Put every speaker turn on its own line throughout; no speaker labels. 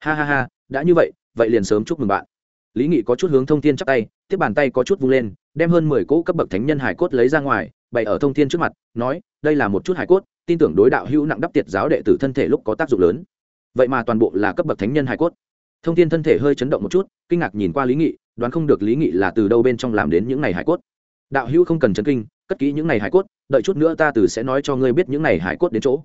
ha ha ha, đã như vậy vậy liền sớm chúc mừng bạn. Lý nghị có chút hướng thông thiên chắp tay, tiếp bàn tay có chút vung lên, đem hơn mười cỗ cấp bậc thánh nhân hải cốt lấy ra ngoài, bày ở thông thiên trước mặt, nói, đây là một chút hải cốt, tin tưởng đối đạo hữu nặng đắp tiệt giáo đệ tử thân thể lúc có tác dụng lớn. Vậy mà toàn bộ là cấp bậc thánh nhân hải cốt. Thông thiên thân thể hơi chấn động một chút, kinh ngạc nhìn qua lý nghị, đoán không được lý nghị là từ đâu bên trong làm đến những này hải cốt. Đạo hữu không cần chấn kinh, cất kỹ những này hải cốt, đợi chút nữa ta từ sẽ nói cho ngươi biết những này hải cốt đến chỗ.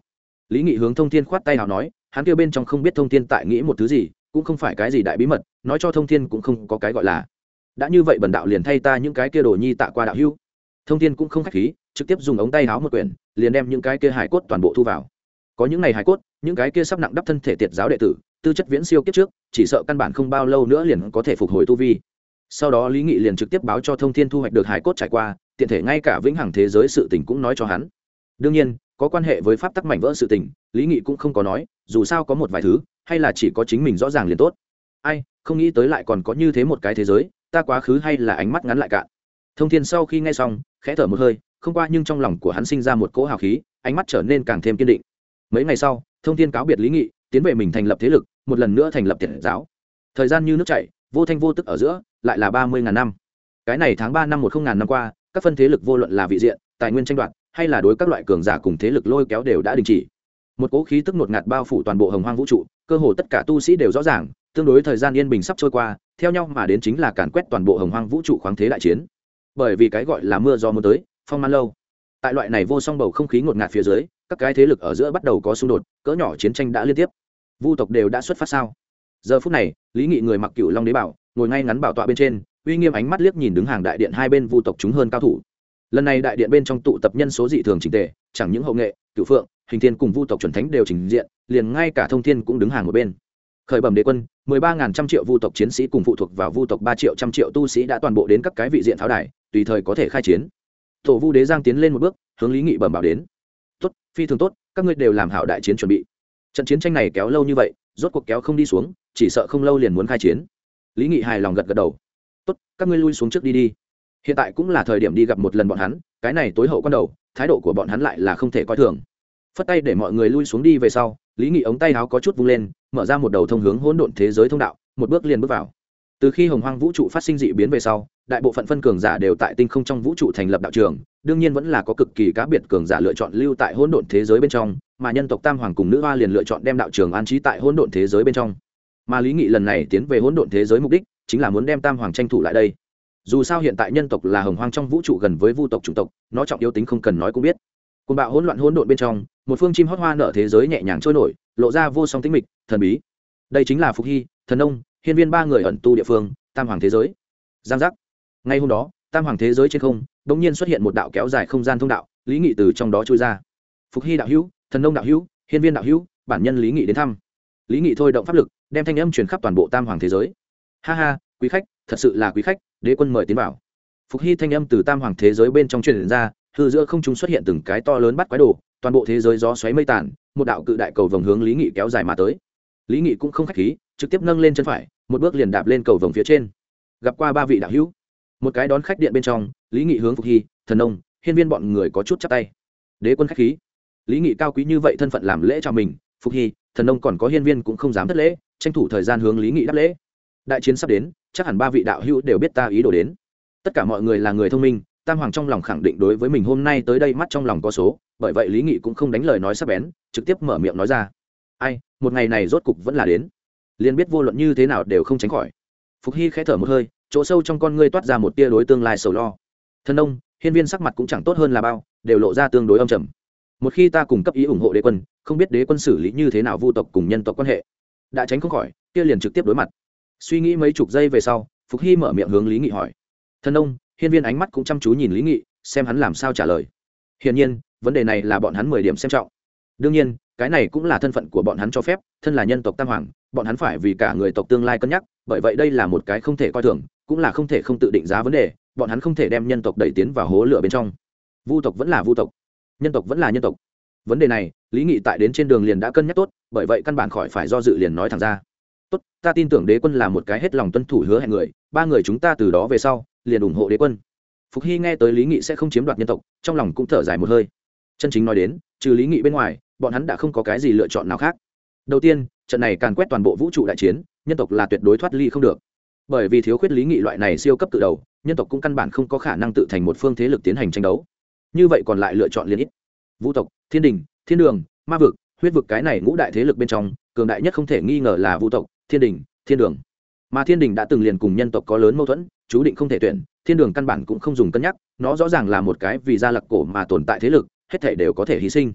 Lý nghị hướng thông thiên khoát tay nào nói hắn kêu bên trong không biết thông thiên tại nghĩ một thứ gì, cũng không phải cái gì đại bí mật, nói cho thông thiên cũng không có cái gọi là. Đã như vậy bần đạo liền thay ta những cái kia đồ nhi tạ qua đạo hưu thông thiên cũng không khách khí, trực tiếp dùng ống tay háo một quyển, liền đem những cái kia hải cốt toàn bộ thu vào. Có những này hải cốt, những cái kia sắp nặng đắp thân thể tiệt giáo đệ tử, tư chất viễn siêu kiếp trước, chỉ sợ căn bản không bao lâu nữa liền có thể phục hồi tu vi. Sau đó lý nghị liền trực tiếp báo cho thông thiên thu hoạch được hải cốt trải qua, tiện thể ngay cả vĩnh hằng thế giới sự tình cũng nói cho hắn. Đương nhiên, có quan hệ với pháp tắc mảnh vỡ sự tình, lý nghị cũng không có nói dù sao có một vài thứ, hay là chỉ có chính mình rõ ràng liền tốt. Ai, không nghĩ tới lại còn có như thế một cái thế giới, ta quá khứ hay là ánh mắt ngắn lại cạn. Thông thiên sau khi nghe xong, khẽ thở một hơi, không qua nhưng trong lòng của hắn sinh ra một cỗ hào khí, ánh mắt trở nên càng thêm kiên định. Mấy ngày sau, thông thiên cáo biệt lý nghị, tiến về mình thành lập thế lực, một lần nữa thành lập thiện giáo. Thời gian như nước chảy, vô thanh vô tức ở giữa, lại là ba mươi ngàn năm. Cái này tháng ba năm một không ngàn năm qua, các phân thế lực vô luận là vị diện, tài nguyên tranh đoạt, hay là đối các loại cường giả cùng thế lực lôi kéo đều đã đình chỉ một cỗ khí tức ngột ngạt bao phủ toàn bộ hồng hoang vũ trụ, cơ hồ tất cả tu sĩ đều rõ ràng, tương đối thời gian yên bình sắp trôi qua, theo nhau mà đến chính là càn quét toàn bộ hồng hoang vũ trụ khoáng thế đại chiến. Bởi vì cái gọi là mưa do mưa tới, phong man lâu. Tại loại này vô song bầu không khí ngột ngạt phía dưới, các cái thế lực ở giữa bắt đầu có xung đột, cỡ nhỏ chiến tranh đã liên tiếp. Vu tộc đều đã xuất phát sao? Giờ phút này, lý nghị người mặc cựu long đế bảo, ngồi ngay ngắn bảo tọa bên trên, uy nghiêm ánh mắt liếc nhìn đứng hàng đại điện hai bên vu tộc chúng hơn cao thủ. Lần này đại điện bên trong tụ tập nhân số dị thường trình tề, chẳng những hậu nghệ, cựu phượng hình thiên cùng vu tộc chuẩn thánh đều trình diện, liền ngay cả thông thiên cũng đứng hàng một bên. Khởi bẩm đế quân, mười ba ngàn trăm triệu vu tộc chiến sĩ cùng phụ thuộc vào vu tộc ba triệu trăm triệu tu sĩ đã toàn bộ đến các cái vị diện pháo đài, tùy thời có thể khai chiến. Tổ vu đế giang tiến lên một bước, hướng lý nghị bẩm bảo đến. Tốt, phi thường tốt, các ngươi đều làm hảo đại chiến chuẩn bị. Trận chiến tranh này kéo lâu như vậy, rốt cuộc kéo không đi xuống, chỉ sợ không lâu liền muốn khai chiến. Lý nghị hài lòng gật gật đầu. Tốt, các ngươi lui xuống trước đi đi. Hiện tại cũng là thời điểm đi gặp một lần bọn hắn, cái này tối hậu con đầu, thái độ của bọn hắn lại là không thể coi thường phất tay để mọi người lui xuống đi về sau, lý nghị ống tay áo có chút vung lên, mở ra một đầu thông hướng hỗn độn thế giới thông đạo, một bước liền bước vào. Từ khi hồng hoang vũ trụ phát sinh dị biến về sau, đại bộ phận phân cường giả đều tại tinh không trong vũ trụ thành lập đạo trường, đương nhiên vẫn là có cực kỳ cá biệt cường giả lựa chọn lưu tại hỗn độn thế giới bên trong, mà nhân tộc tam hoàng cùng nữ hoa liền lựa chọn đem đạo trường an trí tại hỗn độn thế giới bên trong. Mà lý nghị lần này tiến về hỗn độn thế giới mục đích chính là muốn đem tam hoàng tranh thủ lại đây. Dù sao hiện tại nhân tộc là hồng hoang trong vũ trụ gần với vu tộc chủng tộc, nó trọng yếu tính không cần nói cũng biết côn bạo hỗn loạn hỗn độn bên trong, một phương chim hót hoa nở thế giới nhẹ nhàng trôi nổi, lộ ra vô song tĩnh mịch, thần bí. Đây chính là phục hy, thần ông, hiên viên ba người ẩn tu địa phương, tam hoàng thế giới. Giang giác. Ngay hôm đó, tam hoàng thế giới trên không đ ỗ n g nhiên xuất hiện một đạo kéo dài không gian thông đạo, lý nghị từ trong đó trôi ra. Phục hy đạo hữu, thần nông đạo hữu, hiên viên đạo hữu, bản nhân lý nghị đến thăm. Lý nghị thôi động pháp lực, đem thanh âm truyền khắp toàn bộ tam hoàng thế giới. Ha ha, quý khách, thật sự là quý khách, đế quân mời tiến bảo phục hy thanh âm từ tam hoàng thế giới bên trong truyền ra hư giữa không trung xuất hiện từng cái to lớn bắt quái đồ, toàn bộ thế giới gió xoáy mây tàn, một đạo cự đại cầu vồng hướng lý nghị kéo dài mà tới. Lý nghị cũng không k h á c h khí, trực tiếp nâng lên chân phải, một bước liền đạp lên cầu vồng phía trên. Gặp qua ba vị đạo hữu. Một cái đón khách điện bên trong, lý nghị hướng phục hy, thần ông hiên viên bọn người có chút chắp tay. Đế quân khách khí. Lý nghị cao quý như vậy thân phận làm lễ cho mình, phục hy, thần ông còn có hiên viên cũng không dám thất lễ, tranh thủ thời gian hướng lý nghị đáp lễ. Đại chiến sắp đến, chắc hẳn ba vị đạo hữu đều biết ta ý đồ đến. Tất cả mọi người là người thông minh tam hoàng trong lòng khẳng định đối với mình hôm nay tới đây mắt trong lòng có số, bởi vậy lý nghị cũng không đánh lời nói sắp bén, trực tiếp mở miệng nói ra. Ai, một ngày này rốt cục vẫn là đến. Liền biết vô luận như thế nào đều không tránh khỏi. Phục hy khẽ thở một hơi, chỗ sâu trong con ngươi toát ra một tia đối tương lai sầu lo. Thân ông, hiên viên sắc mặt cũng chẳng tốt hơn là bao, đều lộ ra tương đối âm trầm. Một khi ta cùng cấp ý ủng hộ đế quân, không biết đế quân xử lý như thế nào vu tộc cùng nhân tộc quan hệ. Đã tránh không khỏi, kia liền trực tiếp đối mặt. Suy nghĩ mấy chục giây về sau, phục hy mở miệng hướng lý nghị hỏi. Thân ông hiên viên ánh mắt cũng chăm chú nhìn lý nghị, xem hắn làm sao trả lời. Hiển nhiên, vấn đề này là bọn hắn mười điểm xem trọng. Đương nhiên, cái này cũng là thân phận của bọn hắn cho phép, thân là nhân tộc tam hoàng, bọn hắn phải vì cả người tộc tương lai cân nhắc, bởi vậy đây là một cái không thể coi thường, cũng là không thể không tự định giá vấn đề, bọn hắn không thể đem nhân tộc đẩy tiến vào hố lửa bên trong. Vu tộc vẫn là vu tộc. Nhân tộc vẫn là nhân tộc. Vấn đề này, lý nghị tại đến trên đường liền đã cân nhắc tốt, bởi vậy căn bản khỏi phải do dự liền nói thẳng ra. Tốt, ta tin tưởng đế quân là một cái hết lòng tuân thủ hứa hẹn người, ba người chúng ta từ đó về sau liền ủng hộ đế quân. Phục hy nghe tới lý nghị sẽ không chiếm đoạt nhân tộc, trong lòng cũng thở dài một hơi. Chân chính nói đến, trừ lý nghị bên ngoài, bọn hắn đã không có cái gì lựa chọn nào khác. Đầu tiên, trận này càn quét toàn bộ vũ trụ đại chiến, nhân tộc là tuyệt đối thoát ly không được. Bởi vì thiếu khuyết lý nghị loại này siêu cấp tự đầu, nhân tộc cũng căn bản không có khả năng tự thành một phương thế lực tiến hành tranh đấu. Như vậy còn lại lựa chọn liên ít. Vũ tộc, thiên đình, thiên đường, ma vực, huyết vực cái này ngũ đại thế lực bên trong, cường đại nhất không thể nghi ngờ là vũ tộc, thiên đình, thiên đường. Mà thiên đình đã từng liền cùng nhân tộc có lớn mâu thuẫn chú định không thể tuyển, thiên đường căn bản cũng không dùng cân nhắc, nó rõ ràng là một cái vì gia lặc cổ mà tồn tại thế lực, hết thể đều có thể hy sinh.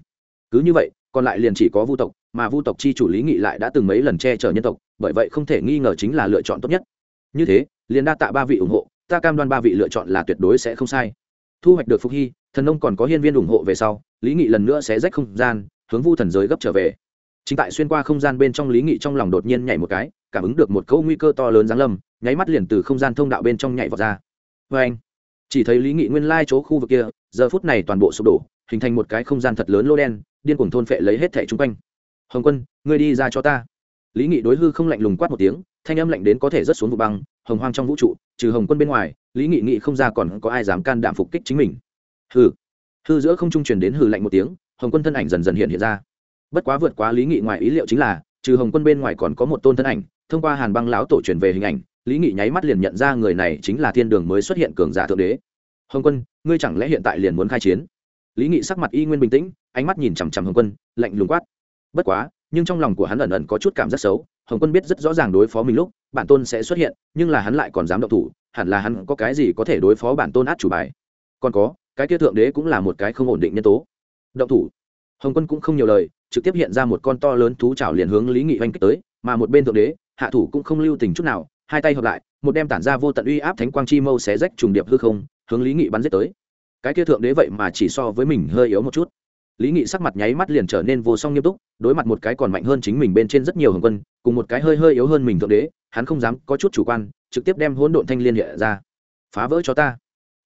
Cứ như vậy, còn lại liền chỉ có vu tộc, mà vu tộc chi chủ lý nghị lại đã từng mấy lần che chở nhân tộc, bởi vậy không thể nghi ngờ chính là lựa chọn tốt nhất. Như thế, liền đa tạ ba vị ủng hộ, ta cam đoan ba vị lựa chọn là tuyệt đối sẽ không sai. Thu hoạch được phục hy, thần nông còn có hiên viên ủng hộ về sau, lý nghị lần nữa sẽ rách không gian, hướng vu thần giới gấp trở về. Chính tại xuyên qua không gian bên trong lý nghị trong lòng đột nhiên nhảy một cái, cảm ứng được một câu nguy cơ to lớn giáng lâm nháy mắt liền từ không gian thông đạo bên trong nhảy vào ra. Vê anh, chỉ thấy lý nghị nguyên lai chỗ khu vực kia, giờ phút này toàn bộ sụp đổ, hình thành một cái không gian thật lớn lô đen, điên cuồng thôn phệ lấy hết thẻ chung quanh. Hồng quân, ngươi đi ra cho ta. Lý nghị đối hư không lạnh lùng quát một tiếng, thanh âm lạnh đến có thể rớt xuống vụ băng, hồng hoang trong vũ trụ, trừ hồng quân bên ngoài, lý nghị nghị không ra còn có ai dám can đảm phục kích chính mình. Hư hư giữa không trung truyền đến hư lạnh một tiếng, hồng quân thân ảnh dần dần hiện hiện ra. Bất quá vượt quá lý nghị ngoài ý liệu chính là, trừ hồng quân bên ngoài còn có một tôn thân ảnh, thông qua hàn băng lão tổ truyền về hình ảnh lý nghị nháy mắt liền nhận ra người này chính là thiên đường mới xuất hiện cường giả thượng đế. Hồng quân, ngươi chẳng lẽ hiện tại liền muốn khai chiến? Lý nghị sắc mặt y nguyên bình tĩnh, ánh mắt nhìn chằm chằm hồng quân, lạnh lùng quát. Bất quá, nhưng trong lòng của hắn ẩn ẩn có chút cảm giác xấu, hồng quân biết rất rõ ràng đối phó mình lúc, bản tôn sẽ xuất hiện, nhưng là hắn lại còn dám động thủ, hẳn là hắn có cái gì có thể đối phó bản tôn át chủ bài. Còn có, cái kia thượng đế cũng là một cái không ổn định nhân tố. Động thủ. Hồng quân cũng không nhiều lời, trực tiếp hiện ra một con to lớn thú chảo liền hướng lý nghị oanh kích tới, mà một bên thượng đế, hạ thủ cũng không lưu tình chút nào hai tay hợp lại, một đem tản ra vô tận uy áp thánh quang chi mâu xé rách trùng điệp hư không, hướng lý nghị bắn giết tới. Cái kia thượng đế vậy mà chỉ so với mình hơi yếu một chút. Lý nghị sắc mặt nháy mắt liền trở nên vô song nghiêm túc, đối mặt một cái còn mạnh hơn chính mình bên trên rất nhiều hồng quân, cùng một cái hơi hơi yếu hơn mình thượng đế, hắn không dám có chút chủ quan, trực tiếp đem hỗn độn thanh liên hệ ra. Phá vỡ cho ta.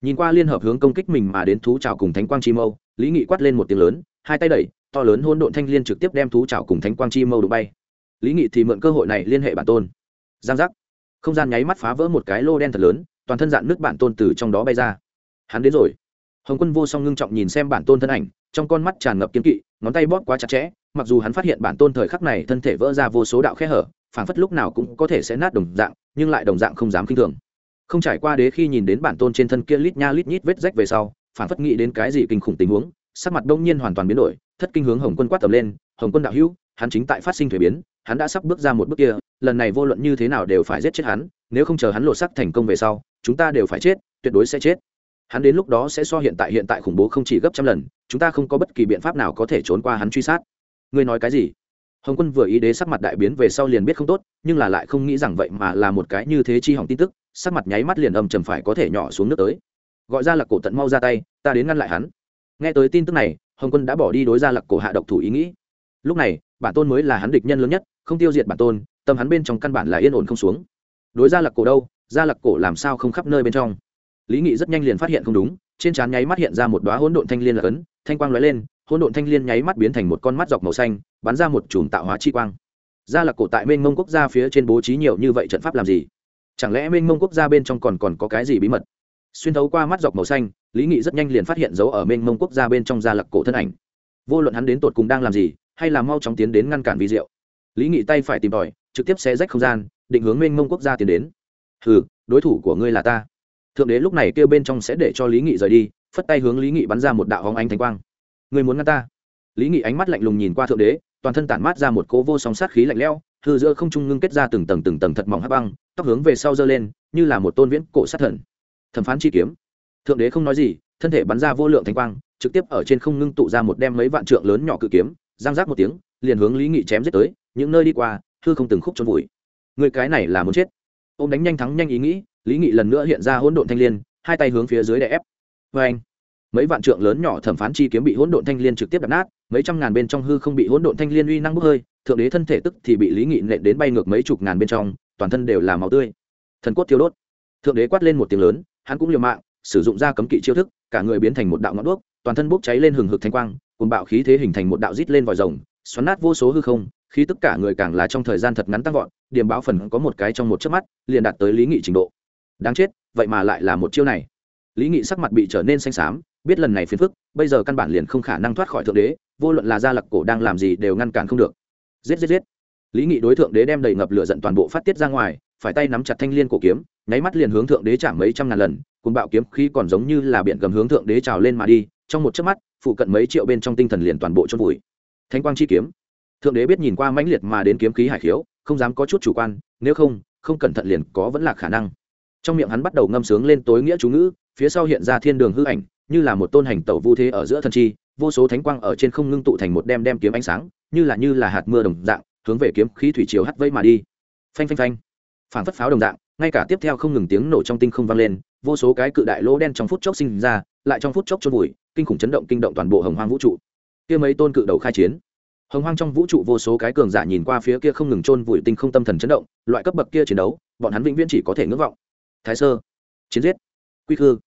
Nhìn qua liên hợp hướng công kích mình mà đến thú trào cùng thánh quang chi mâu, lý nghị quát lên một tiếng lớn, hai tay đẩy, to lớn hỗn độn thanh liên trực tiếp đem thú trào cùng thánh quang chi mâu đụng bay. Lý nghị thì mượn cơ hội này liên hệ bản tôn. Giang giác không gian nháy mắt phá vỡ một cái lô đen thật lớn, toàn thân dạn nước bản tôn từ trong đó bay ra. Hắn đến rồi. Hồng quân vô song ngưng trọng nhìn xem bản tôn thân ảnh, trong con mắt tràn ngập kiên kỵ, ngón tay bóp quá chặt chẽ, mặc dù hắn phát hiện bản tôn thời khắc này thân thể vỡ ra vô số đạo khe hở, phảng phất lúc nào cũng có thể sẽ nát đồng dạng, nhưng lại đồng dạng không dám kinh thường. Không trải qua đế khi nhìn đến bản tôn trên thân kia lít nha lít nhít vết rách về sau, phảng phất nghĩ đến cái gì kinh khủng tình huống, sắc mặt đông nhiên hoàn toàn biến đổi, thất kinh hướng hồng quân quát tập lên, hồng quân đạo hữu, hắn chính tại phát sinh thuế biến, hắn đã sắp bước ra một bước kia lần này vô luận như thế nào đều phải giết chết hắn, nếu không chờ hắn lột sắc thành công về sau, chúng ta đều phải chết, tuyệt đối sẽ chết. Hắn đến lúc đó sẽ so hiện tại hiện tại khủng bố không chỉ gấp trăm lần, chúng ta không có bất kỳ biện pháp nào có thể trốn qua hắn truy sát. Ngươi nói cái gì? Hồng quân vừa ý đế sắc mặt đại biến về sau liền biết không tốt, nhưng là lại không nghĩ rằng vậy mà là một cái như thế chi hỏng tin tức, sắc mặt nháy mắt liền âm trầm phải có thể nhỏ xuống nước tới. Gọi ra lạc cổ tận mau ra tay, ta đến ngăn lại hắn. Nghe tới tin tức này, hồng quân đã bỏ đi đối ra lạc cổ hạ độc thủ ý nghĩ. Lúc này, bản tôn mới là hắn địch nhân lớn nhất, không tiêu diệt bản tôn tâm hắn bên trong căn bản là yên ổn không xuống. Đối ra lạc cổ đâu? Ra lạc cổ làm sao không khắp nơi bên trong? Lý nghị rất nhanh liền phát hiện không đúng, trên trán nháy mắt hiện ra một đoá hỗn độn thanh liên là cấn thanh quang lóe lên, hỗn độn thanh liên nháy mắt biến thành một con mắt dọc màu xanh, bắn ra một chùm tạo hóa chi quang. Ra lạc cổ tại mênh mông quốc gia phía trên bố trí nhiều như vậy trận pháp làm gì? Chẳng lẽ mênh mông quốc gia bên trong còn còn có cái gì bí mật? Xuyên thấu qua mắt dọc màu xanh, lý nghị rất nhanh liền phát hiện dấu ở mênh mông quốc gia bên trong gia lạc cổ thân ảnh. Vô luận hắn đến tột cùng đang làm gì, hay là mau chóng tiến đến ngăn cản vi diệu, lý nghị tay phải tìm tòi trực tiếp xé rách không gian, định hướng mênh mông quốc gia tiến đến. Ừ đối thủ của ngươi là ta. Thượng đế lúc này kêu bên trong sẽ để cho lý nghị rời đi, phất tay hướng lý nghị bắn ra một đạo hóng ánh thánh quang. Ngươi muốn ngăn ta? Lý nghị ánh mắt lạnh lùng nhìn qua thượng đế, toàn thân tản mát ra một cố vô song sát khí lạnh lẽo hư giữa không trung ngưng kết ra từng tầng từng tầng thật mỏng hấp băng, tóc hướng về sau giơ lên, như là một tôn viễn cổ sát thần. Thẩm phán chi kiếm. Thượng đế không nói gì, thân thể bắn ra vô lượng thánh quang, trực tiếp ở trên không ngưng tụ ra một đem mấy vạn trượng lớn nhỏ cự kiếm giang giác một tiếng, liền hướng lý nghị chém giết tới, những nơi đi qua hư không từng khúc trốn vùi. Người cái này là muốn chết. Ô m đánh nhanh thắng nhanh ý nghĩ, lý nghị lần nữa hiện ra hỗn độn thanh l i ê n hai tay hướng phía dưới đè ép. Vê anh, mấy vạn trượng lớn nhỏ thẩm phán chi kiếm bị hỗn độn thanh l i ê n trực tiếp đập nát, mấy trăm ngàn bên trong hư không bị hỗn độn thanh l i ê n uy năng bốc hơi, thượng đế thân thể tức thì bị lý nghị nện đến bay ngược mấy chục ngàn bên trong, toàn thân đều là màu tươi. Thần cốt thiêu đốt. Thượng đế quát lên một tiếng lớn, hắn cũng liều mạng, sử dụng ra cấm kỵ chiêu thức, cả người biến thành một đạo ngọn đuốc, toàn thân bốc cháy lên hừng hực thanh quang cùng bạo khí thế hình thành một đạo rít lên vòi rồng xoắn nát vô số hư không, khi tất cả người càng là trong thời gian thật ngắn tăng vọt, điểm báo phần có một cái trong một chớp mắt, liền đạt tới lý nghị trình độ. Đáng chết, vậy mà lại là một chiêu này. Lý nghị sắc mặt bị trở nên xanh xám, biết lần này phiền phức, bây giờ căn bản liền không khả năng thoát khỏi thượng đế, vô luận là gia lặc cổ đang làm gì đều ngăn cản không được. Giết giết giết. Lý nghị đối thượng đế đem đầy ngập lửa giận toàn bộ phát tiết ra ngoài, phải tay nắm chặt thanh liên cổ kiếm, nháy mắt liền hướng thượng đế chạm mấy trăm ngàn lần, cùng bạo kiếm khi còn giống như là biển cầm hướng thượng đế trào lên mà đi, trong một chớp mắt, phụ cận mấy triệu bên trong tinh thần liền toàn bộ chôn vùi. Thánh quang chi kiếm. Thượng đế biết nhìn qua mãnh liệt mà đến kiếm khí hải khiếu, không dám có chút chủ quan, nếu không không cẩn thận liền có vẫn là khả năng. Trong miệng hắn bắt đầu ngâm sướng lên tối nghĩa chú ngữ, phía sau hiện ra thiên đường hư ảnh, như là một tôn hành tẩu vu thế ở giữa thần chi, vô số thánh quang ở trên không ngưng tụ thành một đem đem kiếm ánh sáng, như là như là hạt mưa đồng dạng, hướng về kiếm khí thủy chiều hắt vây mà đi. Phanh phanh phanh. Phản phất pháo đồng dạng, ngay cả tiếp theo không ngừng tiếng nổ trong tinh không vang lên, vô số cái cự đại lỗ đen trong phút chốc sinh ra, lại trong phút chốc trôn vùi, kinh khủng chấn động kinh động toàn bộ hồng hoang vũ trụ kia mấy tôn cự đầu khai chiến. Hồng hoang trong vũ trụ vô số cái cường giả nhìn qua phía kia không ngừng trôn vùi tinh không tâm thần chấn động, loại cấp bậc kia chiến đấu, bọn hắn vĩnh viễn chỉ có thể ngưỡng vọng. Thái sơ, chiến giết, quy khư.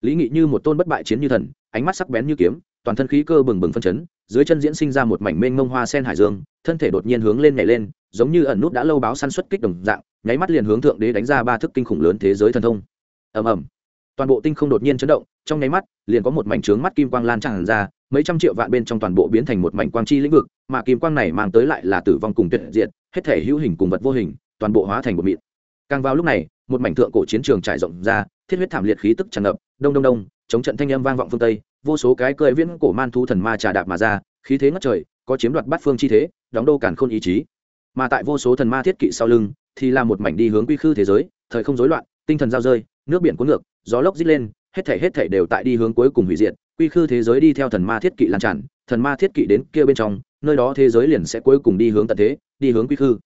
Lý nghị như một tôn bất bại chiến như thần, ánh mắt sắc bén như kiếm, toàn thân khí cơ bừng bừng phân chấn, dưới chân diễn sinh ra một mảnh mênh mông hoa sen hải dương, thân thể đột nhiên hướng lên nhảy lên, giống như ẩn nút đã lâu báo săn xuất kích đồng dạng, nháy mắt liền hướng thượng đế đánh ra ba thức kinh khủng lớn thế giới thần thông. Ầm ầm. Toàn bộ tinh không đột nhiên chấn động, trong nháy mắt, liền có một mảnh trướng mắt kim quang lan tràn ra mấy trăm triệu vạn bên trong toàn bộ biến thành một mảnh quang chi lĩnh vực, mà kim quang này mang tới lại là tử vong cùng tuyệt diệt, hết thể hữu hình cùng vật vô hình, toàn bộ hóa thành một mịn. Càng vào lúc này, một mảnh thượng cổ chiến trường trải rộng ra, thiết huyết thảm liệt khí tức tràn ngập, đông đông đông, chống trận thanh âm vang vọng phương tây, vô số cái cười viễn cổ man thu thần ma trà đạp mà ra, khí thế ngất trời, có chiếm đoạt bát phương chi thế, đóng đô cản khôn ý chí. Mà tại vô số thần ma thiết kỵ sau lưng, thì là một mảnh đi hướng quy khư thế giới, thời không rối loạn, tinh thần giao rơi, nước biển cuốn ngược, gió lốc dít lên, hết thể hết thể đều tại đi hướng cuối cùng hủy diệt quy khư thế giới đi theo thần ma thiết kỵ lan tràn, thần ma thiết kỵ đến kia bên trong, nơi đó thế giới liền sẽ cuối cùng đi hướng tận thế, đi hướng quy khư.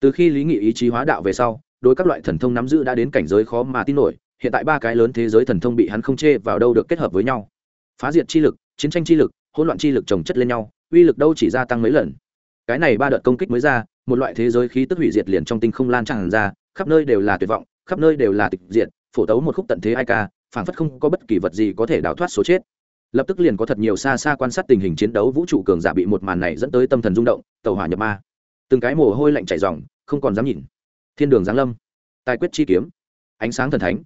Từ khi lý nghị ý chí hóa đạo về sau, đối các loại thần thông nắm giữ đã đến cảnh giới khó mà tin nổi, hiện tại ba cái lớn thế giới thần thông bị hắn không chê vào đâu được kết hợp với nhau. Phá diệt chi lực, chiến tranh chi lực, hỗn loạn chi lực trồng chất lên nhau, uy lực đâu chỉ gia tăng mấy lần. Cái này ba đợt công kích mới ra, một loại thế giới khí tức hủy diệt liền trong tinh không lan tràn ra, khắp nơi đều là tuyệt vọng, khắp nơi đều là tịch diệt, phổ tấu một khúc tận thế ai ca, phảng phất không có bất kỳ vật gì có thể đào thoát số chết lập tức liền có thật nhiều xa xa quan sát tình hình chiến đấu vũ trụ cường giả bị một màn này dẫn tới tâm thần rung động, tàu hỏa nhập ma. Từng cái mồ hôi lạnh chảy ròng, không còn dám nhìn. Thiên đường giáng lâm, tài quyết chi kiếm, ánh sáng thần thánh.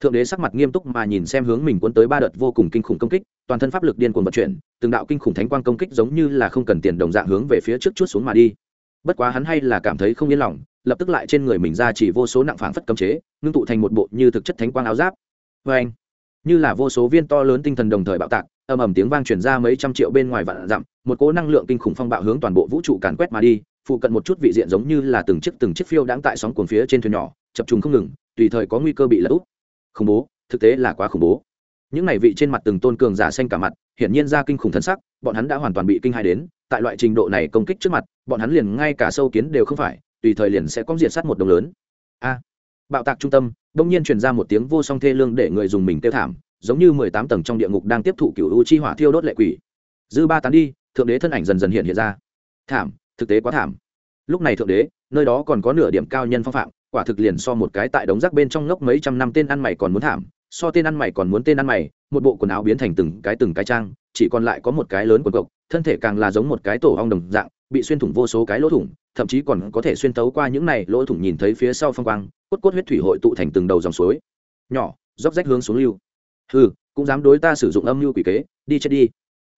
Thượng đế sắc mặt nghiêm túc mà nhìn xem hướng mình cuốn tới ba đợt vô cùng kinh khủng công kích, toàn thân pháp lực điên cuồng vận chuyển, từng đạo kinh khủng thánh quang công kích giống như là không cần tiền đồng dạng hướng về phía trước chút xuống mà đi. Bất quá hắn hay là cảm thấy không yên lòng, lập tức lại trên người mình ra chỉ vô số nặng phảng phất cấm chế, ngưng tụ thành một bộ như thực chất thánh quang áo giáp. Vê anh như là vô số viên to lớn tinh thần đồng thời bạo tạc, ầm ầm tiếng vang truyền ra mấy trăm triệu bên ngoài vạn dặm, một cỗ năng lượng kinh khủng phong bạo hướng toàn bộ vũ trụ càn quét mà đi, phụ cận một chút vị diện giống như là từng chiếc từng chiếc phiêu đáng tại sóng cuồng phía trên thuyền nhỏ, chập trùng không ngừng, tùy thời có nguy cơ bị lật úp. Khủng bố, thực tế là quá khủng bố. Những này vị trên mặt từng tôn cường giả xanh cả mặt, hiển nhiên ra kinh khủng thân sắc, bọn hắn đã hoàn toàn bị kinh hai đến, tại loại trình độ này công kích trước mặt, bọn hắn liền ngay cả sâu kiến đều không phải, tùy thời liền sẽ có diệt sát một đồng lớn. A! Bạo tạc trung tâm đông nhiên truyền ra một tiếng vô song thê lương để người dùng mình tiêu thảm, giống như mười tám tầng trong địa ngục đang tiếp thụ cựu u chi hỏa thiêu đốt lệ quỷ. Dư ba tán đi, thượng đế thân ảnh dần dần hiện hiện ra. Thảm, thực tế quá thảm. Lúc này thượng đế, nơi đó còn có nửa điểm cao nhân phong phạm, quả thực liền so một cái tại đống rác bên trong ngốc mấy trăm năm tên ăn mày còn muốn thảm, so tên ăn mày còn muốn tên ăn mày, một bộ quần áo biến thành từng cái từng cái trang, chỉ còn lại có một cái lớn quần cộc, thân thể càng là giống một cái tổ ong đồng dạng, bị xuyên thủng vô số cái lỗ thủng thậm chí còn có thể xuyên tấu qua những này, lỗ thủng nhìn thấy phía sau phong quang, cốt cốt huyết thủy hội tụ thành từng đầu dòng suối. Nhỏ, dốc rách hướng xuống lưu. Hừ, cũng dám đối ta sử dụng âm mưu quỷ kế, đi chết đi.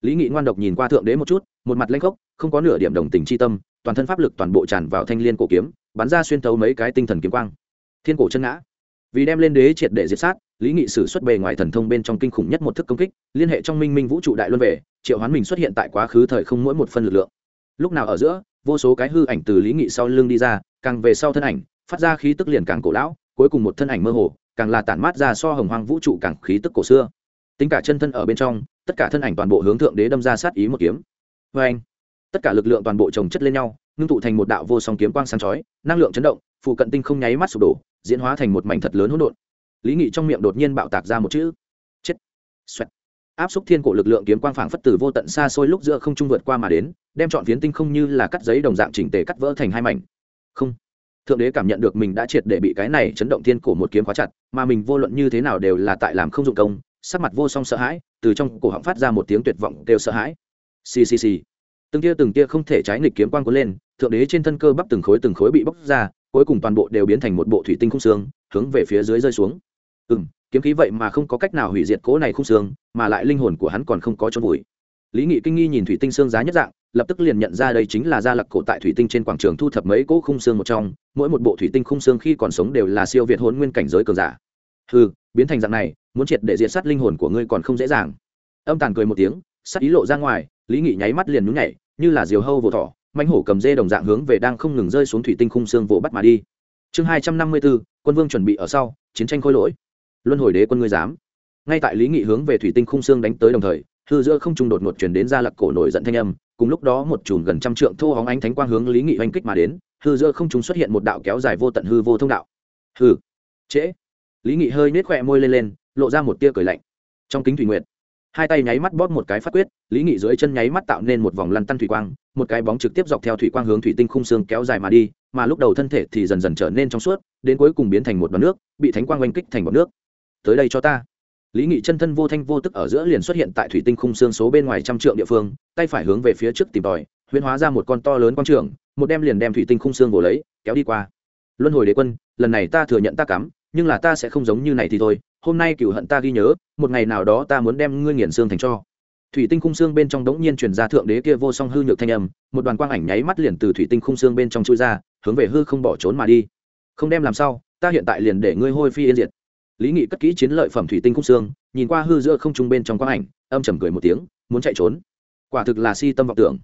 Lý nghị ngoan độc nhìn qua thượng đế một chút, một mặt lanh khốc, không có nửa điểm đồng tình c h i tâm, toàn thân pháp lực toàn bộ tràn vào thanh l i ê n cổ kiếm, bắn ra xuyên tấu mấy cái tinh thần kiếm quang. Thiên cổ chân ngã. Vì đem lên đế triệt để diệt sát, lý nghị sử xuất bề ngoài thần thông bên trong kinh khủng nhất một thức công kích, liên hệ trong minh minh vũ trụ đại luân về, triệu hoán mình xuất hiện tại quá khứ thời không mỗi một phân lực lượng. Lúc nào ở giữa vô số cái hư ảnh từ lý nghị sau lưng đi ra, càng về sau thân ảnh, phát ra khí tức liền càng cổ lão, cuối cùng một thân ảnh mơ hồ, càng là tản mát ra so hồng hoang vũ trụ càng khí tức cổ xưa. Tính cả chân thân ở bên trong, tất cả thân ảnh toàn bộ hướng thượng đế đâm ra sát ý một kiếm. Vê anh tất cả lực lượng toàn bộ trồng chất lên nhau, ngưng tụ thành một đạo vô song kiếm quang sáng chói, năng lượng chấn động, phụ cận tinh không nháy mắt sụp đổ, diễn hóa thành một mảnh thật lớn hỗn độn. Lý nghị trong miệng đột nhiên bạo tạc ra một chữ. Chết! Xoẹt! Áp xúc thiên cổ lực lượng kiếm quang phảng phất từ vô tận xa xôi lúc giữa không trung vượt qua mà đến đem chọn phiến tinh không như là cắt giấy đồng dạng chỉnh tề cắt vỡ thành hai mảnh. Không. Thượng đế cảm nhận được mình đã triệt để bị cái này chấn động thiên cổ một kiếm khóa chặt, mà mình vô luận như thế nào đều là tại làm không dụng công, sắc mặt vô song sợ hãi, từ trong cổ họng phát ra một tiếng tuyệt vọng đều sợ hãi. Xì xì xì. Từng tia từng tia không thể trái nghịch kiếm quang cuốn lên, thượng đế trên thân cơ bắp từng khối từng khối bị bóc ra, cuối cùng toàn bộ đều biến thành một bộ thủy tinh khung xương, hướng về phía dưới rơi xuống. Ừ m kiếm khí vậy mà không có cách nào hủy diệt cố này khung xương, mà lại linh hồn của hắn còn không có chỗ vùi lý nghị kinh nghi nhìn thủy tinh xương giá nhất dạng, lập tức liền nhận ra đây chính là gia lặc cổ tại thủy tinh trên quảng trường thu thập mấy cỗ khung xương một trong, mỗi một bộ thủy tinh khung xương khi còn sống đều là siêu việt hôn nguyên cảnh giới cường giả. Ừ biến thành dạng này, muốn triệt để diệt sát linh hồn của ngươi còn không dễ dàng. Âm tàn cười một tiếng, sắc ý lộ ra ngoài, lý nghị nháy mắt liền nhún nhảy, như là diều hâu vỗ thỏ manh hổ cầm dê đồng dạng hướng về đang không ngừng rơi xuống thủy tinh khung xương vỗ bắt mà đi. Chương hai trăm năm mươi bốn quân vương chuẩn bị ở sau, chiến tranh khôi lỗi. Luân hồi đế quân ngươi dám. Ngay tại lý nghị hướng về thủy tinh khung xương đánh tới đồng thời hư giữa không trung đột ngột chuyển đến ra lặc cổ nổi giận thanh âm, cùng lúc đó một chùm gần trăm trượng thô hóng ánh thánh quang hướng lý nghị oanh kích mà đến, hư giữa không trung xuất hiện một đạo kéo dài vô tận hư vô thông đạo. Hư trễ. Lý nghị hơi nết khỏe môi lên lên, lộ ra một tia cười lạnh. Trong kính thủy nguyện hai tay nháy mắt bóp một cái phát quyết, lý nghị dưới chân nháy mắt tạo nên một vòng lăn tăn thủy quang, một cái bóng trực tiếp dọc theo thủy quang hướng thủy tinh khung xương kéo dài mà đi, mà lúc đầu thân thể thì dần dần trở nên trong suốt, đến cuối cùng biến thành một bọt nước, bị thánh quang oanh kích thành bọt nước. Tới đây cho ta lý nghị chân thân vô thanh vô tức ở giữa liền xuất hiện tại thủy tinh khung xương số bên ngoài trăm trượng địa phương, tay phải hướng về phía trước tìm tòi, huyễn hóa ra một con to lớn quang trường, một đem liền đem thủy tinh khung xương vồ lấy, kéo đi qua. Luân hồi đế quân, lần này ta thừa nhận ta cắm, nhưng là ta sẽ không giống như này thì thôi, hôm nay cựu hận ta ghi nhớ, một ngày nào đó ta muốn đem ngươi nghiền xương thành cho. Thủy tinh khung xương bên trong đống nhiên truyền ra thượng đế kia vô song hư nhược thanh âm, một đoàn quang ảnh nháy mắt liền từ thủy tinh khung xương bên trong chui ra, hướng về hư không bỏ trốn mà đi. Không đem làm sao, ta hiện tại liền để ngươi hôi phi yên diệt lý nghị cất kỹ chiến lợi phẩm thủy tinh khung xương, nhìn qua hư giữa không trung bên trong quang ảnh, âm trầm cười một tiếng, muốn chạy trốn. Quả thực là si tâm vọng tưởng.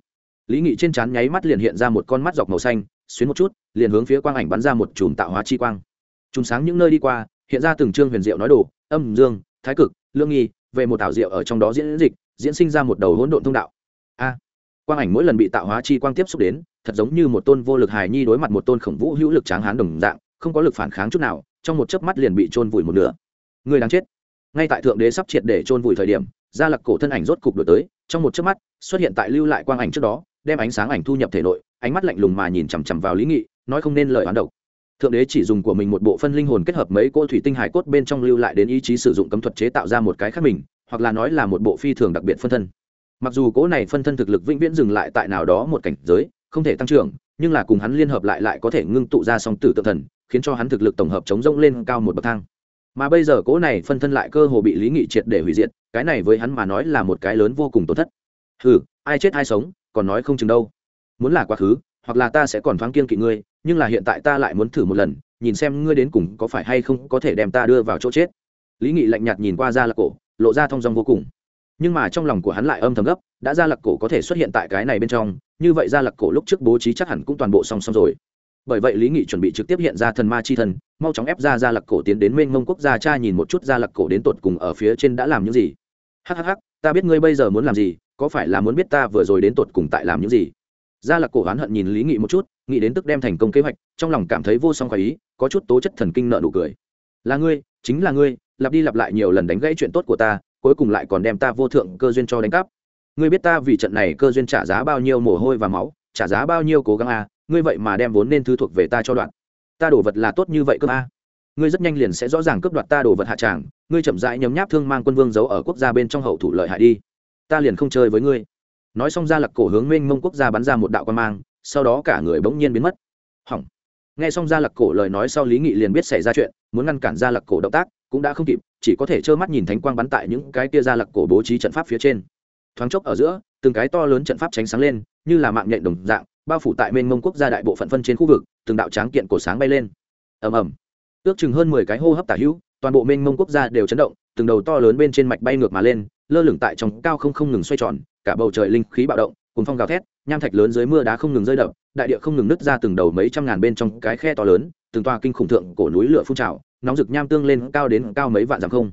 Lý nghị trên trán nháy mắt liền hiện ra một con mắt dọc màu xanh, xuyến một chút, liền hướng phía quang ảnh bắn ra một chùm tạo hóa chi quang. Chùm sáng những nơi đi qua, hiện ra từng chương huyền diệu nói đồ, âm, dương, thái cực, lương nghi, về một tảo diệu ở trong đó diễn dịch, diễn sinh ra một đầu hỗn độn thông đạo. A! Quang ảnh mỗi lần bị tạo hóa chi quang tiếp xúc đến, thật giống như một tôn vô lực hài nhi đối mặt một tôn khổng vũ hữu lực tráng hán đồng dạng, không có lực phản kháng chút nào trong một chớp mắt liền bị trôn vùi một nửa. Người đáng chết. Ngay tại thượng đế sắp triệt để trôn vùi thời điểm, gia lặc cổ thân ảnh rốt cục đổi tới, trong một chớp mắt, xuất hiện tại lưu lại quang ảnh trước đó, đem ánh sáng ảnh thu nhập thể nội, ánh mắt lạnh lùng mà nhìn chằm chằm vào lý nghị, nói không nên lời oán độc. Thượng đế chỉ dùng của mình một bộ phân linh hồn kết hợp mấy cô thủy tinh hải cốt bên trong lưu lại đến ý chí sử dụng cấm thuật chế tạo ra một cái khác mình, hoặc là nói là một bộ phi thường đặc biệt phân thân. Mặc dù cỗ này phân thân thực lực vĩnh viễn dừng lại tại nào đó một cảnh giới, không thể tăng trưởng, nhưng là cùng hắn liên hợp lại lại có thể ngưng tụ ra song tử tự thần khiến cho hắn thực lực tổng hợp chống rông lên cao một bậc thang. Mà bây giờ cỗ này phân thân lại cơ hồ bị lý nghị triệt để hủy diệt, cái này với hắn mà nói là một cái lớn vô cùng tổn thất. Ừ ai chết ai sống, còn nói không chừng đâu. Muốn là quá khứ, hoặc là ta sẽ còn thoáng kiên kỵ ngươi, nhưng là hiện tại ta lại muốn thử một lần, nhìn xem ngươi đến cùng có phải hay không có thể đem ta đưa vào chỗ chết. Lý nghị lạnh nhạt nhìn qua ra lạc cổ, lộ ra thong dong vô cùng. Nhưng mà trong lòng của hắn lại âm thầm gấp, đã ra lạc cổ có thể xuất hiện tại cái này bên trong, như vậy ra lạc cổ lúc trước bố trí chắc hẳn cũng toàn bộ song song rồi bởi vậy lý nghị chuẩn bị trực tiếp hiện ra thần ma chi thần, mau chóng ép ra ra lạc cổ tiến đến mênh mông quốc gia cha nhìn một chút ra lạc cổ đến tột cùng ở phía trên đã làm những gì. Hhh ta biết ngươi bây giờ muốn làm gì, có phải là muốn biết ta vừa rồi đến tột cùng tại làm những gì? Gia lạc cổ oán hận nhìn lý nghị một chút, nghĩ đến tức đem thành công kế hoạch, trong lòng cảm thấy vô song khỏi ý, có chút tố chất thần kinh nợ nụ cười. Là ngươi, chính là ngươi, lặp đi lặp lại nhiều lần đánh gãy chuyện tốt của ta, cuối cùng lại còn đem ta vô thượng cơ duyên cho đánh cắp. Ngươi biết ta vì trận này cơ duyên trả giá bao nhiêu mồ hôi và máu, trả giá bao nhiêu cố gắng à ngươi vậy mà đem vốn nên thứ thuộc về ta cho đoạn. Ta đổ vật là tốt như vậy cơ a ngươi rất nhanh liền sẽ rõ ràng cướp đoạt ta đổ vật hạ tràng. Ngươi chậm rãi nhấm nháp thương mang quân vương giấu ở quốc gia bên trong hậu thủ lợi hại đi. Ta liền không chơi với ngươi. Nói xong ra lặc cổ hướng mênh mông quốc gia bắn ra một đạo quan mang, sau đó cả người bỗng nhiên biến mất. Hỏng. Nghe xong ra lặc cổ lời nói sau lý nghị liền biết xảy ra chuyện, muốn ngăn cản ra lặc cổ động tác, cũng đã không kịp, chỉ có thể trơ mắt nhìn thánh quang bắn tại những cái kia ra lặc cổ bố trí trận pháp phía trên. Thoáng chốc ở giữa, từng cái to lớn trận pháp tránh sáng lên, như là mạng nhện đồng dạng bao phủ tại mênh mông quốc gia đại bộ phận phân trên khu vực, từng đạo tráng kiện cổ sáng bay lên. Ầm ầm. Ước chừng hơn mười cái hô hấp tả hữu, toàn bộ mênh mông quốc gia đều chấn động, từng đầu to lớn bên trên mạch bay ngược mà lên, lơ lửng tại trong cao không không ngừng xoay tròn, cả bầu trời linh khí bạo động cùng phong gào thét, nham thạch lớn dưới mưa đá không ngừng rơi đập, đại địa không ngừng nứt ra từng đầu mấy trăm ngàn bên trong cái khe to lớn, từng toa kinh khủng thượng cổ núi lửa phun trào, nóng rực nham tương lên cao đến cao mấy vạn dặm không.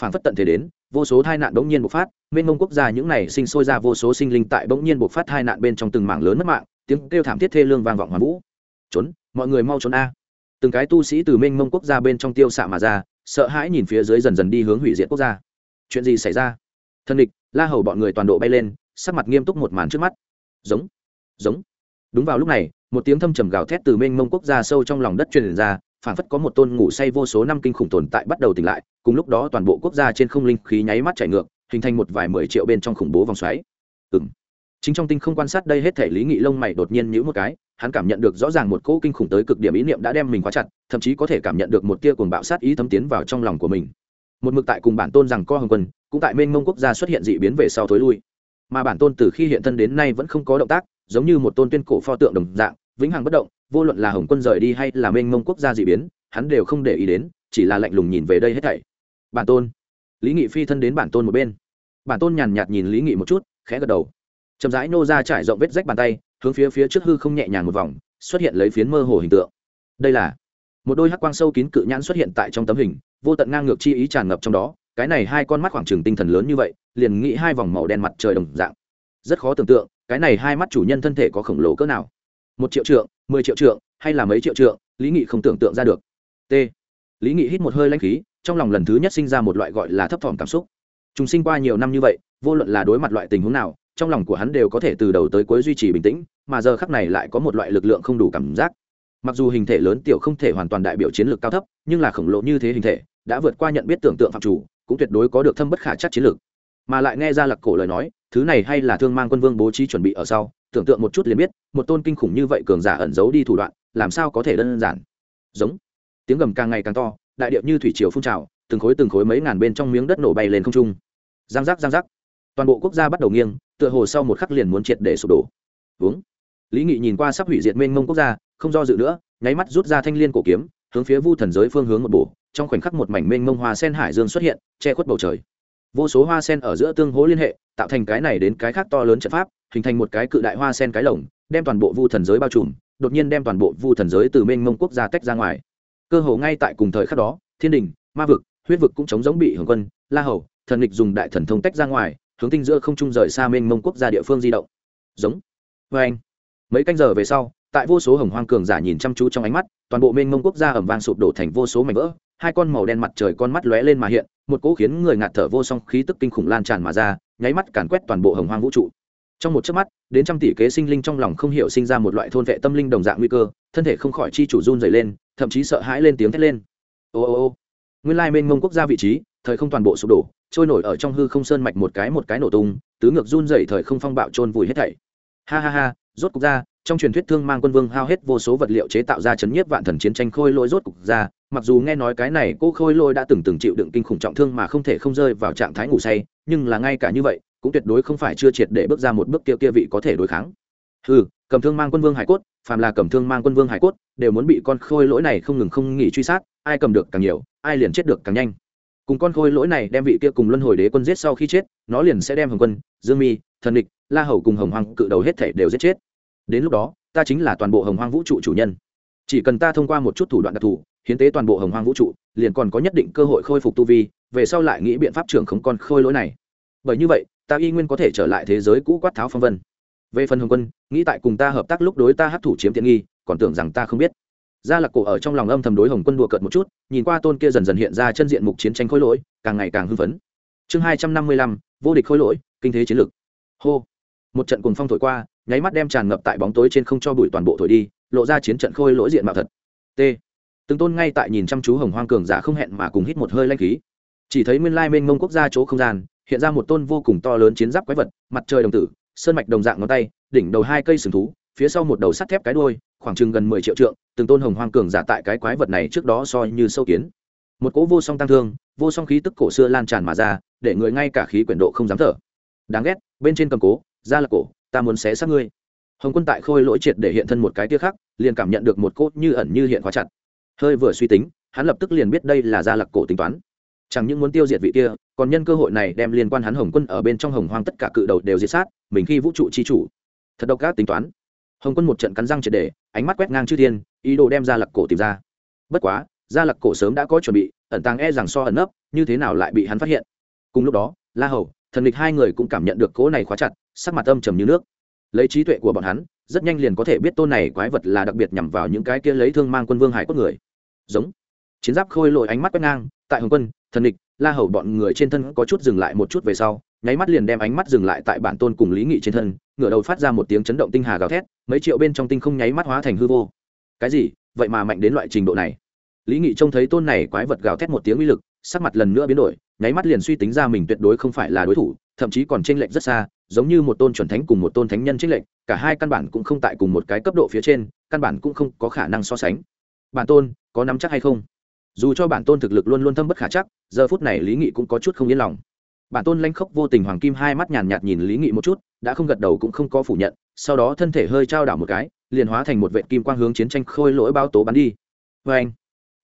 Phản phất tận thế đến, vô số tai nạn bỗng nhiên bộc phát, mênh mông quốc gia những này sinh sôi ra vô số sinh linh tại bỗng nhiên bộc phát tai nạn bên trong từng mảng lớn mất mạng tiếng kêu thảm thiết thê lương vang vọng hoàn vũ. Trốn, mọi người mau trốn a. Từng cái tu sĩ từ mênh mông quốc gia bên trong tiêu xạ mà ra, sợ hãi nhìn phía dưới dần dần đi hướng hủy diệt quốc gia. Chuyện gì xảy ra? Thân địch, la hầu bọn người toàn độ bay lên, sắc mặt nghiêm túc một màn trước mắt. Giống giống. Đúng vào lúc này, một tiếng thâm trầm gào thét từ mênh mông quốc gia sâu trong lòng đất truyền ra phản phất có một tôn ngủ say vô số năm kinh khủng tồn tại bắt đầu tỉnh lại, cùng lúc đó toàn bộ quốc gia trên không linh khí nháy mắt chảy ngược, hình thành một vài mười triệu bên trong khủng bố vòng xoáy. Ừ m chính trong tinh không quan sát đây hết thể lý nghị lông mày đột nhiên nhữ một cái, hắn cảm nhận được rõ ràng một cỗ kinh khủng tới cực điểm ý niệm đã đem mình khóa chặt, thậm chí có thể cảm nhận được một tia cuồng bạo sát ý thấm tiến vào trong lòng của mình. Một mực tại cùng bản tôn rằng co hồng quân, cũng tại mênh mông quốc gia xuất hiện dị biến về sau thối lui. Mà bản tôn từ khi hiện thân đến nay vẫn không có động tác, giống như một tôn tuyên cổ pho tượng đồng dạng, vĩnh hằng bất động, vô luận là hồng quân rời đi hay là mênh mông quốc gia dị biến, hắn đều không để ý đến, chỉ là lạnh lùng nhìn về đây hết thảy. Bản tôn. Lý nghị phi thân đến bản tôn một bên. Bản tôn nhàn nhạt nhìn lý nghị một chút, khẽ gật đầu chậm rãi nô ra trải rộng vết rách bàn tay, hướng phía phía trước hư không nhẹ nhàng một vòng, xuất hiện lấy phiến mơ hồ hình tượng. Đây là một đôi hắc quang sâu kín cự nhãn xuất hiện tại trong tấm hình, vô tận ngang ngược chi ý tràn ngập trong đó, cái này hai con mắt khoảng trừng tinh thần lớn như vậy, liền nghĩ hai vòng màu đen mặt trời đồng dạng. Rất khó tưởng tượng, cái này hai mắt chủ nhân thân thể có khổng lồ cỡ nào. Một triệu trượng, mười triệu trượng, hay là mấy triệu trượng, lý nghị không tưởng tượng ra được. T. Lý nghị hít một hơi lanh khí, trong lòng lần thứ nhất sinh ra một loại gọi là thấp thỏm cảm xúc. Chúng sinh qua nhiều năm như vậy, vô luận là đối mặt loại tình huống nào trong lòng của hắn đều có thể từ đầu tới cuối duy trì bình tĩnh, mà giờ khắc này lại có một loại lực lượng không đủ cảm giác. Mặc dù hình thể lớn tiểu không thể hoàn toàn đại biểu chiến lược cao thấp, nhưng là khổng lồ như thế hình thể, đã vượt qua nhận biết tưởng tượng phạm chủ, cũng tuyệt đối có được thâm bất khả chắc chiến lược. Mà lại nghe ra lặc cổ lời nói, thứ này hay là thương mang quân vương bố trí chuẩn bị ở sau, tưởng tượng một chút liền biết, một tôn kinh khủng như vậy cường giả ẩn giấu đi thủ đoạn, làm sao có thể đơn giản. Giống. Tiếng gầm càng ngày càng to, đại điệu như thủy triều phun trào, từng khối từng khối mấy ngàn bên trong miếng đất nổ bay lên không trung. Giang giác giang giác. Toàn bộ quốc gia bắt đầu nghiêng tựa hồ sau một khắc liền muốn triệt để sụp đổ. Uống lý nghị nhìn qua sắp hủy diệt mênh mông quốc gia, không do dự nữa, nháy mắt rút ra thanh l i ê n cổ kiếm, hướng phía vu thần giới phương hướng một bổ, trong khoảnh khắc một mảnh mênh mông hoa sen hải dương xuất hiện, che khuất bầu trời. Vô số hoa sen ở giữa tương hố liên hệ, tạo thành cái này đến cái khác to lớn trận pháp, hình thành một cái cự đại hoa sen cái lồng, đem toàn bộ vu thần giới bao trùm, đột nhiên đem toàn bộ vu thần giới từ mênh mông quốc gia tách ra ngoài. Cơ hồ ngay tại cùng thời khắc đó, thiên đình, ma vực, huyết vực cũng chống giống bị hưởng quân, la hầu, thần địch dùng đại thần thông tách ra ngoài hướng tinh giữa không trung rời xa mênh mông quốc gia địa phương di động. Giống. Vê anh. Mấy canh giờ về sau, tại vô số hồng hoang cường giả nhìn chăm chú trong ánh mắt, toàn bộ mênh mông quốc gia ẩm vang sụp đổ thành vô số mảnh vỡ, hai con màu đen mặt trời con mắt lóe lên mà hiện, một cỗ khiến người ngạt thở vô song khí tức kinh khủng lan tràn mà ra, nháy mắt càn quét toàn bộ hồng hoang vũ trụ. Trong một chớp mắt, đến trăm tỷ kế sinh linh trong lòng không hiểu sinh ra một loại thôn vệ tâm linh đồng dạng nguy cơ, thân thể không khỏi chi chủ run dày lên, thậm chí sợ hãi lên tiếng thét lên. Ô ô ô. Nguyên lai mênh mông quốc gia vị trí, thời không toàn bộ sụp đổ trôi nổi ở trong hư không sơn mạch một cái một cái nổ tung, tứ ngược run dày thời không phong bạo trôn vùi hết thảy. Ha ha ha, rốt cục ra, trong truyền thuyết thương mang quân vương hao hết vô số vật liệu chế tạo ra chấn nhiếp vạn thần chiến tranh khôi lỗi rốt cục ra, mặc dù nghe nói cái này cô khôi lỗi đã từng từng chịu đựng kinh khủng trọng thương mà không thể không rơi vào trạng thái ngủ say, nhưng là ngay cả như vậy, cũng tuyệt đối không phải chưa triệt để bước ra một bước kia kia vị có thể đối kháng. Ừ cầm thương mang quân vương hải cốt, phàm là cầm thương mang quân vương hải cốt, đều muốn bị con khôi lỗi này không ngừng không nghỉ truy sát, ai cầm được càng nhiều, ai liền chết được càng nhanh cùng con khôi lỗi này đem vị kia cùng luân hồi đế quân giết sau khi chết, nó liền sẽ đem hồng quân, dương mi, thần địch, la hầu cùng hồng hoàng cự đầu hết thể đều giết chết. Đến lúc đó, ta chính là toàn bộ hồng hoàng vũ trụ chủ nhân. Chỉ cần ta thông qua một chút thủ đoạn đặc thù, hiến tế toàn bộ hồng hoàng vũ trụ, liền còn có nhất định cơ hội khôi phục tu vi, về sau lại nghĩ biện pháp trưởng không con khôi lỗi này. Bởi như vậy, ta y nguyên có thể trở lại thế giới cũ quát tháo phong vân. Về phần hồng quân, nghĩ tại cùng ta hợp tác lúc đối ta hấp thụ chiếm tiện nghi, còn tưởng rằng ta không biết gia lạc cổ ở trong lòng âm thầm đối hồng quân đùa cợt một chút, nhìn qua tôn kia dần dần hiện ra chân diện mục chiến tranh khối lỗi, càng ngày càng hưng phấn. Chương hai trăm năm mươi lăm, vô địch khối lỗi, kinh thế chiến lược. Hô. Một trận cùng phong thổi qua, nháy mắt đem tràn ngập tại bóng tối trên không cho bụi toàn bộ thổi đi, lộ ra chiến trận khôi lỗi diện mạo thật. T. Từng tôn ngay tại nhìn chăm chú hồng hoang cường giả không hẹn mà cùng hít một hơi lanh khí. Chỉ thấy nguyên lai mênh mông quốc gia chỗ không gian, hiện ra một tôn vô cùng to lớn chiến giáp quái vật, mặt trời đồng tử, sơn mạch đồng dạng ngón tay, đỉnh đầu hai cây sừng thú phía sau một đầu sắt thép cái đuôi, khoảng chừng gần mười triệu trượng, từng tôn hồng hoang cường giả tại cái quái vật này trước đó soi như sâu kiến. Một cỗ vô song tăng thương, vô song khí tức cổ xưa lan tràn mà ra, để người ngay cả khí quyển độ không dám thở. Đáng ghét, bên trên cầm cố, ra là cổ, ta muốn xé xác ngươi. Hồng quân tại khôi lỗi triệt để hiện thân một cái tia khác, liền cảm nhận được một cốt như ẩn như hiện khóa chặt. Hơi vừa suy tính, hắn lập tức liền biết đây là gia lặc cổ tính toán. Chẳng những muốn tiêu diệt vị kia, còn nhân cơ hội này đem liên quan hắn hồng quân ở bên trong hồng hoang tất cả cự đầu đều diệt sát, mình khi vũ trụ chi chủ. Thật độc ác tính toán hồng quân một trận cắn răng triệt để, ánh mắt quét ngang chư thiên, ý đồ đem ra lặc cổ tìm ra. Bất quá ra lặc cổ sớm đã có chuẩn bị, ẩn tàng e rằng so ẩn nấp, như thế nào lại bị hắn phát hiện? Cùng lúc đó, la hầu, thần địch hai người cũng cảm nhận được cỗ này khóa chặt, sắc mặt âm trầm như nước. Lấy trí tuệ của bọn hắn, rất nhanh liền có thể biết tôn này quái vật là đặc biệt nhằm vào những cái kia lấy thương mang quân vương hải cốt người. Giống. Chiến giáp khôi lội ánh mắt quét ngang, tại hồng quân, thần địch, la hầu bọn người trên thân có chút dừng lại một chút về sau, nháy mắt liền đem ánh mắt dừng lại tại bản tôn cùng lý nghị trên thân ngửa đầu phát ra một tiếng chấn động tinh hà gào thét, mấy triệu bên trong tinh không nháy mắt hóa thành hư vô. Cái gì? Vậy mà mạnh đến loại trình độ này. Lý nghị trông thấy tôn này quái vật gào thét một tiếng uy lực, sắc mặt lần nữa biến đổi, nháy mắt liền suy tính ra mình tuyệt đối không phải là đối thủ, thậm chí còn chênh lệch rất xa, giống như một tôn chuẩn thánh cùng một tôn thánh nhân chênh lệch, cả hai căn bản cũng không tại cùng một cái cấp độ phía trên, căn bản cũng không có khả năng so sánh. Bản tôn, có nắm chắc hay không? Dù cho bản tôn thực lực luôn luôn thâm bất khả chắc, giờ phút này lý nghị cũng có chút không yên lòng bản tôn lanh khốc vô tình hoàng kim hai mắt nhàn nhạt nhìn lý nghị một chút, đã không gật đầu cũng không có phủ nhận, sau đó thân thể hơi trao đảo một cái, liền hóa thành một vệ kim quang hướng chiến tranh khôi lỗi bao tố bắn đi. Vê anh,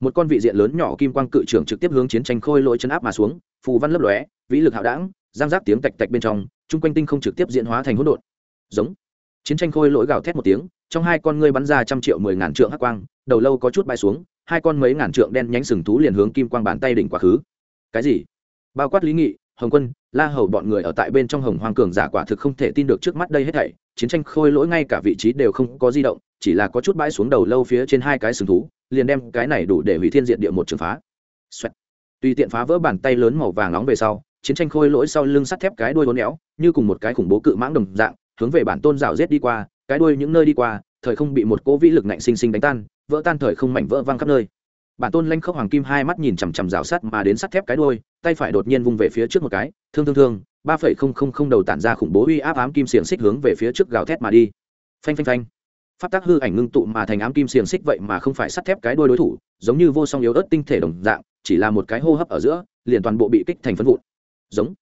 một con vị diện lớn nhỏ kim quang cự trưởng trực tiếp hướng chiến tranh khôi lỗi chấn áp mà xuống, phù văn lấp lóe, vĩ lực hạo đảng giang giáp tiếng tạch tạch bên trong, chung quanh tinh không trực tiếp diễn hóa thành hỗn độn. Giống, chiến tranh khôi lỗi gào thét một tiếng, trong hai con ngươi bắn ra trăm triệu mười ngàn trượng hắc quang, đầu lâu có chút bay xuống, hai con mấy ngàn trượng đen nhánh sừng thú liền hướng kim quang bàn tay đỉnh quá khứ. Cái gì? Bao quát lý nghị hồng quân, la hầu bọn người ở tại bên trong hồng hoang cường giả quả thực không thể tin được trước mắt đây hết thảy, chiến tranh khôi lỗi ngay cả vị trí đều không có di động, chỉ là có chút bãi xuống đầu lâu phía trên hai cái sừng thú, liền đem cái này đủ để hủy thiên diện địa một trường phá Xoẹt. tùy tiện phá vỡ bàn tay lớn màu vàng nóng về sau, chiến tranh khôi lỗi sau lưng sắt thép cái đuôi hốn éo, như cùng một cái khủng bố cự mãng đồng dạng, hướng về bản tôn rào rết đi qua, cái đuôi những nơi đi qua, thời không bị một cỗ vĩ lực nạnh sinh sinh đánh tan, vỡ tan thời không mảnh vỡ văng khắp nơi bản tôn lanh khốc hoàng kim hai mắt nhìn chằm chằm rào sắt mà đến sắt thép cái đuôi, tay phải đột nhiên vung về phía trước một cái, thương thương thương, ba phẩy không không không đầu tản ra khủng bố uy áp ám kim xiềng xích hướng về phía trước gào thét mà đi. Phanh phanh phanh. Pháp tác hư ảnh ngưng tụ mà thành ám kim xiềng xích vậy mà không phải sắt thép cái đuôi đối thủ, giống như vô song yếu ớt tinh thể đồng dạng, chỉ là một cái hô hấp ở giữa, liền toàn bộ bị kích thành phân vụn. Giống.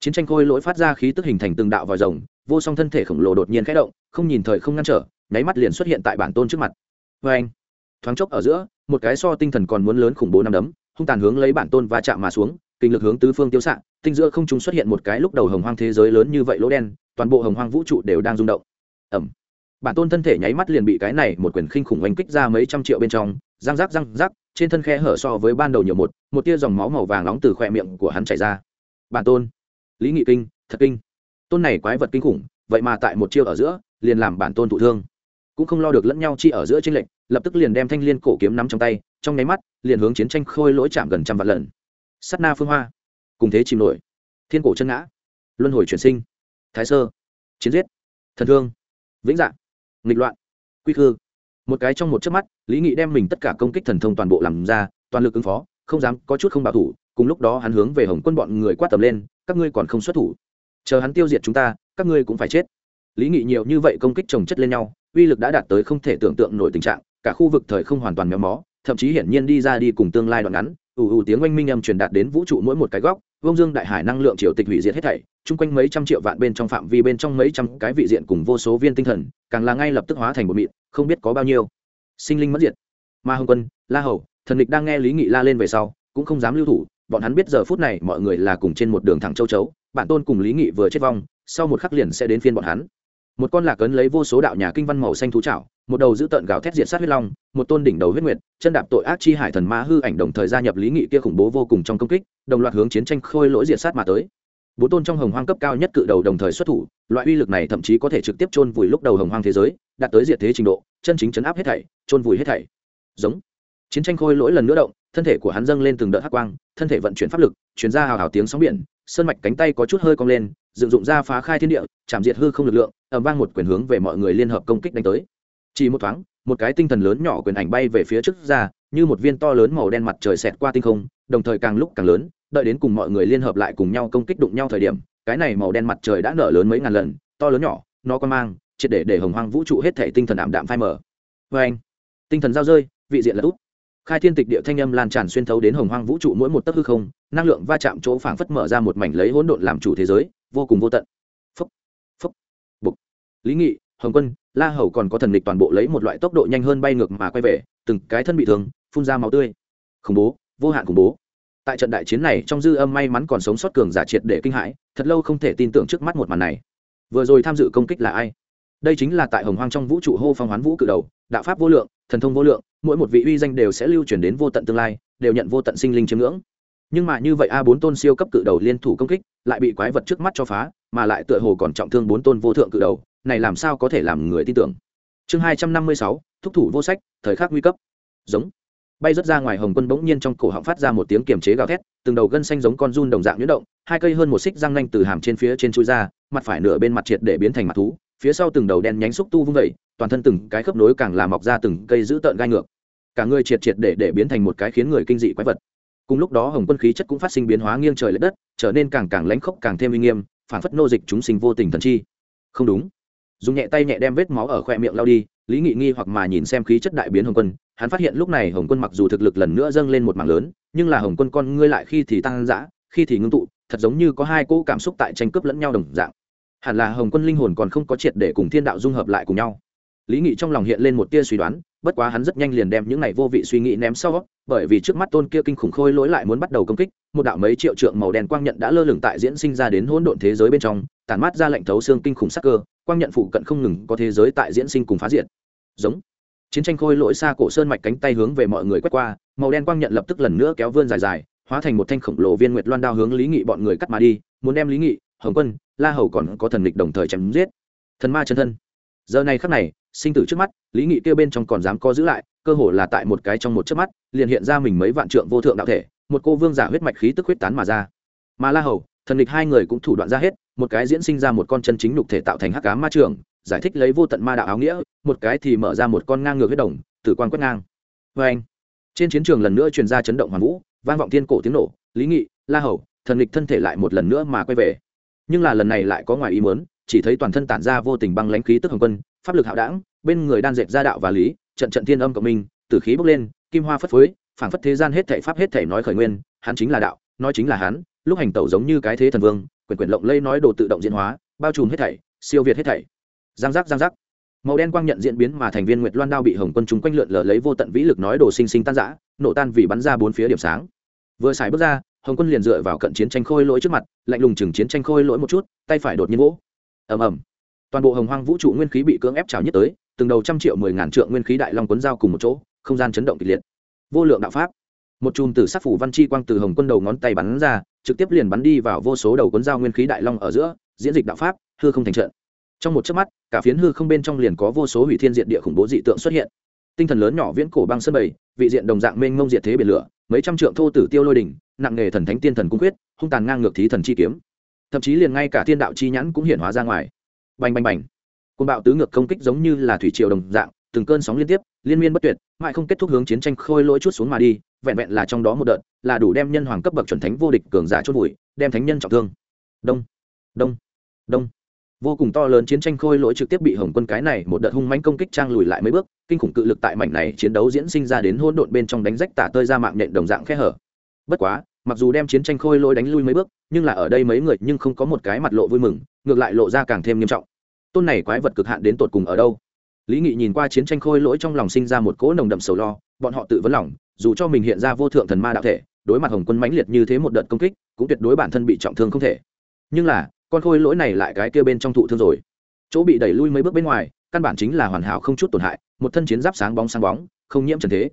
Chiến tranh khôi lỗi phát ra khí tức hình thành từng đạo vòi rồng, vô song thân thể khổng lồ đột nhiên khẽ động, không nhìn thời không ngăn trở, nháy mắt liền xuất hiện tại bản tôn trước mặt. Vê anh thoáng chốc ở giữa, một cái so tinh thần còn muốn lớn khủng bố năm đấm, hung tàn hướng lấy bản tôn va chạm mà xuống, kinh lực hướng tứ phương tiêu xạ, tinh giữa không trung xuất hiện một cái lúc đầu hồng hoang thế giới lớn như vậy lỗ đen, toàn bộ hồng hoang vũ trụ đều đang rung động. Ẩm bản tôn thân thể nháy mắt liền bị cái này một quyền khinh khủng oanh kích ra mấy trăm triệu bên trong, răng rác răng rác trên thân khe hở so với ban đầu nhiều một một tia dòng máu màu vàng nóng từ khoe miệng của hắn chảy ra. Bản tôn. Lý nghị kinh, thật kinh. Tôn này quái vật kinh khủng, vậy mà tại một chiêu ở giữa, liền làm bản tôn thụ thương cũng không lo được lẫn nhau chi ở giữa trên lệnh lập tức liền đem thanh liên cổ kiếm nắm trong tay, trong nháy mắt, liền hướng chiến tranh khôi lỗi chạm gần trăm vạn lần. Sắt na phương hoa, cùng thế chìm nổi. Thiên cổ chân ngã, luân hồi chuyển sinh. Thái sơ, chiến giết. Thần thương, vĩnh dạng nghịch loạn, quy khư. Một cái trong một chớp mắt, lý nghị đem mình tất cả công kích thần thông toàn bộ làm ra, toàn lực ứng phó, không dám, có chút không bảo thủ, cùng lúc đó hắn hướng về hồng quân bọn người quát tầm lên, các ngươi còn không xuất thủ. Chờ hắn tiêu diệt chúng ta, các ngươi cũng phải chết. Lý nghị nhiều như vậy công kích trồng chất lên nhau uy lực đã đạt tới không thể tưởng tượng nổi tình trạng, cả khu vực thời không hoàn toàn méo mó, thậm chí hiển nhiên đi ra đi cùng tương lai đoạn ngắn, ù ù tiếng oanh minh âm truyền đạt đến vũ trụ mỗi một cái góc vông dương đại hải năng lượng triều tịch hủy diệt hết thảy, chung quanh mấy trăm triệu vạn bên trong phạm vi bên trong mấy trăm cái vị diện cùng vô số viên tinh thần, càng là ngay lập tức hóa thành một mịn, không biết có bao nhiêu. Sinh linh mất diệt. Ma hồng quân, la hầu, thần địch đang nghe lý nghị la lên về sau, cũng không dám lưu thủ, bọn hắn biết giờ phút này mọi người là cùng trên một đường thẳng châu chấu, bản tôn cùng lý nghị vừa chết vong, sau một khắc liền sẽ đến phiên bọn hắn một con lạc ấn lấy vô số đạo nhà kinh văn màu xanh thú trảo, một đầu giữ tợn gào thét diệt sát huyết long, một tôn đỉnh đầu huyết nguyệt, chân đạp tội ác chi hải thần ma hư ảnh đồng thời gia nhập lý nghị kia khủng bố vô cùng trong công kích, đồng loạt hướng chiến tranh khôi lỗi diệt sát mà tới. Bốn tôn trong hồng hoang cấp cao nhất cự đầu đồng thời xuất thủ, loại uy lực này thậm chí có thể trực tiếp chôn vùi lúc đầu hồng hoang thế giới, đạt tới diệt thế trình độ, chân chính chấn áp hết thảy, chôn vùi hết thảy. Giống. Chiến tranh khôi lỗi lần nữa động, thân thể của hắn dâng lên từng đợt hắc quang, thân thể vận chuyển pháp lực chuyển ra hào hào tiếng sóng biển, sơn mạch cánh tay có chút hơi cong lên dựng dụng ra phá khai thiên địa, chạm diệt hư không lực lượng ẩm vang một quyền hướng về mọi người liên hợp công kích đánh tới. Chỉ một thoáng, một cái tinh thần lớn nhỏ quyền ảnh bay về phía trước ra, như một viên to lớn màu đen mặt trời xẹt qua tinh không, đồng thời càng lúc càng lớn, đợi đến cùng mọi người liên hợp lại cùng nhau công kích đụng nhau thời điểm, cái này màu đen mặt trời đã nở lớn mấy ngàn lần, to lớn nhỏ, nó có mang, triệt để để hồng hoang vũ trụ hết thể tinh thần ảm đạm phai mở vê anh tinh thần giao rơi, vị diện là út khai thiên tịch địa thanh âm lan tràn xuyên thấu đến hồng hoang vũ trụ mỗi một tấc hư không, năng lượng va chạm chỗ phảng phất mở ra một mảnh lấy hỗn độn làm chủ thế giới, vô cùng vô tận. Phúc phúc bục. Lý nghị, hồng quân, la hầu còn có thần lịch toàn bộ lấy một loại tốc độ nhanh hơn bay ngược mà quay về, từng cái thân bị thương, phun ra máu tươi. Khủng bố, vô hạn khủng bố. Tại trận đại chiến này, trong dư âm may mắn còn sống sót cường giả triệt để kinh hãi, thật lâu không thể tin tưởng trước mắt một màn này. Vừa rồi tham dự công kích là ai? Đây chính là tại hồng hoang trong vũ trụ hô phong hoán vũ cự đầu đạo pháp vô lượng, thần thông vô lượng, mỗi một vị uy danh đều sẽ lưu truyền đến vô tận tương lai, đều nhận vô tận sinh linh chiếm ngưỡng. Nhưng mà như vậy a bốn tôn siêu cấp cự đầu liên thủ công kích, lại bị quái vật trước mắt cho phá, mà lại tựa hồ còn trọng thương bốn tôn vô thượng cự đầu, này làm sao có thể làm người tin tưởng? Chương hai trăm năm mươi sáu, thúc thủ vô sách, thời khắc nguy cấp. Giống. Bay rớt ra ngoài hồng quân bỗng nhiên trong cổ họng phát ra một tiếng kiềm chế gào thét, từng đầu gân xanh giống con run đồng dạng nhuyễn động, hai cây hơn một xích răng nanh từ hàm trên phía trên chui ra, mặt phải nửa bên mặt triệt để biến thành mặt thú phía sau từng đầu đen nhánh xúc tu vung vẩy, toàn thân từng cái khớp nối càng làm mọc ra từng cây giữ tợn gai ngược. Cả người triệt triệt để để biến thành một cái khiến người kinh dị quái vật. Cùng lúc đó hồng quân khí chất cũng phát sinh biến hóa nghiêng trời l ệ đất, trở nên càng càng lãnh khốc càng thêm uy nghiêm, phản phất nô dịch chúng sinh vô tình thần chi. Không đúng. Dùng nhẹ tay nhẹ đem vết máu ở khoe miệng lao đi, lý nghị nghi hoặc mà nhìn xem khí chất đại biến hồng quân, hắn phát hiện lúc này hồng quân mặc dù thực lực lần nữa dâng lên một mảng lớn, nhưng là hồng quân con ngươi lại khi thì tăng giã khi thì ngưng tụ, thật giống như có hai cỗ cảm xúc tại tranh cướp lẫn nhau đồng dạng hẳn là hồng quân linh hồn còn không có triệt để cùng thiên đạo dung hợp lại cùng nhau. Lý nghị trong lòng hiện lên một tia suy đoán, bất quá hắn rất nhanh liền đem những này vô vị suy nghĩ ném sau, bởi vì trước mắt tôn kia kinh khủng khôi lỗi lại muốn bắt đầu công kích, một đạo mấy triệu trượng màu đen quang nhận đã lơ lửng tại diễn sinh ra đến hỗn độn thế giới bên trong, tản mát ra lệnh thấu xương kinh khủng sắc cơ, quang nhận phụ cận không ngừng có thế giới tại diễn sinh cùng phá diện giống. Chiến tranh khôi lỗi xa cổ sơn mạch cánh tay hướng về mọi người quét qua, màu đen quang nhận lập tức lần nữa kéo vươn dài dài, hóa thành một thanh khổng lồ viên nguyệt loan đao hướng lý nghị bọn người cắt mà đi, muốn đem lý nghị, hồng quân la hầu còn có thần lịch đồng thời chém giết. Thần ma chân thân. Giờ này khắc này, sinh tử trước mắt, lý nghị kêu bên trong còn dám co giữ lại, cơ hồ là tại một cái trong một chớp mắt, liền hiện ra mình mấy vạn trượng vô thượng đạo thể, một cô vương giả huyết mạch khí tức huyết tán mà ra. Mà la hầu, thần lịch hai người cũng thủ đoạn ra hết, một cái diễn sinh ra một con chân chính nhục thể tạo thành hắc cá ma trường, giải thích lấy vô tận ma đạo áo nghĩa, một cái thì mở ra một con ngang ngược huyết đồng, tử quan quét ngang. Vê anh, trên chiến trường lần nữa truyền ra chấn động hoàn vũ, vang vọng thiên cổ tiếng nổ, lý nghị, la hầu, thần lịch thân thể lại một lần nữa mà quay về nhưng là lần này lại có ngoài ý muốn, chỉ thấy toàn thân tản ra vô tình băng lãnh khí tức hồng quân, pháp lực hạo đảng bên người đan dệt ra đạo và lý, trận trận thiên âm cộng minh, tử khí bốc lên, kim hoa phất phới, phảng phất thế gian hết thảy pháp hết thảy nói khởi nguyên, hắn chính là đạo, nói chính là hắn, lúc hành tẩu giống như cái thế thần vương, quyền quyền lộng lây nói đồ tự động diễn hóa, bao trùm hết thảy, siêu việt hết thảy. Giang giác giang giác. Màu đen quang nhận diễn biến mà thành viên nguyệt loan đao bị hồng quân chúng quanh lượn lờ lấy vô tận vĩ lực nói đồ sinh sinh tan rã, nổ tan vì bắn ra bốn phía điểm sáng. Vừa xài bước ra hồng quân liền dựa vào cận chiến tranh khôi lỗi trước mặt, lạnh lùng chừng chiến tranh khôi lỗi một chút, tay phải đột nhiên vỗ. Ầm ầm. Toàn bộ hồng hoang vũ trụ nguyên khí bị cưỡng ép trào nhất tới, từng đầu trăm triệu mười ngàn trượng nguyên khí đại long quấn dao cùng một chỗ, không gian chấn động kịch liệt. Vô lượng đạo pháp. Một chùm từ sắc phủ văn chi quang từ hồng quân đầu ngón tay bắn ra, trực tiếp liền bắn đi vào vô số đầu quấn dao nguyên khí đại long ở giữa, diễn dịch đạo pháp, hư không thành trận. Trong một chớp mắt, cả phiến hư không bên trong liền có vô số hủy thiên diện địa khủng bố dị tượng xuất hiện. Tinh thần lớn nhỏ viễn cổ băng sơn bầy vị diện đồng dạng mênh mông diệt thế biển lửa, mấy trăm trượng thô tử tiêu lôi đỉnh nặng nghề thần thánh tiên thần cung quyết, hung tàn ngang ngược thí thần chi kiếm. Thậm chí liền ngay cả thiên đạo chi nhãn cũng hiện hóa ra ngoài. Bành bành bành. Côn bạo tứ ngược công kích giống như là thủy triều đồng dạng, từng cơn sóng liên tiếp, liên miên bất tuyệt, mãi không kết thúc hướng chiến tranh khôi lỗi chút xuống mà đi, vẹn vẹn là trong đó một đợt, là đủ đem nhân hoàng cấp bậc chuẩn thánh vô địch cường giả chốt bụi đem thánh nhân trọng thương. Đông đông đông. Vô cùng to lớn chiến tranh khôi lỗi trực tiếp bị hồng quân cái này một đợt hung mãnh công kích trang lùi lại mấy bước, kinh khủng cự lực tại mảnh này chiến đấu diễn sinh ra đến hỗn độn bên trong đánh rách tả tơi ra mạng nhện đồng dạng khe hở bất quá, mặc dù đem chiến tranh khôi lỗi đánh lui mấy bước, nhưng là ở đây mấy người nhưng không có một cái mặt lộ vui mừng, ngược lại lộ ra càng thêm nghiêm trọng. Tôn này quái vật cực hạn đến tột cùng ở đâu? Lý nghị nhìn qua chiến tranh khôi lỗi trong lòng sinh ra một cỗ nồng đậm sầu lo, bọn họ tự vấn lòng, dù cho mình hiện ra vô thượng thần ma đạo thể, đối mặt hồng quân mãnh liệt như thế một đợt công kích, cũng tuyệt đối bản thân bị trọng thương không thể. Nhưng là, con khôi lỗi này lại cái kia bên trong thụ thương rồi. Chỗ bị đẩy lui mấy bước bên ngoài, căn bản chính là hoàn hảo không chút tổn hại, một thân chiến giáp sáng bóng sáng bóng, không nhiễm trần thế.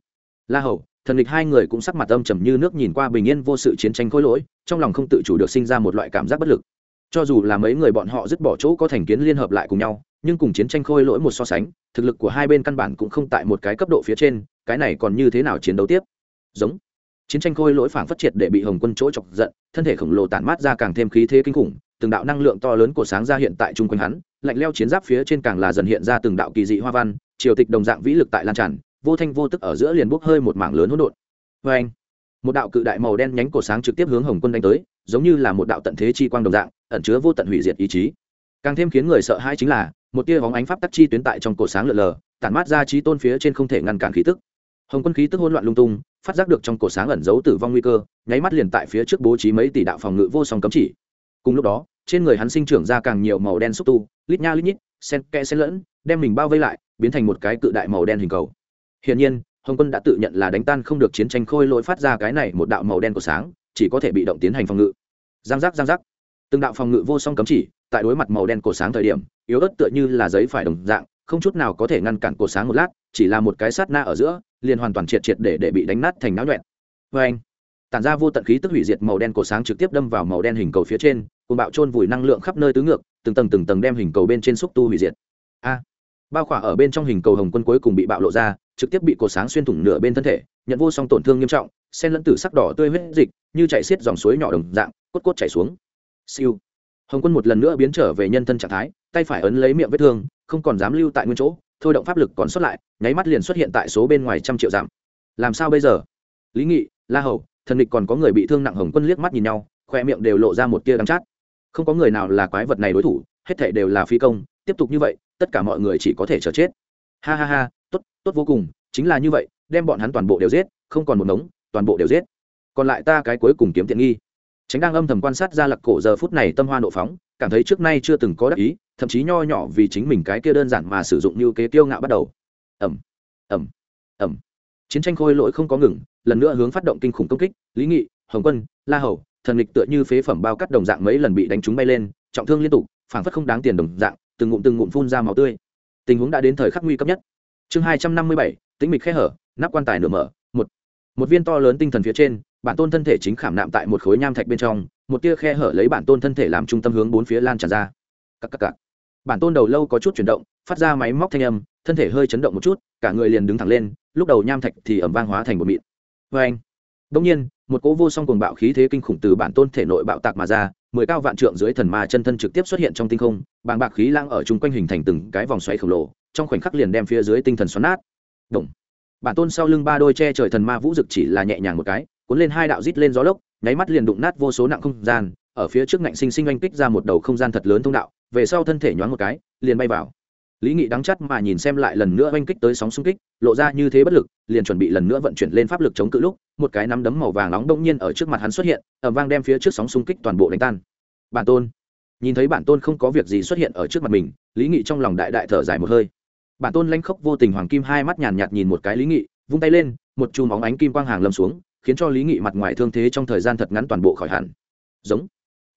La hầu thần địch hai người cũng sắc mặt âm trầm như nước nhìn qua bình yên vô sự chiến tranh khôi lỗi, trong lòng không tự chủ được sinh ra một loại cảm giác bất lực. Cho dù là mấy người bọn họ dứt bỏ chỗ có thành kiến liên hợp lại cùng nhau, nhưng cùng chiến tranh khôi lỗi một so sánh, thực lực của hai bên căn bản cũng không tại một cái cấp độ phía trên, cái này còn như thế nào chiến đấu tiếp? Giống. Chiến tranh khôi lỗi phảng phất triệt để bị hồng quân chỗ chọc giận, thân thể khổng lồ tản mát ra càng thêm khí thế kinh khủng, từng đạo năng lượng to lớn của sáng ra hiện tại chung quanh hắn, lạnh leo chiến giáp phía trên càng là dần hiện ra từng đạo kỳ dị hoa văn, triều tịch đồng dạng vĩ lực tại lan tràn vô thanh vô tức ở giữa liền bốc hơi một mảng lớn hỗn độn. Vê anh, một đạo cự đại màu đen nhánh cổ sáng trực tiếp hướng hồng quân đánh tới, giống như là một đạo tận thế chi quang đồng dạng, ẩn chứa vô tận hủy diệt ý chí. Càng thêm khiến người sợ hãi chính là, một tia bóng ánh pháp tắc chi tuyến tại trong cổ sáng lượn lờ, tản mát ra trí tôn phía trên không thể ngăn cản khí tức. Hồng quân khí tức hỗn loạn lung tung, phát giác được trong cổ sáng ẩn giấu tử vong nguy cơ, nháy mắt liền tại phía trước bố trí mấy tỷ đạo phòng ngự vô song cấm chỉ. Cùng lúc đó, trên người hắn sinh trưởng ra càng nhiều màu đen xúc tu, lít nha lít nhít sen kẽ sen lẫn, đem mình bao vây lại, biến thành một cái cự đại màu đen hình cầu hiển nhiên, hồng quân đã tự nhận là đánh tan không được chiến tranh khôi lỗi phát ra cái này một đạo màu đen của sáng, chỉ có thể bị động tiến hành phòng ngự. Giang giác giang giác. Từng đạo phòng ngự vô song cấm chỉ, tại đối mặt màu đen cổ sáng thời điểm, yếu ớt tựa như là giấy phải đồng dạng, không chút nào có thể ngăn cản cổ sáng một lát, chỉ là một cái sát na ở giữa, liền hoàn toàn triệt triệt để để bị đánh nát thành náo nhuẹn. Oeng. tản ra vô tận khí tức hủy diệt màu đen cổ sáng trực tiếp đâm vào màu đen hình cầu phía trên cùng bạo chôn vùi năng lượng khắp nơi tứ ngược, từng tầng từng tầng đem hình cầu bên trên xúc tu hủy diệt. A, bao khỏa ở bên trong hình cầu hồng quân cuối cùng bị bạo lộ ra trực tiếp bị cổ sáng xuyên thủng nửa bên thân thể, nhận vô song tổn thương nghiêm trọng, sen lẫn tử sắc đỏ tươi huyết dịch, như chạy xiết dòng suối nhỏ đồng dạng, cốt cốt chảy xuống. Siêu. Hồng quân một lần nữa biến trở về nhân thân trạng thái, tay phải ấn lấy miệng vết thương, không còn dám lưu tại nguyên chỗ, thôi động pháp lực còn xuất lại, nháy mắt liền xuất hiện tại số bên ngoài trăm triệu giảm làm sao bây giờ? Lý nghị, la hầu, thần địch còn có người bị thương nặng hồng quân liếc mắt nhìn nhau, khoe miệng đều lộ ra một tia đắng chát. Không có người nào là quái vật này đối thủ, hết thể đều là phi công, tiếp tục như vậy, tất cả mọi người chỉ có thể chờ chết. Ha ha ha tốt tốt vô cùng, chính là như vậy, đem bọn hắn toàn bộ đều giết, không còn một mống toàn bộ đều giết. Còn lại ta cái cuối cùng kiếm tiện nghi. Tránh đang âm thầm quan sát ra lặc cổ giờ phút này tâm hoa nộ phóng, cảm thấy trước nay chưa từng có đắc ý, thậm chí nho nhỏ vì chính mình cái kia đơn giản mà sử dụng như kế tiêu ngạo bắt đầu. Ẩm ẩm ẩm chiến tranh khôi lỗi không có ngừng, lần nữa hướng phát động kinh khủng công kích, lý nghị, hồng quân, la hầu, thần lịch tựa như phế phẩm bao cắt đồng dạng mấy lần bị đánh trúng bay lên, trọng thương liên tục, phảng phất không đáng tiền đồng dạng, từng ngụm từng ngụm phun ra máu tươi. Tình huống đã đến thời khắc nguy cấp nhất chương hai trăm năm mươi bảy, tĩnh mịch khe hở, nắp quan tài nửa mở, một. Một viên to lớn tinh thần phía trên, bản tôn thân thể chính khảm nạm tại một khối nham thạch bên trong, một tia khe hở lấy bản tôn thân thể làm trung tâm hướng bốn phía lan tràn ra. Cắc cắc cắc. bản tôn đầu lâu có chút chuyển động, phát ra máy móc thanh âm, thân thể hơi chấn động một chút, cả người liền đứng thẳng lên, lúc đầu nham thạch thì ẩm vang hóa thành một mịn. Vê anh đông nhiên, một cỗ vô song cuồng bạo khí thế kinh khủng từ bản tôn thể nội bạo tạc mà ra, mười cao vạn trượng dưới thần ma chân thân trực tiếp xuất hiện trong tinh không, bàng bạc khí lang ở chung quanh hình thành từng cái vòng xoáy khổng lồ trong khoảnh khắc liền đem phía dưới tinh thần xoắn nát. Động. bản tôn sau lưng ba đôi che trời thần ma vũ dực chỉ là nhẹ nhàng một cái, cuốn lên hai đạo rít lên gió lốc, nháy mắt liền đụng nát vô số nặng không gian, ở phía trước ngạnh sinh sinh oanh kích ra một đầu không gian thật lớn thông đạo, về sau thân thể nhoáng một cái, liền bay vào. Lý nghị đắng chắt mà nhìn xem lại lần nữa oanh kích tới sóng xung kích, lộ ra như thế bất lực, liền chuẩn bị lần nữa vận chuyển lên pháp lực chống cự lúc, một cái nắm đấm màu vàng nóng đông nhiên ở trước mặt hắn xuất hiện ẩm vang đem phía trước sóng xung kích toàn bộ đánh tan. Bản tôn. Nhìn thấy bản tôn không có việc gì xuất hiện ở trước mặt mình, lý nghị trong lòng đại đại thở dài một hơi bản tôn lanh khốc vô tình hoàng kim hai mắt nhàn nhạt nhìn một cái lý nghị, vung tay lên, một chùm óng ánh kim quang hàng lâm xuống, khiến cho lý nghị mặt ngoài thương thế trong thời gian thật ngắn toàn bộ khỏi hẳn. Giống.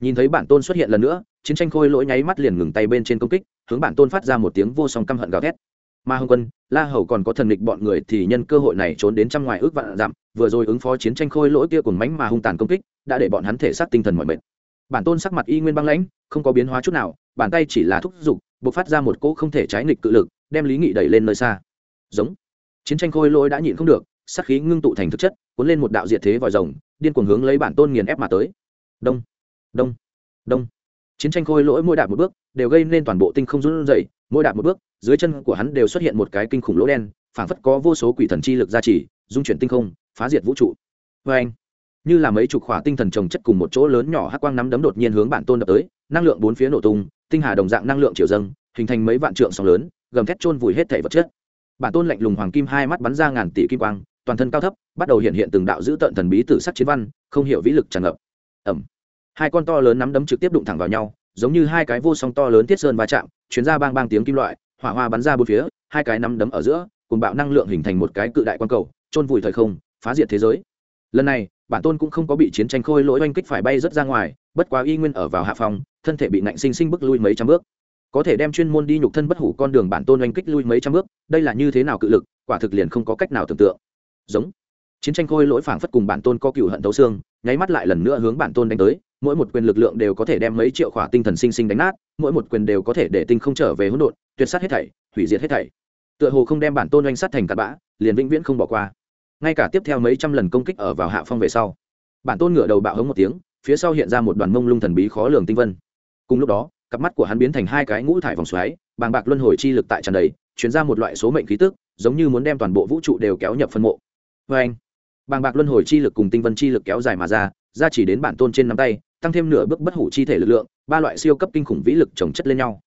Nhìn thấy bản tôn xuất hiện lần nữa, chiến tranh khôi lỗi nháy mắt liền ngừng tay bên trên công kích, hướng bản tôn phát ra một tiếng vô song căm hận gào thét. Ma hồng quân, la hầu còn có thần lịch bọn người thì nhân cơ hội này trốn đến trăm ngoài ước vạn dặm, vừa rồi ứng phó chiến tranh khôi lỗi kia cùng mánh mà hung tàn công kích, đã để bọn hắn thể xác tinh thần mọi mệt. Bản tôn sắc mặt y nguyên băng lãnh, không có biến hóa chút nào, bàn tay chỉ là thúc giục buộc phát ra một cỗ không thể trái nghịch cự lực đem lý nghị đẩy lên nơi xa. Giống. Chiến tranh khôi lỗi đã nhịn không được sắc khí ngưng tụ thành thực chất, cuốn lên một đạo diệt thế vòi rồng, điên cuồng hướng lấy bản tôn nghiền ép mà tới. Đông. Đông. Đông. Chiến tranh khôi lỗi mỗi đạp một bước, đều gây nên toàn bộ tinh không run rẩy. Mỗi đạp một bước, dưới chân của hắn đều xuất hiện một cái kinh khủng lỗ đen, phảng phất có vô số quỷ thần chi lực gia trì, dung chuyển tinh không, phá diệt vũ trụ. Vê anh, như là mấy chục khỏa tinh thần trồng chất cùng một chỗ lớn nhỏ hắc quang nắm đấm đột nhiên hướng bản tôn đập tới, năng lượng bốn phía nổ tung, tinh hà đồng dạng năng lượng chiều dâng, hình thành mấy vạn trượng sóng lớn gầm thét chôn vùi hết thể vật chất. Bản tôn lạnh lùng hoàng kim hai mắt bắn ra ngàn tỷ kim quang, toàn thân cao thấp, bắt đầu hiện hiện từng đạo dữ tợn thần bí tử sắc chiến văn, không hiểu vĩ lực tràn ngập. Ẩm hai con to lớn nắm đấm trực tiếp đụng thẳng vào nhau, giống như hai cái vô song to lớn thiết sơn va chạm, chuyến ra bang bang tiếng kim loại, hỏa hoa bắn ra bốn phía, hai cái nắm đấm ở giữa, cùng bạo năng lượng hình thành một cái cự đại quan cầu trôn vùi thời không, phá diệt thế giới. Lần này, bản tôn cũng không có bị chiến tranh khôi lỗi oanh kích phải bay rất ra ngoài, bất quá y nguyên ở vào hạ phòng, thân thể bị nạnh sinh sinh bước lui mấy trăm bước có thể đem chuyên môn đi nhục thân bất hủ con đường bản tôn oanh kích lui mấy trăm bước, đây là như thế nào cự lực, quả thực liền không có cách nào tưởng tượng. Giống. Chiến tranh khôi lỗi phảng phất cùng bản tôn có cựu hận thấu xương, nháy mắt lại lần nữa hướng bản tôn đánh tới, mỗi một quyền lực lượng đều có thể đem mấy triệu khỏa tinh thần sinh sinh đánh nát, mỗi một quyền đều có thể để tinh không trở về hỗn độn, tuyệt sát hết thảy, hủy diệt hết thảy. Tựa hồ không đem bản tôn oanh sát thành cặn bã, liền vĩnh viễn không bỏ qua. Ngay cả tiếp theo mấy trăm lần công kích ở vào hạ phong về sau, bản tôn ngửa đầu bạo hống một tiếng, phía sau hiện ra một đoàn mông lung thần bí khó lường tinh vân. Cùng lúc đó cặp mắt của hắn biến thành hai cái ngũ thải vòng xoáy, bàng bạc luân hồi chi lực tại tràn đầy chuyển ra một loại số mệnh khí tức, giống như muốn đem toàn bộ vũ trụ đều kéo nhập phân mộ. Vê anh, bàng bạc luân hồi chi lực cùng tinh vân chi lực kéo dài mà ra ra chỉ đến bản tôn trên nắm tay, tăng thêm nửa bước bất hủ chi thể lực lượng, ba loại siêu cấp kinh khủng vĩ lực trồng chất lên nhau.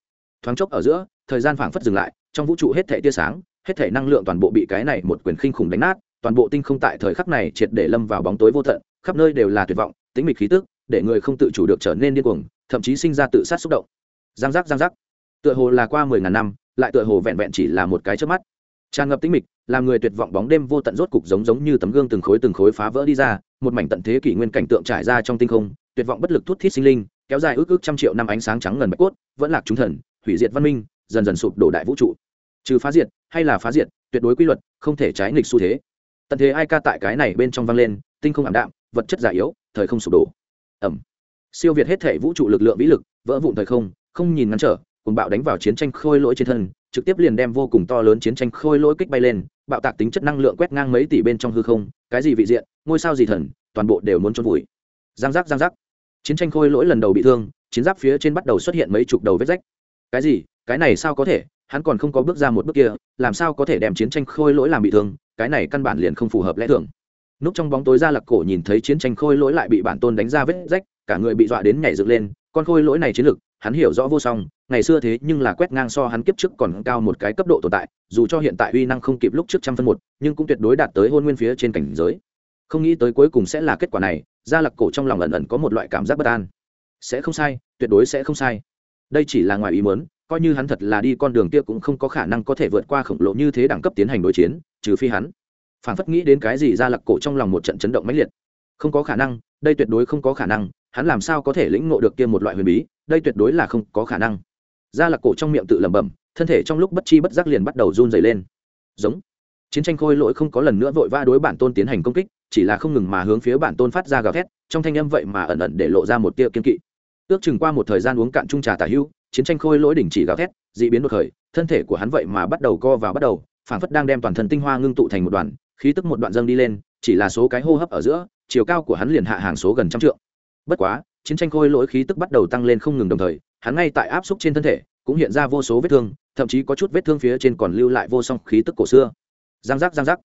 Thoáng chốc ở giữa, thời gian phảng phất dừng lại, trong vũ trụ hết thể tia sáng, hết thể năng lượng toàn bộ bị cái này một quyền khinh khủng đánh nát, toàn bộ tinh không tại thời khắc này triệt để lâm vào bóng tối vô tận, khắp nơi đều là tuyệt vọng tính mịch khí tức, để người không tự chủ được trở nên điên cuồng thậm chí sinh ra tự sát xúc động. Giang giác giang giác. Tựa hồ là qua mười ngàn năm, lại tựa hồ vẹn vẹn chỉ là một cái trước mắt. Tràn ngập tĩnh mịch, làm người tuyệt vọng bóng đêm vô tận rốt cục giống giống như tấm gương từng khối từng khối phá vỡ đi ra, một mảnh tận thế kỷ nguyên cảnh tượng trải ra trong tinh không, tuyệt vọng bất lực thút thít sinh linh, kéo dài ước ước trăm triệu năm ánh sáng trắng ngần bạch cốt, vẫn lạc chúng thần, hủy diệt văn minh, dần dần sụp đổ đại vũ trụ. Trừ phá diệt, hay là phá diệt, tuyệt đối quy luật, không thể trái nghịch xu thế. Tận thế ai ca tại cái này bên trong vang lên, tinh không ảm đạm, vật chất già yếu, thời không sụp đổ. Ẩm siêu việt hết thể vũ trụ lực lượng vĩ lực, vỡ vụn thời không không nhìn ngăn trở cùng bạo đánh vào chiến tranh khôi lỗi trên thân, trực tiếp liền đem vô cùng to lớn chiến tranh khôi lỗi kích bay lên, bạo tạc tính chất năng lượng quét ngang mấy tỷ bên trong hư không, cái gì vị diện, ngôi sao gì thần, toàn bộ đều muốn trôn vùi. Giang giác giang giác. Chiến tranh khôi lỗi lần đầu bị thương, chiến giáp phía trên bắt đầu xuất hiện mấy chục đầu vết rách. Cái gì? Cái này sao có thể? Hắn còn không có bước ra một bước kia, làm sao có thể đem chiến tranh khôi lỗi làm bị thương? Cái này căn bản liền không phù hợp lẽ thường núp trong bóng tối ra lặc cổ nhìn thấy chiến tranh khôi lỗi lại bị bản tôn đánh ra vết rách, cả người bị dọa đến nhảy dựng lên, con khôi lỗi này chiến lực hắn hiểu rõ vô song, ngày xưa thế nhưng là quét ngang so hắn kiếp trước còn cao một cái cấp độ tồn tại, dù cho hiện tại uy năng không kịp lúc trước trăm phân một, nhưng cũng tuyệt đối đạt tới hôn nguyên phía trên cảnh giới. Không nghĩ tới cuối cùng sẽ là kết quả này gia lặc cổ trong lòng ẩn ẩn có một loại cảm giác bất an. Sẽ không sai, tuyệt đối sẽ không sai. Đây chỉ là ngoài ý muốn, coi như hắn thật là đi con đường kia cũng không có khả năng có thể vượt qua khổng lồ như thế đẳng cấp tiến hành đối chiến, trừ phi hắn phản phất nghĩ đến cái gì ra lặc cổ trong lòng một trận chấn động mãnh liệt. Không có khả năng, đây tuyệt đối không có khả năng, hắn làm sao có thể lĩnh ngộ được kia một loại huyền bí, đây tuyệt đối là không có khả năng. Ra lặc cổ trong miệng tự lẩm bẩm, thân thể trong lúc bất chi bất giác liền bắt đầu run dày lên. Giống. Chiến tranh khôi lỗi không có lần nữa vội vã đối bản tôn tiến hành công kích, chỉ là không ngừng mà hướng phía bản tôn phát ra gào thét, trong thanh âm vậy mà ẩn ẩn để lộ ra một tia kiên kỵ. Ước chừng qua một thời gian uống cạn chung trà tả hưu, chiến tranh khôi lỗi đỉnh chỉ gào thét d ị biến đột khởi, thân thể của hắn vậy mà bắt đầu co vào bắt đầu phản phất đang đem toàn thân tinh hoa ngưng tụ thành một đoàn khí tức một đoạn dâng đi lên, chỉ là số cái hô hấp ở giữa, chiều cao của hắn liền hạ hàng số gần trăm trượng. Bất quá, chiến tranh khôi lỗi khí tức bắt đầu tăng lên không ngừng đồng thời, hắn ngay tại áp xúc trên thân thể, cũng hiện ra vô số vết thương, thậm chí có chút vết thương phía trên còn lưu lại vô song khí tức cổ xưa. Giang giác giang giác.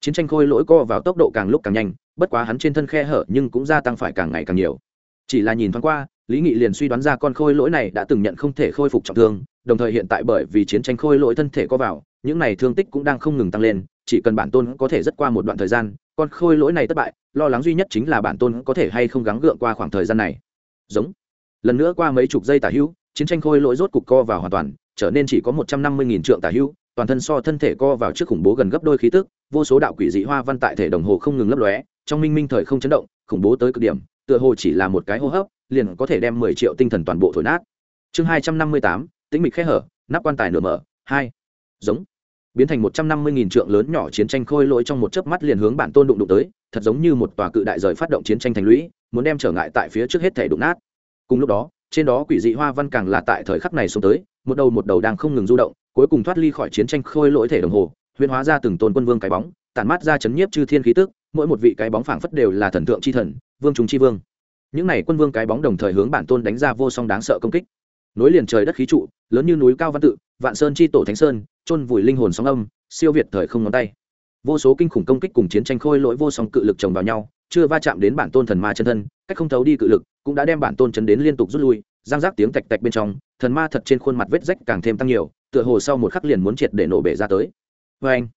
Chiến tranh khôi lỗi co vào tốc độ càng lúc càng nhanh, bất quá hắn trên thân khe hở nhưng cũng gia tăng phải càng ngày càng nhiều. Chỉ là nhìn thoáng qua, lý nghị liền suy đoán ra con khôi lỗi này đã từng nhận không thể khôi phục trọng thương, đồng thời hiện tại bởi vì chiến tranh khôi lỗi thân thể co vào, những này thương tích cũng đang không ngừng tăng lên chỉ cần bản tôn có thể rất qua một đoạn thời gian, con khôi lỗi này thất bại, lo lắng duy nhất chính là bản tôn có thể hay không gắng gượng qua khoảng thời gian này. Giống. Lần nữa qua mấy chục giây tả hữu, chiến tranh khôi lỗi rốt cục co vào hoàn toàn, trở nên chỉ có một trăm năm mươi nghìn trượng tả hữu, toàn thân so thân thể co vào trước khủng bố gần gấp đôi khí tức, vô số đạo quỷ dị hoa văn tại thể đồng hồ không ngừng lấp lóe, trong minh minh thời không chấn động, khủng bố tới cực điểm, tựa hồ chỉ là một cái hô hấp, liền có thể đem mười triệu tinh thần toàn bộ thổi nát. Chương hai trăm năm mươi tám, tĩnh mịch khẽ hở, nắp quan tài nửa mở, hai. Giống biến thành một trăm năm mươi nghìn trượng lớn nhỏ chiến tranh khôi lỗi trong một chớp mắt liền hướng bản tôn đụng đụng tới, thật giống như một tòa cự đại rời phát động chiến tranh thành lũy, muốn đem trở ngại tại phía trước hết thể đụng nát. Cùng lúc đó, trên đó quỷ dị hoa văn càng là tại thời khắc này xuống tới, một đầu một đầu đang không ngừng du động, cuối cùng thoát ly khỏi chiến tranh khôi lỗi thể đồng hồ huyên hóa ra từng tôn quân vương cái bóng, tản mát ra chấn nhiếp chư thiên khí tức, mỗi một vị cái bóng phảng phất đều là thần tượng chi thần, vương chúng chi vương. Những này quân vương cái bóng đồng thời hướng bản tôn đánh ra vô song đáng sợ công kích. Nối liền trời đất khí trụ, lớn như núi cao văn tự, vạn sơn chi tổ thánh sơn chôn vùi linh hồn sóng âm, siêu việt thời không ngón tay. Vô số kinh khủng công kích cùng chiến tranh khôi lỗi vô song cự lực chồng vào nhau, chưa va chạm đến bản tôn thần ma chân thân, cách không thấu đi cự lực, cũng đã đem bản tôn chấn đến liên tục rút lui, giang giác tiếng tạch tạch bên trong, thần ma thật trên khuôn mặt vết rách càng thêm tăng nhiều, tựa hồ sau một khắc liền muốn triệt để nổ bể ra tới. Vê anh,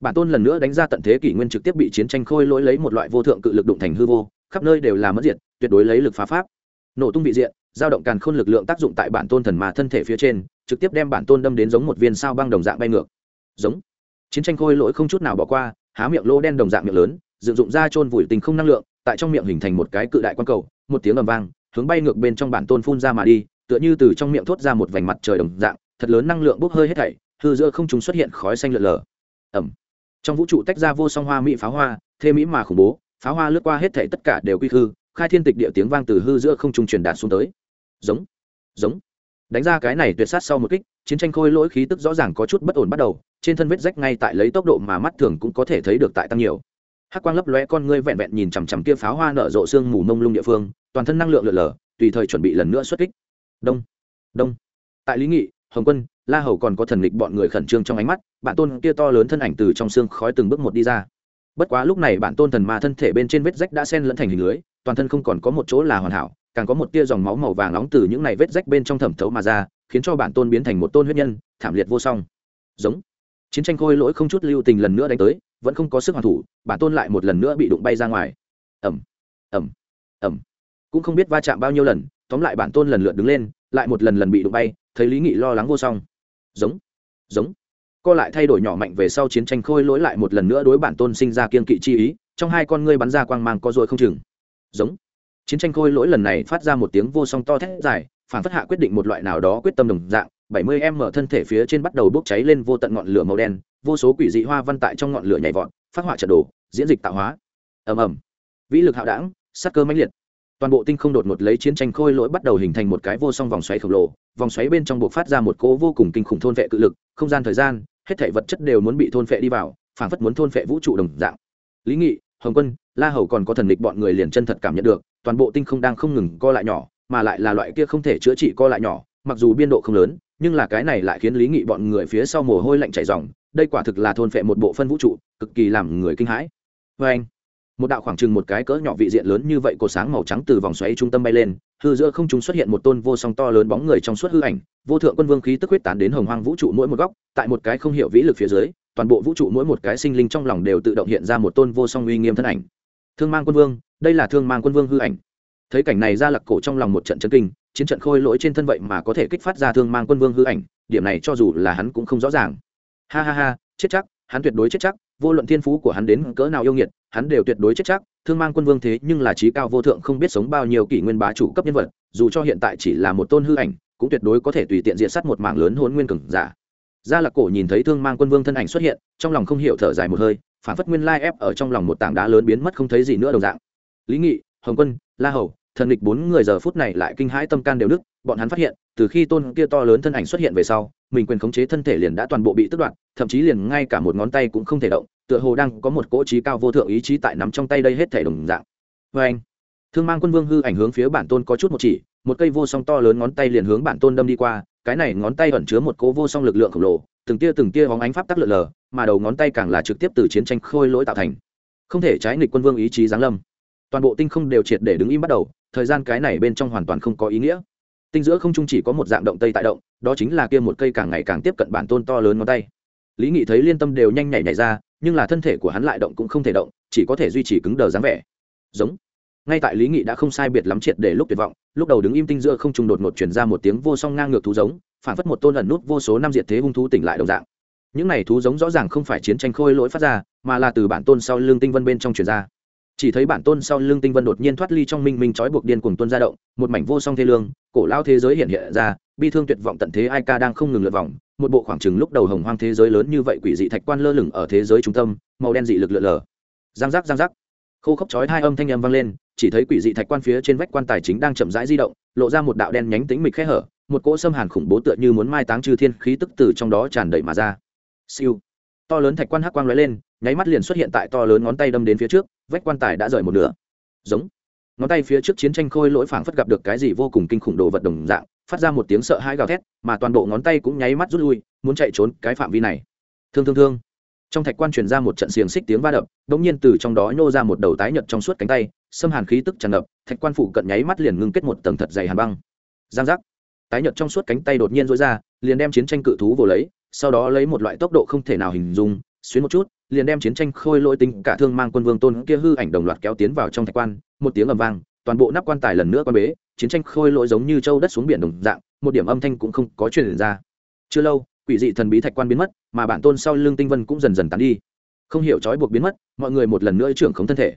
bản tôn lần nữa đánh ra tận thế kỷ nguyên trực tiếp bị chiến tranh khôi lỗi lấy một loại vô thượng cự lực đụng thành hư vô, khắp nơi đều là mất diệt, tuyệt đối lấy lực phá pháp. Nổ tung vị diện, dao động càn khôn lực lượng tác dụng tại bản tôn thần ma thân thể phía trên trực tiếp đem bản tôn đâm đến giống một viên sao băng đồng dạng bay ngược. Giống. Chiến tranh khôi lỗi không chút nào bỏ qua, há miệng lô đen đồng dạng miệng lớn, dựng dụng ra chôn vùi tình không năng lượng, tại trong miệng hình thành một cái cự đại quan cầu, một tiếng ầm vang, hướng bay ngược bên trong bản tôn phun ra mà đi, tựa như từ trong miệng thốt ra một vành mặt trời đồng dạng, thật lớn năng lượng bốc hơi hết thảy, hư giữa không chúng xuất hiện khói xanh lượn lờ. Ẩm trong vũ trụ tách ra vô song hoa mỹ pháo hoa, thê mỹ mà khủng bố, pháo hoa lướt qua hết thảy tất cả đều quy hư khai thiên tịch địa tiếng vang từ hư giữa không trung truyền đạt xuống tới. Giống. Giống đánh ra cái này tuyệt sát sau một kích, chiến tranh khôi lỗi khí tức rõ ràng có chút bất ổn bắt đầu, trên thân vết rách ngay tại lấy tốc độ mà mắt thường cũng có thể thấy được tại tăng nhiều. Hắc quang lấp lóe con ngươi vẹn vẹn nhìn chằm chằm kia pháo hoa nở rộ xương mù mông lung địa phương, toàn thân năng lượng lượn lờ, tùy thời chuẩn bị lần nữa xuất kích. Đông đông. Tại lý nghị, hồng quân, la hầu còn có thần lịch bọn người khẩn trương trong ánh mắt, bản tôn kia to lớn thân ảnh từ trong xương khói từng bước một đi ra. Bất quá lúc này bản tôn thần ma thân thể bên trên vết rách đã sen lẫn thành hình lưới, toàn thân không còn có một chỗ là hoàn hảo càng có một tia dòng máu màu vàng nóng từ những này vết rách bên trong thẩm thấu mà ra, khiến cho bản tôn biến thành một tôn huyết nhân, thảm liệt vô song. Giống. Chiến tranh khôi lỗi không chút lưu tình lần nữa đánh tới, vẫn không có sức hoàn thủ, bản tôn lại một lần nữa bị đụng bay ra ngoài. Ẩm ẩm ẩm cũng không biết va chạm bao nhiêu lần, tóm lại bản tôn lần lượt đứng lên, lại một lần lần bị đụng bay, thấy lý nghị lo lắng vô song. Giống. Giống. Co lại thay đổi nhỏ mạnh về sau chiến tranh khôi lỗi lại một lần nữa đối bản tôn sinh ra kiên kỵ chi ý, trong hai con ngươi bắn ra quang mang có rồi không chừng. Giống chiến tranh khôi lỗi lần này phát ra một tiếng vô song to thét dài, phản phất hạ quyết định một loại nào đó quyết tâm đồng dạng, bảy mươi em mở thân thể phía trên bắt đầu bốc cháy lên vô tận ngọn lửa màu đen, vô số quỷ dị hoa văn tại trong ngọn lửa nhảy vọt, phát họa trận đồ, diễn dịch tạo hóa. Ầm ầm. Vĩ lực hạo đảng sắc cơ mãnh liệt. Toàn bộ tinh không đột ngột lấy chiến tranh khôi lỗi bắt đầu hình thành một cái vô song vòng xoáy khổng lồ, vòng xoáy bên trong buộc phát ra một cỗ vô cùng kinh khủng thôn vệ cự lực, không gian thời gian, hết thể vật chất đều muốn bị thôn phệ đi vào phảng phất muốn thôn phệ vũ trụ đồng dạng. Lý nghị, hồng quân la hầu còn có thần địch bọn người liền chân thật cảm nhận được, toàn bộ tinh không đang không ngừng co lại nhỏ, mà lại là loại kia không thể chữa trị co lại nhỏ, mặc dù biên độ không lớn, nhưng là cái này lại khiến lý nghị bọn người phía sau mồ hôi lạnh chảy dòng đây quả thực là thôn phệ một bộ phân vũ trụ, cực kỳ làm người kinh hãi. Vê anh, một đạo khoảng chừng một cái cỡ nhỏ vị diện lớn như vậy cột sáng màu trắng từ vòng xoáy trung tâm bay lên, hư giữa không chúng xuất hiện một tôn vô song to lớn bóng người trong suốt hư ảnh, vô thượng quân vương khí tức huyết tán đến hồng hoang vũ trụ mỗi một góc, tại một cái không hiểu vĩ lực phía dưới, toàn bộ vũ trụ mỗi một cái sinh linh trong lòng đều tự động hiện ra một tôn vô song uy nghiêm thân ảnh thương mang quân vương, đây là thương mang quân vương hư ảnh. Thấy cảnh này ra lặc cổ trong lòng một trận chân kinh, chiến trận khôi lỗi trên thân vậy mà có thể kích phát ra thương mang quân vương hư ảnh, điểm này cho dù là hắn cũng không rõ ràng. Ha ha ha, chết chắc, hắn tuyệt đối chết chắc, vô luận thiên phú của hắn đến cỡ nào yêu nghiệt, hắn đều tuyệt đối chết chắc, thương mang quân vương thế nhưng là trí cao vô thượng không biết sống bao nhiêu kỷ nguyên bá chủ cấp nhân vật, dù cho hiện tại chỉ là một tôn hư ảnh, cũng tuyệt đối có thể tùy tiện diện sát một mảng lớn hôn nguyên cường giả. Gia lạc cổ nhìn thấy thương mang quân vương thân ảnh xuất hiện, trong lòng không hiểu thở dài một hơi phản phất nguyên lai ép ở trong lòng một tảng đá lớn biến mất không thấy gì nữa đồng dạng. Lý nghị, hồng quân, la hầu, thần địch bốn người giờ phút này lại kinh hãi tâm can đều đức bọn hắn phát hiện, từ khi tôn kia to lớn thân ảnh xuất hiện về sau, mình quyền khống chế thân thể liền đã toàn bộ bị tước đoạt, thậm chí liền ngay cả một ngón tay cũng không thể động, tựa hồ đang có một cỗ trí cao vô thượng ý chí tại nắm trong tay đây hết thể đồng dạng. Vê anh, thương mang quân vương hư ảnh hướng phía bản tôn có chút một chỉ, một cây vô song to lớn ngón tay liền hướng bản tôn đâm đi qua, cái này ngón tay ẩn chứa một cỗ vô song lực lượng khổng lồ từng tia từng tia hóng ánh pháp tắc lượn lờ, mà đầu ngón tay càng là trực tiếp từ chiến tranh khôi lỗi tạo thành. Không thể trái nghịch quân vương ý chí giáng lâm. Toàn bộ tinh không đều triệt để đứng im bắt đầu, thời gian cái này bên trong hoàn toàn không có ý nghĩa. Tinh giữa không trung chỉ có một dạng động tây tại động, đó chính là kia một cây càng ngày càng tiếp cận bản tôn to lớn ngón tay. Lý nghị thấy liên tâm đều nhanh nhảy nhảy ra, nhưng là thân thể của hắn lại động cũng không thể động, chỉ có thể duy trì cứng đờ dáng vẻ. Giống. Ngay tại lý nghị đã không sai biệt lắm triệt để lúc tuyệt vọng, lúc đầu đứng im tinh giữa không trung đột ngột chuyển ra một tiếng vô song ngang ngược thú giống phản phất một tôn ẩn nút vô số năm diệt thế hung thú tỉnh lại đồng dạng. Những này thú giống rõ ràng không phải chiến tranh khôi lỗi phát ra, mà là từ bản tôn sau lưng tinh vân bên trong truyền ra. Chỉ thấy bản tôn sau lưng tinh vân đột nhiên thoát ly trong minh minh trói buộc điên cuồng tuân ra động, một mảnh vô song thê lương, cổ lao thế giới hiện hiện ra, bi thương tuyệt vọng tận thế ai ca đang không ngừng lượt vòng, một bộ khoảng trừng lúc đầu hồng hoang thế giới lớn như vậy quỷ dị thạch quan lơ lửng ở thế giới trung tâm, màu đen dị lực lượn lờ. Giang giác giang giác. Khô khốc chói hai âm thanh âm vang lên, chỉ thấy quỷ dị thạch quan phía trên vách quan tài chính đang chậm rãi di động, lộ ra một đạo đen nhánh tính mịch khe hở một cỗ xâm hàn khủng bố tựa như muốn mai táng trừ thiên khí tức từ trong đó tràn đầy mà ra. Siêu. To lớn thạch quan hắc quang lóe lên, nháy mắt liền xuất hiện tại to lớn ngón tay đâm đến phía trước, vách quan tài đã rời một nửa. Giống. Ngón tay phía trước chiến tranh khôi lỗi phảng phất gặp được cái gì vô cùng kinh khủng đồ vật đồng dạng, phát ra một tiếng sợ hãi gào thét, mà toàn bộ ngón tay cũng nháy mắt rút lui, muốn chạy trốn cái phạm vi này. Thương thương thương. Trong thạch quan truyền ra một trận xiềng xích tiếng va đập đ ỗ n g nhiên từ trong đó nhô ra một đầu tái nhật trong suốt cánh tay, xâm hàn khí tức tràn ngập, thạch quan phụ cận nháy mắt liền ngưng kết một tầng thật dày hàn băng. Giang giác tái nhợt trong suốt cánh tay đột nhiên rối ra, liền đem chiến tranh cự thú vồ lấy, sau đó lấy một loại tốc độ không thể nào hình dung, xuyến một chút, liền đem chiến tranh khôi lỗi tính cả thương mang quân vương tôn kia hư ảnh đồng loạt kéo tiến vào trong thạch quan, một tiếng ầm vang, toàn bộ nắp quan tài lần nữa quan bế, chiến tranh khôi lỗi giống như châu đất xuống biển đồng dạng, một điểm âm thanh cũng không có truyền ra. Chưa lâu, quỷ dị thần bí thạch quan biến mất, mà bản tôn sau lưng tinh vân cũng dần dần tán đi. Không hiểu trói buộc biến mất, mọi người một lần nữa trưởng không thân thể.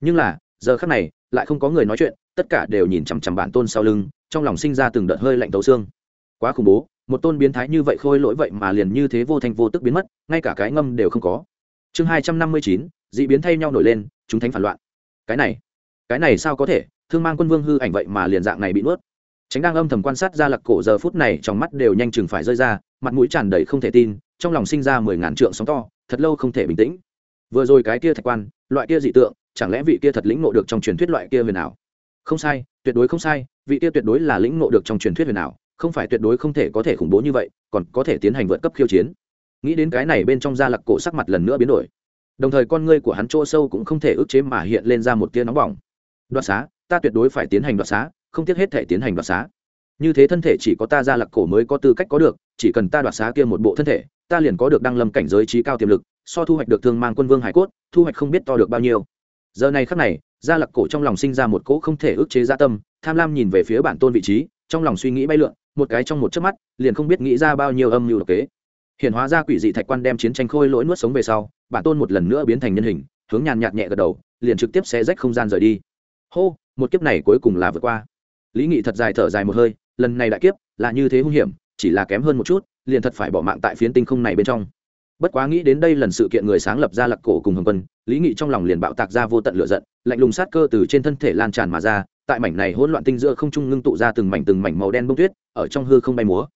Nhưng là giờ khắc này, lại không có người nói chuyện, tất cả đều nhìn chằm chằm bản tôn sau lưng, trong lòng sinh ra từng đợt hơi lạnh tấu xương. Quá khủng bố, một tôn biến thái như vậy khôi lỗi vậy mà liền như thế vô thành vô tức biến mất, ngay cả cái ngâm đều không có. Chương hai trăm năm mươi chín, dị biến thay nhau nổi lên, chúng thánh phản loạn. Cái này cái này sao có thể? Thương mang quân vương hư ảnh vậy mà liền dạng này bị nuốt. Tránh đang âm thầm quan sát ra lặc cổ giờ phút này, trong mắt đều nhanh chừng phải rơi ra, mặt mũi tràn đầy không thể tin, trong lòng sinh ra mười ngàn trượng sóng to, thật lâu không thể bình tĩnh. Vừa rồi cái kia thạch quan, loại kia dị tượng chẳng lẽ vị kia thật lĩnh ngộ được trong truyền thuyết loại kia huyền ảo? Không sai, tuyệt đối không sai, vị kia tuyệt đối là lĩnh ngộ được trong truyền thuyết huyền ảo, không phải tuyệt đối không thể có thể khủng bố như vậy, còn có thể tiến hành vượt cấp khiêu chiến. Nghĩ đến cái này bên trong da lặc cổ sắc mặt lần nữa biến đổi. Đồng thời con ngươi của hắn chỗ sâu cũng không thể ức chế mà hiện lên ra một tia nóng bỏng. Đoạt xá, ta tuyệt đối phải tiến hành đoạt xá, không tiếc hết thể tiến hành đoạt xá. Như thế thân thể chỉ có ta ra lặc cổ mới có tư cách có được, chỉ cần ta đoạt xá kia một bộ thân thể, ta liền có được đăng lâm cảnh giới trí cao tiềm lực, so thu hoạch được thương mang quân vương hải cốt, thu hoạch không biết to được bao nhiêu giờ này khắc này, gia lặc cổ trong lòng sinh ra một cỗ không thể ức chế gia tâm, tham lam nhìn về phía bản tôn vị trí, trong lòng suy nghĩ bay lượn, một cái trong một chớp mắt, liền không biết nghĩ ra bao nhiêu âm mưu độc kế. Hiện hóa ra quỷ dị thạch quan đem chiến tranh khôi lỗi nuốt sống về sau, bản tôn một lần nữa biến thành nhân hình, hướng nhàn nhạt nhẹ gật đầu, liền trực tiếp xé rách không gian rời đi. Hô, một kiếp này cuối cùng là vượt qua. Lý nghị thật dài thở dài một hơi, lần này đại kiếp, là như thế hung hiểm, chỉ là kém hơn một chút, liền thật phải bỏ mạng tại phiến tinh không này bên trong bất quá nghĩ đến đây lần sự kiện người sáng lập ra lặc cổ cùng hồng quân, lý nghị trong lòng liền bạo tạc ra vô tận lửa giận, lạnh lùng sát cơ từ trên thân thể lan tràn mà ra, tại mảnh này hỗn loạn tinh giữa không trung ngưng tụ ra từng mảnh từng mảnh màu đen bông tuyết, ở trong hư không bay múa.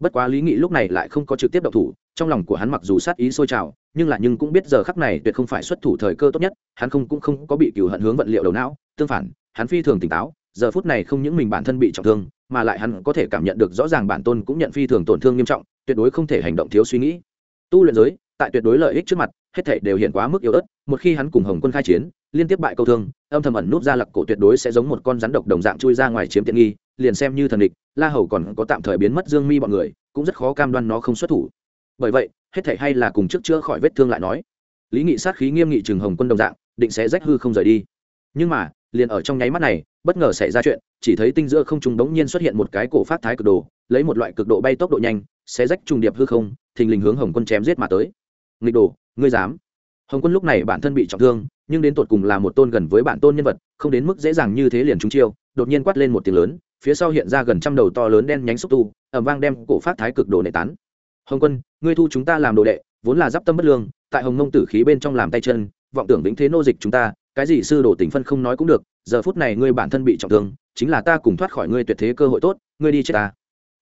Bất quá lý nghị lúc này lại không có trực tiếp đậu thủ, trong lòng của hắn mặc dù sát ý sôi trào, nhưng là nhưng cũng biết giờ khắc này tuyệt không phải xuất thủ thời cơ tốt nhất, hắn không cũng không có bị cừu hận hướng vận liệu đầu não, tương phản, hắn phi thường tỉnh táo, giờ phút này không những mình bản thân bị trọng thương, mà lại hắn có thể cảm nhận được rõ ràng bản tôn cũng nhận phi thường tổn thương nghiêm trọng, tuyệt đối không thể hành động thiếu suy nghĩ tu luyện giới, tại tuyệt đối lợi ích trước mặt, hết thể đều hiện quá mức yếu ớt, một khi hắn cùng hồng quân khai chiến, liên tiếp bại câu thương, âm thầm ẩn nút ra lặc cổ tuyệt đối sẽ giống một con rắn độc đồng dạng chui ra ngoài chiếm tiện nghi, liền xem như thần địch, la hầu còn có tạm thời biến mất dương mi bọn người, cũng rất khó cam đoan nó không xuất thủ. Bởi vậy, hết thể hay là cùng trước chữa khỏi vết thương lại nói. Lý nghị sát khí nghiêm nghị trường hồng quân đồng dạng, định sẽ rách hư không rời đi. Nhưng mà, liền ở trong nháy mắt này, bất ngờ xảy ra chuyện, chỉ thấy tinh giữa không trùng đống nhiên xuất hiện một cái cổ phát thái cực đồ lấy một loại cực độ bay tốc độ nhanh sẽ rách trùng điệp hư không, thình lình hướng hồng quân chém giết mà tới. Nghịch đồ, ngươi dám. Hồng quân lúc này bản thân bị trọng thương, nhưng đến tột cùng là một tôn gần với bản tôn nhân vật, không đến mức dễ dàng như thế liền trúng chiêu, đột nhiên quát lên một tiếng lớn, phía sau hiện ra gần trăm đầu to lớn đen nhánh xúc tu ẩm vang đem cổ phát thái cực đồ nệ tán. Hồng quân, ngươi thu chúng ta làm đồ đệ, vốn là d i p tâm bất lương, tại hồng nông tử khí bên trong làm tay chân, vọng tưởng vĩnh thế nô dịch chúng ta, cái gì sư đồ tình phân không nói cũng được, giờ phút này ngươi bản thân bị trọng thương, chính là ta cùng thoát khỏi ngươi tuyệt thế cơ hội tốt, ngươi đi chết ta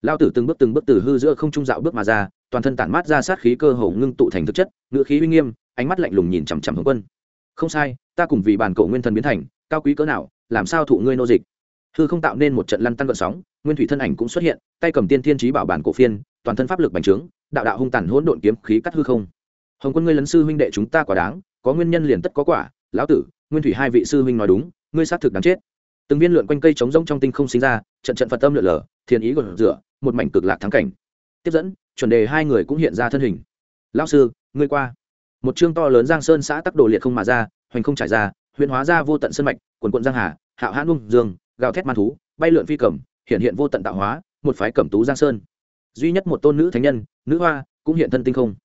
lao tử từng bước từng bước từ hư giữa không trung dạo bước mà ra, toàn thân tản mát ra sát khí cơ hồ ngưng tụ thành thực chất, ngựa khí uy nghiêm, ánh mắt lạnh lùng nhìn chằm chằm hướng quân. Không sai, ta cùng vì bản cổ nguyên thần biến thành, cao quý cỡ nào, làm sao thụ ngươi nô dịch? Hư không tạo nên một trận lăn tăng gợn sóng, nguyên thủy thân ảnh cũng xuất hiện, tay cầm tiên thiên trí bảo bản cổ phiên, toàn thân pháp lực bành trướng, đạo đạo hung tàn hỗn độn kiếm khí cắt hư không. Hồng quân ngươi lấn sư huynh đệ chúng ta quả đáng, có nguyên nhân liền tất có quả, lão tử, nguyên thủy hai vị sư huynh nói đúng, ngươi xác thực đáng chết. Từng viên lượn quanh cây trống rỗng trong tinh không sinh ra, trận trận phật tâm lượn lờ, thiền ý gột rửa một mảnh cực lạc thắng cảnh. Tiếp dẫn, chuẩn đề hai người cũng hiện ra thân hình. Lão sư, ngươi qua. Một chương to lớn giang sơn xã tắc đồ liệt không mà ra, hoành không trải ra huyện hóa ra vô tận sân mạch, quần quận giang hà, hạo hãn ung dương, gào thét man thú, bay lượn phi cẩm hiện hiện vô tận tạo hóa, một phái cẩm tú giang sơn. Duy nhất một tôn nữ thánh nhân, nữ hoa, cũng hiện thân tinh không.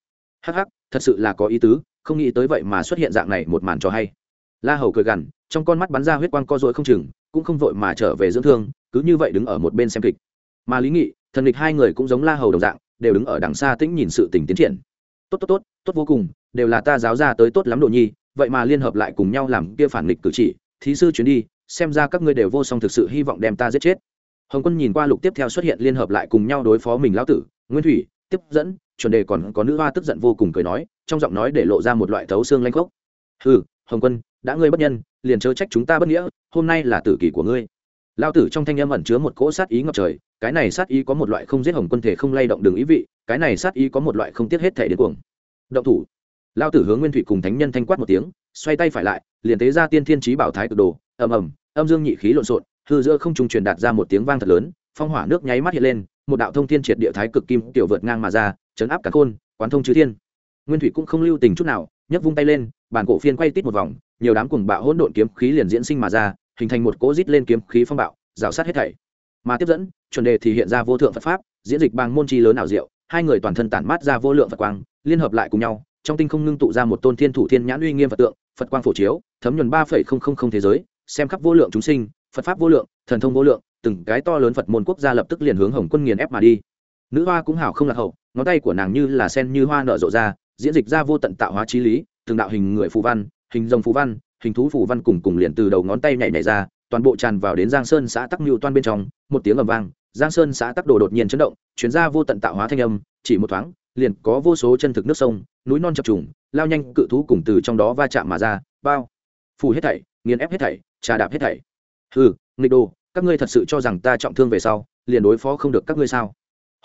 Hắc hắc, thật sự là có ý tứ, không nghĩ tới vậy mà xuất hiện dạng này một màn trò hay. La hầu cười gằn, trong con mắt bắn ra huyết quang co dội không chừng, cũng không vội mà trở về dưỡng thương, cứ như vậy đứng ở một bên xem kịch. Mà lý nghị thần địch hai người cũng giống la hầu đồng dạng, đều đứng ở đằng xa tĩnh nhìn sự tình tiến triển. Tốt tốt tốt tốt vô cùng, đều là ta giáo ra tới tốt lắm độ nhi, vậy mà liên hợp lại cùng nhau làm kia phản nghịch cử chỉ, thí sư chuyến đi, xem ra các ngươi đều vô song thực sự hy vọng đem ta giết chết. Hồng quân nhìn qua lục tiếp theo xuất hiện liên hợp lại cùng nhau đối phó mình lão tử, nguyên thủy, tiếp dẫn, chuẩn đề còn có nữ hoa tức giận vô cùng cười nói, trong giọng nói để lộ ra một loại thấu xương lanh khốc. Ừ hồng quân, đã ngươi bất nhân, liền chớ trách chúng ta bất nghĩa, hôm nay là tử kỷ của ngươi. Lao tử trong thanh âm ẩn chứa một cỗ sát ý ngập trời cái này sát ý có một loại không giết hồng quân thể không lay động đường ý vị, cái này sát ý có một loại không tiếc hết thể đến cuồng. Động thủ. Lao tử hướng nguyên thủy cùng thánh nhân thanh quát một tiếng, xoay tay phải lại, liền tế ra tiên thiên trí bảo thái cực đồ, ầm ầm, âm dương nhị khí lộn xộn, hư giữa không trung truyền đạt ra một tiếng vang thật lớn, phong hỏa nước nháy mắt hiện lên, một đạo thông thiên triệt địa thái cực kim tiểu vượt ngang mà ra, chấn áp cả khôn quán thông chư thiên. Nguyên thủy cũng không lưu tình chút nào, nhấc vung tay lên, bản cổ phiên quay tít một vòng, nhiều đám cùng bạo hỗn độn kiếm khí liền diễn sinh mà ra, hình thành một cỗ rít lên kiếm khí phong bạo, rào sát hết thảy mà tiếp dẫn, chuẩn đề thì hiện ra vô thượng phật pháp, diễn dịch bằng môn chi lớn ảo diệu, hai người toàn thân tản mát ra vô lượng phật quang, liên hợp lại cùng nhau, trong tinh không ngưng tụ ra một tôn thiên thủ thiên nhãn uy nghiêm phật tượng, phật quang phổ chiếu, thấm nhuần ba phẩy không không không thế giới, xem khắp vô lượng chúng sinh, phật pháp vô lượng, thần thông vô lượng, từng cái to lớn phật môn quốc gia lập tức liền hướng hồng quân nghiền ép mà đi. Nữ hoa cũng hảo không lạc hậu, ngón tay của nàng như là sen như hoa nở rộ ra, diễn dịch ra vô tận tạo hóa trí lý, từng đạo hình người phù văn, hình rồng phù văn, hình thú phù văn cùng cùng liền từ đầu ngón tay nhảy nhảy ra toàn bộ tràn vào đến giang sơn xã tắc mưu toan bên trong, một tiếng ầm vang, giang sơn xã tắc đồ đột nhiên chấn động chuyển ra vô tận tạo hóa thanh âm, chỉ một thoáng, liền có vô số chân thực nước sông, núi non chập trùng, lao nhanh cự thú cùng từ trong đó va chạm mà ra, bao phù hết thảy, nghiền ép hết thảy, trà đạp hết thảy. Hừ, nghịch đồ, các ngươi thật sự cho rằng ta trọng thương về sau, liền đối phó không được các ngươi sao?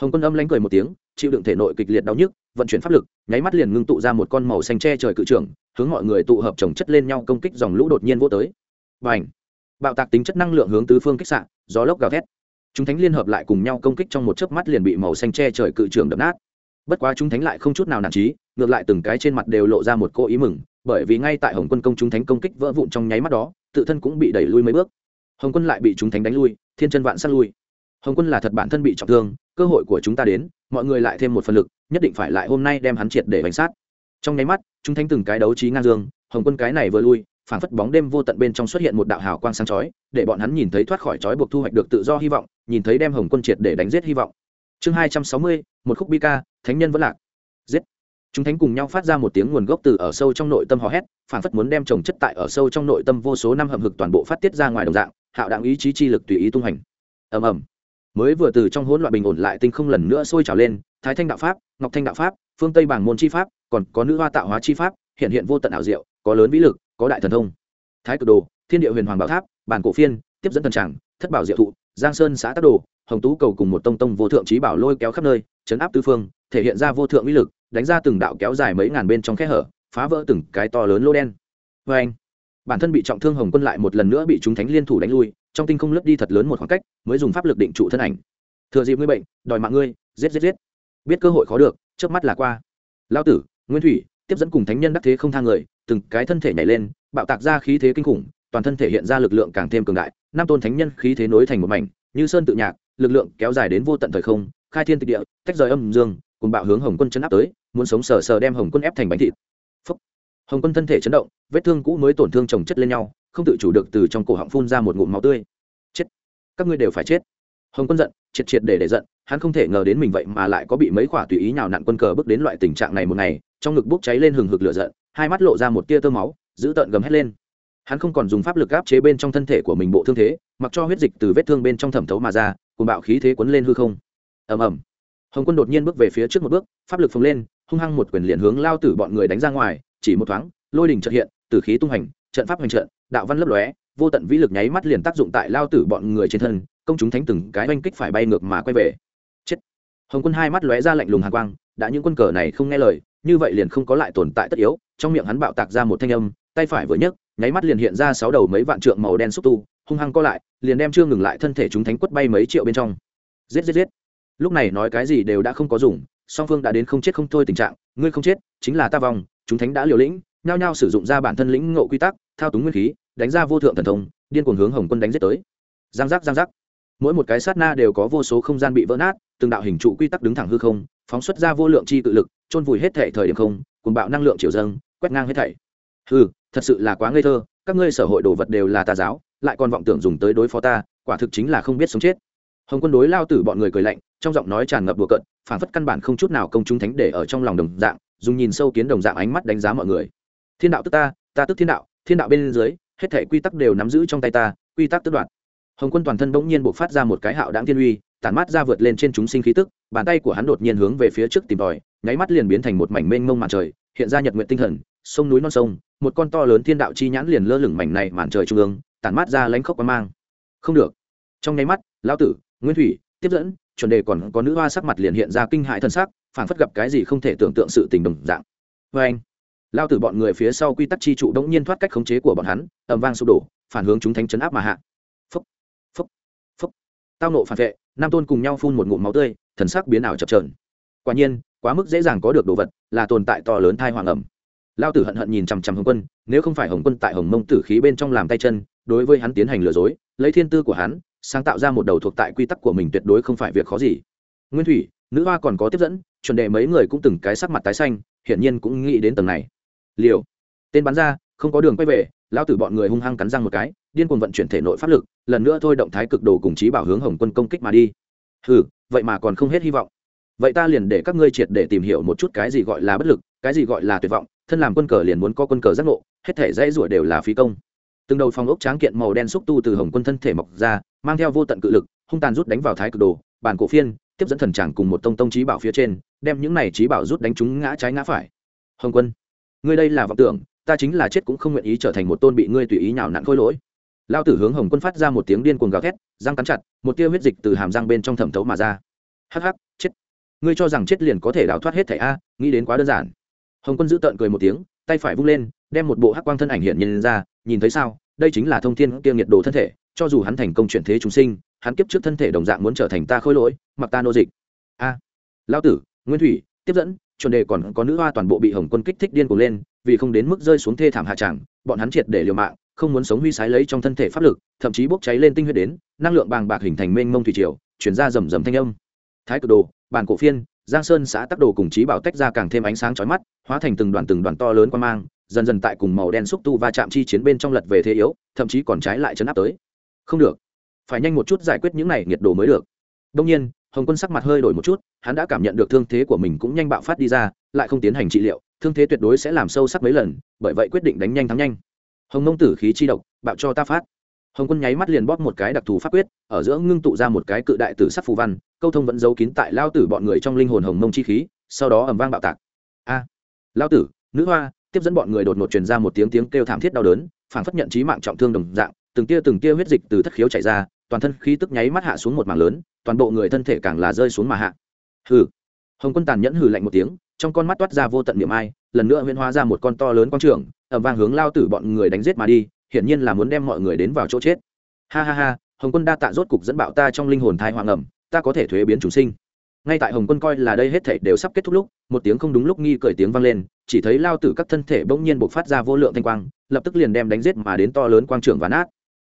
Hồng quân âm lánh cười một tiếng, chịu đựng thể nội kịch liệt đau nhức, vận chuyển pháp lực, nháy mắt liền ngưng tụ ra một con màu xanh tre trời cự trưởng, hướng mọi người tụ hợp chồng chất lên nhau công kích dòng lũ đột nhiên vô tới. Và ảnh bạo tạc tính chất năng lượng hướng tứ phương kích xạ, gió lốc gào thét. Chúng thánh liên hợp lại cùng nhau công kích trong một chớp mắt liền bị màu xanh che trời cự trường đập nát. Bất quá chúng thánh lại không chút nào nản trí, ngược lại từng cái trên mặt đều lộ ra một cô ý mừng, bởi vì ngay tại hồng quân công chúng thánh công kích vỡ vụn trong nháy mắt đó, tự thân cũng bị đẩy lui mấy bước. Hồng quân lại bị chúng thánh đánh lui, thiên chân vạn sát lui. Hồng quân là thật bản thân bị trọng thương, cơ hội của chúng ta đến, mọi người lại thêm một phần lực, nhất định phải lại hôm nay đem hắn triệt để bánh sát. Trong nháy mắt, chúng thánh từng cái đấu trí ngang dương, hồng quân cái này vừa lui phảng phất bóng đêm vô tận bên trong xuất hiện một đạo hào quang sáng chói, để bọn hắn nhìn thấy thoát khỏi chói buộc thu hoạch được tự do hy vọng, nhìn thấy đem hồng quân triệt để đánh giết hy vọng. Chương hai trăm sáu mươi, một khúc bi ca, thánh nhân vẫn lạc. Giết. Chúng thánh cùng nhau phát ra một tiếng nguồn gốc từ ở sâu trong nội tâm hò hét, phảng phất muốn đem trồng chất tại ở sâu trong nội tâm vô số năm hầm hực toàn bộ phát tiết ra ngoài đồng dạng, hạo đặng ý chí chi lực tùy ý tung hành. Ầm ầm. Mới vừa từ trong hỗn loạn bình ổn lại tinh không lần nữa sôi trào lên, thái thanh đạo pháp, ngọc thanh đạo pháp, phương tây bảng môn chi pháp, còn có nữ hoa tạo hóa chi pháp, hiện hiện vô tận ảo diệu, có lớn vĩ lực có đại thần thông. Thái cực đồ, thiên địa huyền hoàng bảo tháp, bản cổ phiên, tiếp dẫn thần tràng, thất bảo diệu thụ, giang sơn xã tắc đồ, hồng tú cầu cùng một tông tông vô thượng trí bảo lôi kéo khắp nơi, chấn áp tứ phương, thể hiện ra vô thượng uy lực, đánh ra từng đạo kéo dài mấy ngàn bên trong khe hở, phá vỡ từng cái to lớn lô đen. Vê anh, bản thân bị trọng thương hồng quân lại một lần nữa bị chúng thánh liên thủ đánh lui, trong tinh không lướt đi thật lớn một khoảng cách, mới dùng pháp lực định trụ thân ảnh. Thừa dịp ngươi bệnh, đòi mạng ngươi, giết giết giết. Biết cơ hội khó được trước mắt là qua. Lao tử, nguyên thủy, tiếp dẫn cùng thánh nhân đắc thế không thang người từng cái thân thể nhảy lên, bạo tạc ra khí thế kinh khủng, toàn thân thể hiện ra lực lượng càng thêm cường đại, năm tôn thánh nhân khí thế nối thành một mảnh, như sơn tự nhạc, lực lượng kéo dài đến vô tận thời không, khai thiên tịch địa, tách rời âm dương, cùng bạo hướng hồng quân chấn áp tới, muốn sống sờ sờ đem hồng quân ép thành bánh thịt. Phúc. hồng quân thân thể chấn động, vết thương cũ mới tổn thương chồng chất lên nhau, không tự chủ được từ trong cổ họng phun ra một ngụm máu tươi. Chết. Các ngươi đều phải chết. Hồng quân giận, triệt triệt để để giận, hắn không thể ngờ đến mình vậy mà lại có bị mấy khỏa tùy ý nhào nặn quân cờ bước đến loại tình trạng này một ngày, trong ngực bốc cháy lên hừng hực lửa giận hai mắt lộ ra một tia tơ máu, giữ tợn gầm hét lên. Hắn không còn dùng pháp lực áp chế bên trong thân thể của mình bộ thương thế, mặc cho huyết dịch từ vết thương bên trong thẩm thấu mà ra cùng bạo khí thế quấn lên hư không. Ầm ầm. Hồng quân đột nhiên bước về phía trước một bước, pháp lực phồng lên, hung hăng một quyền liền hướng lao tử bọn người đánh ra ngoài, chỉ một thoáng, lôi đình trợt hiện, tử khí tung hành, trận pháp hành trận, đạo văn lấp lóe, vô tận vĩ lực nháy mắt liền tác dụng tại lao tử bọn người trên thân, công chúng thánh từng cái oanh kích phải bay ngược mà quay về. Chết. Hồng quân hai mắt lóe ra lạnh lùng hàn quang, đã những quân cờ này không nghe lời, như vậy liền không có lại tồn tại tất yếu trong miệng hắn bạo tạc ra một thanh âm, tay phải vừa nhấc, nháy mắt liền hiện ra sáu đầu mấy vạn trượng màu đen xúc tu, hung hăng co lại, liền đem chưa ngừng lại thân thể chúng thánh quất bay mấy triệu bên trong. Giết giết giết. Lúc này nói cái gì đều đã không có dùng, song phương đã đến không chết không thôi tình trạng, ngươi không chết, chính là ta vòng chúng thánh đã liều lĩnh, nhao nhao sử dụng ra bản thân lĩnh ngộ quy tắc, thao túng nguyên khí, đánh ra vô thượng thần thông, điên cuồng hướng hồng quân đánh giết tới. Giang giác giang giác. Mỗi một cái sát na đều có vô số không gian bị vỡ nát, từng đạo hình trụ quy tắc đứng thẳng hư không, phóng xuất ra vô lượng chi tự lực trôn vùi hết thể thời điểm không cùng bạo năng lượng chiều dâng quét ngang hết thảy. Hư thật sự là quá ngây thơ, các ngươi sở hội đồ vật đều là tà giáo, lại còn vọng tưởng dùng tới đối phó ta, quả thực chính là không biết sống chết. Hồng quân đối lao tử bọn người cười lạnh, trong giọng nói tràn ngập đùa cận phản phất căn bản không chút nào công chúng thánh để ở trong lòng đồng dạng, dùng nhìn sâu kiến đồng dạng ánh mắt đánh giá mọi người. Thiên đạo tức ta ta tức thiên đạo thiên đạo bên dưới, hết thể quy tắc đều nắm giữ trong tay ta, quy tắc tức đoạt. Hồng quân toàn thân bỗng nhiên buộc phát ra một cái hạo đáng thiên uy, tản mát ra vượt lên trên chúng sinh khí tức, bàn tay của hắn đột nhiên hướng về phía trước tìm tòi, nháy mắt liền biến thành một mảnh mênh mông màn trời hiện ra nhật nguyện tinh thần, sông núi non sông, một con to lớn thiên đạo chi nhãn liền lơ lửng mảnh này màn trời trung ương, tản mát ra lãnh khốc quang mang. Không được. Trong nháy mắt, lão tử, nguyên thủy, tiếp dẫn, chuẩn đề còn có nữ hoa sắc mặt liền hiện ra kinh hại thân sắc, phảng phất gặp cái gì không thể tưởng tượng sự tình đồng dạng. Vê anh lao tử bọn người phía sau quy tắc chi trụ đống nhiên thoát cách khống chế của bọn hắn ẩm vang sụp đổ, phản hướng chúng thánh chấn áp mà hạ. Phúc phúc phúc tao nộ phản vệ, nam tôn cùng nhau phun một ngụm máu tươi, thần sắc biến ảo chập trờn quả nhiên, quá mức dễ dàng có được đồ vật, là tồn tại to lớn thai hoàng ẩm. Lao tử hận hận nhìn chằm chằm hồng quân, nếu không phải hồng quân tại hồng mông tử khí bên trong làm tay chân, đối với hắn tiến hành lừa dối, lấy thiên tư của hắn, sáng tạo ra một đầu thuộc tại quy tắc của mình tuyệt đối không phải việc khó gì. Nguyên thủy, nữ hoa còn có tiếp dẫn, chuẩn đệ mấy người cũng từng cái sắc mặt tái xanh, hiển nhiên cũng nghĩ đến tầng này. Liều. Tên bắn ra, không có đường quay về, lao tử bọn người hung hăng cắn răng một cái, điên cuồng vận chuyển thể nội pháp lực, lần nữa thôi động thái cực đồ cùng chí bảo hướng hồng quân công kích mà đi. Hừ, vậy mà còn không hết hy vọng vậy ta liền để các ngươi triệt để tìm hiểu một chút cái gì gọi là bất lực, cái gì gọi là tuyệt vọng, thân làm quân cờ liền muốn có quân cờ giác ngộ, hết thể dãy rủa đều là phí công. Từng đầu phòng ốc tráng kiện màu đen xúc tu từ hồng quân thân thể mọc ra, mang theo vô tận cự lực, hung tàn rút đánh vào thái cực đồ, bản cổ phiên, tiếp dẫn thần tràng cùng một tông tông trí bảo phía trên, đem những này trí bảo rút đánh chúng ngã trái ngã phải. Hồng quân, ngươi đây là vọng tưởng, ta chính là chết cũng không nguyện ý trở thành một tôn bị ngươi tùy ý nhào nặn khôi lỗi. Lao tử hướng hồng quân phát ra một tiếng điên cuồng gào thét, răng cắn chặt, một tia huyết dịch từ hàm răng bên trong thẩm thấu mà ra. Hắc hắc, chết ngươi cho rằng chết liền có thể đào thoát hết thẻ a nghĩ đến quá đơn giản. Hồng quân giữ tợn cười một tiếng tay phải vung lên đem một bộ hắc quang thân ảnh hiện nhìn ra nhìn thấy sao đây chính là thông thiên kia nhiệt độ thân thể cho dù hắn thành công chuyển thế chúng sinh hắn kiếp trước thân thể đồng dạng muốn trở thành ta khôi lỗi mặc ta nô dịch. A à, tử nguyên thủy tiếp dẫn chuẩn đề còn có nữ hoa toàn bộ bị hồng quân kích thích điên cuồng lên vì không đến mức rơi xuống thê thảm hạ tràng bọn hắn triệt để liều mạng không muốn sống huy sái lấy trong thân thể pháp lực thậm chí bốc cháy lên tinh huyết đến năng lượng bàng bạc hình thành mênh mông thủy triều chuyển ra rầm rầm thanh âm. Thái cực đồ bản cổ phiên, giang sơn xã tắc đồ cùng trí bảo tách ra càng thêm ánh sáng chói mắt, hóa thành từng đoàn từng đoàn to lớn quan mang, dần dần tại cùng màu đen xúc tu va chạm chi chiến bên trong lật về thế yếu, thậm chí còn trái lại chấn áp tới. Không được. Phải nhanh một chút giải quyết những này nhiệt độ mới được. Đông nhiên, hồng quân sắc mặt hơi đổi một chút, hắn đã cảm nhận được thương thế của mình cũng nhanh bạo phát đi ra, lại không tiến hành trị liệu, thương thế tuyệt đối sẽ làm sâu sắc mấy lần, bởi vậy quyết định đánh nhanh thắng nhanh. Hồng nông tử khí chi độc, bạo cho ta phát hồng quân nháy mắt liền bóp một cái đặc thù pháp quyết ở giữa ngưng tụ ra một cái cự đại tử sắc phù văn câu thông vẫn giấu kín tại lao tử bọn người trong linh hồn hồng mông chi khí sau đó ầm vang bạo tạc. A! À, lao tử nữ hoa tiếp dẫn bọn người đột ngột truyền ra một tiếng tiếng kêu thảm thiết đau đớn phản phất nhận trí mạng trọng thương đồng dạng từng tia từng tia huyết dịch từ thất khiếu chảy ra toàn thân khí tức nháy mắt hạ xuống một mảng lớn toàn bộ người thân thể càng là rơi xuống mà hạ. Hừ! Hồng quân tàn nhẫn hừ lạnh một tiếng trong con mắt toát ra vô tận niệm ai lần nữa huyễn hóa ra một con to lớn quang trường ẩm vang hướng lao tử bọn người đánh giết mà đi hiển nhiên là muốn đem mọi người đến vào chỗ chết. Ha ha ha, hồng quân đa tạ rốt cục dẫn bạo ta trong linh hồn thai hoàng ẩm, ta có thể thuế biến chủ sinh. Ngay tại hồng quân coi là đây hết thể đều sắp kết thúc lúc, một tiếng không đúng lúc nghi cởi tiếng vang lên, chỉ thấy lao tử các thân thể bỗng nhiên bộc phát ra vô lượng thanh quang, lập tức liền đem đánh giết mà đến to lớn quang trưởng và nát.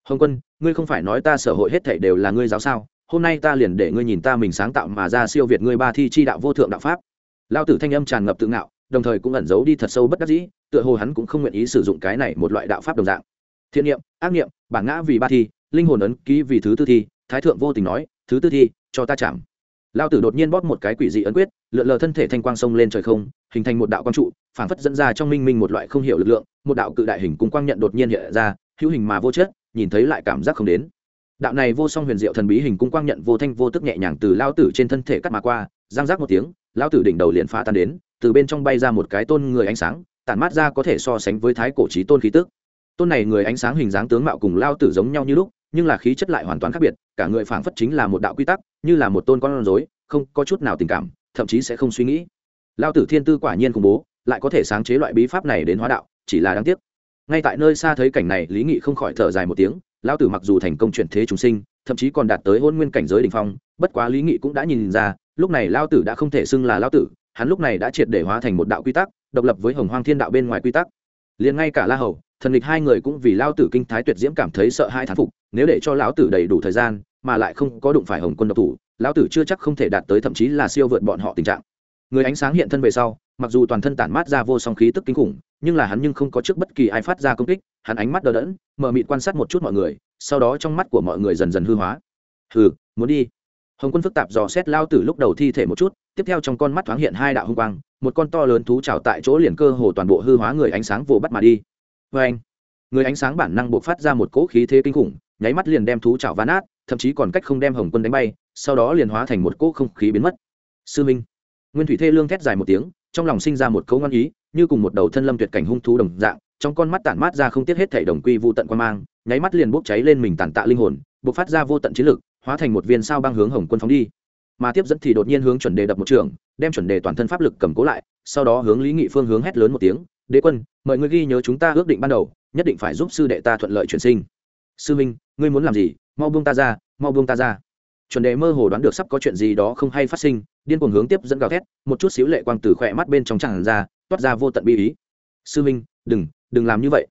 Hồng quân, ngươi không phải nói ta sở hội hết thể đều là ngươi giáo sao? Hôm nay ta liền để ngươi nhìn ta mình sáng tạo mà ra siêu việt ngươi ba thi chi đạo vô thượng đạo pháp. Lao tử thanh âm tràn ngập tự ngạo, đồng thời cũng ẩn giấu đi thật sâu bất đắc dĩ, tựa hồ hắn cũng không nguyện ý sử dụng cái này một loại đạo pháp đồng dạng thiện niệm, ác niệm bản ngã vì ba thi, linh hồn ấn ký vì thứ tư thi, thái thượng vô tình nói, thứ tư thi, cho ta chạm. Lao tử đột nhiên bóp một cái quỷ dị ấn quyết, lượn lờ thân thể thanh quang sông lên trời không, hình thành một đạo quang trụ phản phất dẫn ra trong minh minh một loại không hiểu lực lượng, một đạo cự đại hình cung quang nhận đột nhiên hiện ra, hữu hình mà vô chất, nhìn thấy lại cảm giác không đến. Đạo này vô song huyền diệu thần bí hình cung quang nhận vô thanh vô tức nhẹ nhàng từ lao tử trên thân thể cắt mà qua giang giác một tiếng, lao tử đỉnh đầu liền phá tan đến, từ bên trong bay ra một cái tôn người ánh sáng, tản mát ra có thể so sánh với thái cổ trí tôn khí tức tôn này người ánh sáng hình dáng tướng mạo cùng lao tử giống nhau như lúc, nhưng là khí chất lại hoàn toàn khác biệt, cả người phảng phất chính là một đạo quy tắc, như là một tôn con rối, không có chút nào tình cảm, thậm chí sẽ không suy nghĩ. Lao tử thiên tư quả nhiên khủng bố, lại có thể sáng chế loại bí pháp này đến hóa đạo, chỉ là đáng tiếc. Ngay tại nơi xa thấy cảnh này, lý nghị không khỏi thở dài một tiếng, lao tử mặc dù thành công chuyển thế chúng sinh, thậm chí còn đạt tới hôn nguyên cảnh giới đ ỉ n h phong, bất quá lý nghị cũng đã nhìn ra, lúc này lao tử đã không thể xưng là lao tử, hắn lúc này đã triệt để hóa thành một đạo quy tắc, độc lập với hồng hoang thiên đạo bên ngoài quy tắc liền ngay cả la hầu, thần địch hai người cũng vì lao tử kinh thái tuyệt diễm cảm thấy sợ hai thán phục, nếu để cho lão tử đầy đủ thời gian, mà lại không có đụng phải hồng quân độc thủ, lão tử chưa chắc không thể đạt tới thậm chí là siêu vượt bọn họ tình trạng. Người ánh sáng hiện thân về sau, mặc dù toàn thân tản mát ra vô song khí tức kinh khủng, nhưng là hắn nhưng không có trước bất kỳ ai phát ra công kích, hắn ánh mắt đờ đẫn mờ mịt quan sát một chút mọi người, sau đó trong mắt của mọi người dần dần hư hóa. Hừ, muốn đi. Hồng quân phức tạp dò xét lao tử lúc đầu thi thể một chút tiếp theo trong con mắt thoáng hiện hai đạo hung quang, một con to lớn thú trào tại chỗ liền cơ hồ toàn bộ hư hóa người ánh sáng vồ bắt mà đi. Vê anh. Người ánh sáng bản năng buộc phát ra một cỗ khí thế kinh khủng, nháy mắt liền đem thú trào ván át thậm chí còn cách không đem hồng quân đánh bay, sau đó liền hóa thành một cỗ không khí biến mất. Sư minh. Nguyên thủy thê lương thét dài một tiếng, trong lòng sinh ra một cấu ngon ý, như cùng một đầu thân lâm tuyệt cảnh hung thú đồng dạng, trong con mắt tản mát ra không tiếc hết thể đồng quy vu tận quan mang, nháy mắt liền bốc cháy lên mình tàn tạ linh hồn bộc phát ra vô tận chiến lực, hóa thành một viên sao băng hướng hồng quân phóng đi mà tiếp dẫn thì đột nhiên hướng chuẩn đề đập một trường, đem chuẩn đề toàn thân pháp lực cầm cố lại, sau đó hướng lý nghị phương hướng hét lớn một tiếng, đế quân mời ngươi ghi nhớ chúng ta ước định ban đầu, nhất định phải giúp sư đệ ta thuận lợi chuyển sinh. Sư minh ngươi muốn làm gì? Mau buông ta ra, mau buông ta ra. Chuẩn đề mơ hồ đoán được sắp có chuyện gì đó không hay phát sinh, điên cuồng hướng tiếp dẫn gào thét, một chút xíu lệ quang từ khỏe mắt bên trong tràn ra, toát ra vô tận bi ý. Sư minh đừng đừng làm như vậy.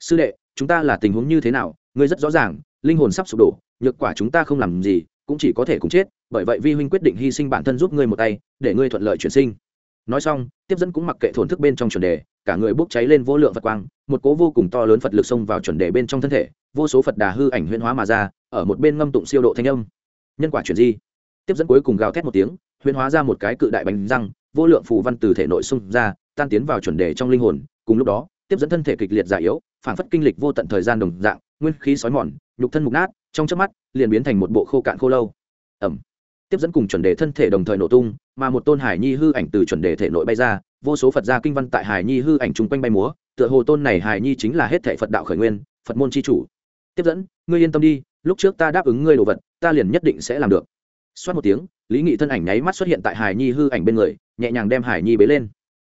Sư đệ, chúng ta là tình huống như thế nào? Ngươi rất rõ ràng, linh hồn sắp sụp đổ, nhược quả chúng ta không làm gì, cũng chỉ có thể cùng chết bởi vậy vi huynh quyết định hy sinh bản thân giúp ngươi một tay, để ngươi thuận lợi chuyển sinh. Nói xong, tiếp dẫn cũng mặc kệ thổn thức bên trong chuẩn đề, cả người bốc cháy lên vô lượng phật quang, một cố vô cùng to lớn phật lực xông vào chuẩn đề bên trong thân thể, vô số phật đà hư ảnh huyễn hóa mà ra, ở một bên ngâm tụng siêu độ thanh âm. Nhân quả chuyển di. Tiếp dẫn cuối cùng gào thét một tiếng, huyễn hóa ra một cái cự đại bánh răng, vô lượng phù văn từ thể nội xung ra, tan tiến vào chuẩn đề trong linh hồn. Cùng lúc đó, tiếp dẫn thân thể kịch liệt già yếu, phản phất kinh lịch vô tận thời gian đồng dạng, nguyên khí sói mòn, nhục thân mục nát, trong chớp mắt, liền biến thành một bộ khô cạn khô lâu. Ẩm tiếp dẫn cùng chuẩn đề thân thể đồng thời nổ tung, mà một tôn hải nhi hư ảnh từ chuẩn đề thể nội bay ra, vô số phật gia kinh văn tại hải nhi hư ảnh chung quanh bay múa, tựa hồ tôn này hải nhi chính là hết thể phật đạo khởi nguyên, phật môn c h i chủ. Tiếp dẫn, ngươi yên tâm đi, lúc trước ta đáp ứng ngươi đồ vật, ta liền nhất định sẽ làm được. Xoát một tiếng, lý nghị thân ảnh nháy mắt xuất hiện tại hải nhi hư ảnh bên người, nhẹ nhàng đem hải nhi bế lên.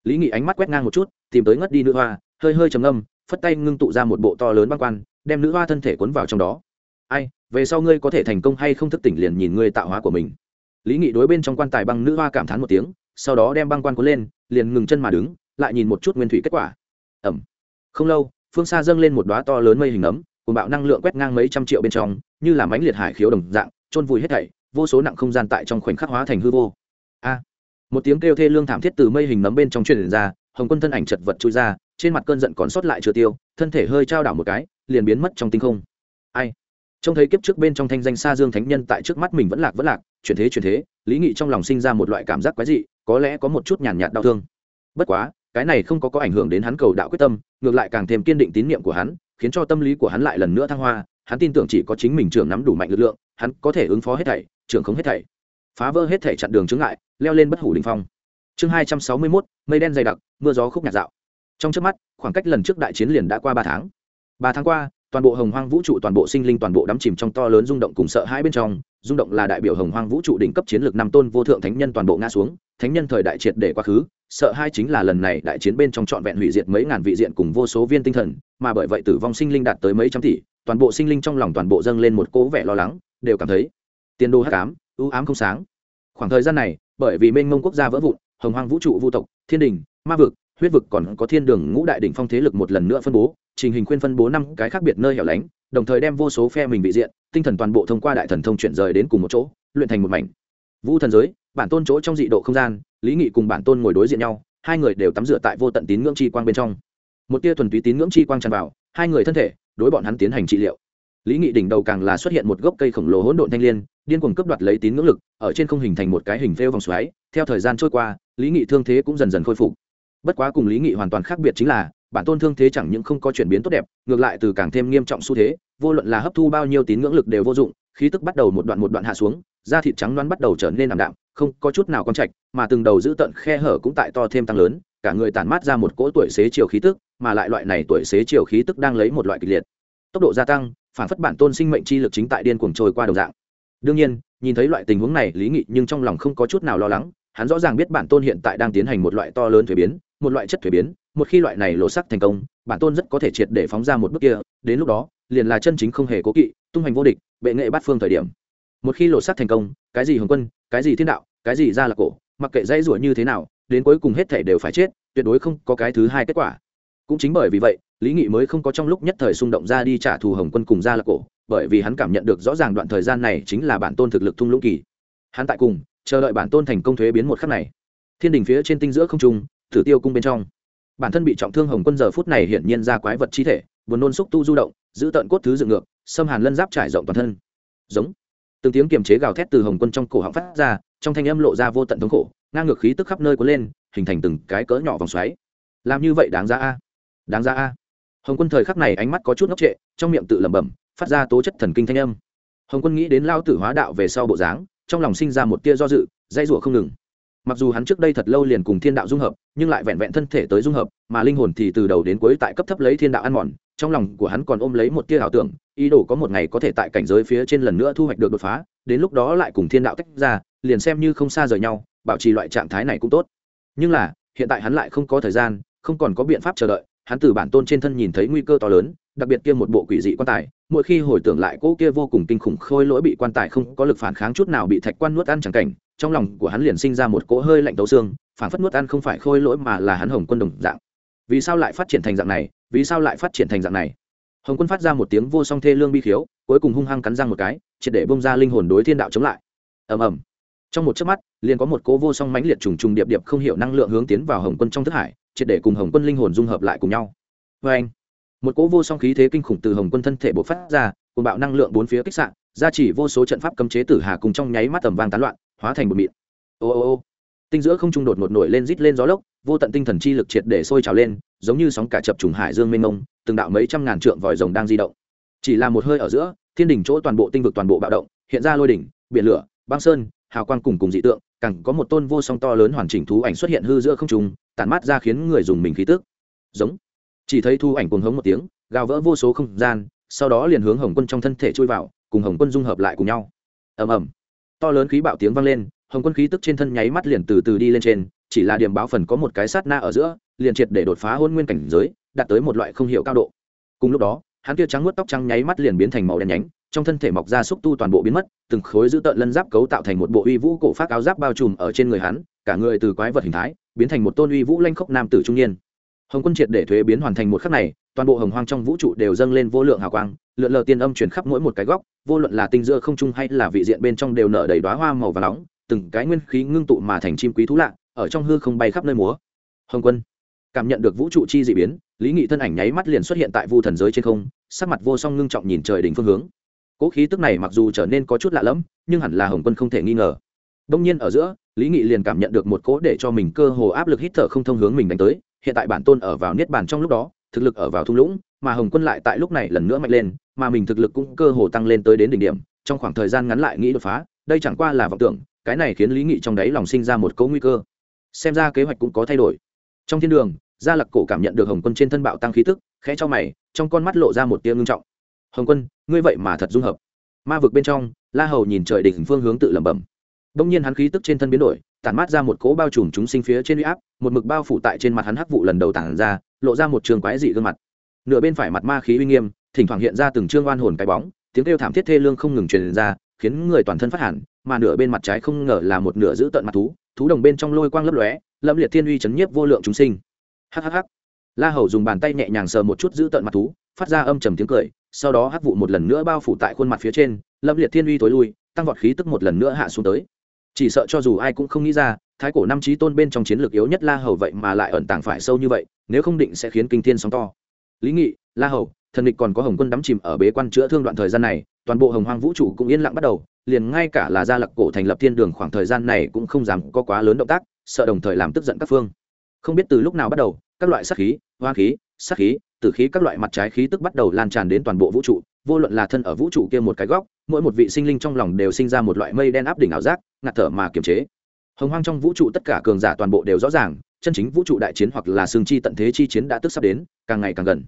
Lý nghị ánh mắt quét ngang một chút, tìm tới ngất đi nữ hoa, hơi hơi trầm âm phất tay ngưng tụ ra một bộ to lớn băng quan, đem nữ hoa thân thể cuốn vào trong đó. Ai, về sau ngươi có thể thành công hay không thức tỉnh liền nhìn ngươi tạo hóa của mình lý nghị đối bên trong quan tài băng nữ hoa cảm thán một tiếng, sau đó đem băng quan cuốn lên, liền ngừng chân mà đứng, lại nhìn một chút nguyên thủy kết quả. Ẩm. Không lâu, phương xa dâng lên một đoá to lớn mây hình ấm, cùng bạo năng lượng quét ngang mấy trăm triệu bên trong, như là mánh liệt hải khiếu đồng dạng trôn vùi hết thảy, vô số nặng không gian tại trong khoảnh khắc hóa thành hư vô. A. Một tiếng kêu thê lương thảm thiết từ mây hình nấm bên trong truyền ra, hồng quân thân ảnh chật vật chui ra, trên mặt cơn giận còn sót lại chưa tiêu, thân thể hơi trao đảo một cái, liền biến mất trong tinh không. Ai? Trông thấy kiếp trước bên trong thanh danh xa dương thánh nhân tại trước mắt mình vẫn lạc vẫn lạc chuyển thế chuyển thế, lý nghị trong lòng sinh ra một loại cảm giác quái dị, có lẽ có một chút nhàn nhạt đau thương. Bất quá, cái này không có có ảnh hưởng đến hắn cầu đạo quyết tâm, ngược lại càng thêm kiên định tín nhiệm của hắn, khiến cho tâm lý của hắn lại lần nữa thăng hoa, hắn tin tưởng chỉ có chính mình trưởng nắm đủ mạnh lực lượng, hắn có thể ứng phó hết thảy, trưởng không hết thảy. Phá vỡ hết thảy chặn đường chướng ngại, leo lên bất hủ đình phong. Chương hai trăm sáu mươi mốt, mây đen dày đặc, mưa gió khúc nhạt dạo. Trong trước mắt, khoảng cách lần trước đại chiến liền đã qua ba tháng. Ba tháng qua, toàn bộ hồng hoang vũ trụ, toàn bộ sinh linh, toàn bộ đắm chìm trong to lớn rung động cùng sợ hãi bên trong rung động là đại biểu hồng hoang vũ trụ đỉnh cấp chiến lược năm tôn vô thượng thánh nhân toàn bộ ngã xuống, thánh nhân thời đại triệt để quá khứ, sợ hai chính là lần này đại chiến bên trong trọn vẹn hủy diệt mấy ngàn vị diện cùng vô số viên tinh thần, mà bởi vậy tử vong sinh linh đạt tới mấy trăm tỷ, toàn bộ sinh linh trong lòng toàn bộ dâng lên một cố vẻ lo lắng, đều cảm thấy tiền đô hắc ám ưu ám không sáng. Khoảng thời gian này, bởi vì mênh mông quốc gia vỡ vụn, hồng hoang vũ trụ vũ tộc, thiên đình, ma vực, huyết vực còn có thiên đường ngũ đại đỉnh phong thế lực một lần nữa phân bố, trình hình khuyên phân bố năm cái khác biệt nơi hẻo lánh đồng thời đem vô số phe mình bị diện, tinh thần toàn bộ thông qua đại thần thông chuyển rời đến cùng một chỗ, luyện thành một mảnh. Vũ thần giới, bản tôn chỗ trong dị độ không gian, lý nghị cùng bản tôn ngồi đối diện nhau, hai người đều tắm rửa tại vô tận tín ngưỡng chi quang bên trong. Một tia thuần túy tín ngưỡng chi quang tràn vào, hai người thân thể, đối bọn hắn tiến hành trị liệu. Lý nghị đỉnh đầu càng là xuất hiện một gốc cây khổng lồ hỗn độn thanh l i ê n điên cuồng cướp đoạt lấy tín ngưỡng lực, ở trên không hình thành một cái hình phêu vòng xoáy. Theo thời gian trôi qua, lý nghị thương thế cũng dần dần khôi phục. Bất quá cùng lý nghị hoàn toàn khác biệt chính là bản tôn thương thế chẳng những không có chuyển biến tốt đẹp, ngược lại từ càng thêm nghiêm trọng xu thế, vô luận là hấp thu bao nhiêu tín ngưỡng lực đều vô dụng, khí tức bắt đầu một đoạn một đoạn hạ xuống, da thịt trắng đoán bắt đầu trở nên ảm đạm, không có chút nào con trạch, mà từng đầu giữ tận khe hở cũng tại to thêm tăng lớn, cả người tản mát ra một cỗ tuổi xế chiều khí tức, mà lại loại này tuổi xế chiều khí tức đang lấy một loại kịch liệt. Tốc độ gia tăng, phản phất bản tôn sinh mệnh chi lực chính tại điên cuồng trôi qua đồng dạng. Đương nhiên, nhìn thấy loại tình huống này, lý nghị nhưng trong lòng không có chút nào lo lắng, hắn rõ ràng biết bản tôn hiện tại đang tiến hành một loại to lớn thuế biến một loại chất thuế biến, một khi loại này lộ sắc thành công, bản tôn rất có thể triệt để phóng ra một bước kia, đến lúc đó, liền là chân chính không hề cố kỵ, tung hành vô địch, bệ nghệ bát phương thời điểm. Một khi lộ sắc thành công, cái gì hồng quân, cái gì thiên đạo, cái gì ra là cổ, mặc kệ dãy rủa như thế nào, đến cuối cùng hết thể đều phải chết, tuyệt đối không có cái thứ hai kết quả. Cũng chính bởi vì vậy, lý nghị mới không có trong lúc nhất thời xung động ra đi trả thù hồng quân cùng ra là cổ, bởi vì hắn cảm nhận được rõ ràng đoạn thời gian này chính là bản tôn thực lực thung lũng kỳ. Hắn tại cùng, chờ đợi bản tôn thành công thuế biến một khắc này. Thiên đình phía trên tinh giữa không trung thử tiêu cung bên trong. Bản thân bị trọng thương hồng quân giờ phút này hiển nhiên ra quái vật chi thể, buồn nôn xúc tu du động, giữ tận cốt thứ dựng ngược, xâm hàn lân giáp trải rộng toàn thân. Giống. Từng tiếng kiềm chế gào thét từ hồng quân trong cổ họng phát ra, trong thanh âm lộ ra vô tận thống khổ, ngang ngược khí tức khắp nơi cuốn lên, hình thành từng cái cỡ nhỏ vòng xoáy. Làm như vậy đáng ra a. Đáng ra a. Hồng quân thời khắc này ánh mắt có chút ngốc trệ, trong miệng tự lẩm bẩm, phát ra tố chất thần kinh thanh âm. Hồng quân nghĩ đến lao tử hóa đạo về sau bộ dáng, trong lòng sinh ra một tia do dự dây rủa không ngừng mặc dù hắn trước đây thật lâu liền cùng thiên đạo dung hợp, nhưng lại vẹn vẹn thân thể tới dung hợp, mà linh hồn thì từ đầu đến cuối tại cấp thấp lấy thiên đạo ăn mòn, trong lòng của hắn còn ôm lấy một tia ảo tưởng, ý đồ có một ngày có thể tại cảnh giới phía trên lần nữa thu hoạch được đột phá, đến lúc đó lại cùng thiên đạo tách ra, liền xem như không xa rời nhau, bảo trì loại trạng thái này cũng tốt. Nhưng là, hiện tại hắn lại không có thời gian, không còn có biện pháp chờ đợi, hắn từ bản tôn trên thân nhìn thấy nguy cơ to lớn, đặc biệt kia một bộ quỷ dị quan tài, mỗi khi hồi tưởng lại cỗ kia vô cùng kinh khủng khôi lỗi bị quan tài không có lực phản kháng chút nào bị thạch quan nuốt ăn chẳng cảnh trong lòng của hắn liền sinh ra một cỗ hơi lạnh tấu xương phản phất nuốt ăn không phải khôi lỗi mà là hắn hồng quân đồng dạng. Vì sao lại phát triển thành dạng này? Vì sao lại phát triển thành dạng này? Hồng quân phát ra một tiếng vô song thê lương bi khiếu, cuối cùng hung hăng cắn răng một cái, triệt để bông ra linh hồn đối thiên đạo chống lại. Ầm ầm. Trong một chớp mắt, liền có một cỗ vô song mãnh liệt trùng trùng điệp điệp không hiểu năng lượng hướng tiến vào hồng quân trong thức hải, triệt để cùng hồng quân linh hồn dung hợp lại cùng nhau. Vê anh, một cỗ vô song khí thế kinh khủng từ hồng quân thân thể bộc phát ra cùng bạo năng lượng bốn phía kích sạn gia chỉ vô số trận pháp cấm chế tử hà cùng trong nháy mắt tầm vang tán loạn hóa thành một mịn. Ô ô ô. Tinh giữa không trung đột ngột nổi lên rít lên gió lốc, vô tận tinh thần chi lực triệt để sôi trào lên, giống như sóng cả chập trùng hải dương mênh mông, từng đạo mấy trăm ngàn trượng vòi rồng đang di động. Chỉ là một hơi ở giữa, thiên đỉnh chỗ toàn bộ tinh vực toàn bộ bạo động, hiện ra lôi đỉnh, biển lửa, băng sơn, hào quang cùng cùng dị tượng, càng có một tôn vô song to lớn hoàn chỉnh thú ảnh xuất hiện hư giữa không trung, tản mát ra khiến người dùng mình khí tức. Giống. Chỉ thấy thu ảnh cuồng hống một tiếng, gào vỡ vô số không gian, sau đó liền hướng hồng quân trong thân thể chui vào, cùng hồng quân dung hợp lại cùng nhau. Ầm ầm to lớn khí bạo tiếng vang lên, hồng quân khí tức trên thân nháy mắt liền từ từ đi lên trên, chỉ là điểm báo phần có một cái sát na ở giữa, liền triệt để đột phá hôn nguyên cảnh giới, đạt tới một loại không hiểu cao độ. Cùng lúc đó, hắn kia trắng nuốt tóc trắng nháy mắt liền biến thành màu đen nhánh, trong thân thể mọc ra xúc tu toàn bộ biến mất, từng khối giữ tợn lân giáp cấu tạo thành một bộ uy vũ cổ phát áo giáp bao trùm ở trên người hắn, cả người từ quái vật hình thái, biến thành một tôn uy vũ lanh khốc nam tử trung niên. Hồng quân triệt để thuế biến hoàn thành một khắc này, toàn bộ hồng hoang trong vũ trụ đều dâng lên vô lượng hào quang, lượn lờ tiên âm chuyển khắp mỗi một cái góc vô luận là tinh giữa không trung hay là vị diện bên trong đều nở đầy đoá hoa màu và nóng, từng cái nguyên khí ngưng tụ mà thành chim quý thú lạ, ở trong hư không bay khắp nơi múa. Hồng quân cảm nhận được vũ trụ chi dị biến, lý nghị thân ảnh nháy mắt liền xuất hiện tại vu thần giới trên không, sắc mặt vô song ngưng trọng nhìn trời đỉnh phương hướng. Cỗ khí tức này mặc dù trở nên có chút lạ lẫm, nhưng hẳn là hồng quân không thể nghi ngờ. Đông nhiên ở giữa, lý nghị liền cảm nhận được một cỗ để cho mình cơ hồ áp lực hít thở không thông hướng mình đánh tới, hiện tại bản tôn ở vào niết bàn trong lúc đó, thực lực ở vào thung lũng, mà hồng quân lại tại lúc này lần nữa mạnh lên mà mình thực lực cũng cơ hồ tăng lên tới đến đỉnh điểm, trong khoảng thời gian ngắn lại nghĩ đột phá, đây chẳng qua là vọng tưởng, cái này khiến lý nghị trong đáy lòng sinh ra một cỗ nguy cơ. Xem ra kế hoạch cũng có thay đổi. Trong thiên đường, gia lặc cổ cảm nhận được hồng quân trên thân bạo tăng khí tức, khẽ cho mày, trong con mắt lộ ra một tia ngưng trọng. Hồng quân, ngươi vậy mà thật dung hợp. Ma vực bên trong, la hầu nhìn trời đỉnh phương hướng tự lẩm bẩm. Đông nhiên hắn khí tức trên thân biến đổi, tản mát ra một cỗ bao trùm chúng sinh phía trên uy áp, một mực bao phủ tại trên mặt hắn hắc vụ lần đầu tản ra, lộ ra một trường quái dị gương mặt. Nửa bên phải mặt ma khí uy nghiêm thỉnh thoảng hiện ra từng trương oan hồn cái bóng, tiếng kêu thảm thiết thê lương không ngừng truyền ra, khiến người toàn thân phát hẳn, mà nửa bên mặt trái không ngờ là một nửa giữ tận mặt thú thú đồng bên trong lôi quang lấp lóe, lâm liệt thiên uy chấn nhiếp vô lượng chúng sinh. Hhh la hầu dùng bàn tay nhẹ nhàng sờ một chút giữ tận mặt thú, phát ra âm trầm tiếng cười, sau đó hắc vụ một lần nữa bao phủ tại khuôn mặt phía trên, lâm liệt thiên uy tối lui, tăng vọt khí tức một lần nữa hạ xuống tới. Chỉ sợ cho dù ai cũng không nghĩ ra, thái cổ năm trí tôn bên trong chiến lược yếu nhất la hầu vậy mà lại ẩn tàng phải sâu như vậy, nếu không định sẽ khiến kinh thiên sóng to. Lý nghị, la hầu thần địch còn có hồng quân đắm chìm ở bế quan chữa thương đoạn thời gian này, toàn bộ hồng hoang vũ trụ cũng yên lặng bắt đầu, liền ngay cả là gia lập cổ thành lập thiên đường khoảng thời gian này cũng không dám có quá lớn động tác, sợ đồng thời làm tức giận các phương. Không biết từ lúc nào bắt đầu, các loại sát khí, hoa khí, sát khí, tử khí các loại mặt trái khí tức bắt đầu lan tràn đến toàn bộ vũ trụ, vô luận là thân ở vũ trụ kia một cái góc, mỗi một vị sinh linh trong lòng đều sinh ra một loại mây đen áp đỉnh ảo giác, ngạt thở mà kiềm chế. Hồng hoang trong vũ trụ tất cả cường giả toàn bộ đều rõ ràng, chân chính vũ trụ đại chiến hoặc là xương chi tận thế chi chiến đã tức sắp đến, càng ngày càng gần.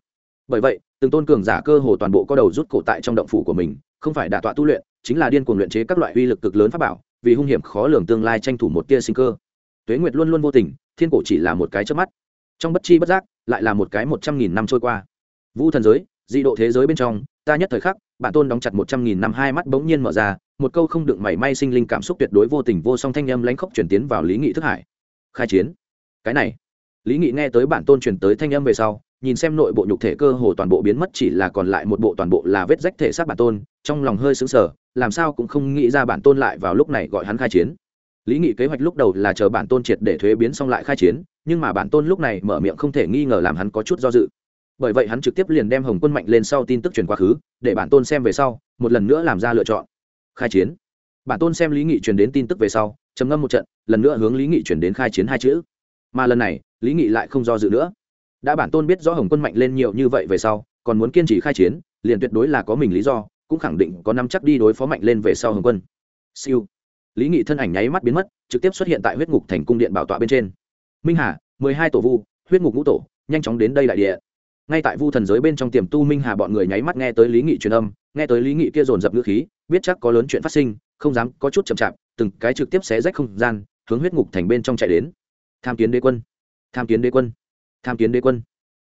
Bởi vậy từng tôn cường giả cơ hồ toàn bộ có đầu rút cổ tại trong động phủ của mình, không phải đả tọa tu luyện, chính là điên cuồng luyện chế các loại uy lực cực lớn pháp bảo, vì hung hiểm khó lường tương lai tranh thủ một tia sinh cơ. Tuế nguyệt luôn luôn vô tình, thiên cổ chỉ là một cái trước mắt. Trong bất chi bất giác, lại là một cái một trăm nghìn năm trôi qua. Vũ thần giới, dị độ thế giới bên trong, ta nhất thời khắc bản tôn đóng chặt một trăm nghìn năm hai mắt bỗng nhiên mở ra, một câu không đựng mảy may sinh linh cảm xúc tuyệt đối vô tình vô song thanh âm lánh khóc chuyển tiến vào lý nghị thức hải. Khai chiến. Cái này, lý nghị nghe tới bản tôn truyền tới thanh âm về sau nhìn xem nội bộ nhục thể cơ hồ toàn bộ biến mất chỉ là còn lại một bộ toàn bộ là vết rách thể xác bản tôn, trong lòng hơi sững sờ, làm sao cũng không nghĩ ra bản tôn lại vào lúc này gọi hắn khai chiến. Lý nghị kế hoạch lúc đầu là chờ bản tôn triệt để thuế biến xong lại khai chiến, nhưng mà bản tôn lúc này mở miệng không thể nghi ngờ làm hắn có chút do dự. Bởi vậy hắn trực tiếp liền đem hồng quân mạnh lên sau tin tức truyền quá khứ, để bản tôn xem về sau, một lần nữa làm ra lựa chọn. Khai chiến. Bản tôn xem lý nghị truyền đến tin tức về sau, trầm ngâm một trận, lần nữa hướng lý nghị truyền đến khai chiến hai chữ. Mà lần này, lý nghị lại không do dự nữa đã bản tôn biết rõ hồng quân mạnh lên nhiều như vậy về sau, còn muốn kiên trì khai chiến, liền tuyệt đối là có mình lý do, cũng khẳng định có năm chắc đi đối phó mạnh lên về sau hồng quân. Siêu. Lý nghị thân ảnh nháy mắt biến mất, trực tiếp xuất hiện tại huyết ngục thành cung điện bảo tọa bên trên. Minh hà, mười hai tổ vu, huyết ngục ngũ tổ, nhanh chóng đến đây đại địa. Ngay tại vu thần giới bên trong tiềm tu minh hà bọn người nháy mắt nghe tới lý nghị truyền âm, nghe tới lý nghị kia dồn dập ngữ khí, biết chắc có lớn chuyện phát sinh, không dám, có chút chậm chạp, từng cái trực tiếp xé rách không gian, hướng huyết ngục thành bên trong chạy đến. Tham kiến đế quân. Tham kiến đế quân tham kiến đế quân.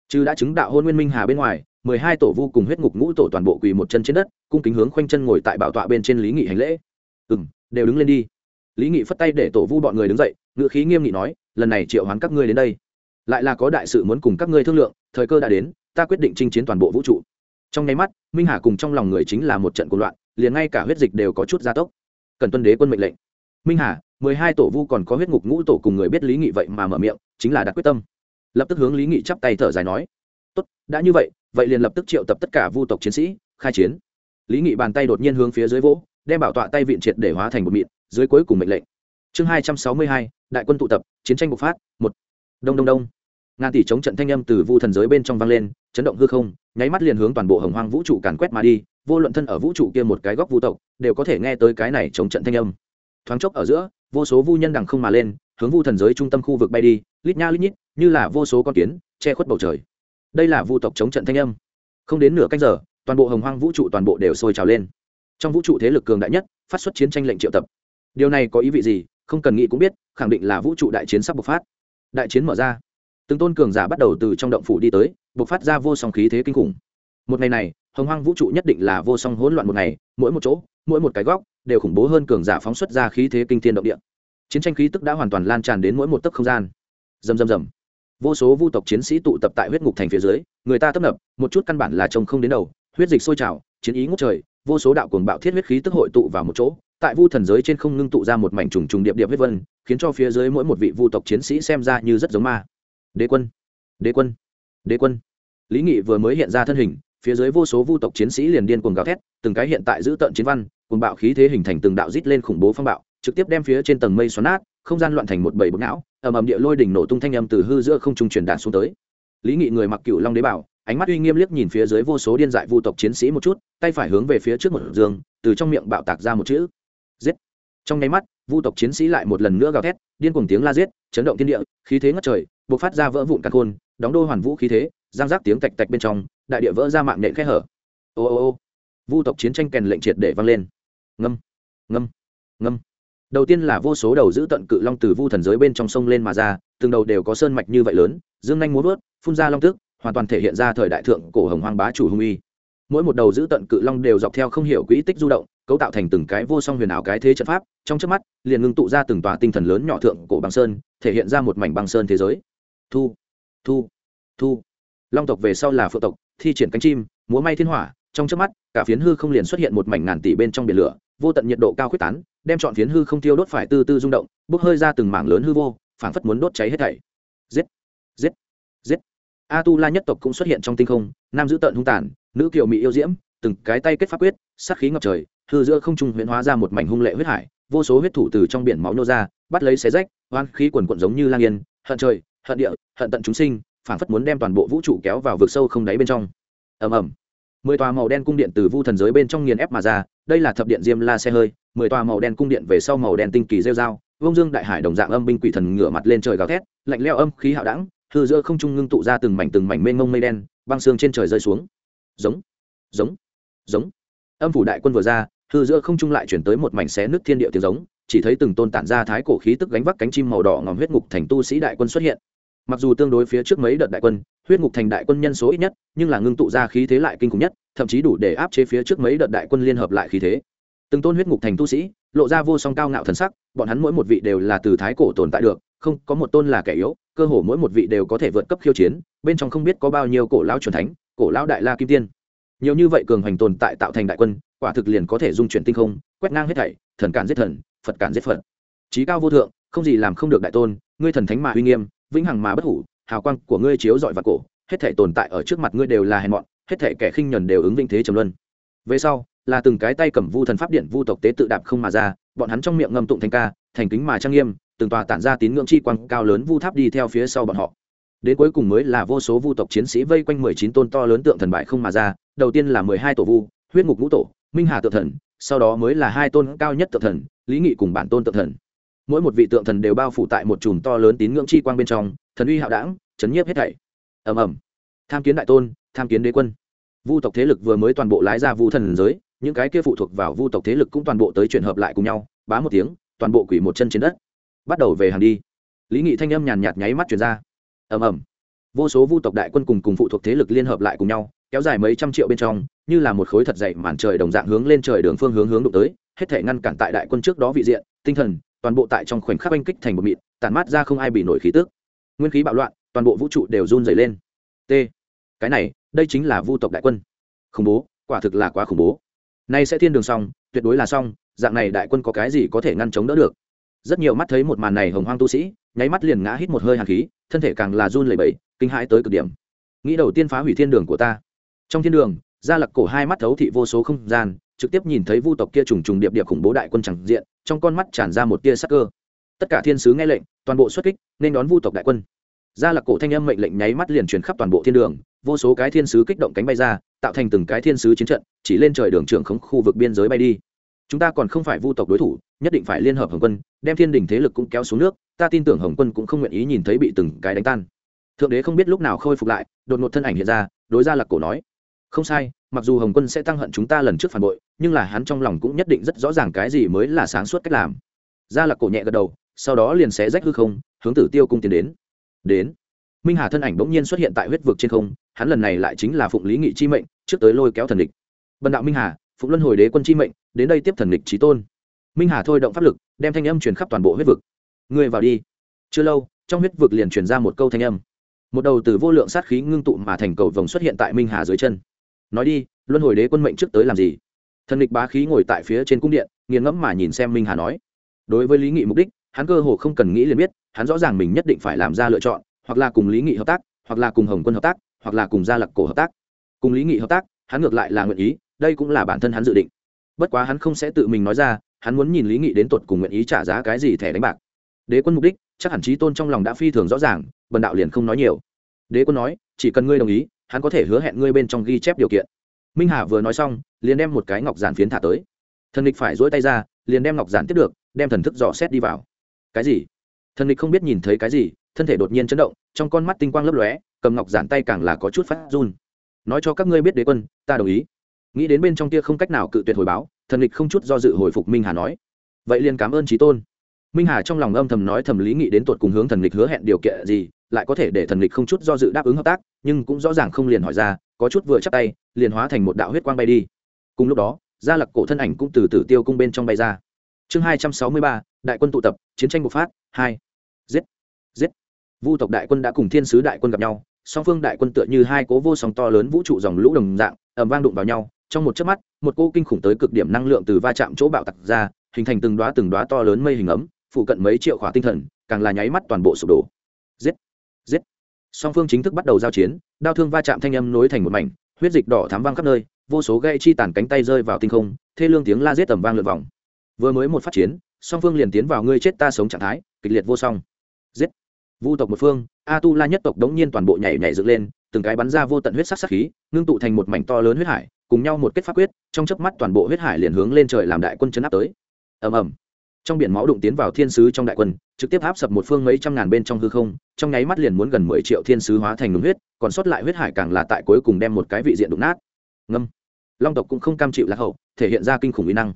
Chứ đã chứng đạo hôn nguyên minh hà bên ngoài, mười hai tổ vu cùng huyết ngục ngũ tổ toàn bộ quỳ một chân trên đất, cung kính hướng khoanh chân ngồi tại bảo tọa bên trên lý nghị hành lễ. Ừ m đều đứng lên đi. Lý nghị phất tay để tổ vu bọn người đứng dậy ngự khí nghiêm nghị nói, lần này triệu hoán các ngươi đến đây. Lại là có đại sự muốn cùng các ngươi thương lượng, thời cơ đã đến, ta quyết định chinh chiến toàn bộ vũ trụ. Trong nháy mắt, minh hà cùng trong lòng người chính là một trận cuộc loạn, liền ngay cả huyết dịch đều có chút gia tốc. Cần tuân đế quân mệnh lệnh. Minh hà, mười hai tổ vu còn có huyết ngục ngũ tổ cùng người biết lý nghị vậy mà mở miệng, chính là đặt quyết tâm lập tức hướng lý nghị chắp tay thở dài nói, tốt, đã như vậy vậy liền lập tức triệu tập tất cả vu tộc chiến sĩ, khai chiến. Lý nghị bàn tay đột nhiên hướng phía dưới vỗ, đem bảo tọa tay viện triệt để hóa thành một mịn, dưới cuối cùng mệnh lệnh. Chương hai trăm sáu mươi hai, đại quân tụ tập, chiến tranh bộc phát, một. Đông đông đông. Ngàn tỷ chống trận thanh âm từ vu thần giới bên trong vang lên, chấn động hư không, nháy mắt liền hướng toàn bộ hồng hoang vũ trụ càn quét mà đi, vô luận thân ở vũ trụ kia một cái góc vu tộc, đều có thể nghe tới cái này chống trận thanh âm. Thoáng chốc ở giữa, vô số vu nhân đằng không mà lên, hướng vu thần giới trung tâm khu vực bay đi lít nha lít nhít, như là vô số con kiến, che khuất bầu trời. Đây là vu tộc chống trận thanh âm. Không đến nửa canh giờ, toàn bộ hồng hoang vũ trụ toàn bộ đều sôi trào lên. Trong vũ trụ thế lực cường đại nhất, phát xuất chiến tranh lệnh triệu tập. Điều này có ý vị gì, không cần nghĩ cũng biết, khẳng định là vũ trụ đại chiến sắp bộc phát. Đại chiến mở ra. Từng tôn cường giả bắt đầu từ trong động phủ đi tới, bộc phát ra vô song khí thế kinh khủng. Một ngày này, hồng hoang vũ trụ nhất định là vô song hỗn loạn một ngày, mỗi một chỗ, mỗi một cái góc, đều khủng bố hơn cường giả phóng xuất ra khí thế kinh thiên động địa. Chiến tranh khí tức đã hoàn toàn lan tràn đến mỗi một tấc không gian rầm rầm rầm. Vô số vu tộc chiến sĩ tụ tập tại huyết ngục thành phía dưới, người ta tấp nập, một chút căn bản là trông không đến đầu, huyết dịch sôi trào, chiến ý ngút trời, vô số đạo cuồng bạo thiết huyết khí tức hội tụ vào một chỗ, tại vu thần giới trên không ngưng tụ ra một mảnh trùng trùng điệp điệp huyết vân, khiến cho phía dưới mỗi một vị vu tộc chiến sĩ xem ra như rất giống ma. Đế quân đế quân đế quân. Lý nghị vừa mới hiện ra thân hình, phía dưới vô số vu tộc chiến sĩ liền điên cuồng gào thét, từng cái hiện tại giữ tận chiến văn, cuồng bạo khí thế hình thành từng đạo rít lên khủng bố phong bạo trực tiếp đem phía trên tầng mây xoắn nát, không gian loạn thành một bầy bực não, ầm ầm địa lôi đỉnh nổ tung thanh âm từ hư giữa không trung truyền đạt xuống tới. Lý nghị người mặc cựu long đế bảo, ánh mắt uy nghiêm liếc nhìn phía dưới vô số điên dại vu tộc chiến sĩ một chút, tay phải hướng về phía trước một giường, từ trong miệng bạo tạc ra một chữ. Giết! Trong nháy mắt, vu tộc chiến sĩ lại một lần nữa gào thét, điên cuồng tiếng la giết, chấn động thiên địa, khí thế ngất trời, bộc phát ra vỡ vụn cả khôn, đóng đôi hoàn vũ khí thế, giang giác tiếng tạch tạch bên trong, đại địa vỡ ra mạng nện khe hở. Ô ô ô! Vu tộc chiến tranh kèn lệnh triệt để vang lên. Ngâm! Ngâm! Ngâm! Đầu tiên là vô số đầu giữ tận cự long từ vu thần giới bên trong sông lên mà ra, từng đầu đều có sơn mạch như vậy lớn, dương nhanh muốn vớt, phun ra long tức, hoàn toàn thể hiện ra thời đại thượng cổ hồng hoang bá chủ hung uy. Mỗi một đầu giữ tận cự long đều dọc theo không hiểu quỹ tích du động, cấu tạo thành từng cái vô song huyền ảo cái thế trận pháp, trong trước mắt, liền ngưng tụ ra từng tòa tinh thần lớn nhỏ thượng cổ băng sơn, thể hiện ra một mảnh băng sơn thế giới. Thu thu thu. Long tộc về sau là phượng tộc, thi triển cánh chim, múa may thiên hỏa, trong trước mắt, cả phiến hư không liền xuất hiện một mảnh ngàn tỷ bên trong biển lửa vô tận nhiệt độ cao khuyết tán, đem chọn phiến hư không tiêu đốt phải từ từ rung động, bốc hơi ra từng mảng lớn hư vô, phảng phất muốn đốt cháy hết thảy. Giết! Giết! Giết! A tu la nhất tộc cũng xuất hiện trong tinh không, nam giữ tận hung tàn, nữ kiều mỹ yêu diễm, từng cái tay kết pháp quyết, sát khí ngập trời, hư giữa không trung huyễn hóa ra một mảnh hung lệ huyết hải, vô số huyết thủ từ trong biển máu nô ra, bắt lấy xé rách, oan khí quần quận giống như lang yên, hận trời, hận địa, hận tận chúng sinh, phảng phất muốn đem toàn bộ vũ trụ kéo vào vực sâu không đáy bên trong. Ầm ầm. Mười tòa màu đen cung điện từ vu thần giới bên trong nghiền ép mà ra đây là thập điện diêm la xe hơi, mười tòa màu đen cung điện về sau màu đen tinh kỳ rêu dao vông dương đại hải đồng dạng âm binh quỷ thần ngửa mặt lên trời gào thét, lạnh leo âm khí hạo đẳng, hư giữa không trung ngưng tụ ra từng mảnh từng mảnh mênh mông mây đen, băng xương trên trời rơi xuống. Giống giống giống. Âm phủ đại quân vừa ra, hư giữa không trung lại chuyển tới một mảnh xé nước thiên địa tiếng giống, chỉ thấy từng tôn tản ra thái cổ khí tức gánh vác cánh chim màu đỏ ngòm huyết ngục thành tu sĩ đại quân xuất hiện. Mặc dù tương đối phía trước mấy đợt đại quân, huyết ngục thành đại quân nhân số ít nhất, nhưng là ngưng tụ ra khí thế lại kinh khủng nhất thậm chí đủ để áp chế phía trước mấy đợt đại quân liên hợp lại khí thế. Từng tôn huyết ngục thành tu sĩ, lộ ra vô song cao ngạo thần sắc, bọn hắn mỗi một vị đều là từ thái cổ tồn tại được, không, có một tôn là kẻ yếu, cơ hồ mỗi một vị đều có thể vượt cấp khiêu chiến, bên trong không biết có bao nhiêu cổ lão truyền thánh, cổ lão đại la kim tiên. Nhiều như vậy cường hành tồn tại tạo thành đại quân, quả thực liền có thể dung chuyển tinh không, quét ngang hết thảy, thần cản giết thần, phật cản giết phật. Trí cao vô thượng, không gì làm không được đại tôn, ngươi thần thánh mà uy nghiêm, vĩnh hằng mà bất hủ, hào quang của ngươi chiếu dọi vào cổ hết thảy tồn tại ở trước mặt ngươi đều là hèn mọn, hết thảy kẻ khinh nhẫn đều ứng vinh thế trầm luân. Về sau, là từng cái tay cầm vu thần pháp điện vu tộc tế tự đạp không mà ra, bọn hắn trong miệng ngâm tụng thành ca, thành kính mà trang nghiêm, từng tòa tản ra tín ngưỡng chi quang cao lớn vu tháp đi theo phía sau bọn họ. Đến cuối cùng mới là vô số vu tộc chiến sĩ vây quanh mười chín tôn to lớn tượng thần bại không mà ra, đầu tiên là mười hai tổ vu, huyết ngục ngũ tổ, minh hà tượng thần, sau đó mới là hai tôn cao nhất tượng thần, lý nghị cùng bản tôn tượng thần. Mỗi một vị tượng thần đều bao phủ tại một chùm to lớn tín ngưỡng chi quang bên trong, thần uy hạo đảng chấn nhiếp hết thảy ầm ầm. Tham kiến đại tôn, tham kiến đế quân. Vu tộc thế lực vừa mới toàn bộ lái ra vu thần giới, những cái kia phụ thuộc vào vu tộc thế lực cũng toàn bộ tới chuyển hợp lại cùng nhau, bá một tiếng, toàn bộ quỷ một chân trên đất. Bắt đầu về hàng đi. Lý nghị thanh âm nhàn nhạt nháy mắt chuyển ra. Ầm ầm. Vô số vu tộc đại quân cùng cùng phụ thuộc thế lực liên hợp lại cùng nhau, kéo dài mấy trăm triệu bên trong, như là một khối thật dày màn trời đồng dạng hướng lên trời đường phương hướng hướng đụng tới, hết thể ngăn cản tại đại quân trước đó vị diện, tinh thần, toàn bộ tại trong khoảnh khắc oanh kích thành một mịn tàn mát ra không ai bị nổi khí tước nguyên khí bạo loạn toàn bộ vũ trụ đều run dày lên. T. Cái này, đây chính là vu tộc đại quân. Khủng bố, quả thực là quá khủng bố. Nay sẽ thiên đường xong, tuyệt đối là xong, dạng này đại quân có cái gì có thể ngăn chống đỡ được? Rất nhiều mắt thấy một màn này hồng hoang tu sĩ, nháy mắt liền ngã hít một hơi hàn khí, thân thể càng là run lẩy bẩy, kinh hãi tới cực điểm. Nghĩ đầu tiên phá hủy thiên đường của ta. Trong thiên đường, gia lặc cổ hai mắt thấu thị vô số không gian, trực tiếp nhìn thấy vu tộc kia trùng trùng điệp điệp khủng bố đại quân chẳng diện, trong con mắt tràn ra một tia sắc cơ. Tất cả thiên sứ nghe lệnh, toàn bộ xuất kích, nên đón vu tộc đại quân gia Lạc cổ thanh âm mệnh lệnh nháy mắt liền truyền khắp toàn bộ thiên đường, vô số cái thiên sứ kích động cánh bay ra, tạo thành từng cái thiên sứ chiến trận, chỉ lên trời đường trưởng khống khu vực biên giới bay đi. Chúng ta còn không phải vu tộc đối thủ, nhất định phải liên hợp hồng quân, đem thiên đình thế lực cũng kéo xuống nước, ta tin tưởng hồng quân cũng không nguyện ý nhìn thấy bị từng cái đánh tan. Thượng đế không biết lúc nào khôi phục lại, đột ngột thân ảnh hiện ra, đối ra lạc cổ nói, không sai, mặc dù hồng quân sẽ tăng hận chúng ta lần trước phản bội, nhưng là hắn trong lòng cũng nhất định rất rõ ràng cái gì mới là sáng suốt cách làm. Ra lạc cổ nhẹ gật đầu, sau đó liền xé rách hư không, hướng tử tiêu cung tiến đến đến. Minh hà thân ảnh bỗng nhiên xuất hiện tại huyết vực trên không, hắn lần này lại chính là phụng lý nghị chi mệnh, trước tới lôi kéo thần địch. Bần đạo minh hà, phụng luân hồi đế quân chi mệnh, đến đây tiếp thần địch trí tôn. Minh hà thôi động pháp lực, đem thanh âm truyền khắp toàn bộ huyết vực. Người vào đi. Chưa lâu, trong huyết vực liền truyền ra một câu thanh âm. Một đầu từ vô lượng sát khí ngưng tụ mà thành cầu vồng xuất hiện tại minh hà dưới chân. Nói đi, luân hồi đế quân mệnh trước tới làm gì? Thần địch bá khí ngồi tại phía trên cung điện, nghiền ngẫm mà nhìn xem minh hà nói. Đối với lý nghị mục đích hắn cơ hồ không cần nghĩ liền biết, hắn rõ ràng mình nhất định phải làm ra lựa chọn, hoặc là cùng lý nghị hợp tác, hoặc là cùng hồng quân hợp tác, hoặc là cùng gia lặc cổ hợp tác. Cùng lý nghị hợp tác, hắn ngược lại là nguyện ý, đây cũng là bản thân hắn dự định. Bất quá hắn không sẽ tự mình nói ra, hắn muốn nhìn lý nghị đến tột cùng nguyện ý trả giá cái gì thẻ đánh bạc. Đế quân mục đích, chắc hẳn trí tôn trong lòng đã phi thường rõ ràng, bần đạo liền không nói nhiều. Đế quân nói, chỉ cần ngươi đồng ý, hắn có thể hứa hẹn ngươi bên trong ghi chép điều kiện. Minh hà vừa nói xong, liền đem một cái ngọc giản phiến thả tới. Thần địch phải dỗi tay ra, liền đem ngọc giản tiếp được, đem thần thức dò xét đi vào cái gì? Thần địch không biết nhìn thấy cái gì, thân thể đột nhiên chấn động, trong con mắt tinh quang lấp lóe, cầm ngọc giản tay càng là có chút phát run. Nói cho các ngươi biết đế quân, ta đồng ý. Nghĩ đến bên trong kia không cách nào cự tuyệt hồi báo, thần địch không chút do dự hồi phục minh hà nói. Vậy liền cảm ơn trí tôn. Minh hà trong lòng âm thầm nói thầm lý nghị đến tột cùng hướng thần địch hứa hẹn điều kiện gì, lại có thể để thần địch không chút do dự đáp ứng hợp tác, nhưng cũng rõ ràng không liền hỏi ra, có chút vừa chắc tay, liền hóa thành một đạo huyết quang bay đi. Cùng lúc đó, gia lặc cổ thân ảnh cũng từ tử tiêu cung bên trong bay ra. Chương hai trăm sáu mươi ba đại quân tụ tập, chiến tranh bộc phát, hai, giết giết. Vu tộc đại quân đã cùng thiên sứ đại quân gặp nhau, song phương đại quân tựa như hai cố vô song to lớn vũ trụ dòng lũ đồng dạng ẩm vang đụng vào nhau. Trong một chớp mắt, một cô kinh khủng tới cực điểm năng lượng từ va chạm chỗ bạo tặc ra, hình thành từng đoá từng đoá to lớn mây hình ấm, phụ cận mấy triệu khỏa tinh thần, càng là nháy mắt toàn bộ sụp đổ. Giết giết. Song phương chính thức bắt đầu giao chiến, đao thương va chạm thanh âm nối thành một mảnh, huyết dịch đỏ thám vang khắp nơi, vô số gây chi tàn cánh tay rơi vào tinh không, thê lương tiếng la giết tầm vang lượt vòng. Vừa mới một phát chiến song phương liền tiến vào ngươi chết ta sống trạng thái, kịch liệt vô song. Giết. Vu tộc một phương a tu la nhất tộc đống nhiên toàn bộ nhảy nhảy dựng lên, từng cái bắn ra vô tận huyết sắc sắc khí, ngưng tụ thành một mảnh to lớn huyết hải, cùng nhau một kết pháp quyết, trong chớp mắt toàn bộ huyết hải liền hướng lên trời làm đại quân chấn áp tới. Ầm ầm. Trong biển máu đụng tiến vào thiên sứ trong đại quân, trực tiếp áp sập một phương mấy trăm ngàn bên trong hư không, trong nháy mắt liền muốn gần mười triệu thiên sứ hóa thành đúng huyết, còn sót lại huyết hải càng là tại cuối cùng đem một cái vị diện đụng nát. Ngâm. Long tộc cũng không cam chịu lạc hậu, thể hiện ra kinh khủng uy năng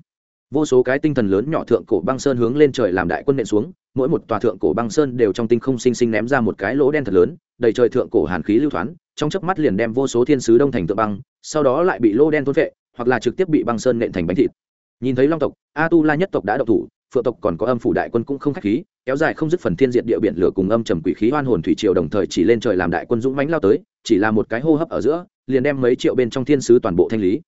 vô số cái tinh thần lớn nhỏ thượng cổ băng sơn hướng lên trời làm đại quân nện xuống, mỗi một tòa thượng cổ băng sơn đều trong tinh không sinh sinh ném ra một cái lỗ đen thật lớn, đầy trời thượng cổ hàn khí lưu thoáng, trong chớp mắt liền đem vô số thiên sứ đông thành tượng băng, sau đó lại bị lỗ đen thôn vệ hoặc là trực tiếp bị băng sơn nện thành bánh thịt. Nhìn thấy long tộc a tu la nhất tộc đã độc thủ, phượng tộc còn có âm phủ đại quân cũng không khách khí, kéo dài không dứt phần thiên diệt địa biển lửa cùng âm trầm quỷ khí hoan hồn thủy triều đồng thời chỉ lên trời làm đại quân dũng mãnh lao tới, chỉ là một cái hô hấp ở giữa, liền đem mấy triệu bên trong thiên sứ toàn bộ thanh lý.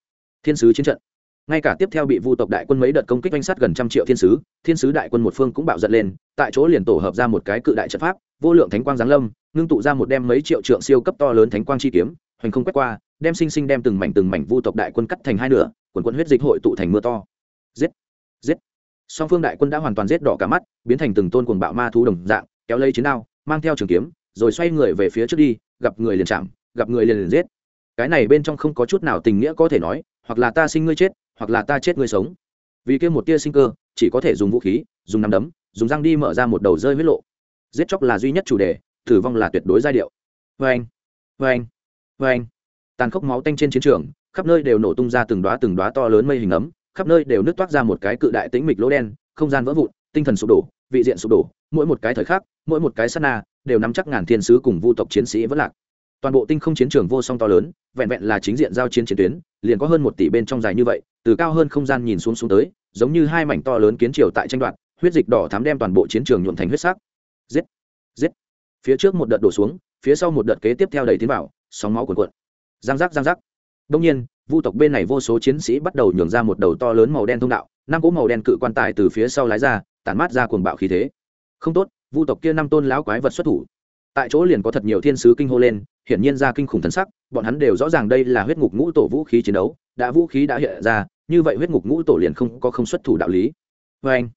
Thiên sứ chiến trận ngay cả tiếp theo bị vu tộc đại quân mấy đợt công kích oanh sát gần trăm triệu thiên sứ thiên sứ đại quân một phương cũng bạo giận lên, tại chỗ liền tổ hợp ra một cái cự đại trận pháp, vô lượng thánh quang giáng lâm, ngưng tụ ra một đem mấy triệu trượng siêu cấp to lớn thánh quang chi kiếm, hoành không quét qua, đem sinh sinh đem từng mảnh từng mảnh vu tộc đại quân cắt thành hai nửa, quần quân huyết dịch hội tụ thành mưa to. Giết! Giết! Song phương đại quân đã hoàn toàn giết đỏ cả mắt, biến thành từng tôn cuồng bạo ma thú đồng dạng, kéo lấy chiến đao, mang theo trường kiếm, rồi xoay người về phía trước đi, gặp người liền chạm, gặp người liền liền giết. Cái này bên trong không có chút nào tình nghĩa có thể nói, hoặc là ta sinh ngươi chết hoặc là ta chết ngươi sống. Vì kia một tia sinh cơ, chỉ có thể dùng vũ khí, dùng nắm đấm, dùng răng đi mở ra một đầu rơi huyết lộ. Giết chóc là duy nhất chủ đề, tử vong là tuyệt đối giai điệu. Vê anh vê anh vê anh. Tàn khốc máu tanh trên chiến trường, khắp nơi đều nổ tung ra từng đoá từng đoá to lớn mây hình ấm, khắp nơi đều nứt toát ra một cái cự đại tĩnh mịch lỗ đen, không gian vỡ vụn, tinh thần sụp đổ, vị diện sụp đổ, mỗi một cái thời khắc, mỗi một cái sát na, đều nắm chắc ngàn thiên sứ cùng vu tộc chiến sĩ vẫn lạc toàn bộ tinh không chiến trường vô song to lớn, vẹn vẹn là chính diện giao chiến chiến tuyến, liền có hơn một tỷ bên trong dài như vậy, từ cao hơn không gian nhìn xuống xuống tới, giống như hai mảnh to lớn kiến triều tại tranh đoạt, huyết dịch đỏ thám đem toàn bộ chiến trường nhuộm thành huyết sắc. Giết giết. Phía trước một đợt đổ xuống, phía sau một đợt kế tiếp theo đẩy tiến vào, sóng máu cuồn cuộn. Giang giác giang giác. Đông nhiên, vu tộc bên này vô số chiến sĩ bắt đầu nhường ra một đầu to lớn màu đen thông đạo, năm cỗ màu đen cự quan tài từ phía sau lái ra, tản mát ra cuồng bạo khí thế. Không tốt, vu tộc kia năm tôn lão quái vật xuất thủ tại chỗ liền có thật nhiều thiên sứ kinh hô lên, hiển nhiên ra kinh khủng thần sắc, bọn hắn đều rõ ràng đây là huyết ngục ngũ tổ vũ khí chiến đấu, đã vũ khí đã hiện ra, như vậy huyết ngục ngũ tổ liền không có không xuất thủ đạo lý. Vê anh,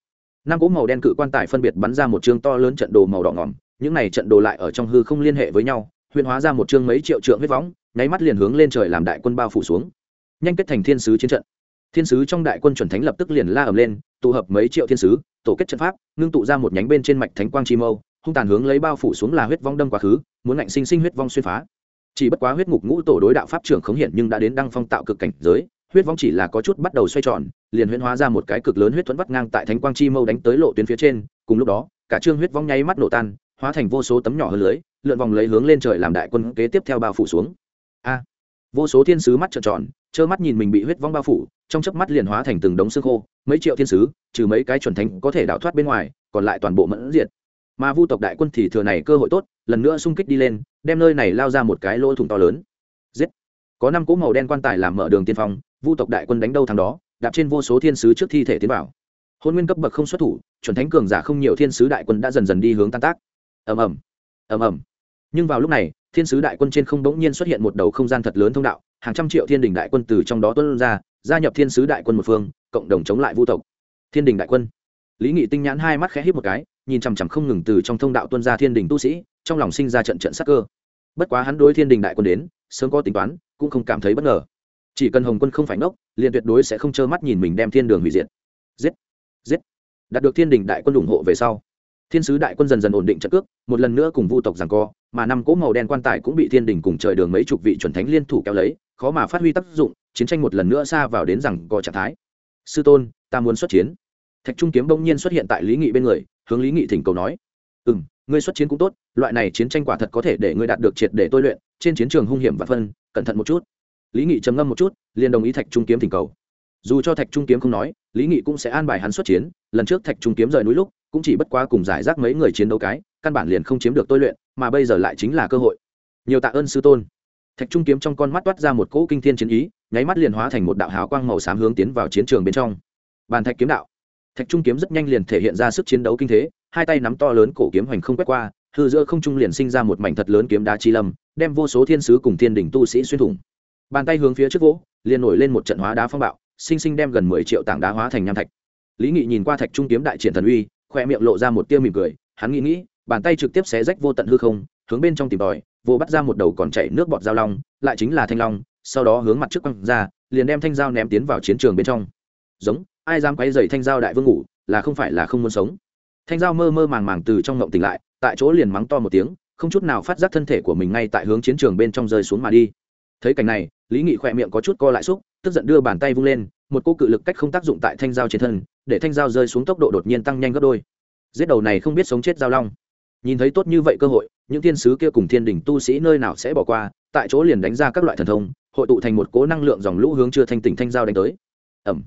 năm cỗ màu đen cự quan tài phân biệt bắn ra một chương to lớn trận đồ màu đỏ ngỏm, những này trận đồ lại ở trong hư không liên hệ với nhau, huyền hóa ra một chương mấy triệu trượng huyết võng, nháy mắt liền hướng lên trời làm đại quân bao phủ xuống. Nhanh kết thành thiên sứ chiến trận. Thiên sứ trong đại quân chuẩn thánh lập tức liền la ầm lên, tụ hợp mấy triệu thiên sứ, tổ kết trận pháp, ngưng tụ ra một nhánh bên trên mạch thánh quang chi mâu hung tàn hướng lấy bao phủ xuống là huyết vong đâm quá khứ, muốn ngạnh sinh sinh huyết vong xuyên phá. Chỉ bất quá huyết ngục ngũ tổ đối đạo pháp trưởng khống hiện nhưng đã đến đăng phong tạo cực cảnh giới, huyết vong chỉ là có chút bắt đầu xoay tròn, liền huyễn hóa ra một cái cực lớn huyết thuẫn vắt ngang tại thánh quang chi mâu đánh tới lộ tuyến phía trên, cùng lúc đó, cả trương huyết vong nháy mắt nổ tan, hóa thành vô số tấm nhỏ hơn lưới, lượn vòng lấy hướng lên trời làm đại quân kế tiếp theo bao phủ xuống. A! Vô số thiên sứ mắt trợn tròn, trơ mắt nhìn mình bị huyết vong bao phủ, trong chớp mắt liền hóa thành từng đống xương khô, mấy triệu thiên sứ, trừ mấy cái chuẩn thánh có thể đào thoát bên ngoài, còn lại toàn bộ mẫn diệt mà vu tộc đại quân thì thừa này cơ hội tốt, lần nữa xung kích đi lên, đem nơi này lao ra một cái lỗ thủng to lớn. Giết! Có năm cỗ màu đen quan tài làm mở đường tiên phong, vu tộc đại quân đánh đâu thằng đó, đạp trên vô số thiên sứ trước thi thể tiến vào. Hôn nguyên cấp bậc không xuất thủ, chuẩn thánh cường giả không nhiều thiên sứ đại quân đã dần dần đi hướng tan tác. Ầm ầm! Ầm ầm! Nhưng vào lúc này, thiên sứ đại quân trên không bỗng nhiên xuất hiện một đầu không gian thật lớn thông đạo, hàng trăm triệu thiên đình đại quân từ trong đó tuân ra, gia nhập thiên sứ đại quân một phương, cộng đồng chống lại vu tộc. Thiên đình đại quân! Lý nghị tinh nhãn hai mắt khẽ hít một cái, nhìn chằm chằm không ngừng từ trong thông đạo tuân ra thiên đình tu sĩ, trong lòng sinh ra trận trận sắc cơ. Bất quá hắn đối thiên đình đại quân đến, sớm có tính toán, cũng không cảm thấy bất ngờ. Chỉ cần hồng quân không phải ngốc, liền tuyệt đối sẽ không trơ mắt nhìn mình đem thiên đường hủy diệt. Giết! Giết! Đạt được thiên đình đại quân ủng hộ về sau, thiên sứ đại quân dần dần ổn định trận cước, một lần nữa cùng vu tộc rằng co, mà năm cỗ màu đen quan tài cũng bị thiên đình cùng trời đường mấy chục vị chuẩn thánh liên thủ kéo lấy, khó mà phát huy tác dụng, chiến tranh một lần nữa xa vào đến rằng co trạng thái. Sư tôn, ta muốn xuất chiến thạch trung kiếm bỗng nhiên xuất hiện tại lý nghị bên người, hướng lý nghị thỉnh cầu nói ừ m ngươi xuất chiến cũng tốt, loại này chiến tranh quả thật có thể để ngươi đạt được triệt để tôi luyện, trên chiến trường hung hiểm và phân, cẩn thận một chút. Lý nghị trầm ngâm một chút, liền đồng ý thạch trung kiếm thỉnh cầu. Dù cho thạch trung kiếm không nói, lý nghị cũng sẽ an bài hắn xuất chiến, lần trước thạch trung kiếm rời núi lúc, cũng chỉ bất quá cùng giải rác mấy người chiến đấu cái, căn bản liền không chiếm được tôi luyện, mà bây giờ lại chính là cơ hội. Nhiều tạ ơn sư tôn. Thạch trung kiếm trong con mắt toát ra một cỗ kinh thiên chiến ý, nháy mắt liền hóa thành một đạo hào quang màu xám hướng tiến vào chiến trường bên trong. Bàn thạch kiếm đạo thạch trung kiếm rất nhanh liền thể hiện ra sức chiến đấu kinh thế, hai tay nắm to lớn cổ kiếm hoành không quét qua, hư giữa không trung liền sinh ra một mảnh thật lớn kiếm đá chi lâm, đem vô số thiên sứ cùng thiên đỉnh tu sĩ xuyên thủng. Bàn tay hướng phía trước vỗ, liền nổi lên một trận hóa đá phong bạo, sinh sinh đem gần mười triệu tảng đá hóa thành nham thạch. Lý nghị nhìn qua thạch trung kiếm đại triển thần uy, khoe miệng lộ ra một tia mỉm cười, hắn nghĩ nghĩ, bàn tay trực tiếp xé rách vô tận hư không, hướng bên trong tìm tòi, vô bắt ra một đầu còn chảy nước bọt dao long, lại chính là thanh long, sau đó hướng mặt trước quăng ra, liền đem thanh dao ném tiến vào chiến trường bên trong. Giống ai dám quay dày thanh giao đại vương ngủ, là không phải là không muốn sống. Thanh giao mơ mơ màng màng từ trong ngộng tỉnh lại, tại chỗ liền mắng to một tiếng, không chút nào phát giác thân thể của mình ngay tại hướng chiến trường bên trong rơi xuống mà đi. Thấy cảnh này, lý nghị khỏe miệng có chút co lại xúc, tức giận đưa bàn tay vung lên, một cô cự lực cách không tác dụng tại thanh dao trên thân, để thanh dao rơi xuống tốc độ đột nhiên tăng nhanh gấp đôi. Giết đầu này không biết sống chết giao long. Nhìn thấy tốt như vậy cơ hội, những thiên sứ kia cùng thiên đình tu sĩ nơi nào sẽ bỏ qua, tại chỗ liền đánh ra các loại thần thông, hội tụ thành một cố năng lượng dòng lũ hướng chưa thanh tỉnh thanh giao đánh tới. Ẩm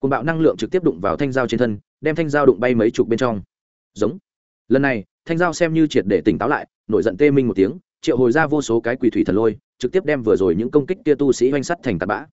cùng bạo năng lượng trực tiếp đụng vào thanh giao trên thân, đem thanh giao đụng bay mấy chục bên trong. Giống. Lần này, thanh giao xem như triệt để tỉnh táo lại, nổi giận tê minh một tiếng, triệu hồi ra vô số cái quỳ thủy thần lôi, trực tiếp đem vừa rồi những công kích kia tu sĩ oanh sắt thành tạt bã.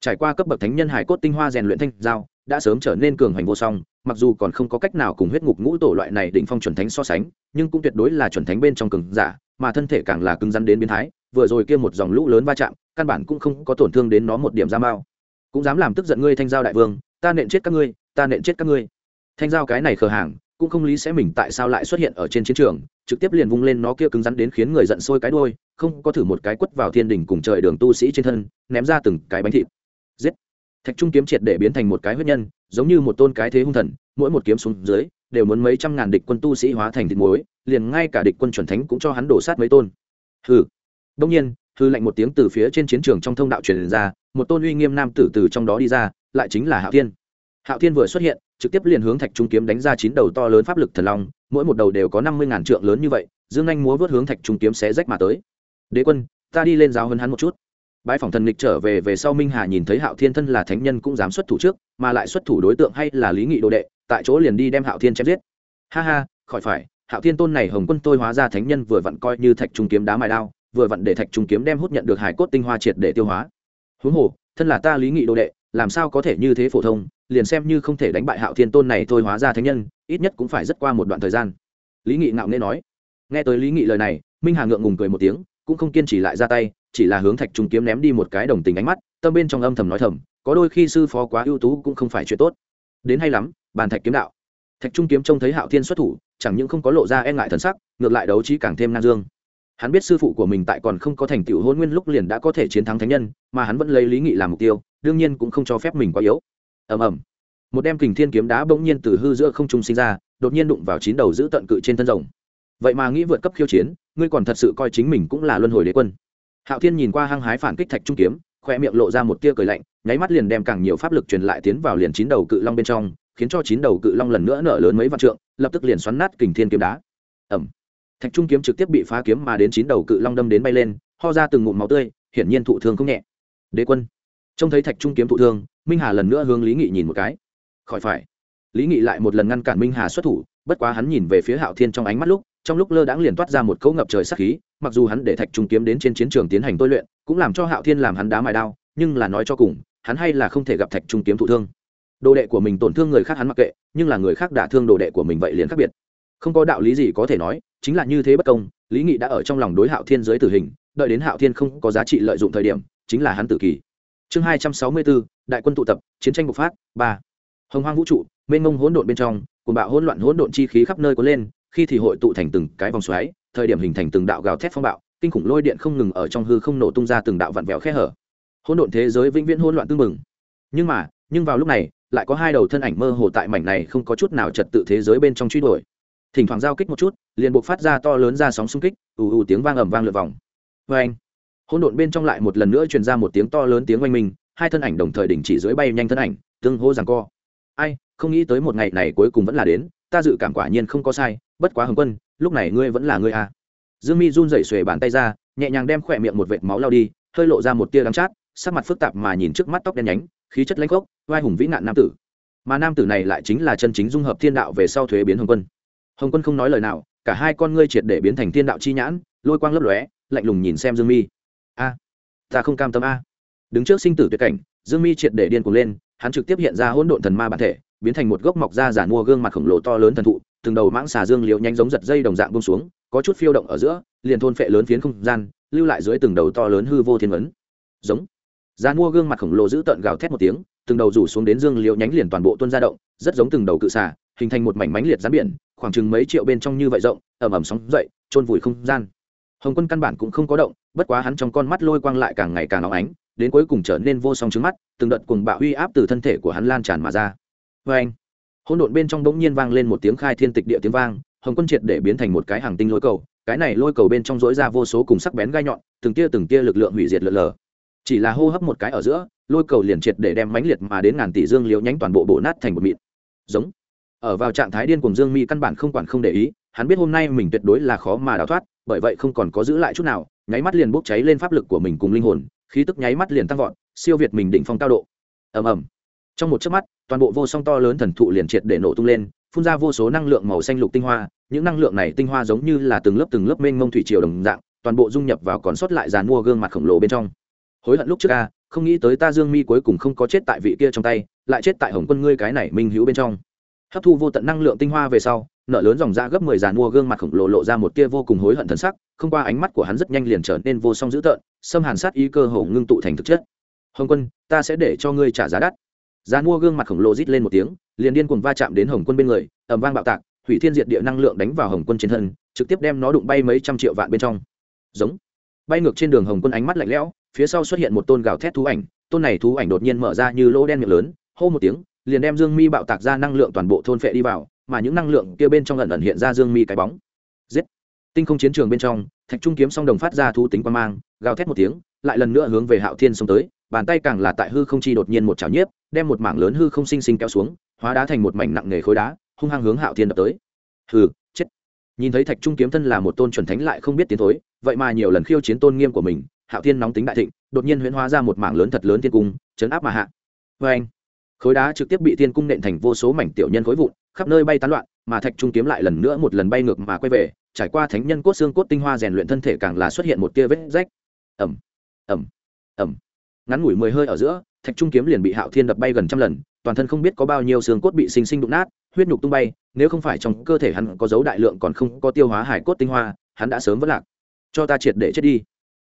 Trải qua cấp bậc thánh nhân hải cốt tinh hoa rèn luyện thanh giao đã sớm trở nên cường hành vô song, mặc dù còn không có cách nào cùng huyết ngục ngũ tổ loại này định phong chuẩn thánh so sánh, nhưng cũng tuyệt đối là chuẩn thánh bên trong cường giả, mà thân thể càng là cứng rắn đến biến thái, vừa rồi kia một dòng lũ lớn va chạm, căn bản cũng không có tổn thương đến nó một điểm da mao cũng dám làm tức giận ngươi thanh giao đại vương ta nện chết các ngươi, ta nện chết các ngươi. Thanh giao cái này khờ hàng, cũng không lý sẽ mình tại sao lại xuất hiện ở trên chiến trường, trực tiếp liền vung lên nó kia cứng rắn đến khiến người giận sôi cái đuôi, không có thử một cái quất vào thiên đình cùng trời đường tu sĩ trên thân, ném ra từng cái bánh thịt. Giết! Thạch trung kiếm triệt để biến thành một cái huyết nhân, giống như một tôn cái thế hung thần, mỗi một kiếm xuống dưới, đều muốn mấy trăm ngàn địch quân tu sĩ hóa thành thịt muối, liền ngay cả địch quân chuẩn thánh cũng cho hắn đổ sát mấy tôn. Hừ! Đông nhiên, hư lạnh một tiếng từ phía trên chiến trường trong thông đạo truyền ra, một tôn uy nghiêm nam tử từ trong đó đi ra lại chính là hạo thiên. Hạo thiên vừa xuất hiện, trực tiếp liền hướng thạch trung kiếm đánh ra chín đầu to lớn pháp lực thần long, mỗi một đầu đều có năm mươi ngàn trượng lớn như vậy, dương anh múa vớt hướng thạch trung kiếm xé rách mà tới. Đế quân, ta đi lên giáo hơn hắn một chút. Bãi phòng thần lịch trở về về sau minh hà nhìn thấy hạo thiên thân là thánh nhân cũng dám xuất thủ trước, mà lại xuất thủ đối tượng hay là lý nghị đồ đệ, tại chỗ liền đi đem hạo thiên chém giết. Ha ha, khỏi phải, hạo thiên tôn này hồng quân tôi hóa ra thánh nhân vừa vặn coi như thạch trung kiếm đá mài đao, vừa vặn để thạch trung kiếm đem hút nhận được hải cốt tinh hoa triệt để tiêu hóa. Huống hồ, thân là ta lý nghị đồ đệ làm sao có thể như thế phổ thông, liền xem như không thể đánh bại hạo thiên tôn này thôi hóa ra thánh nhân, ít nhất cũng phải rất qua một đoạn thời gian. Lý nghị ngạo nghê nói. Nghe tới lý nghị lời này, minh hà ngượng ngùng cười một tiếng, cũng không kiên trì lại ra tay, chỉ là hướng thạch trung kiếm ném đi một cái đồng tình ánh mắt, tâm bên trong âm thầm nói thầm, có đôi khi sư phó quá ưu tú cũng không phải chuyện tốt. Đến hay lắm, bàn thạch kiếm đạo. Thạch trung kiếm trông thấy hạo thiên xuất thủ, chẳng những không có lộ ra e ngại thần sắc, ngược lại đấu trí càng thêm nam dương. Hắn biết sư phụ của mình tại còn không có thành tựu hôn nguyên lúc liền đã có thể chiến thắng thánh nhân, mà hắn vẫn lấy lý nghị làm mục tiêu đương nhiên cũng không cho phép mình quá yếu. Ầm ầm. Một đem kình thiên kiếm đá bỗng nhiên từ hư giữa không trung sinh ra, đột nhiên đụng vào chín đầu giữ tận cự trên thân rồng. Vậy mà nghĩ vượt cấp khiêu chiến, ngươi còn thật sự coi chính mình cũng là luân hồi đế quân. Hạo thiên nhìn qua hăng hái phản kích thạch trung kiếm, khoe miệng lộ ra một tia cười lạnh, nháy mắt liền đem càng nhiều pháp lực truyền lại tiến vào liền chín đầu cự long bên trong, khiến cho chín đầu cự long lần nữa nở lớn mấy vạn trượng, lập tức liền xoắn nát kình thiên kiếm đá. Ẩm thạch trung kiếm trực tiếp bị phá kiếm mà đến chín đầu cự long đâm đến bay lên, ho ra từng ngụm máu tươi, hiển nhiên thụ thương không nhẹ. Đế quân trông thấy thạch trung kiếm thụ thương, minh hà lần nữa hướng lý nghị nhìn một cái. Khỏi phải. Lý nghị lại một lần ngăn cản minh hà xuất thủ, bất quá hắn nhìn về phía hạo thiên trong ánh mắt lúc, trong lúc lơ đãng liền toát ra một cấu ngập trời sắc khí, mặc dù hắn để thạch trung kiếm đến trên chiến trường tiến hành tôi luyện, cũng làm cho hạo thiên làm hắn đá mài đao, nhưng là nói cho cùng, hắn hay là không thể gặp thạch trung kiếm thụ thương. Đồ đệ của mình tổn thương người khác hắn mặc kệ, nhưng là người khác đả thương đồ đệ của mình vậy liền khác biệt. Không có đạo lý gì có thể nói, chính là như thế bất công, lý nghị đã ở trong lòng đối hạo thiên giới tử hình, đợi đến hạo thiên không có giá trị lợi dụng thời điểm, chính là hắn tử kỳ chương hai trăm sáu mươi bốn đại quân tụ tập, chiến tranh bộc phát, ba. Hồng hoang vũ trụ, mênh mông hỗn độn bên trong cùng bạo hỗn loạn hỗn độn chi khí khắp nơi có lên, khi thì hội tụ thành từng cái vòng xoáy, thời điểm hình thành từng đạo gào thét phong bạo, kinh khủng lôi điện không ngừng ở trong hư không nổ tung ra từng đạo vặn vẹo khe hở. Hỗn độn thế giới vĩnh viễn hỗn loạn tương mừng nhưng mà, nhưng vào lúc này, lại có hai đầu thân ảnh mơ hồ tại mảnh này không có chút nào trật tự thế giới bên trong truy đuổi. Thỉnh thoảng giao kích một chút, liền buộc phát ra to lớn ra sóng xung kích, ù ù tiếng vang ầm vang lượt vòng. Vê anh hỗn độn bên trong lại một lần nữa truyền ra một tiếng to lớn tiếng oanh minh, hai thân ảnh đồng thời đình chỉ dưới bay nhanh thân ảnh, tương hô rằng co. Ai, không nghĩ tới một ngày này cuối cùng vẫn là đến, ta dự cảm quả nhiên không có sai, bất quá hồng quân, lúc này ngươi vẫn là ngươi à. dương mi run rẩy xuề bàn tay ra, nhẹ nhàng đem khỏe miệng một vệt máu lao đi, hơi lộ ra một tia đắng chát, sắc mặt phức tạp mà nhìn trước mắt tóc đen nhánh, khí chất lãnh gốc vai hùng vĩ nạn nam tử. Mà nam tử này lại chính là chân chính dung hợp thiên đạo về sau thuế biến hồng quân. Hồng quân không nói lời nào, cả hai con ngươi triệt để biến thành thiên đạo chi nhãn, lôi quang lấp lóe, lạnh lùng nhìn xem dương mi a. Ta không cam tâm a. Đứng trước sinh tử tuyệt cảnh, dương mi triệt để điên cuồng lên, hắn trực tiếp hiện ra hỗn độn thần ma bản thể, biến thành một gốc mọc da giả mua gương mặt khổng lồ to lớn thần thụ, từng đầu mãng xà dương liễu nhanh giống giật dây đồng dạng bông xuống, có chút phiêu động ở giữa, liền thôn phệ lớn phiến không gian, lưu lại dưới từng đầu to lớn hư vô thiên vấn giống. Da mua gương mặt khổng lồ giữ tợn gào thét một tiếng, từng đầu rủ xuống đến dương liễu nhánh liền toàn bộ tuôn ra động, rất giống từng đầu cự xà, hình thành một mảnh mánh liệt rán biển, khoảng chừng mấy triệu bên trong như vậy rộng ẩm ẩm sóng dậy trôn vùi không gian. Hồng quân căn bản cũng không có động bất quá hắn trong con mắt lôi quang lại càng ngày càng óng ánh, đến cuối cùng trở nên vô song trứng mắt, từng đợt cùng bạo uy áp từ thân thể của hắn lan tràn mà ra. Vê anh hỗn độn bên trong bỗng nhiên vang lên một tiếng khai thiên tịch địa tiếng vang, hồng quân triệt để biến thành một cái hàng tinh lôi cầu, cái này lôi cầu bên trong dối ra vô số cùng sắc bén gai nhọn, từng tia từng tia lực lượng hủy diệt lờ lờ chỉ là hô hấp một cái ở giữa, lôi cầu liền triệt để đem mãnh liệt mà đến ngàn tỷ dương liễu nhánh toàn bộ bộ nát thành một mịn. Giống! Ở vào trạng thái điên cùng dương mi căn bản không quản không để ý, hắn biết hôm nay mình tuyệt đối là khó mà đào thoát, bởi vậy không còn có giữ lại chút nào nháy mắt liền bốc cháy lên pháp lực của mình cùng linh hồn, khí tức nháy mắt liền tăng vọt, siêu việt mình đỉnh phong cao độ. Ầm ầm. Trong một chớp mắt, toàn bộ vô song to lớn thần thụ liền triệt để nổ tung lên, phun ra vô số năng lượng màu xanh lục tinh hoa, những năng lượng này tinh hoa giống như là từng lớp từng lớp mênh mông thủy triều đồng dạng, toàn bộ dung nhập vào còn sót lại dàn mua gương mặt khổng lồ bên trong. Hối hận lúc trước ca không nghĩ tới ta dương mi cuối cùng không có chết tại vị kia trong tay, lại chết tại hồng quân ngươi cái này minh hữu bên trong. Hấp thu vô tận năng lượng tinh hoa về sau, nợ lớn dòng ra gấp mười dàn mua gương mặt khổng lồ lộ ra một tia vô cùng hối hận thần sắc không qua ánh mắt của hắn rất nhanh liền trở nên vô song dữ tợn xâm hàn sát ý cơ hồ ngưng tụ thành thực chất. Hồng quân, ta sẽ để cho ngươi trả giá đắt. Giá mua gương mặt khổng lồ rít lên một tiếng, liền điên cuồng va chạm đến hồng quân bên người ẩm vang bạo tạc, hủy thiên diệt địa năng lượng đánh vào hồng quân trên thân, trực tiếp đem nó đụng bay mấy trăm triệu vạn bên trong. Giống. Bay ngược trên đường hồng quân ánh mắt lạnh lẽo, phía sau xuất hiện một tôn gào thét thú ảnh, tôn này thú ảnh đột nhiên mở ra như lỗ đen miệng lớn, hô một tiếng, liền đem dương mi bạo tạc ra năng lượng toàn bộ thôn phệ đi vào, mà những năng lượng kia bên trong ẩn ẩn hiện ra dương mi cái bóng tinh không chiến trường bên trong, thạch trung kiếm song đồng phát ra thu tính quan mang, gào thét một tiếng, lại lần nữa hướng về hạo thiên xông tới, bàn tay càng là tại hư không chi đột nhiên một chảo nhiếp, đem một mảng lớn hư không sinh sinh kéo xuống, hóa đá thành một mảnh nặng nghề khối đá, hung hăng hướng hạo thiên đập tới. Hừ, chết. Nhìn thấy thạch trung kiếm thân là một tôn chuẩn thánh lại không biết tiến thối, vậy mà nhiều lần khiêu chiến tôn nghiêm của mình, hạo thiên nóng tính đại thịnh, đột nhiên huyễn hóa ra một mảng lớn thật lớn thiên cung, chấn áp mà hạ. Vê anh khối đá trực tiếp bị thiên cung nện thành vô số mảnh tiểu nhân khối vụn, khắp nơi bay tán loạn mà thạch trung kiếm lại lần nữa một lần bay ngược mà quay về, trải qua thánh nhân cốt xương cốt tinh hoa rèn luyện thân thể càng là xuất hiện một tia vết rách. Ẩm ẩm ẩm ngắn ngủi mười hơi ở giữa, thạch trung kiếm liền bị hạo thiên đập bay gần trăm lần, toàn thân không biết có bao nhiêu xương cốt bị sinh sinh đụng nát, huyết nhục tung bay, nếu không phải trong cơ thể hắn có dấu đại lượng còn không có tiêu hóa hải cốt tinh hoa, hắn đã sớm vất lạc. Cho ta triệt để chết đi.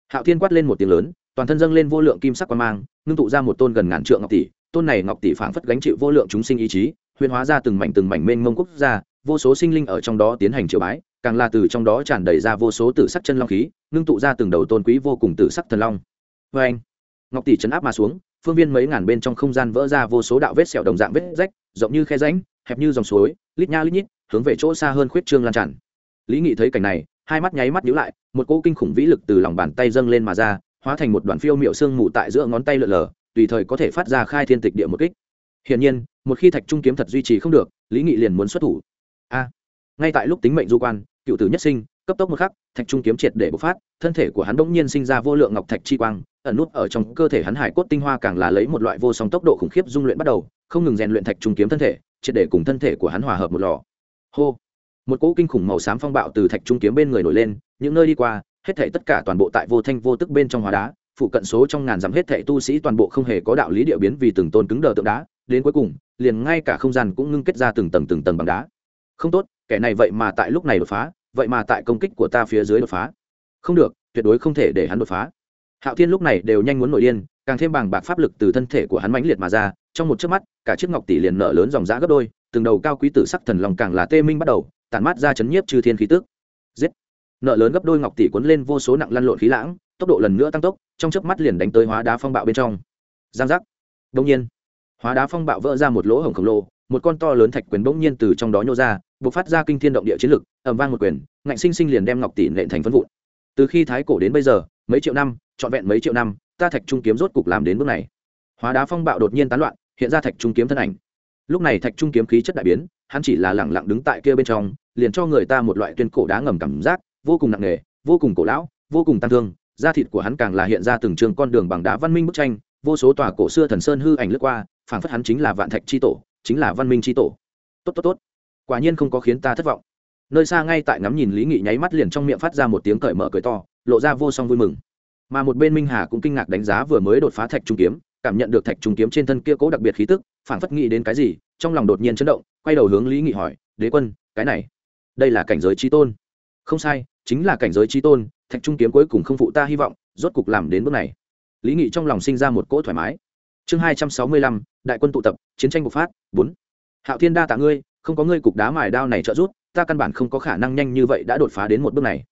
Hạo thiên quát lên một tiếng lớn, toàn thân dâng lên vô lượng kim sắc quan mang, ngưng tụ ra một tôn gần ngàn trượng ngọc tỷ. Tôn này ngọc tỷ phảng phất gánh chịu vô lượng chúng sinh ý chí, huyền hóa ra từng mảnh từng mảnh mênh mông quốc gia vô số sinh linh ở trong đó tiến hành triều bái, càng là từ trong đó tràn đầy ra vô số tử sắc chân long khí, ngưng tụ ra từng đầu tôn quý vô cùng tử sắc thần long. Vê anh, ngọc tỷ chấn áp mà xuống, phương viên mấy ngàn bên trong không gian vỡ ra vô số đạo vết sẹo đồng dạng vết rách, rộng như khe ránh hẹp như dòng suối, lít nha lít nhít, hướng về chỗ xa hơn khuyết trương lan tràn. Lý nghị thấy cảnh này, hai mắt nháy mắt nhíu lại, một cỗ kinh khủng vĩ lực từ lòng bàn tay dâng lên mà ra, hóa thành một đoàn phiêu miệu xương mù tại giữa ngón tay lượn lờ, tùy thời có thể phát ra khai thiên tịch địa một kích. Hiển nhiên, một khi thạch trung kiếm thật duy trì không được, lý nghị liền muốn xuất thủ a ngay tại lúc tính mệnh du quan, cựu tử nhất sinh, cấp tốc một khắc, thạch trung kiếm triệt để bộc phát, thân thể của hắn đ ỗ n g nhiên sinh ra vô lượng ngọc thạch chi quang, ẩn nút ở trong cơ thể hắn hải cốt tinh hoa càng là lấy một loại vô song tốc độ khủng khiếp dung luyện bắt đầu, không ngừng rèn luyện thạch trung kiếm thân thể, triệt để cùng thân thể của hắn hòa hợp một lò. Hô! Một cỗ kinh khủng màu xám phong bạo từ thạch trung kiếm bên người nổi lên, những nơi đi qua, hết thể tất cả toàn bộ tại vô thanh vô tức bên trong hóa đá, phụ cận số trong ngàn dặm hết thể tu sĩ toàn bộ không hề có đạo lý địa biến vì từng tôn cứng đờ tượng đá, đến cuối cùng, liền ngay cả không gian cũng ngưng kết ra từng tầng từng tầng bằng đá không tốt, kẻ này vậy mà tại lúc này đột phá, vậy mà tại công kích của ta phía dưới đột phá. Không được, tuyệt đối không thể để hắn đột phá. Hạo thiên lúc này đều nhanh muốn nổi điên, càng thêm bàng bạc pháp lực từ thân thể của hắn mãnh liệt mà ra, trong một chớp mắt, cả chiếc ngọc tỷ liền nở lớn dòng giã gấp đôi, từng đầu cao quý tử sắc thần lòng càng là tê minh bắt đầu, tản mát ra chấn nhiếp trừ thiên khí tức. Giết! Nợ lớn gấp đôi ngọc tỷ cuốn lên vô số nặng lăn lộn khí lãng, tốc độ lần nữa tăng tốc, trong chớp mắt liền đánh tới hóa đá phong bạo bên trong. Giang giác! Đông nhiên, hóa đá phong bạo vỡ ra một lỗ hổng khổng lồ, một con to lớn thạch quyền bỗng nhiên từ trong đó nhô ra buộc phát ra kinh thiên động địa chiến lực ẩm vang một quyền, ngạnh sinh sinh liền đem ngọc tỷ nện thành phân vụn. Từ khi thái cổ đến bây giờ, mấy triệu năm, trọn vẹn mấy triệu năm, ta thạch trung kiếm rốt cục làm đến bước này. Hóa đá phong bạo đột nhiên tán loạn, hiện ra thạch trung kiếm thân ảnh. Lúc này thạch trung kiếm khí chất đại biến, hắn chỉ là lẳng lặng đứng tại kia bên trong, liền cho người ta một loại tuyên cổ đá ngầm cảm giác, vô cùng nặng nề, vô cùng cổ lão, vô cùng tăng thương, da thịt của hắn càng là hiện ra từng trường con đường bằng đá văn minh bức tranh, vô số tòa cổ xưa thần sơn hư ảnh lướt qua, phảng phất hắn chính là vạn thạch chi tổ, chính là văn minh chi tổ. Tốt tốt tốt quả nhiên không có khiến ta thất vọng. Nơi xa ngay tại ngắm nhìn lý nghị nháy mắt liền trong miệng phát ra một tiếng cởi mở cười to, lộ ra vô song vui mừng. Mà một bên minh hà cũng kinh ngạc đánh giá vừa mới đột phá thạch trung kiếm, cảm nhận được thạch trung kiếm trên thân kia cố đặc biệt khí tức, phảng phất nghĩ đến cái gì, trong lòng đột nhiên chấn động, quay đầu hướng lý nghị hỏi, đế quân, cái này, đây là cảnh giới trí tôn. Không sai, chính là cảnh giới trí tôn, thạch trung kiếm cuối cùng không phụ ta hy vọng, rốt cục làm đến bước này. Lý nghị trong lòng sinh ra một cỗ thoải mái. Chương hai trăm sáu mươi lăm, đại quân tụ tập, chiến tranh bộc phát, bốn. Hạo thiên đa tạ ngươi không có ngươi cục đá mài đao này trợ giúp, ta căn bản không có khả năng nhanh như vậy đã đột phá đến một bước này.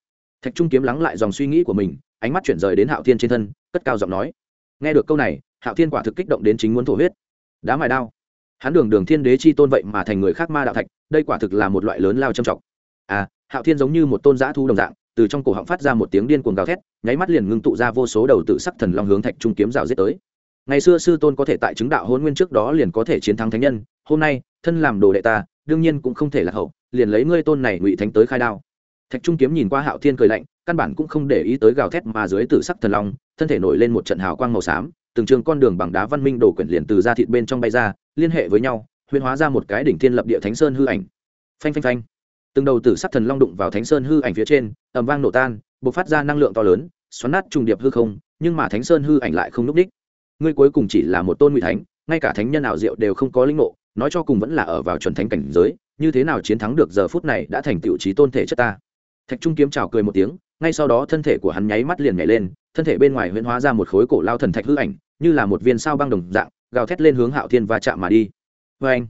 Thạch trung kiếm lắng lại dòng suy nghĩ của mình, ánh mắt chuyển rời đến hạo thiên trên thân, cất cao giọng nói. Nghe được câu này, hạo thiên quả thực kích động đến chính muốn thổ huyết. Đá mài đao. Hắn đường đường thiên đế chi tôn vậy mà thành người khác ma đạo thạch, đây quả thực là một loại lớn lao trầm trọng. À hạo thiên giống như một tôn giã thu đồng dạng, từ trong cổ họng phát ra một tiếng điên cuồng gào thét, nháy mắt liền ngưng tụ ra vô số đầu tự sắc thần long hướng thạch trung kiếm rào giết tới. Ngày xưa sư tôn có thể tại chứng đạo hôn nguyên trước đó liền có thể chiến thắng thánh nhân, hôm nay, thân làm đồ đệ ta đương nhiên cũng không thể là hậu, liền lấy ngươi tôn này ngụy thánh tới khai đao. Thạch trung kiếm nhìn qua hạo thiên cười lạnh, căn bản cũng không để ý tới gào thét mà dưới tử sắc thần long, thân thể nổi lên một trận hào quang màu xám, từng trường con đường bằng đá văn minh đổ quyển liền từ ra thịt bên trong bay ra, liên hệ với nhau huyên hóa ra một cái đỉnh thiên lập địa thánh sơn hư ảnh. Phanh phanh phanh. Từng đầu tử sắc thần long đụng vào thánh sơn hư ảnh phía trên, ầm vang nổ tan b ộ c phát ra năng lượng to lớn, xoắn nát trùng điệp hư không, nhưng mà thánh sơn hư ảnh lại không n ú c đích. Ngươi cuối cùng chỉ là một tôn ngụy thánh, ngay cả thánh nhân ảo diệu đều không có linh mộ nói cho cùng vẫn là ở vào chuẩn thánh cảnh giới, như thế nào chiến thắng được giờ phút này đã thành tựu trí tôn thể chất ta. Thạch trung kiếm chào cười một tiếng, ngay sau đó thân thể của hắn nháy mắt liền nhảy lên, thân thể bên ngoài huyễn hóa ra một khối cổ lao thần thạch hư ảnh, như là một viên sao băng đồng dạng, gào thét lên hướng hạo thiên và chạm mà đi. Vê anh,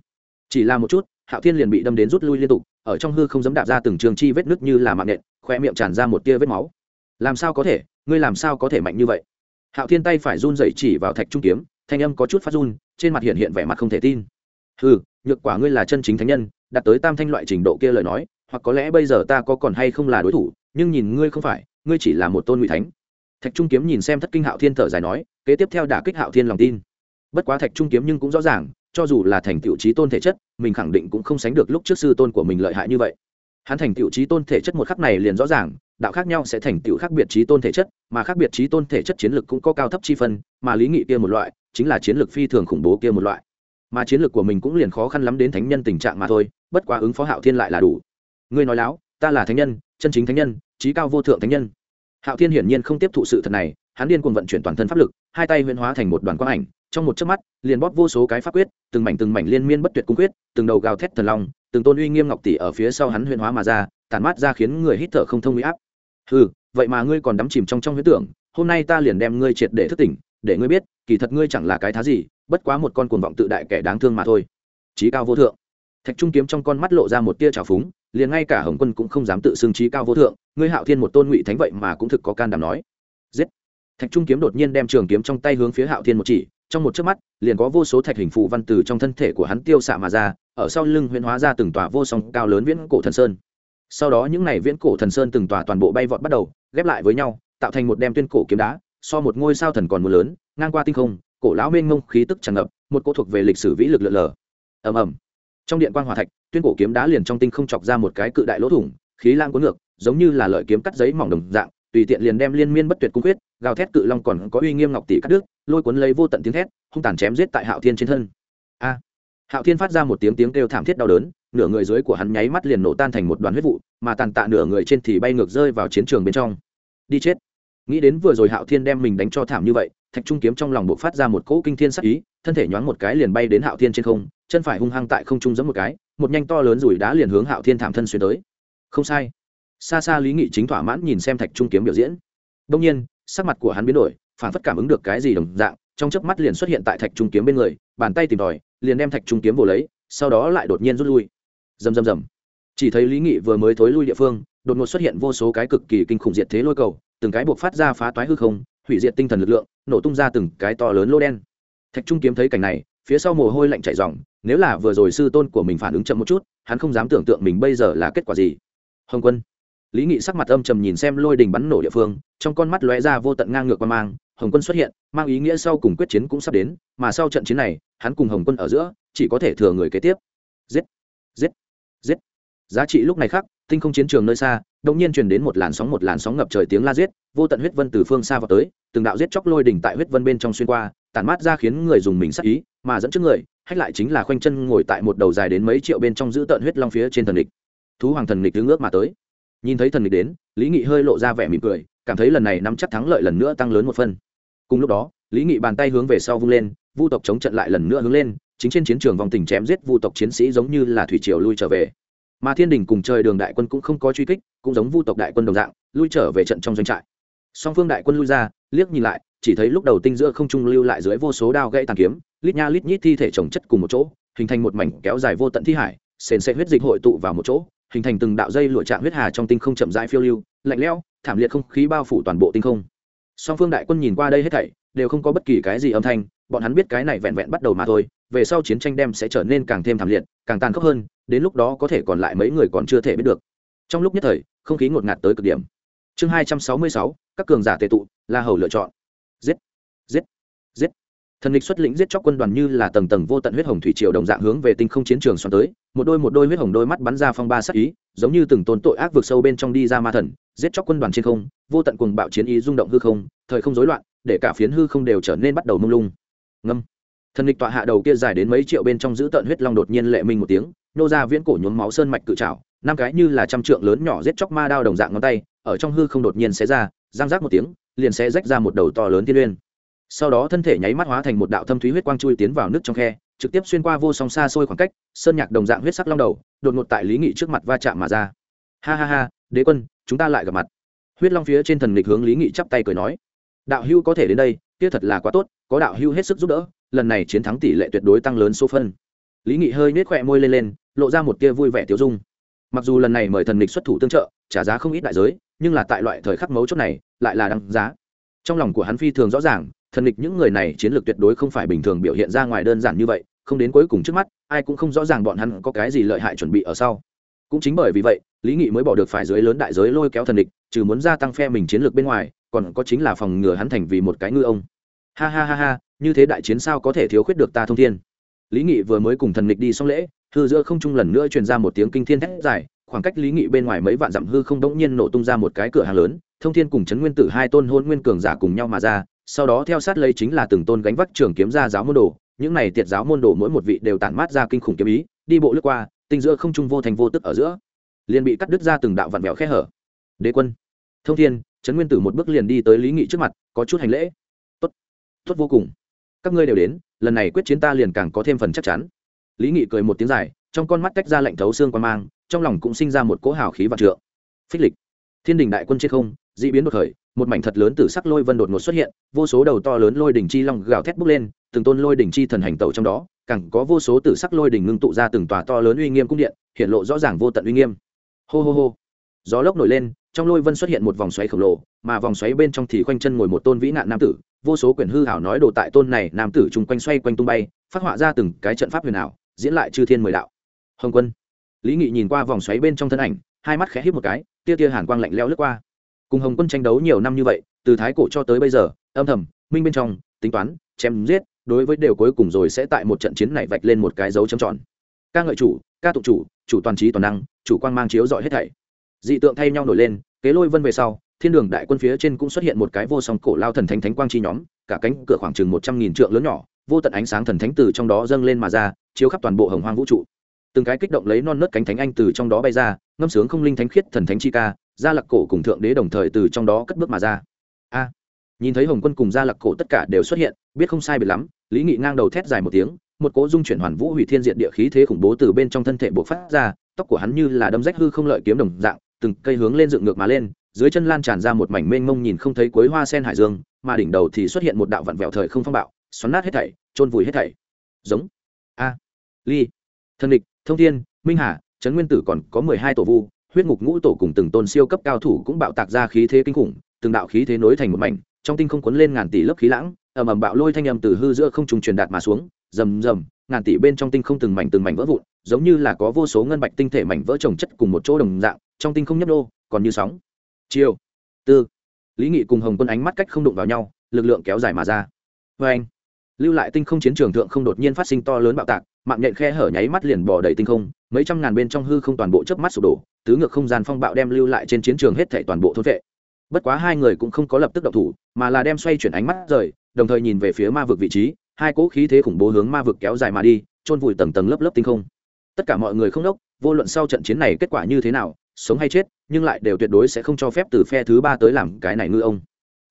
chỉ là một chút, hạo thiên liền bị đâm đến rút lui liên tục, ở trong hư không dám đạp ra từng trường chi vết nứt như là mạng nện khoe miệng tràn ra một tia vết máu. Làm sao có thể, ngươi làm sao có thể mạnh như vậy? Hạo thiên tay phải run dậy chỉ vào thạch trung kiếm, thanh âm có chút phát run, trên mặt hiện hiện vẻ mặt không thể tin ừ nhược quả ngươi là chân chính thánh nhân đạt tới tam thanh loại trình độ kia lời nói, hoặc có lẽ bây giờ ta có còn hay không là đối thủ, nhưng nhìn ngươi không phải, ngươi chỉ là một tôn ngụy thánh. Thạch trung kiếm nhìn xem thất kinh hạo thiên thở dài nói, kế tiếp theo đả kích hạo thiên lòng tin. Bất quá thạch trung kiếm nhưng cũng rõ ràng, cho dù là thành tựu trí tôn thể chất, mình khẳng định cũng không sánh được lúc trước sư tôn của mình lợi hại như vậy. Hắn thành tựu trí tôn thể chất một khắc này liền rõ ràng, đạo khác nhau sẽ thành tựu khác biệt trí tôn thể chất, mà khác biệt trí tôn thể chất chiến lược cũng có cao thấp chi phân, mà lý nghị kia một loại, chính là chiến lược phi thường khủng bố kia một loại mà chiến lược của mình cũng liền khó khăn lắm đến thánh nhân tình trạng mà thôi, bất quá ứng phó hạo thiên lại là đủ. Ngươi nói láo, ta là thánh nhân, chân chính thánh nhân trí cao vô thượng thánh nhân. Hạo thiên hiển nhiên không tiếp thụ sự thật này, hắn điên cuồng vận chuyển toàn thân pháp lực, hai tay huyễn hóa thành một đoàn quang ảnh, trong một chớp mắt, liền bóp vô số cái pháp quyết, từng mảnh từng mảnh liên miên bất tuyệt cung quyết, từng đầu gào thét thần long, từng tôn uy nghiêm ngọc tỷ ở phía sau hắn huyễn hóa mà ra, tản mát ra khiến người hít thở không thông uy áp. Ừ vậy mà ngươi còn đắm chìm trong trong huyễn tưởng, hôm nay ta liền đem ngươi triệt để thức tỉnh, để ngươi biết kỳ thật ngươi chẳng là cái thá gì, bất quá một con cuồng vọng tự đại kẻ đáng thương mà thôi. Trí cao vô thượng. Thạch trung kiếm trong con mắt lộ ra một tia trào phúng, liền ngay cả hồng quân cũng không dám tự xưng trí cao vô thượng, ngươi hạo thiên một tôn ngụy thánh vậy mà cũng thực có can đảm nói. Giết. Thạch trung kiếm đột nhiên đem trường kiếm trong tay hướng phía hạo thiên một chỉ, trong một chớp mắt, liền có vô số thạch hình phù văn từ trong thân thể của hắn tiêu xạ mà ra, ở sau lưng huyễn hóa ra từng tòa vô song cao lớn viễn cổ thần sơn. Sau đó những này viễn cổ thần sơn từng tòa toàn bộ bay vọt bắt đầu, ghép lại với nhau, tạo thành một đem tuyên cổ kiếm đá, so một ngôi sao thần còn mưa lớn ngang qua tinh không, cổ lão mênh mông khí tức tràn ngập, một cỗ thuộc về lịch sử vĩ lực lượn lờ. Ầm ầm. Trong điện quan hòa thạch, tuyên cổ kiếm đá liền trong tinh không chọc ra một cái cự đại lỗ thủng, khí lang cuốn ngược, giống như là lợi kiếm cắt giấy mỏng đồng dạng, tùy tiện liền đem liên miên bất tuyệt cung quyết, gào thét cự long còn có uy nghiêm ngọc tỷ cắt đứt, lôi cuốn lấy vô tận tiếng thét, hung tàn chém giết tại hạo thiên trên thân. A! Hạo thiên phát ra một tiếng tiếng kêu thảm thiết đau đớn, nửa người dưới của hắn nháy mắt liền nổ tan thành một đoàn huyết vụ, mà tàn tạ nửa người trên thì bay ngược rơi vào chiến trường bên trong. Đi chết! Nghĩ đến vừa rồi hạo thiên đem mình đánh cho thảm như vậy thạch trung kiếm trong lòng buộc phát ra một cỗ kinh thiên sắc ý, thân thể nhoáng một cái liền bay đến hạo thiên trên không, chân phải hung hăng tại không trung giẫm một cái, một nhanh to lớn rủi đá liền hướng hạo thiên thảm thân xuyên tới. Không sai. Xa xa lý nghị chính thỏa mãn nhìn xem thạch trung kiếm biểu diễn. Đông nhiên, sắc mặt của hắn biến đổi, phản phất cảm ứng được cái gì đồng dạng, trong chớp mắt liền xuất hiện tại thạch trung kiếm bên người, bàn tay tìm tòi, liền đem thạch trung kiếm vồ lấy, sau đó lại đột nhiên rút lui. Rầm rầm rầm. Chỉ thấy lý nghị vừa mới thối lui địa phương, đột ngột xuất hiện vô số cái cực kỳ kinh khủng diệt thế lôi cầu, từng cái buộc phát ra phá toái hư không, hủy diệt tinh thần lực lượng nổ tung ra từng cái to lớn lô đen. Thạch trung kiếm thấy cảnh này, phía sau mồ hôi lạnh chạy ròng, nếu là vừa rồi sư tôn của mình phản ứng chậm một chút, hắn không dám tưởng tượng mình bây giờ là kết quả gì. Hồng quân. Lý nghị sắc mặt âm trầm nhìn xem lôi đình bắn nổ địa phương, trong con mắt lóe ra vô tận ngang ngược qua mang, hồng quân xuất hiện, mang ý nghĩa sau cùng quyết chiến cũng sắp đến, mà sau trận chiến này, hắn cùng hồng quân ở giữa, chỉ có thể thừa người kế tiếp. Giết giết giết. Giá trị lúc này khác tinh không chiến trường nơi xa, đột nhiên truyền đến một làn sóng, một làn sóng ngập trời tiếng la giết, vô tận huyết vân từ phương xa vào tới từng đạo giết chóc lôi đỉnh tại huyết vân bên trong xuyên qua, tản mát ra khiến người dùng mình sắc ý, mà dẫn trước người, hách lại chính là khoanh chân ngồi tại một đầu dài đến mấy triệu bên trong giữ tợn huyết long phía trên thần địch. Thú hoàng thần địch đứng ước mà tới. Nhìn thấy thần địch đến, lý nghị hơi lộ ra vẻ mỉm cười, cảm thấy lần này nắm chắc thắng lợi lần nữa tăng lớn một phân cùng lúc đó, lý nghị bàn tay hướng về sau vung lên, vu tộc chống trận lại lần nữa hướng lên, chính trên chiến trường vòng tình chém giết vu tộc chiến sĩ giống như là thủy triều lui trở về. Mà thiên đình cùng trời đường đại quân cũng không có truy kích, cũng giống vu tộc đại quân đồng dạng, lui trở về trận trong doanh trại. Song phương đại quân lui ra liếc nhìn lại, chỉ thấy lúc đầu tinh giữa không trung lưu lại dưới vô số đao gãy tàn kiếm, lít nha lít nhít thi thể chồng chất cùng một chỗ, hình thành một mảnh kéo dài vô tận thi hải, sền sẽ huyết dịch hội tụ vào một chỗ, hình thành từng đạo dây lụa trạng huyết hà trong tinh không chậm rãi phiêu lưu, lạnh lẽo, thảm liệt không khí bao phủ toàn bộ tinh không. Song phương đại quân nhìn qua đây hết thảy, đều không có bất kỳ cái gì âm thanh, bọn hắn biết cái này vẹn vẹn bắt đầu mà thôi, về sau chiến tranh đem sẽ trở nên càng thêm thảm liệt, càng tàn khốc hơn, đến lúc đó có thể còn lại mấy người còn chưa thể biết được. Trong lúc nhất thời, không khí ngột ngạt tới cực điểm chương hai trăm sáu mươi sáu, các cường giả tệ tụ, la hầu lựa chọn. Giết giết giết. Thần lịch xuất lĩnh giết chóc quân đoàn như là tầng tầng vô tận huyết hồng thủy triều đồng dạng hướng về tinh không chiến trường xoắn tới, một đôi một đôi huyết hồng đôi mắt bắn ra phong ba sắc ý, giống như từng tồn tội ác vượt sâu bên trong đi ra ma thần, giết chóc quân đoàn trên không, vô tận cuồng bạo chiến ý rung động hư không, thời không rối loạn, để cả phiến hư không đều trở nên bắt đầu mông lung. Ngâm. Thần lịch tọa hạ đầu kia dài đến mấy triệu bên trong giữ tận huyết long đột nhiên lệ minh một tiếng, nô ra viễn cổ nhuốm máu sơn mạch cự trảo năm cái như là trăm trượng lớn nhỏ giết chóc ma đao đồng dạng ngón tay, ở trong hư không đột nhiên xé ra, giang rác một tiếng, liền sẽ rách ra một đầu to lớn tiên uyên. Sau đó thân thể nháy mắt hóa thành một đạo thâm thúy huyết quang chui tiến vào nước trong khe, trực tiếp xuyên qua vô song xa xôi khoảng cách, sơn nhạc đồng dạng huyết sắc long đầu, đột ngột tại lý nghị trước mặt va chạm mà ra. Ha ha ha, đế quân, chúng ta lại gặp mặt. Huyết long phía trên thần lịch hướng lý nghị chắp tay cười nói. Đạo hưu có thể đến đây, kia thật là quá tốt, có đạo hưu hết sức giúp đỡ, lần này chiến thắng tỷ lệ tuyệt đối tăng lớn số phân. Lý nghị hơi nết khỏe môi lên lên, lộ ra một tia vui vẻ tiêu dung mặc dù lần này mời thần lịch xuất thủ tương trợ, trả giá không ít đại giới, nhưng là tại loại thời khắc mấu chốt này, lại là đăng giá. Trong lòng của hắn phi thường rõ ràng, thần địch những người này chiến lược tuyệt đối không phải bình thường biểu hiện ra ngoài đơn giản như vậy, không đến cuối cùng trước mắt, ai cũng không rõ ràng bọn hắn có cái gì lợi hại chuẩn bị ở sau. Cũng chính bởi vì vậy, lý nghị mới bỏ được phải dưới lớn đại giới lôi kéo thần địch trừ muốn gia tăng phe mình chiến lược bên ngoài, còn có chính là phòng ngừa hắn thành vì một cái ngư ông. Ha ha ha ha, như thế đại chiến sao có thể thiếu khuyết được ta thông thiên? Lý nghị vừa mới cùng thần địch đi xong lễ hư giữa không trung lần nữa truyền ra một tiếng kinh thiên thét dài, khoảng cách lý nghị bên ngoài mấy vạn dặm hư không đống nhiên nổ tung ra một cái cửa hàng lớn, thông thiên cùng trấn nguyên tử hai tôn hôn nguyên cường giả cùng nhau mà ra, sau đó theo sát lấy chính là từng tôn gánh vác trường kiếm ra giáo môn đồ. Những này tiệt giáo môn đồ mỗi một vị đều tản mát ra kinh khủng kiếm ý, đi bộ lướt qua, tinh giữa không trung vô thành vô tức ở giữa, liền bị cắt đứt ra từng đạo vạn vẹo khe hở. Đế quân. Thông thiên trấn nguyên tử một bước liền đi tới lý nghị trước mặt, có chút hành lễ. Tốt. Tốt vô cùng. Các ngươi đều đến, lần này quyết chiến ta liền càng có thêm phần chắc chắn lý nghị cười một tiếng dài, trong con mắt tách ra lạnh thấu xương quan mang, trong lòng cũng sinh ra một cỗ hào khí vạn trượng. Phích lịch. Thiên đình đại quân trên không, d ị biến đột khởi, một mảnh thật lớn từ sắc lôi vân đột ngột xuất hiện, vô số đầu to lớn lôi đỉnh chi long gào thét bốc lên, từng tôn lôi đỉnh chi thần hành tẩu trong đó, càng có vô số tử sắc lôi đỉnh ngưng tụ ra từng tòa to lớn uy nghiêm cung điện, hiện lộ rõ ràng vô tận uy nghiêm. Hô hô hô. Gió lốc nổi lên, trong lôi vân xuất hiện một vòng xoáy khổng lồ, mà vòng xoáy bên trong thì khoanh chân ngồi một tôn vĩ nạn nam tử, vô số quyển hư hảo nói đồ tại tôn này, nam tử chung quanh xoay quanh tung bay, phát họa ra từng cái trận pháp huyền ảo diễn lại chư thiên mười đạo. Hồng quân. Lý nghị nhìn qua vòng xoáy bên trong thân ảnh, hai mắt khẽ hít một cái, tia tia hàn quang lạnh leo lướt qua. Cùng hồng quân tranh đấu nhiều năm như vậy, từ thái cổ cho tới bây giờ, âm thầm, minh bên trong, tính toán, chém giết, đối với đều cuối cùng rồi sẽ tại một trận chiến này vạch lên một cái dấu chấm tròn. Ca ngợi chủ, ca tụng chủ chủ toàn trí toàn năng, chủ quan mang chiếu dọi hết thảy. Dị tượng thay nhau nổi lên, kế lôi vân về sau, thiên đường đại quân phía trên cũng xuất hiện một cái vô song cổ lao thần thánh thánh quang chi nhóm, cả cánh cửa khoảng chừng một trăm nghìn trượng lớn nhỏ vô tận ánh sáng thần thánh từ trong đó dâng lên mà ra, chiếu khắp toàn bộ hồng hoang vũ trụ. Từng cái kích động lấy non nớt cánh thánh anh từ trong đó bay ra, ngâm sướng không linh thánh khiết thần thánh chi ca, gia lặc cổ cùng thượng đế đồng thời từ trong đó cất bước mà ra. A! Nhìn thấy hồng quân cùng gia lặc cổ tất cả đều xuất hiện, biết không sai biệt lắm, lý nghị ngang đầu thét dài một tiếng, một cỗ dung chuyển hoàn vũ hủy thiên diện địa khí thế khủng bố từ bên trong thân thể buộc phát ra, tóc của hắn như là đâm rách hư không lợi kiếm đồng dạng, từng cây hướng lên dựng ngược mà lên, dưới chân lan tràn ra một mảnh mênh mông nhìn không thấy cuối hoa sen hải dương, mà đỉnh đầu thì xuất hiện một đạo vặn vẹo thời không phong bạo xoắn nát hết thảy trôn vùi hết thảy. Giống. A. Ly. Thần địch, thông thiên, minh hà, trấn nguyên tử còn có mười hai tổ vu, huyết ngục ngũ tổ cùng từng tôn siêu cấp cao thủ cũng bạo tạc ra khí thế kinh khủng, từng đạo khí thế nối thành một mảnh, trong tinh không cuốn lên ngàn tỷ lớp khí lãng, ầm ầm bạo lôi thanh âm từ hư giữa không trùng truyền đạt mà xuống, rầm rầm, ngàn tỷ bên trong tinh không từng mảnh từng mảnh vỡ vụn, giống như là có vô số ngân bạch tinh thể mảnh vỡ trồng chất cùng một chỗ đồng dạng, trong tinh không nhấp đô còn như sóng. Chiều tư. Lý nghị cùng hồng quân ánh mắt cách không đụng vào nhau, lực lượng kéo dài mà ra. Vê anh lưu lại tinh không chiến trường thượng không đột nhiên phát sinh to lớn bạo tạc, mạng nhện khe hở nháy mắt liền bỏ đầy tinh không, mấy trăm ngàn bên trong hư không toàn bộ chớp mắt sụp đổ, tứ ngược không gian phong bạo đem lưu lại trên chiến trường hết thảy toàn bộ thôn vệ. Bất quá hai người cũng không có lập tức động thủ, mà là đem xoay chuyển ánh mắt rời, đồng thời nhìn về phía ma vực vị trí, hai cỗ khí thế khủng bố hướng ma vực kéo dài mà đi, chôn vùi tầng tầng lớp lớp tinh không. Tất cả mọi người không đốc, vô luận sau trận chiến này kết quả như thế nào, sống hay chết, nhưng lại đều tuyệt đối sẽ không cho phép từ phe thứ ba tới làm cái này ngư ông.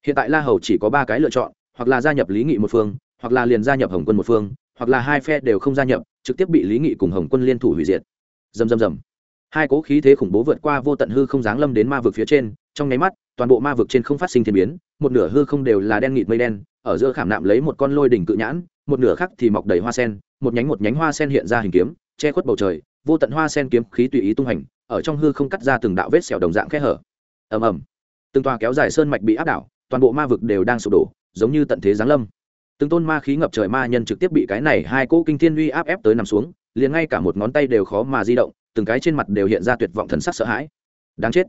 Hiện tại la hầu chỉ có ba cái lựa chọn, hoặc là gia nhập lý nghị một phương hoặc là liền gia nhập hồng quân một phương, hoặc là hai phe đều không gia nhập, trực tiếp bị lý nghị cùng hồng quân liên thủ hủy diệt. Dầm dầm dầm hai cố khí thế khủng bố vượt qua vô tận hư không giáng lâm đến ma vực phía trên, trong nháy mắt, toàn bộ ma vực trên không phát sinh thiên biến, một nửa hư không đều là đen nghịt mây đen, ở giữa khảm nạm lấy một con lôi đỉnh cự nhãn, một nửa khác thì mọc đầy hoa sen, một nhánh một nhánh hoa sen hiện ra hình kiếm, che khuất bầu trời, vô tận hoa sen kiếm khí tùy ý tung hành, ở trong hư không cắt ra từng đạo vết sẹo đồng dạng khe hở. Ầm ầm. Từng tòa kéo dài sơn mạch bị áp đảo, toàn bộ ma vực đều đang sụp đổ, giống như tận thế giáng lâm từng tôn ma khí ngập trời ma nhân trực tiếp bị cái này hai cỗ kinh thiên uy áp ép tới nằm xuống, liền ngay cả một ngón tay đều khó mà di động, từng cái trên mặt đều hiện ra tuyệt vọng thần sắc sợ hãi. Đáng chết.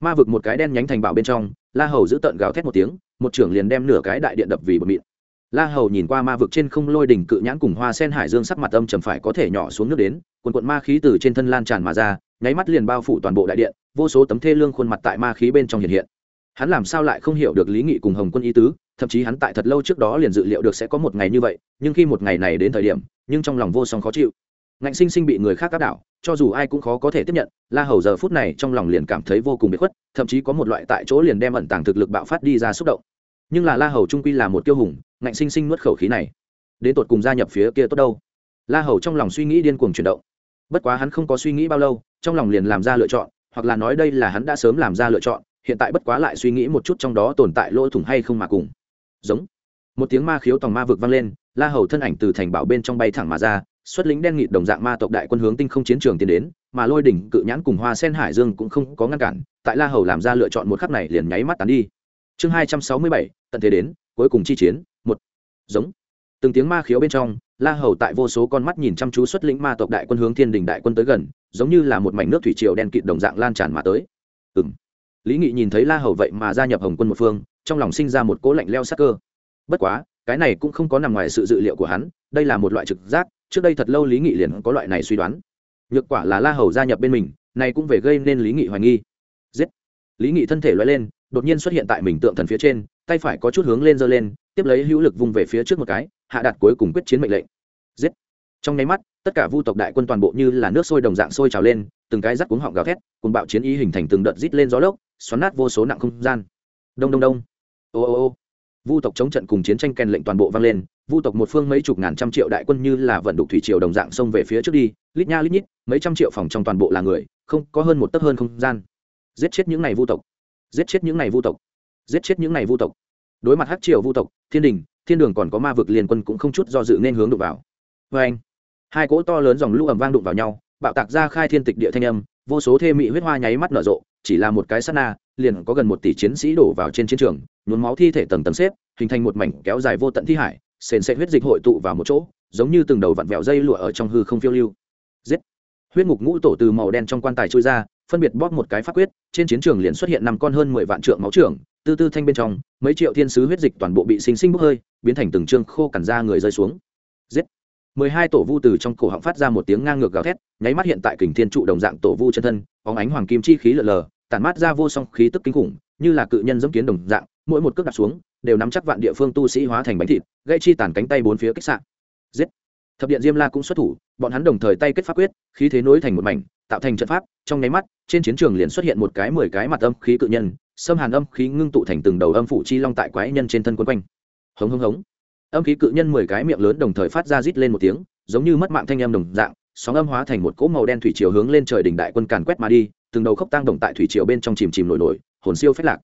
Ma vực một cái đen nhánh thành bảo bên trong, la hầu giữ tợn gào thét một tiếng, một trưởng liền đem nửa cái đại điện đập vì bờ mịn. La hầu nhìn qua ma vực trên không lôi đỉnh cự nhãn cùng hoa sen hải dương sắc mặt âm trầm phải có thể nhỏ xuống nước đến, quần quận ma khí từ trên thân lan tràn mà ra, nháy mắt liền bao phủ toàn bộ đại điện, vô số tấm thê lương khuôn mặt tại ma khí bên trong hiện hiện hắn làm sao lại không hiểu được lý nghị cùng hồng quân ý tứ, thậm chí hắn tại thật lâu trước đó liền dự liệu được sẽ có một ngày như vậy, nhưng khi một ngày này đến thời điểm, nhưng trong lòng vô song khó chịu. Ngạnh sinh sinh bị người khác áp đảo, cho dù ai cũng khó có thể tiếp nhận, la hầu giờ phút này trong lòng liền cảm thấy vô cùng bị khuất, thậm chí có một loại tại chỗ liền đem ẩn tàng thực lực bạo phát đi ra xúc động. Nhưng là la hầu trung quy là một tiêu hùng, ngạnh sinh sinh nuốt khẩu khí này. Đến tột cùng gia nhập phía kia tốt đâu? La hầu trong lòng suy nghĩ điên cuồng chuyển động. Bất quá hắn không có suy nghĩ bao lâu, trong lòng liền làm ra lựa chọn, hoặc là nói đây là hắn đã sớm làm ra lựa chọn hiện tại bất quá lại suy nghĩ một chút trong đó tồn tại lỗ thủng hay không mà cùng. Giống. Một tiếng ma khiếu tòng ma vực vang lên, la hầu thân ảnh từ thành bảo bên trong bay thẳng mà ra, xuất lính đen nghịt đồng dạng ma tộc đại quân hướng tinh không chiến trường tiến đến, mà lôi đỉnh, cự nhãn cùng hoa sen hải dương cũng không có ngăn cản, tại la hầu làm ra lựa chọn một khắc này liền nháy mắt tán đi. Chương hai trăm sáu mươi bảy, tận thế đến, cuối cùng chi chiến, một. Giống. Từng tiếng ma khiếu bên trong, la hầu tại vô số con mắt nhìn chăm chú xuất lĩnh ma tộc đại quân hướng thiên đình đại quân tới gần, giống như là một mảnh nước thủy triều đen kịt đồng dạng lan tràn mà tới. Ừ m lý nghị nhìn thấy la hầu vậy mà gia nhập hồng quân một phương, trong lòng sinh ra một cố lạnh leo sắc cơ. Bất quá, cái này cũng không có nằm ngoài sự dự liệu của hắn, đây là một loại trực giác, trước đây thật lâu lý nghị liền có loại này suy đoán. Nhược quả là la hầu gia nhập bên mình, này cũng về gây nên lý nghị hoài nghi. Giết! Lý nghị thân thể loay lên, đột nhiên xuất hiện tại mình tượng thần phía trên, tay phải có chút hướng lên giơ lên, tiếp lấy hữu lực vung về phía trước một cái, hạ đặt cuối cùng quyết chiến mệnh lệnh. Giết! Trong nháy mắt, tất cả vu tộc đại quân toàn bộ như là nước sôi đồng dạng sôi trào lên, từng cái rắc cuống họng gào thét cùng bạo chiến ý hình thành từng đợt rít lên gió lốc xoắn nát vô số nặng không gian. Đông đông đông. Ô ô ô. Vu tộc chống trận cùng chiến tranh kèn lệnh toàn bộ vang lên, vu tộc một phương mấy chục ngàn trăm triệu đại quân như là vận đục thủy triều đồng dạng xông về phía trước đi, lít nha lít nhít, mấy trăm triệu phòng trong toàn bộ là người, không, có hơn một tấc hơn không gian. Giết chết những này vu tộc. Giết chết những này vu tộc. Giết chết những này vu tộc. Đối mặt hắc triều vu tộc, thiên đình, thiên đường còn có ma vực liên quân cũng không chút do dự nên hướng đụng vào. Vê anh, hai cỗ to lớn dòng lũ ầm vang đụng vào nhau, bạo tạc ra khai thiên tịch địa thanh âm, vô số thê mỹ huyết hoa nháy mắt nở rộ chỉ là một cái sát na, liền có gần một tỷ chiến sĩ đổ vào trên chiến trường, nhuốm máu thi thể tầng tầng xếp, hình thành một mảnh kéo dài vô tận thi hải, sền sệt huyết dịch hội tụ vào một chỗ, giống như từng đầu vặn vẹo dây lụa ở trong hư không phiêu lưu. Giết! Huyết ngục ngũ tổ từ màu đen trong quan tài trôi ra, phân biệt bóp một cái pháp quyết, trên chiến trường liền xuất hiện năm con hơn mười vạn trượng máu trưởng, tư tư thanh bên trong, mấy triệu thiên sứ huyết dịch toàn bộ bị sinh sinh bốc hơi, biến thành từng trương khô cằn ra người rơi xuống. Giết! Mười hai tổ vu từ trong cổ họng phát ra một tiếng ngang ngược gào thét, nháy mắt hiện tại kình thiên trụ đồng dạng tổ vu chân thân óng ánh hoàng kim chi khí lờ lờ, tản mát ra vô song khí tức kinh khủng, như là cự nhân dẫm kiến đồng dạng, mỗi một cước đặt xuống, đều nắm chắc vạn địa phương tu sĩ hóa thành bánh thịt gây chi tàn cánh tay bốn phía kích sạn giết! Thập điện diêm la cũng xuất thủ, bọn hắn đồng thời tay kết pháp quyết, khí thế nối thành một mảnh, tạo thành trận pháp, trong nháy mắt, trên chiến trường liền xuất hiện một cái mười cái mặt âm khí cự nhân, xâm hàn âm khí ngưng tụ thành từng đầu âm phủ chi long tại quái nhân trên thân quân quanh. Hống hống hống âm khí cự nhân mười cái miệng lớn đồng thời phát ra rít lên một tiếng, giống như mất mạng thanh âm đồng dạng, sóng âm hóa thành một cỗ màu đen thủy chiều hướng lên trời đỉnh đại quân càn quét mà đi, từng đầu khốc tăng đồng tại thủy triều bên trong chìm chìm nổi nổi, hồn siêu phách lạc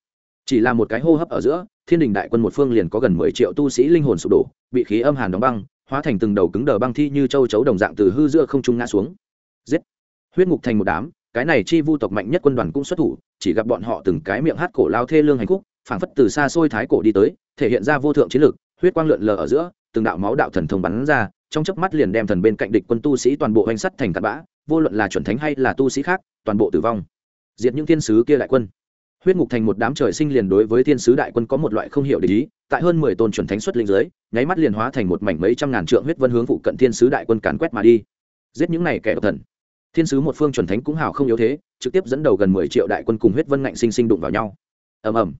chỉ là một cái hô hấp ở giữa, thiên đình đại quân một phương liền có gần mười triệu tu sĩ linh hồn sụp đổ, bị khí âm hàn đóng băng, hóa thành từng đầu cứng đờ băng thi như châu chấu đồng dạng từ hư giữa không trung ngã xuống giết huyết ngục thành một đám, cái này chi vu tộc mạnh nhất quân đoàn cũng xuất thủ, chỉ gặp bọn họ từng cái miệng hát cổ lao thê lương hành khúc, phảng phất từ xa xôi thái cổ đi tới, thể hiện ra vô thượng chiến lực huyết quang lượn lờ ở giữa, từng đạo máu đạo thần thông bắn ra, trong chớp mắt liền đem thần bên cạnh địch quân tu sĩ toàn bộ hoành sắt thành cặn bã, vô luận là chuẩn thánh hay là tu sĩ khác, toàn bộ tử vong. Diệt những thiên sứ kia đại quân. Huyết ngục thành một đám trời sinh liền đối với thiên sứ đại quân có một loại không hiểu để ý, tại hơn mười tôn chuẩn thánh xuất linh giới nháy mắt liền hóa thành một mảnh mấy trăm ngàn trượng huyết vân hướng phụ cận thiên sứ đại quân càn quét mà đi. Giết những này kẻ độc thần. Thiên sứ một phương chuẩn thánh cũng hào không yếu thế, trực tiếp dẫn đầu gần mười triệu đại quân cùng huyết vân ngạnh sinh sinh đụng vào nhau. Ầm ầm.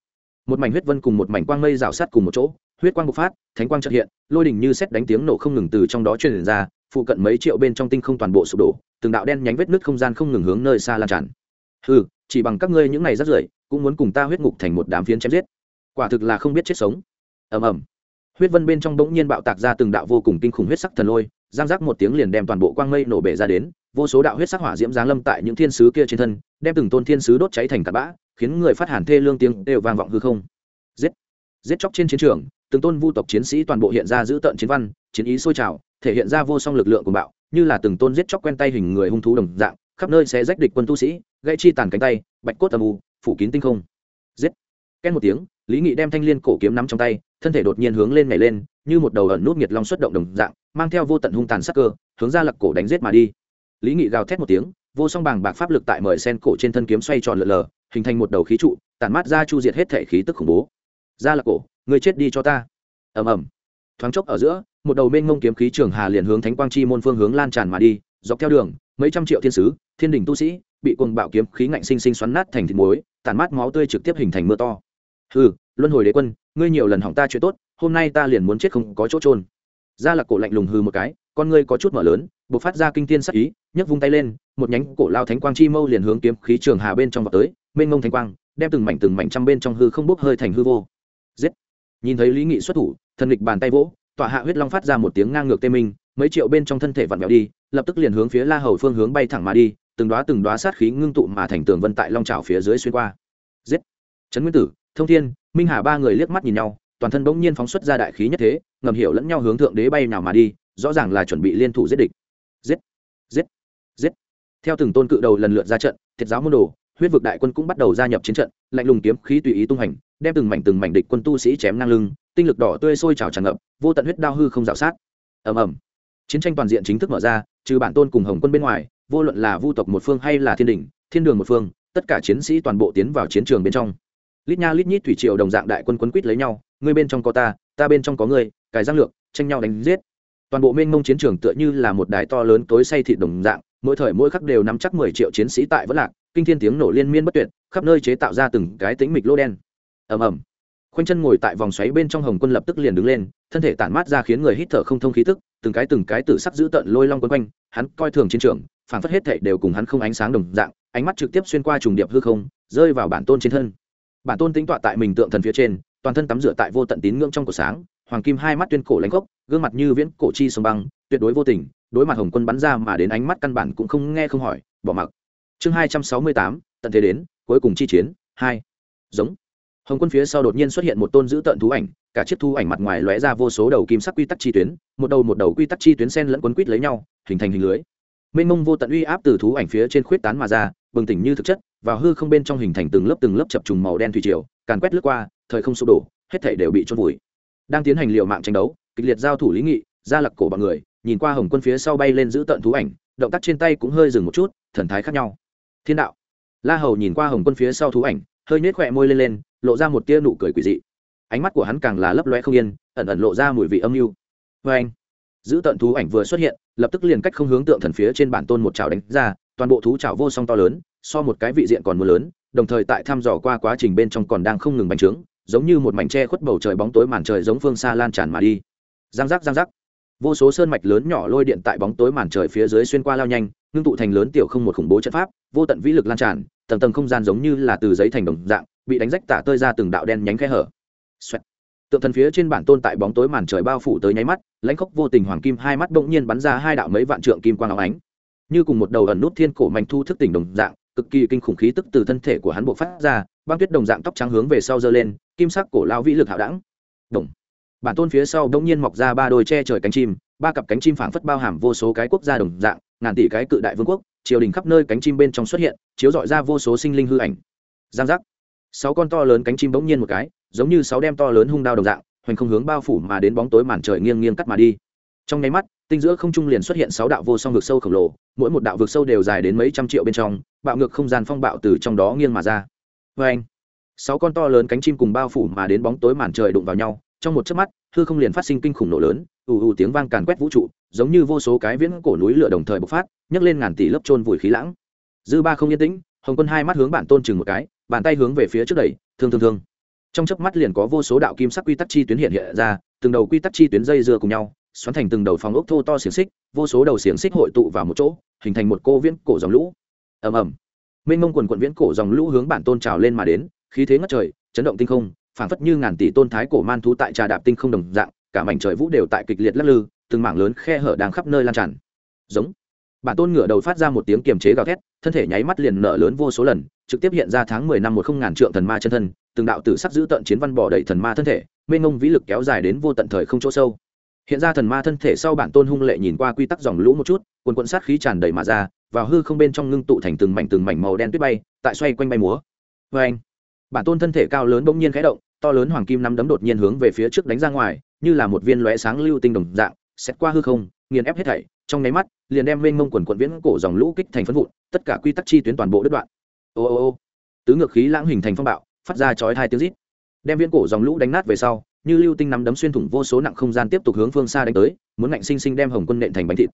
Một mảnh huyết vân cùng một mảnh quang mây rào sát cùng một chỗ huyết quang bộc phát, thánh quang trợ hiện, lôi đình như xét đánh tiếng nổ không ngừng từ trong đó truyền ra, phụ cận mấy triệu bên trong tinh không toàn bộ sụp đổ, từng đạo đen nhánh vết nứt không gian không ngừng hướng nơi xa lan tràn. Ừ chỉ bằng các ngươi những này rất rưởi, cũng muốn cùng ta huyết ngục thành một đám phiến chém giết. Quả thực là không biết chết sống. Ầm ầm. Huyết vân bên trong bỗng nhiên bạo tạc ra từng đạo vô cùng kinh khủng huyết sắc thần lôi, giang giác một tiếng liền đem toàn bộ quang mây nổ bể ra đến, vô số đạo huyết sắc hỏa diễm giáng lâm tại những thiên sứ kia trên thân, đem từng tôn thiên sứ đốt cháy thành tạt bã, khiến người phát hàn thê lương tiếng đều vang vọng hư không. Giết. Giết chóc trên chiến trường từng tôn vu tộc chiến sĩ toàn bộ hiện ra giữ tợn chiến văn, chiến ý sôi trào, thể hiện ra vô song lực lượng của bạo, như là từng tôn giết chóc quen tay hình người hung thú đồng dạng, khắp nơi sẽ rách địch quân tu sĩ gây chi tàn cánh tay, bạch cốt âm u, phủ kín tinh không. Giết. Ken một tiếng, lý nghị đem thanh liên cổ kiếm nắm trong tay, thân thể đột nhiên hướng lên nhảy lên, như một đầu ẩn nút nhiệt long xuất động đồng dạng, mang theo vô tận hung tàn sắc cơ, hướng ra lặc cổ đánh giết mà đi. Lý nghị gào thét một tiếng, vô song bàng bạc pháp lực tại mời sen cổ trên thân kiếm xoay tròn lượn lờ, hình thành một đầu khí trụ, tản mát ra chu diệt hết thể khí tức khủng bố. Ra lặc cổ người chết đi cho ta. Ầm ầm. Thoáng chốc ở giữa, một đầu mênh mông kiếm khí trường hà liền hướng thánh quang chi môn phương hướng lan tràn mà đi, dọc theo đường, mấy trăm triệu thiên sứ, thiên đình tu sĩ, bị cuồng bạo kiếm khí ngạnh sinh sinh xoắn nát thành thịt muối, tàn mát máu tươi trực tiếp hình thành mưa to. Hừ, luân hồi đế quân, ngươi nhiều lần hỏng ta chuyện tốt, hôm nay ta liền muốn chết không có chỗ trôn ra là cổ lạnh lùng hư một cái, con ngươi có chút mở lớn, bộc phát ra kinh tiên sắc ý, nhấc vung tay lên, một nhánh cổ lao thánh quang chi mâu liền hướng kiếm khí trường hà bên trong vào tới, mênh mông thánh quang, đem từng mảnh từng mảnh trăm bên trong hư không bốc hơi thành hư vô. Giết! Nhìn thấy lý nghị xuất thủ, thần lịch bàn tay vỗ tọa hạ huyết long phát ra một tiếng ngang ngược tê minh, mấy triệu bên trong thân thể vặn vẹo đi, lập tức liền hướng phía la hầu phương hướng bay thẳng mà đi, từng đoá từng đoá sát khí ngưng tụ mà thành tường vân tại long trào phía dưới xuyên qua. Giết! Trấn nguyên tử, thông thiên, minh hà ba người liếc mắt nhìn nhau, toàn thân bỗng nhiên phóng xuất ra đại khí nhất thế, ngầm hiểu lẫn nhau hướng thượng đế bay nào mà đi, rõ ràng là chuẩn bị liên thủ giết địch. Giết! Giết! Giết! Theo từng tôn cự đầu lần lượt ra trận, thiệt giáo môn đồ, huyết vực đại quân cũng bắt đầu gia nhập chiến trận, lạnh lùng kiếm khí tùy ý tung hành đem từng mảnh từng mảnh địch quân tu sĩ chém ngang lưng, tinh lực đỏ tươi sôi trào tràn ngập, vô tận huyết đao hư không rào sát. Ầm ầm. Chiến tranh toàn diện chính thức mở ra, trừ bản tôn cùng hồng quân bên ngoài, vô luận là vu tộc một phương hay là thiên đình, thiên đường một phương, tất cả chiến sĩ toàn bộ tiến vào chiến trường bên trong. Lít nha lít nhít thủy triều đồng dạng đại quân quấn quýt lấy nhau, ngươi bên trong có ta ta bên trong có ngươi, cài giang lược, tranh nhau đánh giết. Toàn bộ mênh mông chiến trường tựa như là một đài to lớn tối say thịt đồng dạng, mỗi thời mỗi khắc đều nắm chắc mười triệu chiến sĩ tại vẫn lạc, kinh thiên tiếng nổ liên miên bất tuyệt, khắp nơi chế tạo ra từng cái tính mịch lô đen ầm ầm. Khoanh chân ngồi tại vòng xoáy bên trong hồng quân lập tức liền đứng lên, thân thể tản mát ra khiến người hít thở không thông khí tức, từng cái từng cái tử sắc giữ tận lôi long quấn quanh, hắn coi thường chiến trường phản phất hết thệ đều cùng hắn không ánh sáng đồng dạng, ánh mắt trực tiếp xuyên qua trùng điệp hư không, rơi vào bản tôn trên thân. Bản tôn tính tọa tại mình tượng thần phía trên, toàn thân tắm rửa tại vô tận tín ngưỡng trong cổ sáng, hoàng kim hai mắt tuyên cổ lãnh gốc, gương mặt như viễn cổ chi sông băng, tuyệt đối vô tình, đối mặt hồng quân bắn ra mà đến ánh mắt căn bản cũng không nghe không hỏi, bỏ mặc. Chương hai trăm sáu mươi tám, tận thế đến, cuối cùng chi chiến, hai. Giống hồng quân phía sau đột nhiên xuất hiện một tôn dữ tợn thú ảnh, cả chiếc thú ảnh mặt ngoài lóe ra vô số đầu kim sắc quy tắc chi tuyến, một đầu một đầu quy tắc chi tuyến sen lẫn quấn quýt lấy nhau, hình thành hình lưới. Mênh mông vô tận uy áp từ thú ảnh phía trên khuyết tán mà ra, bừng tỉnh như thực chất, vào hư không bên trong hình thành từng lớp từng lớp chập trùng màu đen thủy triều, càn quét lướt qua, thời không sụp đổ, hết thể đều bị trôn vùi. Đang tiến hành liều mạng tranh đấu, kịch liệt giao thủ lý nghị, ra lặc cổ bọn người, nhìn qua hồng quân phía sau bay lên giữ tận thú ảnh, động tác trên tay cũng hơi dừng một chút, thần thái khác nhau. Thiên đạo. La hầu nhìn qua hồng quân phía sau thú ảnh, hơi nhếch khỏe môi lên lên lộ ra một tia nụ cười quỷ dị. Ánh mắt của hắn càng là lấp loe không yên, ẩn ẩn lộ ra mùi vị âm mưu. Vê anh. Giữ tận thú ảnh vừa xuất hiện, lập tức liền cách không hướng tượng thần phía trên bản tôn một chảo đánh ra, toàn bộ thú chảo vô song to lớn, so một cái vị diện còn mưa lớn, đồng thời tại thăm dò qua quá trình bên trong còn đang không ngừng bành trướng, giống như một mảnh tre khuất bầu trời bóng tối màn trời giống phương xa lan tràn mà đi. Giang giác giang giác. Vô số sơn mạch lớn nhỏ lôi điện tại bóng tối màn trời phía dưới xuyên qua lao nhanh, ngưng tụ thành lớn tiểu không một khủng bố trận pháp, vô tận vĩ lực lan tràn, tầng tầng không gian giống như là từ giấy thành đồng dạng bị đánh rách tả tơi ra từng đạo đen nhánh khe hở. Xoẹt. tượng thần phía trên bản tôn tại bóng tối màn trời bao phủ tới nháy mắt, lãnh khốc vô tình hoàng kim hai mắt bỗng nhiên bắn ra hai đạo mấy vạn trượng kim quang áo ánh. Như cùng một đầu ẩn nút thiên cổ mạnh thu thức tỉnh đồng dạng, cực kỳ kinh khủng khí tức từ thân thể của hắn bộc phát ra, băng tuyết đồng dạng tóc trắng hướng về sau giơ lên, kim sắc cổ lao vĩ lực hạo đẳng. Đồng. Bản tôn phía sau bỗng nhiên mọc ra ba đôi che trời cánh chim, ba cặp cánh chim phảng phất bao hàm vô số cái quốc gia đồng dạng, ngàn tỷ cái cự đại vương quốc, triều đình khắp nơi cánh chim bên trong xuất hiện, chiếu dọi ra vô số sinh linh hư ảnh. Giang giác sáu con to lớn cánh chim bỗng nhiên một cái, giống như sáu đem to lớn hung đao đồng dạng, hoành không hướng bao phủ mà đến bóng tối màn trời nghiêng nghiêng cắt mà đi. Trong nháy mắt, tinh giữa không trung liền xuất hiện sáu đạo vô song vực sâu khổng lồ, mỗi một đạo vực sâu đều dài đến mấy trăm triệu bên trong, bạo ngược không gian phong bạo từ trong đó nghiêng mà ra. Vê anh sáu con to lớn cánh chim cùng bao phủ mà đến bóng tối màn trời đụng vào nhau, trong một chớp mắt, hư không liền phát sinh kinh khủng nổ lớn, ù ù tiếng vang càn quét vũ trụ, giống như vô số cái viễn cổ núi lửa đồng thời bộc phát, nhấc lên ngàn tỷ lớp trôn vùi khí lãng. Dư ba không yên tĩnh, hồng quân hai mắt hướng bản tôn chừng một cái bàn tay hướng về phía trước đẩy, thương thương thương. Trong chớp mắt liền có vô số đạo kim sắc quy tắc chi tuyến hiện hiện ra, từng đầu quy tắc chi tuyến dây dưa cùng nhau, xoắn thành từng đầu phòng ốc thô to xiềng xích, vô số đầu xiềng xích hội tụ vào một chỗ, hình thành một cô viễn cổ dòng lũ. Ầm ầm. Mênh mông quần quận viễn cổ dòng lũ hướng bản tôn trào lên mà đến, khí thế ngất trời, chấn động tinh không, phảng phất như ngàn tỷ tôn thái cổ man thú tại trà đạp tinh không đồng dạng, cả mảnh trời vũ đều tại kịch liệt lắc lư, từng mảng lớn khe hở đang khắp nơi lan tràn. Giống bản tôn ngửa đầu phát ra một tiếng kiềm chế gào thét, thân thể nháy mắt liền nở lớn vô số lần, trực tiếp hiện ra tháng mười năm một không ngàn trượng thần ma chân thân, từng đạo tử sắc giữ tận chiến văn bỏ đầy thần ma thân thể, mênh ngông vĩ lực kéo dài đến vô tận thời không chỗ sâu. Hiện ra thần ma thân thể sau bản tôn hung lệ nhìn qua quy tắc dòng lũ một chút, quần quận sát khí tràn đầy mà ra, vào hư không bên trong ngưng tụ thành từng mảnh từng mảnh màu đen tuyết bay, tại xoay quanh bay múa. Vê anh, bản tôn thân thể cao lớn bỗng nhiên khẽ động, to lớn hoàng kim nắm đấm đột nhiên hướng về phía trước đánh ra ngoài, như là một viên lóe sáng lưu tinh đồng dạng xét qua hư không, nghiền ép hết thảy, trong nháy mắt liền đem mênh mông quần quận viễn cổ dòng lũ kích thành phân vụn, tất cả quy tắc chi tuyến toàn bộ đứt đoạn. Ô ô ô. Tứ ngược khí lãng hình thành phong bạo, phát ra chói hai tiếng rít. Đem viễn cổ dòng lũ đánh nát về sau, như lưu tinh nắm đấm xuyên thủng vô số nặng không gian tiếp tục hướng phương xa đánh tới, muốn ngạnh sinh sinh đem hồng quân nện thành bánh thịt.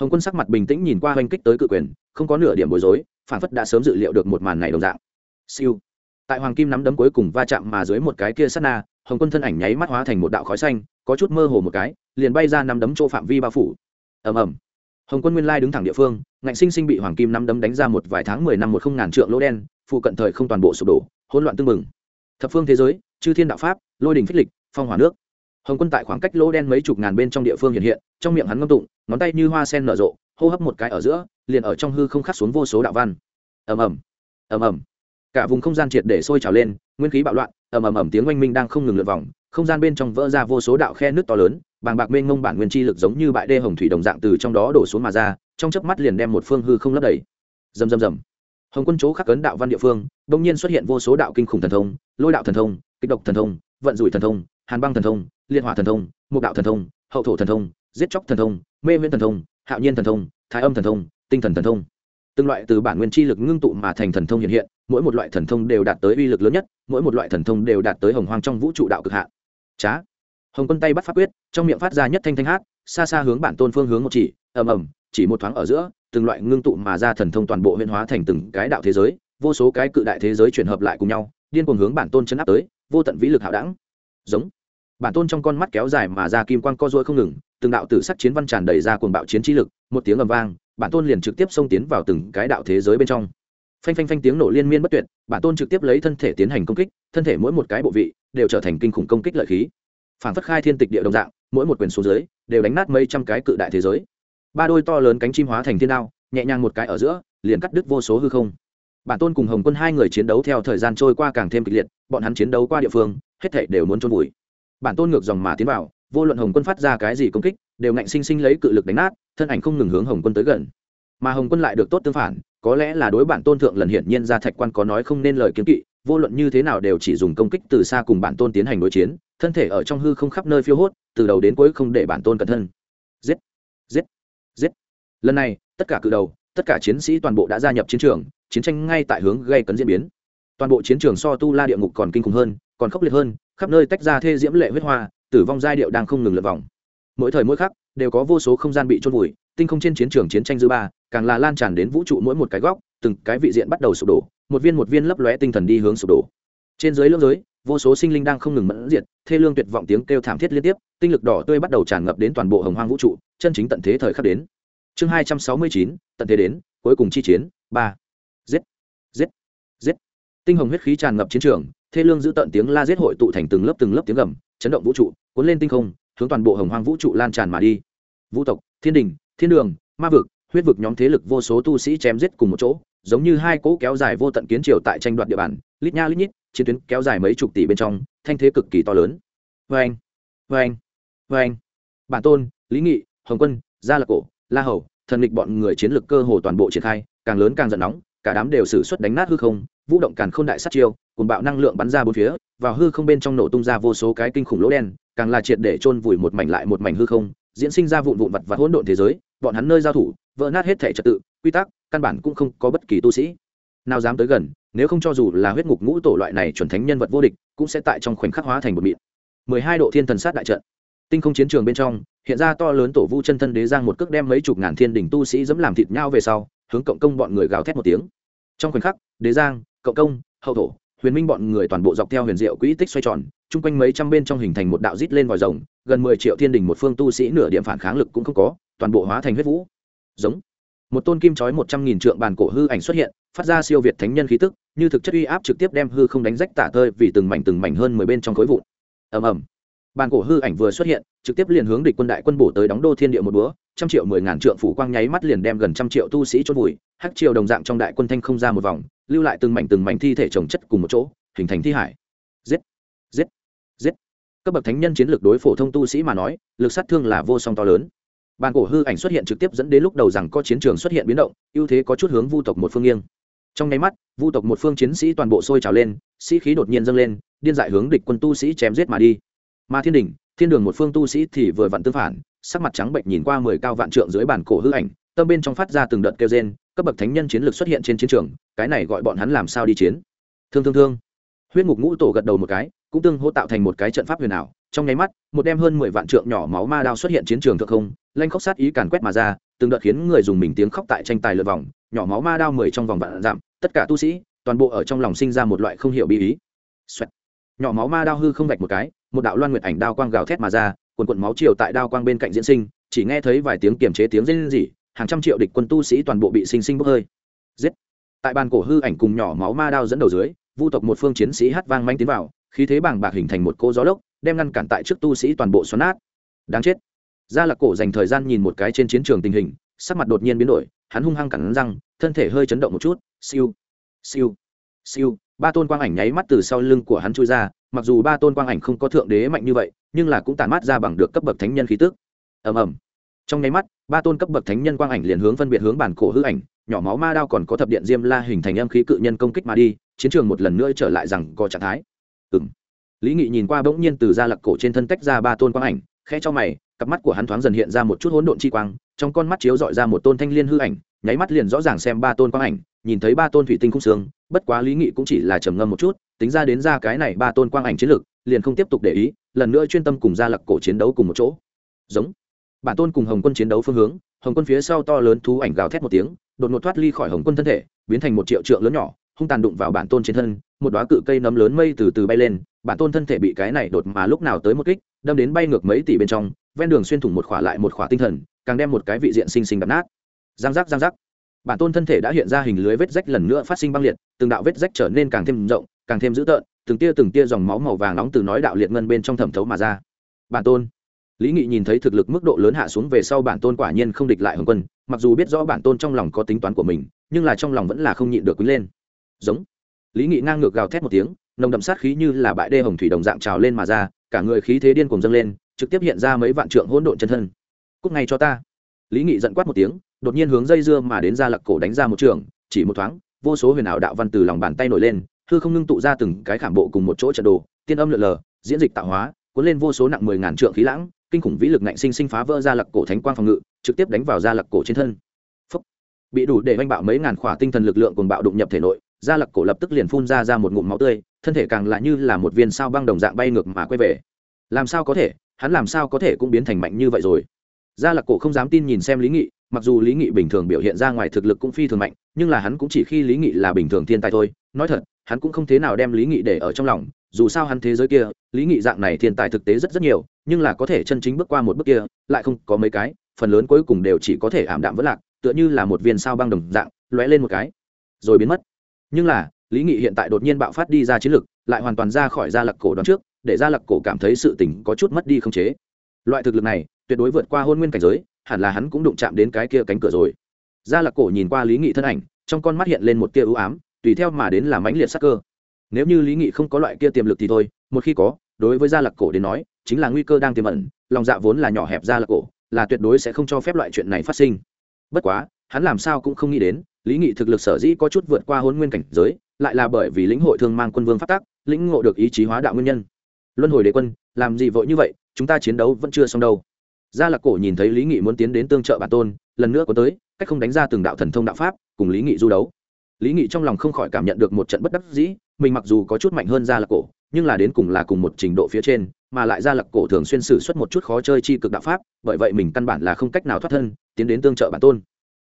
Hồng quân sắc mặt bình tĩnh nhìn qua hoành kích tới cự quyền, không có nửa điểm bối rối, phản phất đã sớm dự liệu được một màn này đồng dạng. Siêu. Tại hoàng kim nắm đấm cuối cùng va chạm mà dưới một cái kia sát na, hồng quân thân ảnh nháy mắt hóa thành một đạo khói xanh, có chút mơ hồ một cái, liền bay ra nắm đấm chỗ phạm vi bao phủ. Ầm ầm hồng quân nguyên lai đứng thẳng địa phương, ngạnh sinh sinh bị hoàng kim năm đấm đánh ra một vài tháng mười năm một không ngàn trượng lỗ đen, phụ cận thời không toàn bộ sụp đổ, hỗn loạn tưng bừng. Thập phương thế giới, chư thiên đạo pháp, lôi đình phích lịch, phong hỏa nước. Hồng quân tại khoảng cách lỗ đen mấy chục ngàn bên trong địa phương hiện hiện, trong miệng hắn ngâm tụng, ngón tay như hoa sen nở rộ, hô hấp một cái ở giữa, liền ở trong hư không khắc xuống vô số đạo văn. Ầm ầm ầm ầm. Cả vùng không gian triệt để sôi trào lên, nguyên khí bạo loạn, ầm ầm ầm tiếng oanh minh đang không ngừng lượt vòng không gian bên trong vỡ ra vô số đạo khe nước to lớn bàng bạc mênh mông bản nguyên chi lực giống như bãi đê hồng thủy đồng dạng từ trong đó đổ xuống mà ra trong chớp mắt liền đem một phương hư không lấp đầy rầm rầm rầm hồng quân chỗ khắc cấn đạo văn địa phương đông nhiên xuất hiện vô số đạo kinh khủng thần thông lôi đạo thần thông kích độc thần thông vận rủi thần thông hàn băng thần thông liên hỏa thần thông mục đạo thần thông hậu thổ thần thông giết chóc thần thông mê viễn thần thông hạo nhiên thần thông thái âm thần thông tinh thần thần thông từng loại từ bản nguyên chi lực ngưng tụ mà thành thần thông hiện hiện mỗi một loại thần thông đều đạt tới uy lực lớn nhất mỗi một loại thần thông đều đạt tới hồng hoang trong vũ trụ đạo cực hạn trá. Hồng quân tay bắt pháp quyết, trong miệng phát ra nhất thanh thanh hát, xa xa hướng bản tôn phương hướng một chỉ, ầm ầm, chỉ một thoáng ở giữa, từng loại ngưng tụ mà ra thần thông toàn bộ huyễn hóa thành từng cái đạo thế giới, vô số cái cự đại thế giới chuyển hợp lại cùng nhau, điên cuồng hướng bản tôn chấn áp tới, vô tận vĩ lực hạo đẳng. Giống. Bản tôn trong con mắt kéo dài mà ra kim quang co duỗi không ngừng, từng đạo tử sắc chiến văn tràn đầy ra cuồng bạo chiến trí lực, một tiếng ầm vang, bản tôn liền trực tiếp xông tiến vào từng cái đạo thế giới bên trong phanh phanh phanh tiếng nổ liên miên bất tuyệt, bản tôn trực tiếp lấy thân thể tiến hành công kích, thân thể mỗi một cái bộ vị đều trở thành kinh khủng công kích lợi khí. Phản phất khai thiên tịch địa đồng dạng, mỗi một quyền số dưới đều đánh nát mấy trăm cái cự đại thế giới. Ba đôi to lớn cánh chim hóa thành thiên đao, nhẹ nhàng một cái ở giữa, liền cắt đứt vô số hư không. Bản tôn cùng hồng quân hai người chiến đấu theo thời gian trôi qua càng thêm kịch liệt, bọn hắn chiến đấu qua địa phương, hết thảy đều muốn trôn vùi. Bản tôn ngược dòng mà tiến vào, vô luận hồng quân phát ra cái gì công kích, đều ngạnh sinh sinh lấy cự lực đánh nát, thân ảnh không ngừng hướng hồng quân tới gần. Mà hồng quân lại được tốt tương phản có lẽ là đối bản tôn thượng lần hiển nhiên ra thạch quan có nói không nên lời kiến kỵ, vô luận như thế nào đều chỉ dùng công kích từ xa cùng bản tôn tiến hành đối chiến, thân thể ở trong hư không khắp nơi phiêu hốt, từ đầu đến cuối không để bản tôn cẩn thân. Giết giết giết. Lần này, tất cả cự đầu, tất cả chiến sĩ toàn bộ đã gia nhập chiến trường, chiến tranh ngay tại hướng gây cấn diễn biến. Toàn bộ chiến trường so tu la địa ngục còn kinh khủng hơn, còn khốc liệt hơn, khắp nơi tách ra thê diễm lệ huyết hoa, tử vong giai điệu đang không ngừng lượt vòng. Mỗi thời mỗi khắc, đều có vô số không gian bị trôn vùi, tinh không trên chiến trường chiến tranh dư ba càng là lan tràn đến vũ trụ mỗi một cái góc, từng cái vị diện bắt đầu sụp đổ, một viên một viên lấp lóe tinh thần đi hướng sụp đổ. Trên dưới lưỡng giới, vô số sinh linh đang không ngừng mẫn diệt, thê lương tuyệt vọng tiếng kêu thảm thiết liên tiếp, tinh lực đỏ tươi bắt đầu tràn ngập đến toàn bộ hồng hoang vũ trụ, chân chính tận thế thời khắc đến. Chương hai trăm sáu mươi chín, tận thế đến, cuối cùng chi chiến, ba. Giết giết giết. Tinh hồng huyết khí tràn ngập chiến trường, thê lương giữ tận tiếng la giết hội tụ thành từng lớp từng lớp tiếng gầm, chấn động vũ trụ, cuốn lên tinh không, hướng toàn bộ hồng hoang vũ trụ lan tràn mà đi. Vũ tộc, thiên đình, thiên đường, ma vực huyết vực nhóm thế lực vô số tu sĩ chém giết cùng một chỗ, giống như hai cỗ kéo dài vô tận kiến triều tại tranh đoạt địa bàn, lít nha lít nhít, chiến tuyến kéo dài mấy chục tỷ bên trong, thanh thế cực kỳ to lớn. Vê anh vê anh vê anh bản tôn, lý nghị, hồng quân, gia lạc cổ, la hầu, thần lịch bọn người chiến lược cơ hồ toàn bộ triển khai, càng lớn càng giận nóng, cả đám đều xử suất đánh nát hư không, vũ động càn k h ô n đại sát chiêu cùng bạo năng lượng bắn ra bốn phía, vào hư không bên trong nổ tung ra vô số cái kinh khủng lỗ đen, càng là triệt để chôn vùi một mảnh lại một mảnh hư không diễn sinh ra vụn vụn vặt và hỗn độn thế giới, bọn hắn nơi giao thủ, vỡ nát hết thể trật tự, quy tắc, căn bản cũng không có bất kỳ tu sĩ. Nào dám tới gần, nếu không cho dù là huyết ngục ngũ tổ loại này chuẩn thánh nhân vật vô địch, cũng sẽ tại trong khoảnh khắc hóa thành một mịn. Mười hai độ thiên thần sát đại trận. Tinh không chiến trường bên trong, hiện ra to lớn tổ vu chân thân đế giang một cước đem mấy chục ngàn thiên đỉnh tu sĩ dẫm làm thịt nhau về sau, hướng cộng công bọn người gào thét một tiếng. Trong khoảnh khắc, đế giang, cộng công, hậu thổ huyền minh bọn người toàn bộ dọc theo huyền diệu quỹ tích xoay tròn, chung quanh mấy trăm bên trong hình thành một đạo rít lên vòi rồng, gần mười triệu thiên đình một phương tu sĩ nửa điểm phản kháng lực cũng không có, toàn bộ hóa thành huyết vũ. Giống. Một tôn kim chói một trăm nghìn trượng bàn cổ hư ảnh xuất hiện, phát ra siêu việt thánh nhân khí tức, như thực chất uy áp trực tiếp đem hư không đánh rách tả tơi vì từng mảnh từng mảnh hơn mười bên trong khối vụn. Ầm ầm. Bàn cổ hư ảnh vừa xuất hiện, trực tiếp liền hướng địch quân đại quân bổ tới đóng đô thiên địa một búa trăm triệu mười ngàn trượng phủ quang nháy mắt liền đem gần trăm triệu tu sĩ chôn vùi, hắc triều đồng dạng trong đại quân thanh không ra một vòng lưu lại từng mảnh từng mảnh thi thể trồng chất cùng một chỗ, hình thành thi hải. Giết giết giết. Cấp bậc thánh nhân chiến lược đối phổ thông tu sĩ mà nói, lực sát thương là vô song to lớn. Bàn cổ hư ảnh xuất hiện trực tiếp dẫn đến lúc đầu rằng có chiến trường xuất hiện biến động, ưu thế có chút hướng vu tộc một phương nghiêng. Trong nháy mắt, vu tộc một phương chiến sĩ toàn bộ sôi trào lên, sĩ khí đột nhiên dâng lên, điên dại hướng địch quân tu sĩ chém giết mà đi. Mà thiên đình thiên đường một phương tu sĩ thì vừa vặn tương phản, sắc mặt trắng bệnh nhìn qua mười cao vạn trượng dưới bản cổ hư ảnh, tâm bên trong phát ra từng đợt kêu rên cấp bậc thánh nhân chiến lược xuất hiện trên chiến trường, cái này gọi bọn hắn làm sao đi chiến thương thương thương huyết ngục ngũ tổ gật đầu một cái, cũng tương hỗ tạo thành một cái trận pháp huyền ảo trong nháy mắt, một đem hơn mười vạn trượng nhỏ máu ma đao xuất hiện chiến trường thượng không, lanh khóc sát ý càn quét mà ra, từng đợt khiến người dùng mình tiếng khóc tại tranh tài lượt vòng, nhỏ máu ma đao mười trong vòng vạn giảm tất cả tu sĩ, toàn bộ ở trong lòng sinh ra một loại không hiểu bí ý、Xoẹt. Xoẹt. nhỏ máu ma đao hư không vạch một cái, một đạo loan nguyệt ảnh đao quang gào thét mà ra quần quần máu chiều tại đao quang bên cạnh diễn sinh, chỉ nghe thấy vài tiếng kiềm chế tiếng rên rỉ hàng trăm triệu địch quân tu sĩ toàn bộ bị sinh sinh bốc hơi. Giết. Tại bàn cổ hư ảnh cùng nhỏ máu ma đao dẫn đầu dưới, vu tộc một phương chiến sĩ hát vang manh tiến vào, khí thế bàng bạc hình thành một cô gió lốc, đem ngăn cản tại trước tu sĩ toàn bộ xoắn nát. Đáng chết. Gia lạc cổ dành thời gian nhìn một cái trên chiến trường tình hình, sắc mặt đột nhiên biến đổi, hắn hung hăng cắn răng, thân thể hơi chấn động một chút, siêu siêu siêu. Ba tôn quang ảnh nháy mắt từ sau lưng của hắn chui ra, mặc dù ba tôn quang ảnh không có thượng đế mạnh như vậy, nhưng là cũng tàn mát ra bằng được cấp bậc thánh nhân khí tức. Ầm ầm. Trong nháy mắt ba tôn cấp bậc thánh nhân quang ảnh liền hướng phân biệt hướng bản cổ hư ảnh, nhỏ máu ma đao còn có thập điện diêm la hình thành âm khí cự nhân công kích mà đi, chiến trường một lần nữa trở lại rằng có trạng thái. Ừng lý nghị nhìn qua bỗng nhiên từ ra lặc cổ trên thân tách ra ba tôn quang ảnh khe cho mày, cặp mắt của hắn thoáng dần hiện ra một chút hỗn độn chi quang, trong con mắt chiếu dọi ra một tôn thanh liên hư ảnh, nháy mắt liền rõ ràng xem ba tôn quang ảnh, nhìn thấy ba tôn thủy tinh khung xương, bất quá lý nghị cũng chỉ là trầm ngâm một chút, tính ra đến ra cái này ba tôn quang ảnh chiến lược, liền không tiếp tục để ý, lần nữa chuyên tâm cùng gia lặc cổ chiến đấu cùng một chỗ. Giống bản tôn cùng hồng quân chiến đấu phương hướng, hồng quân phía sau to lớn thú ảnh gào thét một tiếng, đột ngột thoát ly khỏi hồng quân thân thể, biến thành một triệu trượng lớn nhỏ, hung tàn đụng vào bản tôn trên thân, một đoá cự cây nấm lớn mây từ từ bay lên, bản tôn thân thể bị cái này đột mà lúc nào tới một kích, đâm đến bay ngược mấy tỷ bên trong, ven đường xuyên thủng một khỏa lại một khỏa tinh thần, càng đem một cái vị diện sinh sinh đập nát. Giang giác giang giác. Bản tôn thân thể đã hiện ra hình lưới vết rách lần nữa phát sinh băng liệt, từng đạo vết rách trở nên càng thêm rộng, càng thêm dữ tợn, từng tia từng tia dòng máu màu vàng nóng từ nói đạo liệt ngân bên trong thẩm thấu mà ra. Bản tôn lý nghị nhìn thấy thực lực mức độ lớn hạ xuống về sau bản tôn quả nhiên không địch lại hồng quân, mặc dù biết rõ bản tôn trong lòng có tính toán của mình, nhưng là trong lòng vẫn là không nhịn được quý lên. Giống. Lý nghị ngang ngược gào thét một tiếng, nồng đậm sát khí như là bãi đê hồng thủy đồng dạng trào lên mà ra, cả người khí thế điên cùng dâng lên, trực tiếp hiện ra mấy vạn trượng hỗn độn chân thân. Cúc ngay cho ta. Lý nghị giận quát một tiếng, đột nhiên hướng dây dưa mà đến ra lặc cổ đánh ra một trường, chỉ một thoáng, vô số huyền ảo đạo văn từ lòng bàn tay nổi lên, hư không ngưng tụ ra từng cái khảm bộ cùng một chỗ trận đồ, tiên âm lượn lờ, diễn dịch tạo hóa, cuốn lên vô số nặng mười ngàn trượng khí lãng kinh khủng vĩ lực ngạnh sinh sinh phá vỡ ra lặc cổ thánh quang phòng ngự, trực tiếp đánh vào ra lặc cổ trên thân. Phúc. bị đủ để oanh bạo mấy ngàn khỏa tinh thần lực lượng cùng bạo đụng nhập thể nội, ra lặc cổ lập tức liền phun ra ra một ngụm máu tươi, thân thể càng lại như là một viên sao băng đồng dạng bay ngược mà quay về. Làm sao có thể? Hắn làm sao có thể cũng biến thành mạnh như vậy rồi? Gia lạc cổ không dám tin nhìn xem lý nghị, mặc dù lý nghị bình thường biểu hiện ra ngoài thực lực cũng phi thường mạnh, nhưng là hắn cũng chỉ khi lý nghị là bình thường thiên tài thôi nói thật, hắn cũng không thế nào đem lý nghị để ở trong lòng, dù sao hắn thế giới kia, lý nghị dạng này thiên tài thực tế rất rất nhiều, nhưng là có thể chân chính bước qua một bước kia, lại không có mấy cái, phần lớn cuối cùng đều chỉ có thể ảm đạm vất lạc, tựa như là một viên sao băng đồng dạng, lóe lên một cái, rồi biến mất. Nhưng là, lý nghị hiện tại đột nhiên bạo phát đi ra chiến lực, lại hoàn toàn ra khỏi gia lặc cổ đón trước, để gia lặc cổ cảm thấy sự tình có chút mất đi không chế. Loại thực lực này, tuyệt đối vượt qua hôn nguyên cảnh giới, hẳn là hắn cũng đụng chạm đến cái kia cánh cửa rồi. Gia lạc cổ nhìn qua lý nghị thân ảnh, trong con mắt hiện lên một tia ưu ám tùy theo mà đến là mãnh liệt sắc cơ. Nếu như lý nghị không có loại kia tiềm lực thì thôi, một khi có, đối với gia lạc cổ đến nói, chính là nguy cơ đang tiềm ẩn, lòng dạ vốn là nhỏ hẹp gia lạc cổ, là tuyệt đối sẽ không cho phép loại chuyện này phát sinh. Bất quá, hắn làm sao cũng không nghĩ đến, lý nghị thực lực sở dĩ có chút vượt qua hôn nguyên cảnh giới, lại là bởi vì lĩnh hội thương mang quân vương phát tác lĩnh ngộ được ý chí hóa đạo nguyên nhân. Luân hồi đế quân, làm gì vội như vậy, chúng ta chiến đấu vẫn chưa xong đâu. Gia lạc cổ nhìn thấy lý nghị muốn tiến đến tương trợ bản tôn, lần nữa có tới, cách không đánh ra từng đạo thần thông đạo pháp, cùng lý nghị du đấu lý nghị trong lòng không khỏi cảm nhận được một trận bất đắc dĩ, mình mặc dù có chút mạnh hơn gia lạc cổ, nhưng là đến cùng là cùng một trình độ phía trên, mà lại gia lạc cổ thường xuyên xử suất một chút khó chơi chi cực đạo pháp, bởi vậy mình căn bản là không cách nào thoát thân, tiến đến tương trợ bản tôn.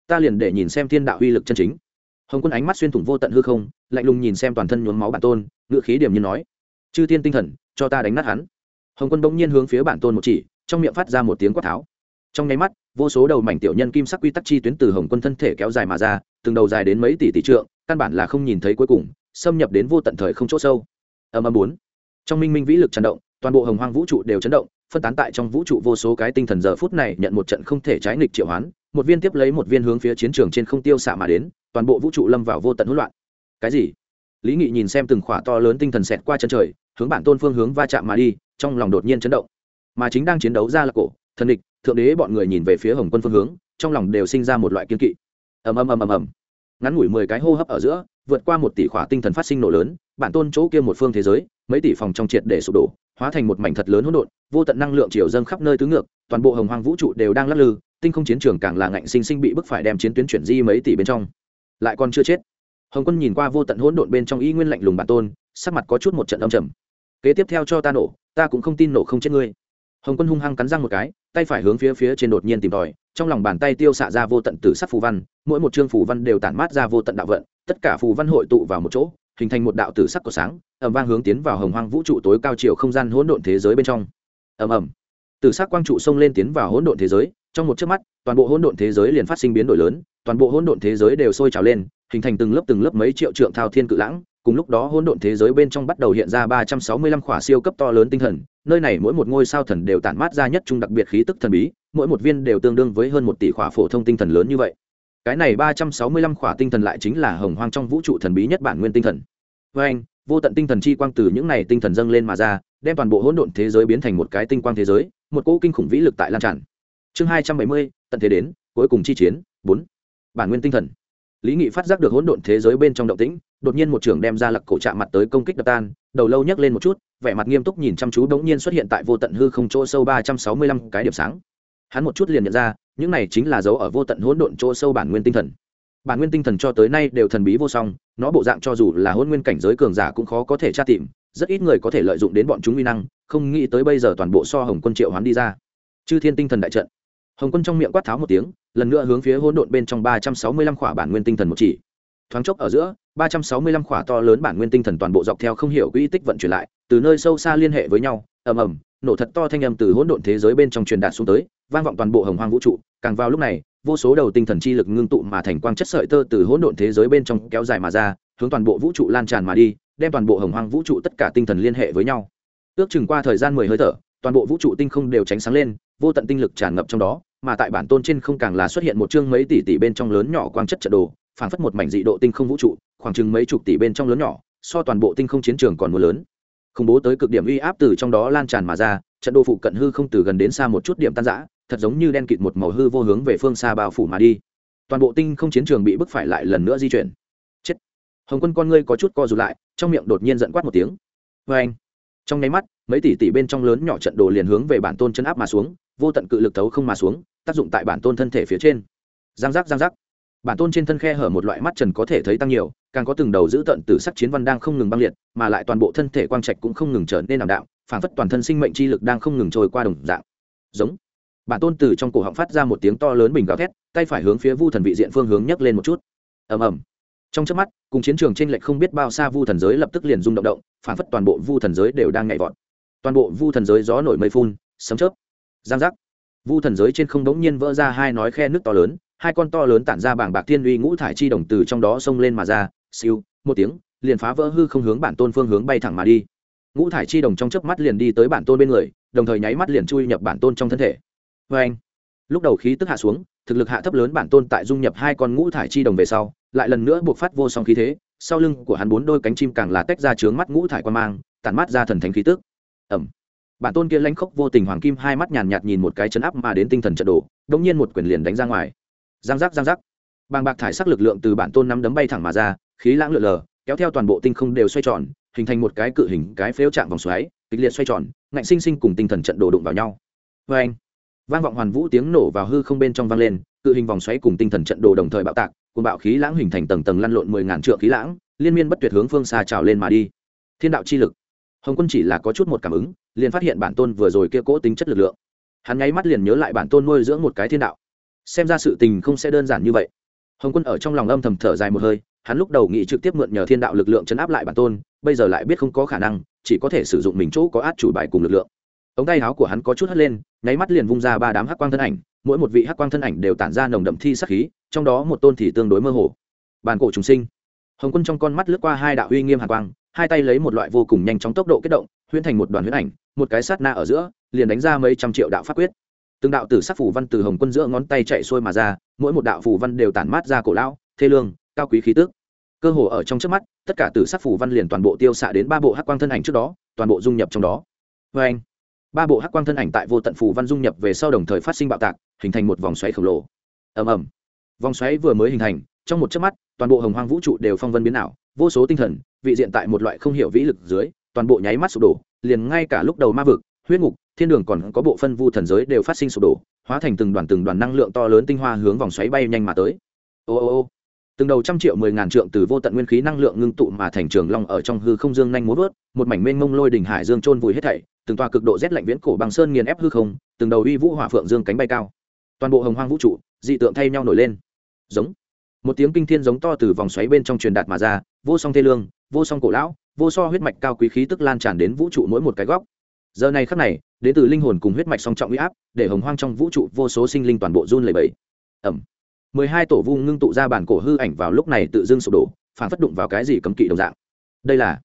Ta liền để nhìn xem thiên đạo uy lực chân chính. Hồng quân ánh mắt xuyên thủng vô tận hư không, lạnh lùng nhìn xem toàn thân nhuốm máu bản tôn, ngựa khí điểm như nói, chư thiên tinh thần, cho ta đánh nát hắn. Hồng quân bỗng nhiên hướng phía bản tôn một chỉ, trong miệng phát ra một tiếng quát tháo. Trong nháy mắt, vô số đầu mảnh tiểu nhân kim sắc quy tắc chi tuyến từ hồng quân thân thể kéo dài mà ra từng đầu dài đến mấy tỷ tỷ trượng, căn bản là không nhìn thấy cuối cùng, xâm nhập đến vô tận thời không chỗ sâu. Âm âm bốn. Trong minh minh vĩ lực chấn động, toàn bộ hồng hoang vũ trụ đều chấn động, phân tán tại trong vũ trụ vô số cái tinh thần giờ phút này nhận một trận không thể trái nghịch triệu hoán, một viên tiếp lấy một viên hướng phía chiến trường trên không tiêu xạ mà đến, toàn bộ vũ trụ lâm vào vô tận hỗn loạn. Cái gì? Lý nghị nhìn xem từng khỏa to lớn tinh thần xẹt qua chân trời, hướng bản tôn phương hướng va chạm mà đi, trong lòng đột nhiên chấn động. Mà chính đang chiến đấu ra là cổ, thần địch, thượng đế bọn người nhìn về phía hồng quân phương hướng, trong lòng đều sinh ra một loại kiên kỵ ầm ầm ầm ầm ầm. Ngắn ngủi mười cái hô hấp ở giữa, vượt qua một tỷ khỏa tinh thần phát sinh nổ lớn, bản tôn chỗ kia một phương thế giới, mấy tỷ phòng trong triệt để sụp đổ, hóa thành một mảnh thật lớn hỗn độn, vô tận năng lượng chiều dâng khắp nơi tứ ngược, toàn bộ hồng hoang vũ trụ đều đang lắc lư, tinh không chiến trường càng là ngạnh sinh sinh bị bức phải đem chiến tuyến chuyển di mấy tỷ bên trong. Lại còn chưa chết. Hồng quân nhìn qua vô tận hỗn độn bên trong y nguyên lạnh lùng bản tôn, sắc mặt có chút một trận âm trầm. Kế tiếp theo cho ta nổ, ta cũng không tin nổ không chết ngươi. Hồng quân hung hăng cắn răng một cái tay phải hướng phía phía trên đột nhiên tìm tòi, trong lòng bàn tay tiêu xạ ra vô tận tử sắc phù văn, mỗi một chương phù văn đều tản mát ra vô tận đạo vận, tất cả phù văn hội tụ vào một chỗ, hình thành một đạo tử sắc của sáng ẩm vang hướng tiến vào hồng hoang vũ trụ tối cao chiều không gian hỗn độn thế giới bên trong. Ầm ầm. Tử sắc quang trụ xông lên tiến vào hỗn độn thế giới, trong một chớp mắt, toàn bộ hỗn độn thế giới liền phát sinh biến đổi lớn, toàn bộ hỗn độn thế giới đều sôi trào lên, hình thành từng lớp từng lớp mấy triệu trượng thao thiên cự lãng cùng lúc đó hỗn độn thế giới bên trong bắt đầu hiện ra ba trăm sáu mươi lăm khỏa siêu cấp to lớn tinh thần, nơi này mỗi một ngôi sao thần đều tản mát ra nhất trung đặc biệt khí tức thần bí, mỗi một viên đều tương đương với hơn một tỷ khỏa phổ thông tinh thần lớn như vậy. Cái này ba trăm sáu mươi lăm khỏa tinh thần lại chính là hồng hoang trong vũ trụ thần bí nhất bản nguyên tinh thần. Với anh, vô tận tinh thần chi quang từ những này tinh thần dâng lên mà ra, đem toàn bộ hỗn độn thế giới biến thành một cái tinh quang thế giới, một cỗ kinh khủng vĩ lực tại lan tràn. Chương hai trăm bảy mươi, tận thế đến, cuối cùng chi chiến, bốn. Bản nguyên tinh thần lý nghị phát giác được hỗn độn thế giới bên trong động tĩnh, đột nhiên một trưởng đem ra lặc cổ chạm mặt tới công kích đập tan, đầu lâu nhấc lên một chút, vẻ mặt nghiêm túc nhìn chăm chú đống nhiên xuất hiện tại vô tận hư không chỗ sâu ba trăm sáu mươi lăm cái điểm sáng. Hắn một chút liền nhận ra, những này chính là dấu ở vô tận hỗn độn chỗ sâu bản nguyên tinh thần. Bản nguyên tinh thần cho tới nay đều thần bí vô song, nó bộ dạng cho dù là hôn nguyên cảnh giới cường giả cũng khó có thể tra tìm, rất ít người có thể lợi dụng đến bọn chúng uy năng, không nghĩ tới bây giờ toàn bộ so hồng quân triệu hoán đi ra. Chư thiên tinh thần đại trận. Hồng quân trong miệng quát tháo một tiếng lần nữa hướng phía hỗn độn bên trong ba trăm sáu mươi lăm khỏa bản nguyên tinh thần một chỉ. Thoáng chốc ở giữa, ba trăm sáu mươi lăm khỏa to lớn bản nguyên tinh thần toàn bộ dọc theo không hiểu quỹ tích vận chuyển lại, từ nơi sâu xa liên hệ với nhau, ầm ầm, nổ thật to thanh âm từ hỗn độn thế giới bên trong truyền đạt xuống tới, vang vọng toàn bộ hồng hoang vũ trụ. Càng vào lúc này, vô số đầu tinh thần chi lực ngưng tụ mà thành quang chất sợi tơ từ hỗn độn thế giới bên trong kéo dài mà ra, hướng toàn bộ vũ trụ lan tràn mà đi, đem toàn bộ hồng hoang vũ trụ tất cả tinh thần liên hệ với nhau. Ước chừng qua thời gian mười hơi thở, toàn bộ vũ trụ tinh không đều tránh sáng lên, vô tận tinh lực tràn ngập trong đó mà tại bản tôn trên không càng là xuất hiện một chương mấy tỷ tỷ bên trong lớn nhỏ quang chất trận đồ, phảng phất một mảnh dị độ tinh không vũ trụ, khoảng chừng mấy chục tỷ bên trong lớn nhỏ, so toàn bộ tinh không chiến trường còn mưa lớn. Khủng bố tới cực điểm uy áp từ trong đó lan tràn mà ra, trận đồ phụ cận hư không từ gần đến xa một chút điểm tan rã, thật giống như đen kịt một màu hư vô hướng về phương xa bao phủ mà đi. Toàn bộ tinh không chiến trường bị bức phải lại lần nữa di chuyển. Chết. Hồng quân con ngươi có chút co rụt lại, trong miệng đột nhiên giận quát một tiếng. Vê anh. Trong nháy mắt, mấy tỷ tỷ bên trong lớn nhỏ trận đồ liền hướng về bản tôn chân áp mà xuống, vô tận cự lực thấu không mà xuống tác dụng tại bản tôn thân thể phía trên. Giang giác giang giác. Bản tôn trên thân khe hở một loại mắt trần có thể thấy tăng nhiều, càng có từng đầu giữ tận từ sắc chiến văn đang không ngừng băng liệt, mà lại toàn bộ thân thể quang trạch cũng không ngừng trở nên ảm đạm, phản phất toàn thân sinh mệnh chi lực đang không ngừng trôi qua đồng dạng. Giống. Bản tôn từ trong cổ họng phát ra một tiếng to lớn bình gào thét, tay phải hướng phía vu thần vị diện phương hướng nhấc lên một chút. Ầm ầm. Trong trước mắt, cùng chiến trường trên lệch không biết bao xa vu thần giới lập tức liền rung động động, phản phất toàn bộ vu thần giới đều đang nhảy vọt. Toàn bộ vu thần giới gió nổi mây phun, sấm chớp. Giang giác vu thần giới trên không đống nhiên vỡ ra hai nói khe nước to lớn, hai con to lớn tản ra bảng bạc thiên uy ngũ thải chi đồng từ trong đó xông lên mà ra, siêu, một tiếng, liền phá vỡ hư không hướng bản tôn phương hướng bay thẳng mà đi. Ngũ thải chi đồng trong chớp mắt liền đi tới bản tôn bên người, đồng thời nháy mắt liền chui nhập bản tôn trong thân thể. Vê anh lúc đầu khí tức hạ xuống, thực lực hạ thấp lớn bản tôn tại dung nhập hai con ngũ thải chi đồng về sau, lại lần nữa buộc phát vô song khí thế, sau lưng của hắn bốn đôi cánh chim càng là tách ra trướng mắt ngũ thải quan mang, tản mắt ra thần thánh khí tức. Ẩm! Bản tôn kia lãnh khốc vô tình hoàng kim hai mắt nhàn nhạt nhìn một cái chấn áp mà đến tinh thần trận đổ đông nhiên một quyền liền đánh ra ngoài. Giang giác giang giác. Bàng bạc thải sắc lực lượng từ bản tôn nắm đấm bay thẳng mà ra, khí lãng lượn lờ, kéo theo toàn bộ tinh không đều xoay tròn, hình thành một cái cự hình, cái phếu chạm vòng xoáy, kịch liệt xoay tròn, ngạnh sinh sinh cùng tinh thần trận đổ đụng vào nhau. Vê anh, vang vọng hoàn vũ tiếng nổ vào hư không bên trong vang lên, cự hình vòng xoáy cùng tinh thần trận đồ đồng thời bạo tạc cùng bạo khí lãng hình thành tầng tầng lăn lộn mười ngàn trượng khí lãng, liên miên bất tuyệt hướng phương xa trào lên mà đi. Thiên đạo chi lực hồng quân chỉ là có chút một cảm ứng, liền phát hiện bản tôn vừa rồi kia cố tính chất lực lượng. Hắn nháy mắt liền nhớ lại bản tôn nuôi dưỡng một cái thiên đạo. Xem ra sự tình không sẽ đơn giản như vậy. Hồng quân ở trong lòng âm thầm thở dài một hơi, hắn lúc đầu nghĩ trực tiếp mượn nhờ thiên đạo lực lượng chấn áp lại bản tôn, bây giờ lại biết không có khả năng, chỉ có thể sử dụng mình chỗ có át chủ bài cùng lực lượng. Ống tay áo của hắn có chút hất lên, nháy mắt liền vung ra ba đám hắc quang thân ảnh, mỗi một vị hắc quang thân ảnh đều tản ra nồng đậm thi sắc khí, trong đó một tôn thì tương đối mơ hồ. Bàn cổ trùng sinh. Hồng quân trong con mắt lướt qua hai đạo uy nghiêm hàn quang hai tay lấy một loại vô cùng nhanh chóng tốc độ kết động, huyễn thành một đoàn huyễn ảnh, một cái sát na ở giữa, liền đánh ra mấy trăm triệu đạo pháp quyết. Từng đạo tử sắc phủ văn từ hồng quân giữa ngón tay chạy xuôi mà ra, mỗi một đạo phủ văn đều tản mát ra cổ lão, thê lương, cao quý khí tước cơ hồ ở trong trước mắt, tất cả tử sắc phủ văn liền toàn bộ tiêu xạ đến ba bộ hắc quang thân ảnh trước đó, toàn bộ dung nhập trong đó. Vê anh ba bộ hắc quang thân ảnh tại vô tận phủ văn dung nhập về sau đồng thời phát sinh bạo tạc, hình thành một vòng xoáy khổng lồ. Ầm ầm! Vòng xoáy vừa mới hình thành, trong một chớp mắt, toàn bộ hồng hoang vũ trụ đều phong vân biến ảo, vô số tinh thần vị diện tại một loại không hiểu vĩ lực dưới, toàn bộ nháy mắt sụp đổ, liền ngay cả lúc đầu ma vực, huyết ngục, thiên đường còn có bộ phân vu thần giới đều phát sinh sụp đổ, hóa thành từng đoàn từng đoàn năng lượng to lớn tinh hoa hướng vòng xoáy bay nhanh mà tới. Ô ô ô. Từng đầu trăm triệu mười ngàn trượng từ vô tận nguyên khí năng lượng ngưng tụ mà thành trường long ở trong hư không dương nhanh múa vớt, một mảnh mênh mông lôi đỉnh hải dương trôn vùi hết thảy, từng tòa cực độ rét lạnh viễn cổ bằng sơn nghiền ép hư không, từng đầu uy vũ hỏa phượng dương cánh bay cao. Toàn bộ hồng hoang vũ trụ, dị tượng thay nhau nổi lên. Giống. Một tiếng kinh thiên giống to từ vòng xoáy bên trong truyền đạt mà ra, vô song thê lương vô song cổ lão, vô so huyết mạch cao quý khí tức lan tràn đến vũ trụ mỗi một cái góc. Giờ này khắc này, đến từ linh hồn cùng huyết mạch song trọng uy áp, để hồng hoang trong vũ trụ vô số sinh linh toàn bộ run lẩy bẩy. Ẩm. Mười hai tổ vu ngưng tụ ra bản cổ hư ảnh vào lúc này tự dưng sụp đổ, phản phất đụng vào cái gì cấm kỵ đồng dạng. Đây là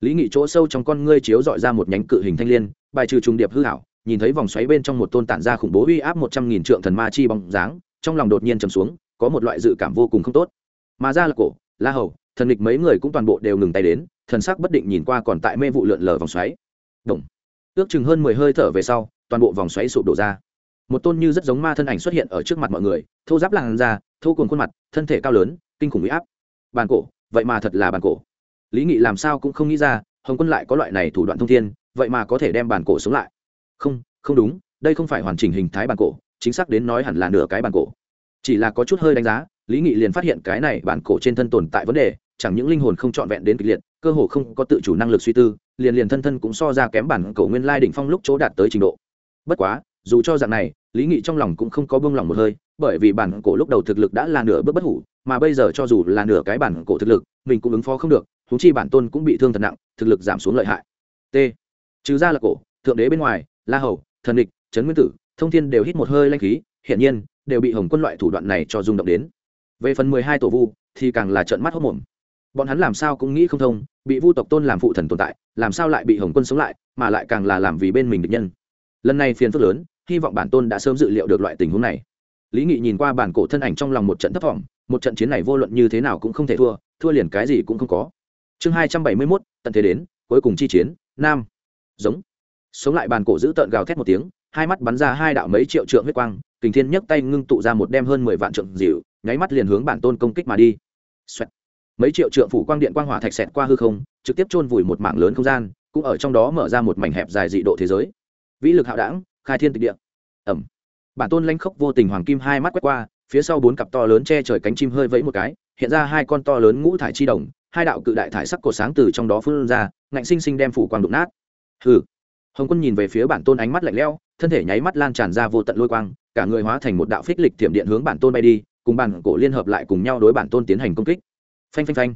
lý nghị chỗ sâu trong con ngươi chiếu dọi ra một nhánh cự hình thanh l i ê n bài trừ trùng điệp hư hảo nhìn thấy vòng xoáy bên trong một tôn tản ra khủng bố uy áp một trăm nghìn trượng thần ma chi bóng dáng, trong lòng đột nhiên trầm xuống, có một loại dự cảm vô cùng không tốt. Mà ra là cổ, la hầu thần địch mấy người cũng toàn bộ đều ngừng tay đến, thần sắc bất định nhìn qua còn tại mê vụ lượn lờ vòng xoáy. Động. ước chừng hơn mười hơi thở về sau, toàn bộ vòng xoáy sụp đổ ra. Một tôn như rất giống ma thân ảnh xuất hiện ở trước mặt mọi người, thô giáp làn da, thô cuồng khuôn mặt, thân thể cao lớn, kinh khủng huy áp. Bàn cổ, vậy mà thật là bàn cổ. Lý nghị làm sao cũng không nghĩ ra, hồng quân lại có loại này thủ đoạn thông thiên, vậy mà có thể đem bàn cổ sống lại. Không không đúng, đây không phải hoàn chỉnh hình thái bàn cổ, chính xác đến nói hẳn là nửa cái bàn cổ. Chỉ là có chút hơi đánh giá, lý nghị liền phát hiện cái này bản cổ trên thân tồn tại vấn đề chẳng những linh hồn không trọn vẹn đến kịch liệt, cơ hồ không có tự chủ năng lực suy tư, liền liền thân thân cũng so ra kém bản cổ nguyên lai đỉnh phong lúc chỗ đạt tới trình độ. Bất quá, dù cho dạng này, lý nghị trong lòng cũng không có bông lòng một hơi, bởi vì bản cổ lúc đầu thực lực đã là nửa bước bất hủ, mà bây giờ cho dù là nửa cái bản cổ thực lực, mình cũng ứng phó không được thú chi bản tôn cũng bị thương thật nặng, thực lực giảm xuống lợi hại. T. Trừ ra là cổ, thượng đế bên ngoài, la hầu, thần địch, trấn nguyên tử, thông thiên đều hít một hơi lanh khí, hiển nhiên, đều bị hồng quân loại thủ đoạn này cho rung động đến. Về phần mười hai tổ vu, thì càng là trận mắt hốc mồm bọn hắn làm sao cũng nghĩ không thông, bị vu tộc tôn làm phụ thần tồn tại, làm sao lại bị hồng quân sống lại, mà lại càng là làm vì bên mình được nhân. Lần này phiền phức lớn, hy vọng bản tôn đã sớm dự liệu được loại tình huống này. Lý nghị nhìn qua bản cổ thân ảnh trong lòng một trận thấp thỏm, một trận chiến này vô luận như thế nào cũng không thể thua thua liền cái gì cũng không có. Chương hai trăm bảy mươi mốt, tận thế đến, cuối cùng chi chiến, nam. Giống. Sống lại bàn cổ giữ tợn gào thét một tiếng, hai mắt bắn ra hai đạo mấy triệu trượng huyết quang, kình thiên nhấc tay ngưng tụ ra một đem hơn mười vạn trượng dịu, nháy mắt liền hướng bản tôn công kích mà đi. Xoẹt mấy triệu trượng phủ quang điện quang hỏa thạch xẹt qua hư không, trực tiếp chôn vùi một mảng lớn không gian, cũng ở trong đó mở ra một mảnh hẹp dài dị độ thế giới. Vĩ lực hạo đảng, khai thiên tịch địa. Ẩm. Bản tôn lanh khốc vô tình hoàng kim hai mắt quét qua, phía sau bốn cặp to lớn che trời cánh chim hơi vẫy một cái, hiện ra hai con to lớn ngũ thải chi đồng, hai đạo cự đại thải sắc cổ sáng từ trong đó phun ra, ngạnh sinh sinh đem phủ quang đụng nát. Hừ. Hồng quân nhìn về phía bản tôn ánh mắt lạnh lẽo, thân thể nháy mắt lan tràn ra vô tận lôi quang, cả người hóa thành một đạo phích lịch thiểm điện hướng bản tôn bay đi, cùng bản cổ liên hợp lại cùng nhau đối bản tôn tiến hành công kích phanh phanh phanh.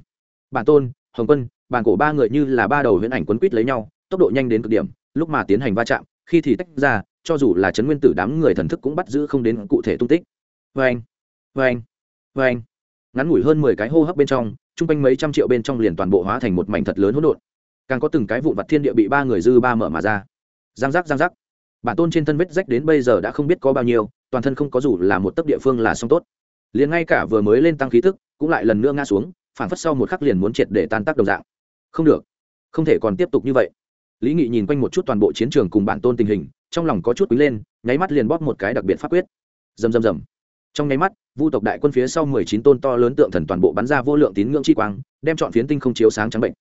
Bản tôn, hồng quân, bản cổ ba người như là ba đầu huyễn ảnh quấn quýt lấy nhau, tốc độ nhanh đến cực điểm, lúc mà tiến hành va chạm, khi thì tách ra, cho dù là chấn nguyên tử đám người thần thức cũng bắt giữ không đến cụ thể tung tích. Vê anh vê anh vê anh ngắn ngủi hơn mười cái hô hấp bên trong, chung quanh mấy trăm triệu bên trong liền toàn bộ hóa thành một mảnh thật lớn hỗn độn. Càng có từng cái vụn vặt thiên địa bị ba người dư ba mở mà ra. Giang giác giang giác. Bản tôn trên thân vết rách đến bây giờ đã không biết có bao nhiêu, toàn thân không có dù là một tấc địa phương là xong tốt. Liền ngay cả vừa mới lên tăng khí thức, cũng lại lần nữa ngã xuống phản phất sau một khắc liền muốn triệt để tan tác đồng dạng. Không được, không thể còn tiếp tục như vậy. Lý nghị nhìn quanh một chút toàn bộ chiến trường cùng bản tôn tình hình, trong lòng có chút quý lên, nháy mắt liền bóp một cái đặc biệt pháp quyết. Rầm rầm rầm. Trong nháy mắt, vu tộc đại quân phía sau mười chín tôn to lớn tượng thần toàn bộ bắn ra vô lượng tín ngưỡng chi quang, đem chọn phiến tinh không chiếu sáng trắng bệnh.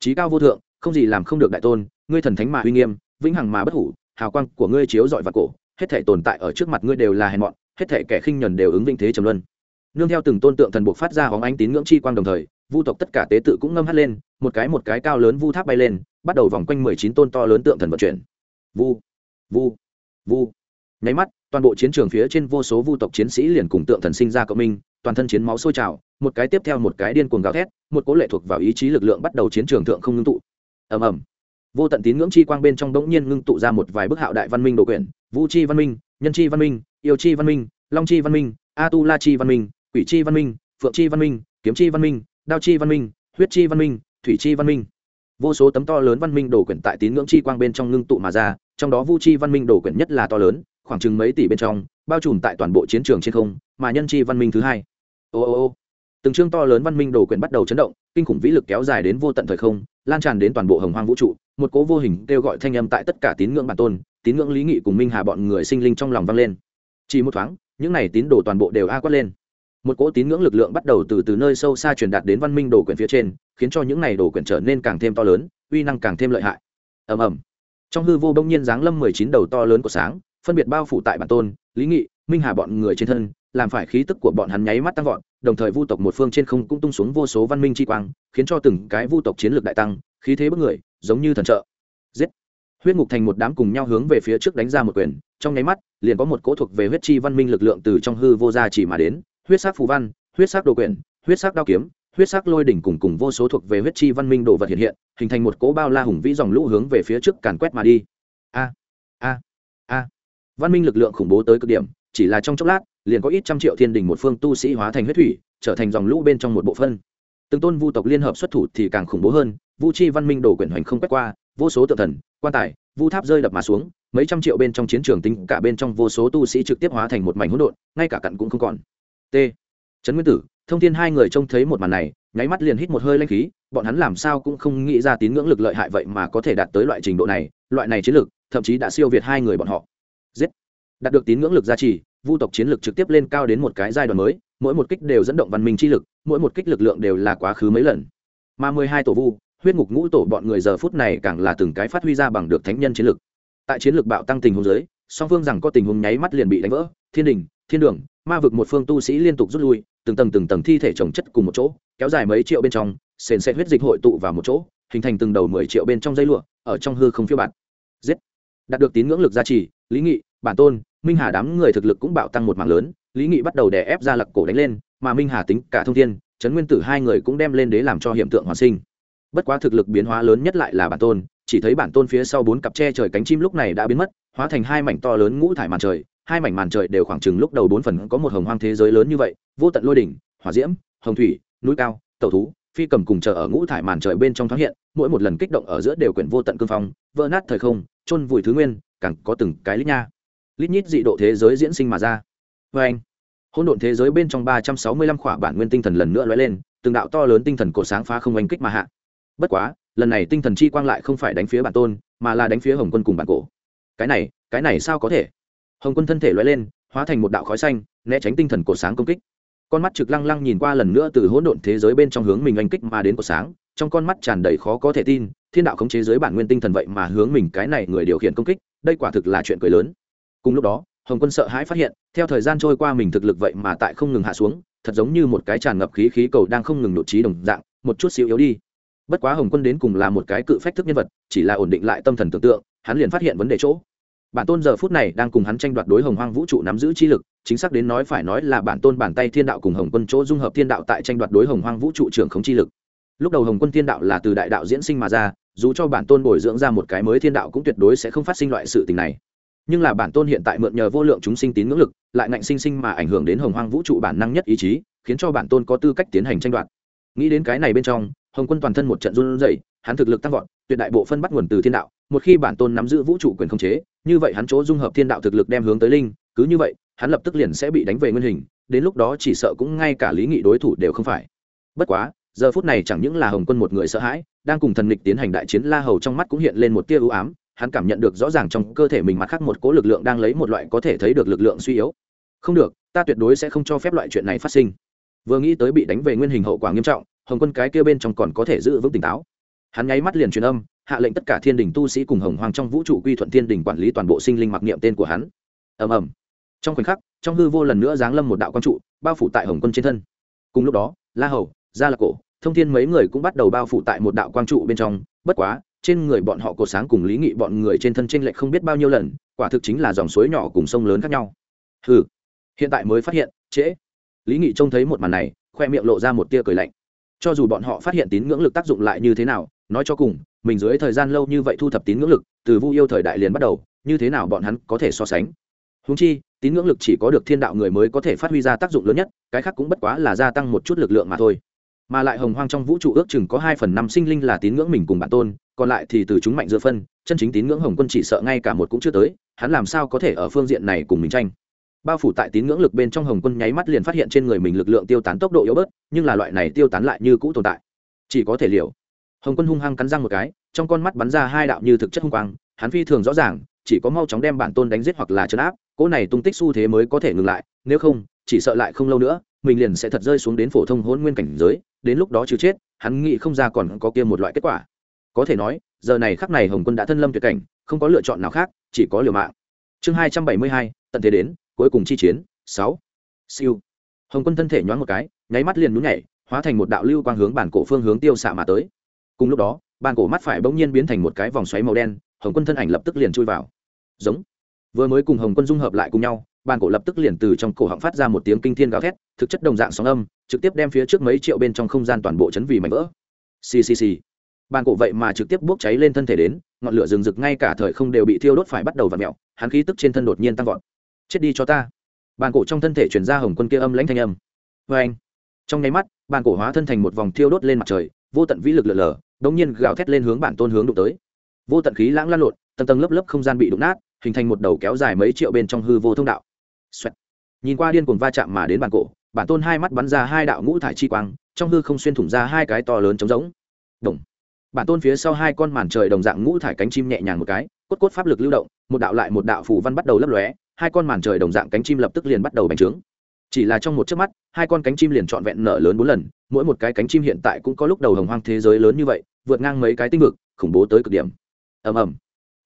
Trí cao vô thượng, không gì làm không được đại tôn, ngươi thần thánh mà uy nghiêm, vĩnh hằng mà bất hủ, hào quang của ngươi chiếu dọi vào cổ, hết thể tồn tại ở trước mặt ngươi đều là hèn mọn, hết thể kẻ khinh nhẫn đều ứng vinh thế trầm luân nương theo từng tôn tượng thần buộc phát ra hóng ánh tín ngưỡng chi quang đồng thời, vu tộc tất cả tế tự cũng ngâm hắt lên, một cái một cái cao lớn vu tháp bay lên, bắt đầu vòng quanh mười chín tôn to lớn tượng thần vận chuyển. Vu vu vu. Nháy mắt, toàn bộ chiến trường phía trên vô số vu tộc chiến sĩ liền cùng tượng thần sinh ra cộng minh, toàn thân chiến máu sôi trào, một cái tiếp theo một cái điên cuồng gào thét, một cố lệ thuộc vào ý chí lực lượng bắt đầu chiến trường thượng không ngưng tụ. Ầm ầm. Vô tận tín ngưỡng chi quang bên trong đống nhiên ngưng tụ ra một vài bức hạo đại văn minh đồ quyển vũ chi văn minh, nhân chi văn minh, yêu chi văn minh, long chi văn minh, a tu la chi văn minh quỷ chi văn minh, phượng chi văn minh, kiếm chi văn minh, đao chi văn minh, huyết chi văn minh, thủy chi văn minh. Vô số tấm to lớn văn minh đồ quyển tại tín ngưỡng chi quang bên trong ngưng tụ mà ra, trong đó vu chi văn minh đồ quyển nhất là to lớn, khoảng chừng mấy tỷ bên trong, bao trùm tại toàn bộ chiến trường trên không, mà nhân chi văn minh thứ hai. Ô ô ô, từng chương to lớn văn minh đồ quyển bắt đầu chấn động, kinh khủng vĩ lực kéo dài đến vô tận thời không, lan tràn đến toàn bộ hồng hoang vũ trụ, một cố vô hình kêu gọi thanh âm tại tất cả tín ngưỡng bản tôn, tín ngưỡng lý nghị cùng minh hà bọn người sinh linh trong lòng vang lên. Chỉ một thoáng, những này tín đồ toàn bộ đều a quát lên một cỗ tín ngưỡng lực lượng bắt đầu từ từ nơi sâu xa truyền đạt đến văn minh đồ quyển phía trên, khiến cho những này đồ quyển trở nên càng thêm to lớn, uy năng càng thêm lợi hại. Ầm ầm. Trong hư vô bỗng nhiên giáng lâm mười chín đầu to lớn của sáng, phân biệt bao phủ tại bản tôn, lý nghị, minh hà bọn người trên thân, làm phải khí tức của bọn hắn nháy mắt tăng vọt, đồng thời vu tộc một phương trên không cũng tung xuống vô số văn minh chi quang, khiến cho từng cái vu tộc chiến lược đại tăng, khí thế bức người, giống như thần trợ. Giết. Huyết ngục thành một đám cùng nhau hướng về phía trước đánh ra một quyền, trong nháy mắt, liền có một cỗ thuộc về huyết chi văn minh lực lượng từ trong hư vô ra chỉ mà đến huyết sắc phù văn, huyết sắc đồ quyển, huyết sắc đao kiếm, huyết sắc lôi đỉnh cùng cùng vô số thuộc về huyết chi văn minh đồ vật hiện hiện, hình thành một cỗ bao la hùng vĩ dòng lũ hướng về phía trước càn quét mà đi. A a a. Văn minh lực lượng khủng bố tới cực điểm, chỉ là trong chốc lát, liền có ít trăm triệu thiên đình một phương tu sĩ hóa thành huyết thủy, trở thành dòng lũ bên trong một bộ phân từng tôn vu tộc liên hợp xuất thủ thì càng khủng bố hơn, vu chi văn minh đồ quyển hoành không quét qua, vô số tự thần, quan tài, vu tháp rơi đập mà xuống, mấy trăm triệu bên trong chiến trường tính cả bên trong vô số tu sĩ trực tiếp hóa thành một mảnh hỗn độn, ngay cả cặn cũng không còn t. Trấn nguyên tử, thông thiên hai người trông thấy một màn này, nháy mắt liền hít một hơi lanh khí, bọn hắn làm sao cũng không nghĩ ra tín ngưỡng lực lợi hại vậy mà có thể đạt tới loại trình độ này, loại này chiến lược thậm chí đã siêu việt hai người bọn họ. Giết! Đạt được tín ngưỡng lực gia trì, vu tộc chiến lược trực tiếp lên cao đến một cái giai đoạn mới, mỗi một kích đều dẫn động văn minh chi lực, mỗi một kích lực lượng đều là quá khứ mấy lần. Mà mười hai tổ vu, huyết ngục ngũ tổ bọn người giờ phút này càng là từng cái phát huy ra bằng được thánh nhân chiến lược tại chiến lược bạo tăng tình huống giới song phương rằng có tình huống nháy mắt liền bị đánh vỡ, thiên đình, thiên đường ma vực một phương tu sĩ liên tục rút lui, từng tầng từng tầng thi thể trồng chất cùng một chỗ, kéo dài mấy triệu bên trong, sền sẽ huyết dịch hội tụ vào một chỗ, hình thành từng đầu mười triệu bên trong dây lụa, ở trong hư không phiêu bạt. Giết! Đạt được tín ngưỡng lực gia trì, lý nghị, bản tôn, minh hà đám người thực lực cũng bạo tăng một mảng lớn, lý nghị bắt đầu đè ép ra lặc cổ đánh lên, mà minh hà tính cả thông thiên, trấn nguyên tử hai người cũng đem lên đế làm cho hiện tượng hoàn sinh. Bất quá thực lực biến hóa lớn nhất lại là bản tôn, chỉ thấy bản tôn phía sau bốn cặp tre trời cánh chim lúc này đã biến mất, hóa thành hai mảnh to lớn ngũ thải màn trời hai mảnh màn trời đều khoảng chừng lúc đầu bốn phần có một hồng hoang thế giới lớn như vậy, vô tận lôi đỉnh, hỏa diễm, hồng thủy, núi cao tàu thú, phi cầm cùng chờ ở ngũ thải màn trời bên trong thoáng hiện, mỗi một lần kích động ở giữa đều quyển vô tận cương phong, vỡ nát thời không, chôn vùi thứ nguyên, càng có từng cái lít nha. Lít nhít dị độ thế giới diễn sinh mà ra. Vê anh, hỗn độn thế giới bên trong ba trăm sáu mươi lăm khỏa bản nguyên tinh thần lần nữa lóe lên, từng đạo to lớn tinh thần cổ sáng phá không oanh kích mà hạ. Bất quá, lần này tinh thần chi quang lại không phải đánh phía bản tôn, mà là đánh phía hồng quân cùng bản cổ. Cái này cái này sao có thể? Hồng quân thân thể loay lên, hóa thành một đạo khói xanh, né tránh tinh thần cổ sáng công kích. Con mắt trực lăng lăng nhìn qua lần nữa từ hỗn độn thế giới bên trong hướng mình oanh kích mà đến cổ sáng, trong con mắt tràn đầy khó có thể tin, thiên đạo khống chế giới bản nguyên tinh thần vậy mà hướng mình cái này người điều khiển công kích, đây quả thực là chuyện cười lớn. Cùng lúc đó, hồng quân sợ hãi phát hiện, theo thời gian trôi qua mình thực lực vậy mà tại không ngừng hạ xuống, thật giống như một cái tràn ngập khí khí cầu đang không ngừng nội trí đồng dạng, một chút xíu yếu đi. Bất quá hồng quân đến cùng là một cái cự phách thức nhân vật, chỉ là ổn định lại tâm thần tưởng tượng, hắn liền phát hiện vấn đề chỗ bản tôn giờ phút này đang cùng hắn tranh đoạt đối hồng hoang vũ trụ nắm giữ chi lực, chính xác đến nói phải nói là bản tôn bàn tay thiên đạo cùng hồng quân chỗ dung hợp thiên đạo tại tranh đoạt đối hồng hoang vũ trụ trưởng khống chi lực. Lúc đầu hồng quân thiên đạo là từ đại đạo diễn sinh mà ra, dù cho bản tôn bồi dưỡng ra một cái mới thiên đạo cũng tuyệt đối sẽ không phát sinh loại sự tình này. Nhưng là bản tôn hiện tại mượn nhờ vô lượng chúng sinh tín ngưỡng lực, lại ngạnh sinh sinh mà ảnh hưởng đến hồng hoang vũ trụ bản năng nhất ý chí, khiến cho bản tôn có tư cách tiến hành tranh đoạt. Nghĩ đến cái này bên trong, hồng quân toàn thân một trận run rẩy hắn thực lực tăng vọt, tuyệt đại bộ phân bắt nguồn từ thiên đạo, một khi bản tôn nắm giữ vũ trụ quyền khống chế, như vậy hắn chỗ dung hợp thiên đạo thực lực đem hướng tới linh, cứ như vậy, hắn lập tức liền sẽ bị đánh về nguyên hình, đến lúc đó chỉ sợ cũng ngay cả lý nghị đối thủ đều không phải. Bất quá, giờ phút này chẳng những là hồng quân một người sợ hãi, đang cùng thần lịch tiến hành đại chiến la hầu trong mắt cũng hiện lên một tia ưu ám, hắn cảm nhận được rõ ràng trong cơ thể mình mặt khác một cố lực lượng đang lấy một loại có thể thấy được lực lượng suy yếu. Không được, ta tuyệt đối sẽ không cho phép loại chuyện này phát sinh. Vừa nghĩ tới bị đánh về nguyên hình hậu quả nghiêm trọng, hồng quân cái kia bên trong còn có thể giữ vững tỉnh táo hắn nháy mắt liền truyền âm, hạ lệnh tất cả thiên đình tu sĩ cùng hồng hoàng trong vũ trụ quy thuận thiên đình quản lý toàn bộ sinh linh mặc niệm tên của hắn. Ầm ầm. Trong khoảnh khắc, trong hư vô lần nữa giáng lâm một đạo quang trụ, bao phủ tại hồng quân trên thân. Cùng lúc đó, la hầu, gia lạc cổ, thông thiên mấy người cũng bắt đầu bao phủ tại một đạo quang trụ bên trong. Bất quá, trên người bọn họ cổ sáng cùng lý nghị bọn người trên thân trên lệch không biết bao nhiêu lần, quả thực chính là dòng suối nhỏ cùng sông lớn khác nhau. Ừ hiện tại mới phát hiện, trễ. Lý nghị trông thấy một màn này, khoe miệng lộ ra một tia cười lạnh. Cho dù bọn họ phát hiện tín ngưỡng lực tác dụng lại như thế nào nói cho cùng, mình dưới thời gian lâu như vậy thu thập tín ngưỡng lực, từ vu yêu thời đại liền bắt đầu, như thế nào bọn hắn có thể so sánh? Húng chi, tín ngưỡng lực chỉ có được thiên đạo người mới có thể phát huy ra tác dụng lớn nhất, cái khác cũng bất quá là gia tăng một chút lực lượng mà thôi. Mà lại hồng hoang trong vũ trụ ước chừng có hai phần năm sinh linh là tín ngưỡng mình cùng bản tôn, còn lại thì từ chúng mạnh dựa phân, chân chính tín ngưỡng hồng quân chỉ sợ ngay cả một cũng chưa tới, hắn làm sao có thể ở phương diện này cùng mình tranh? Bao phủ tại tín ngưỡng lực bên trong hồng quân nháy mắt liền phát hiện trên người mình lực lượng tiêu tán tốc độ yếu bớt, nhưng là loại này tiêu tán lại như cũ tồn tại. Chỉ có thể liều hồng quân hung hăng cắn răng một cái, trong con mắt bắn ra hai đạo như thực chất hung quang, hắn phi thường rõ ràng, chỉ có mau chóng đem bản tôn đánh giết hoặc là chấn áp, cỗ này tung tích xu thế mới có thể ngừng lại, nếu không, chỉ sợ lại không lâu nữa, mình liền sẽ thật rơi xuống đến phổ thông hôn nguyên cảnh giới, đến lúc đó chứ chết, hắn nghĩ không ra còn có kia một loại kết quả. Có thể nói, giờ này khắc này hồng quân đã thân lâm tuyệt cảnh, không có lựa chọn nào khác, chỉ có liều mạng. Chương hai trăm bảy mươi hai, tận thế đến, cuối cùng chi chiến, sáu. Siêu. Hồng quân thân thể nhoáng một cái, nháy mắt liền nhún nhảy, hóa thành một đạo lưu quang hướng bản cổ phương hướng tiêu xạ mà tới cùng lúc đó, bàn cổ mắt phải bỗng nhiên biến thành một cái vòng xoáy màu đen, hồng quân thân ảnh lập tức liền chui vào. Giống. Vừa mới cùng hồng quân dung hợp lại cùng nhau, bàn cổ lập tức liền từ trong cổ họng phát ra một tiếng kinh thiên gào thét, thực chất đồng dạng sóng âm, trực tiếp đem phía trước mấy triệu bên trong không gian toàn bộ chấn vì mảnh vỡ. Ccc bàn cổ vậy mà trực tiếp bốc cháy lên thân thể đến, ngọn lửa rừng rực ngay cả thời không đều bị thiêu đốt phải bắt đầu và mẹo hắn khí tức trên thân đột nhiên tăng vọt. Chết đi cho ta. Bàn cổ trong thân thể chuyển ra hồng quân kia âm lãnh thanh âm. Vê anh trong nháy mắt, bàn cổ hóa thân thành một vòng thiêu đốt lên mặt trời, vô tận vĩ lực lở lở đống nhiên gào thét lên hướng bản tôn hướng đụng tới. Vô tận khí lãng lan lộn, tầng tầng lớp lớp không gian bị đụng nát, hình thành một đầu kéo dài mấy triệu bên trong hư vô thông đạo. Xoẹt. nhìn qua điên cuồng va chạm mà đến bàn cổ, bản tôn hai mắt bắn ra hai đạo ngũ thải chi quang, trong hư không xuyên thủng ra hai cái to lớn trống giống đồng bản tôn phía sau hai con màn trời đồng dạng ngũ thải cánh chim nhẹ nhàng một cái, cốt cốt pháp lực lưu động, một đạo lại một đạo phủ văn bắt đầu lấp lóe, hai con màn trời đồng dạng cánh chim lập tức liền bắt đầu bành trướng. Chỉ là trong một chớp mắt hai con cánh chim liền trọn vẹn nở lớn bốn lần, mỗi một cái cánh chim hiện tại cũng có lúc đầu hồng hoang thế giới lớn như vậy, vượt ngang mấy cái tinh vực, khủng bố tới cực điểm. Ầm ầm.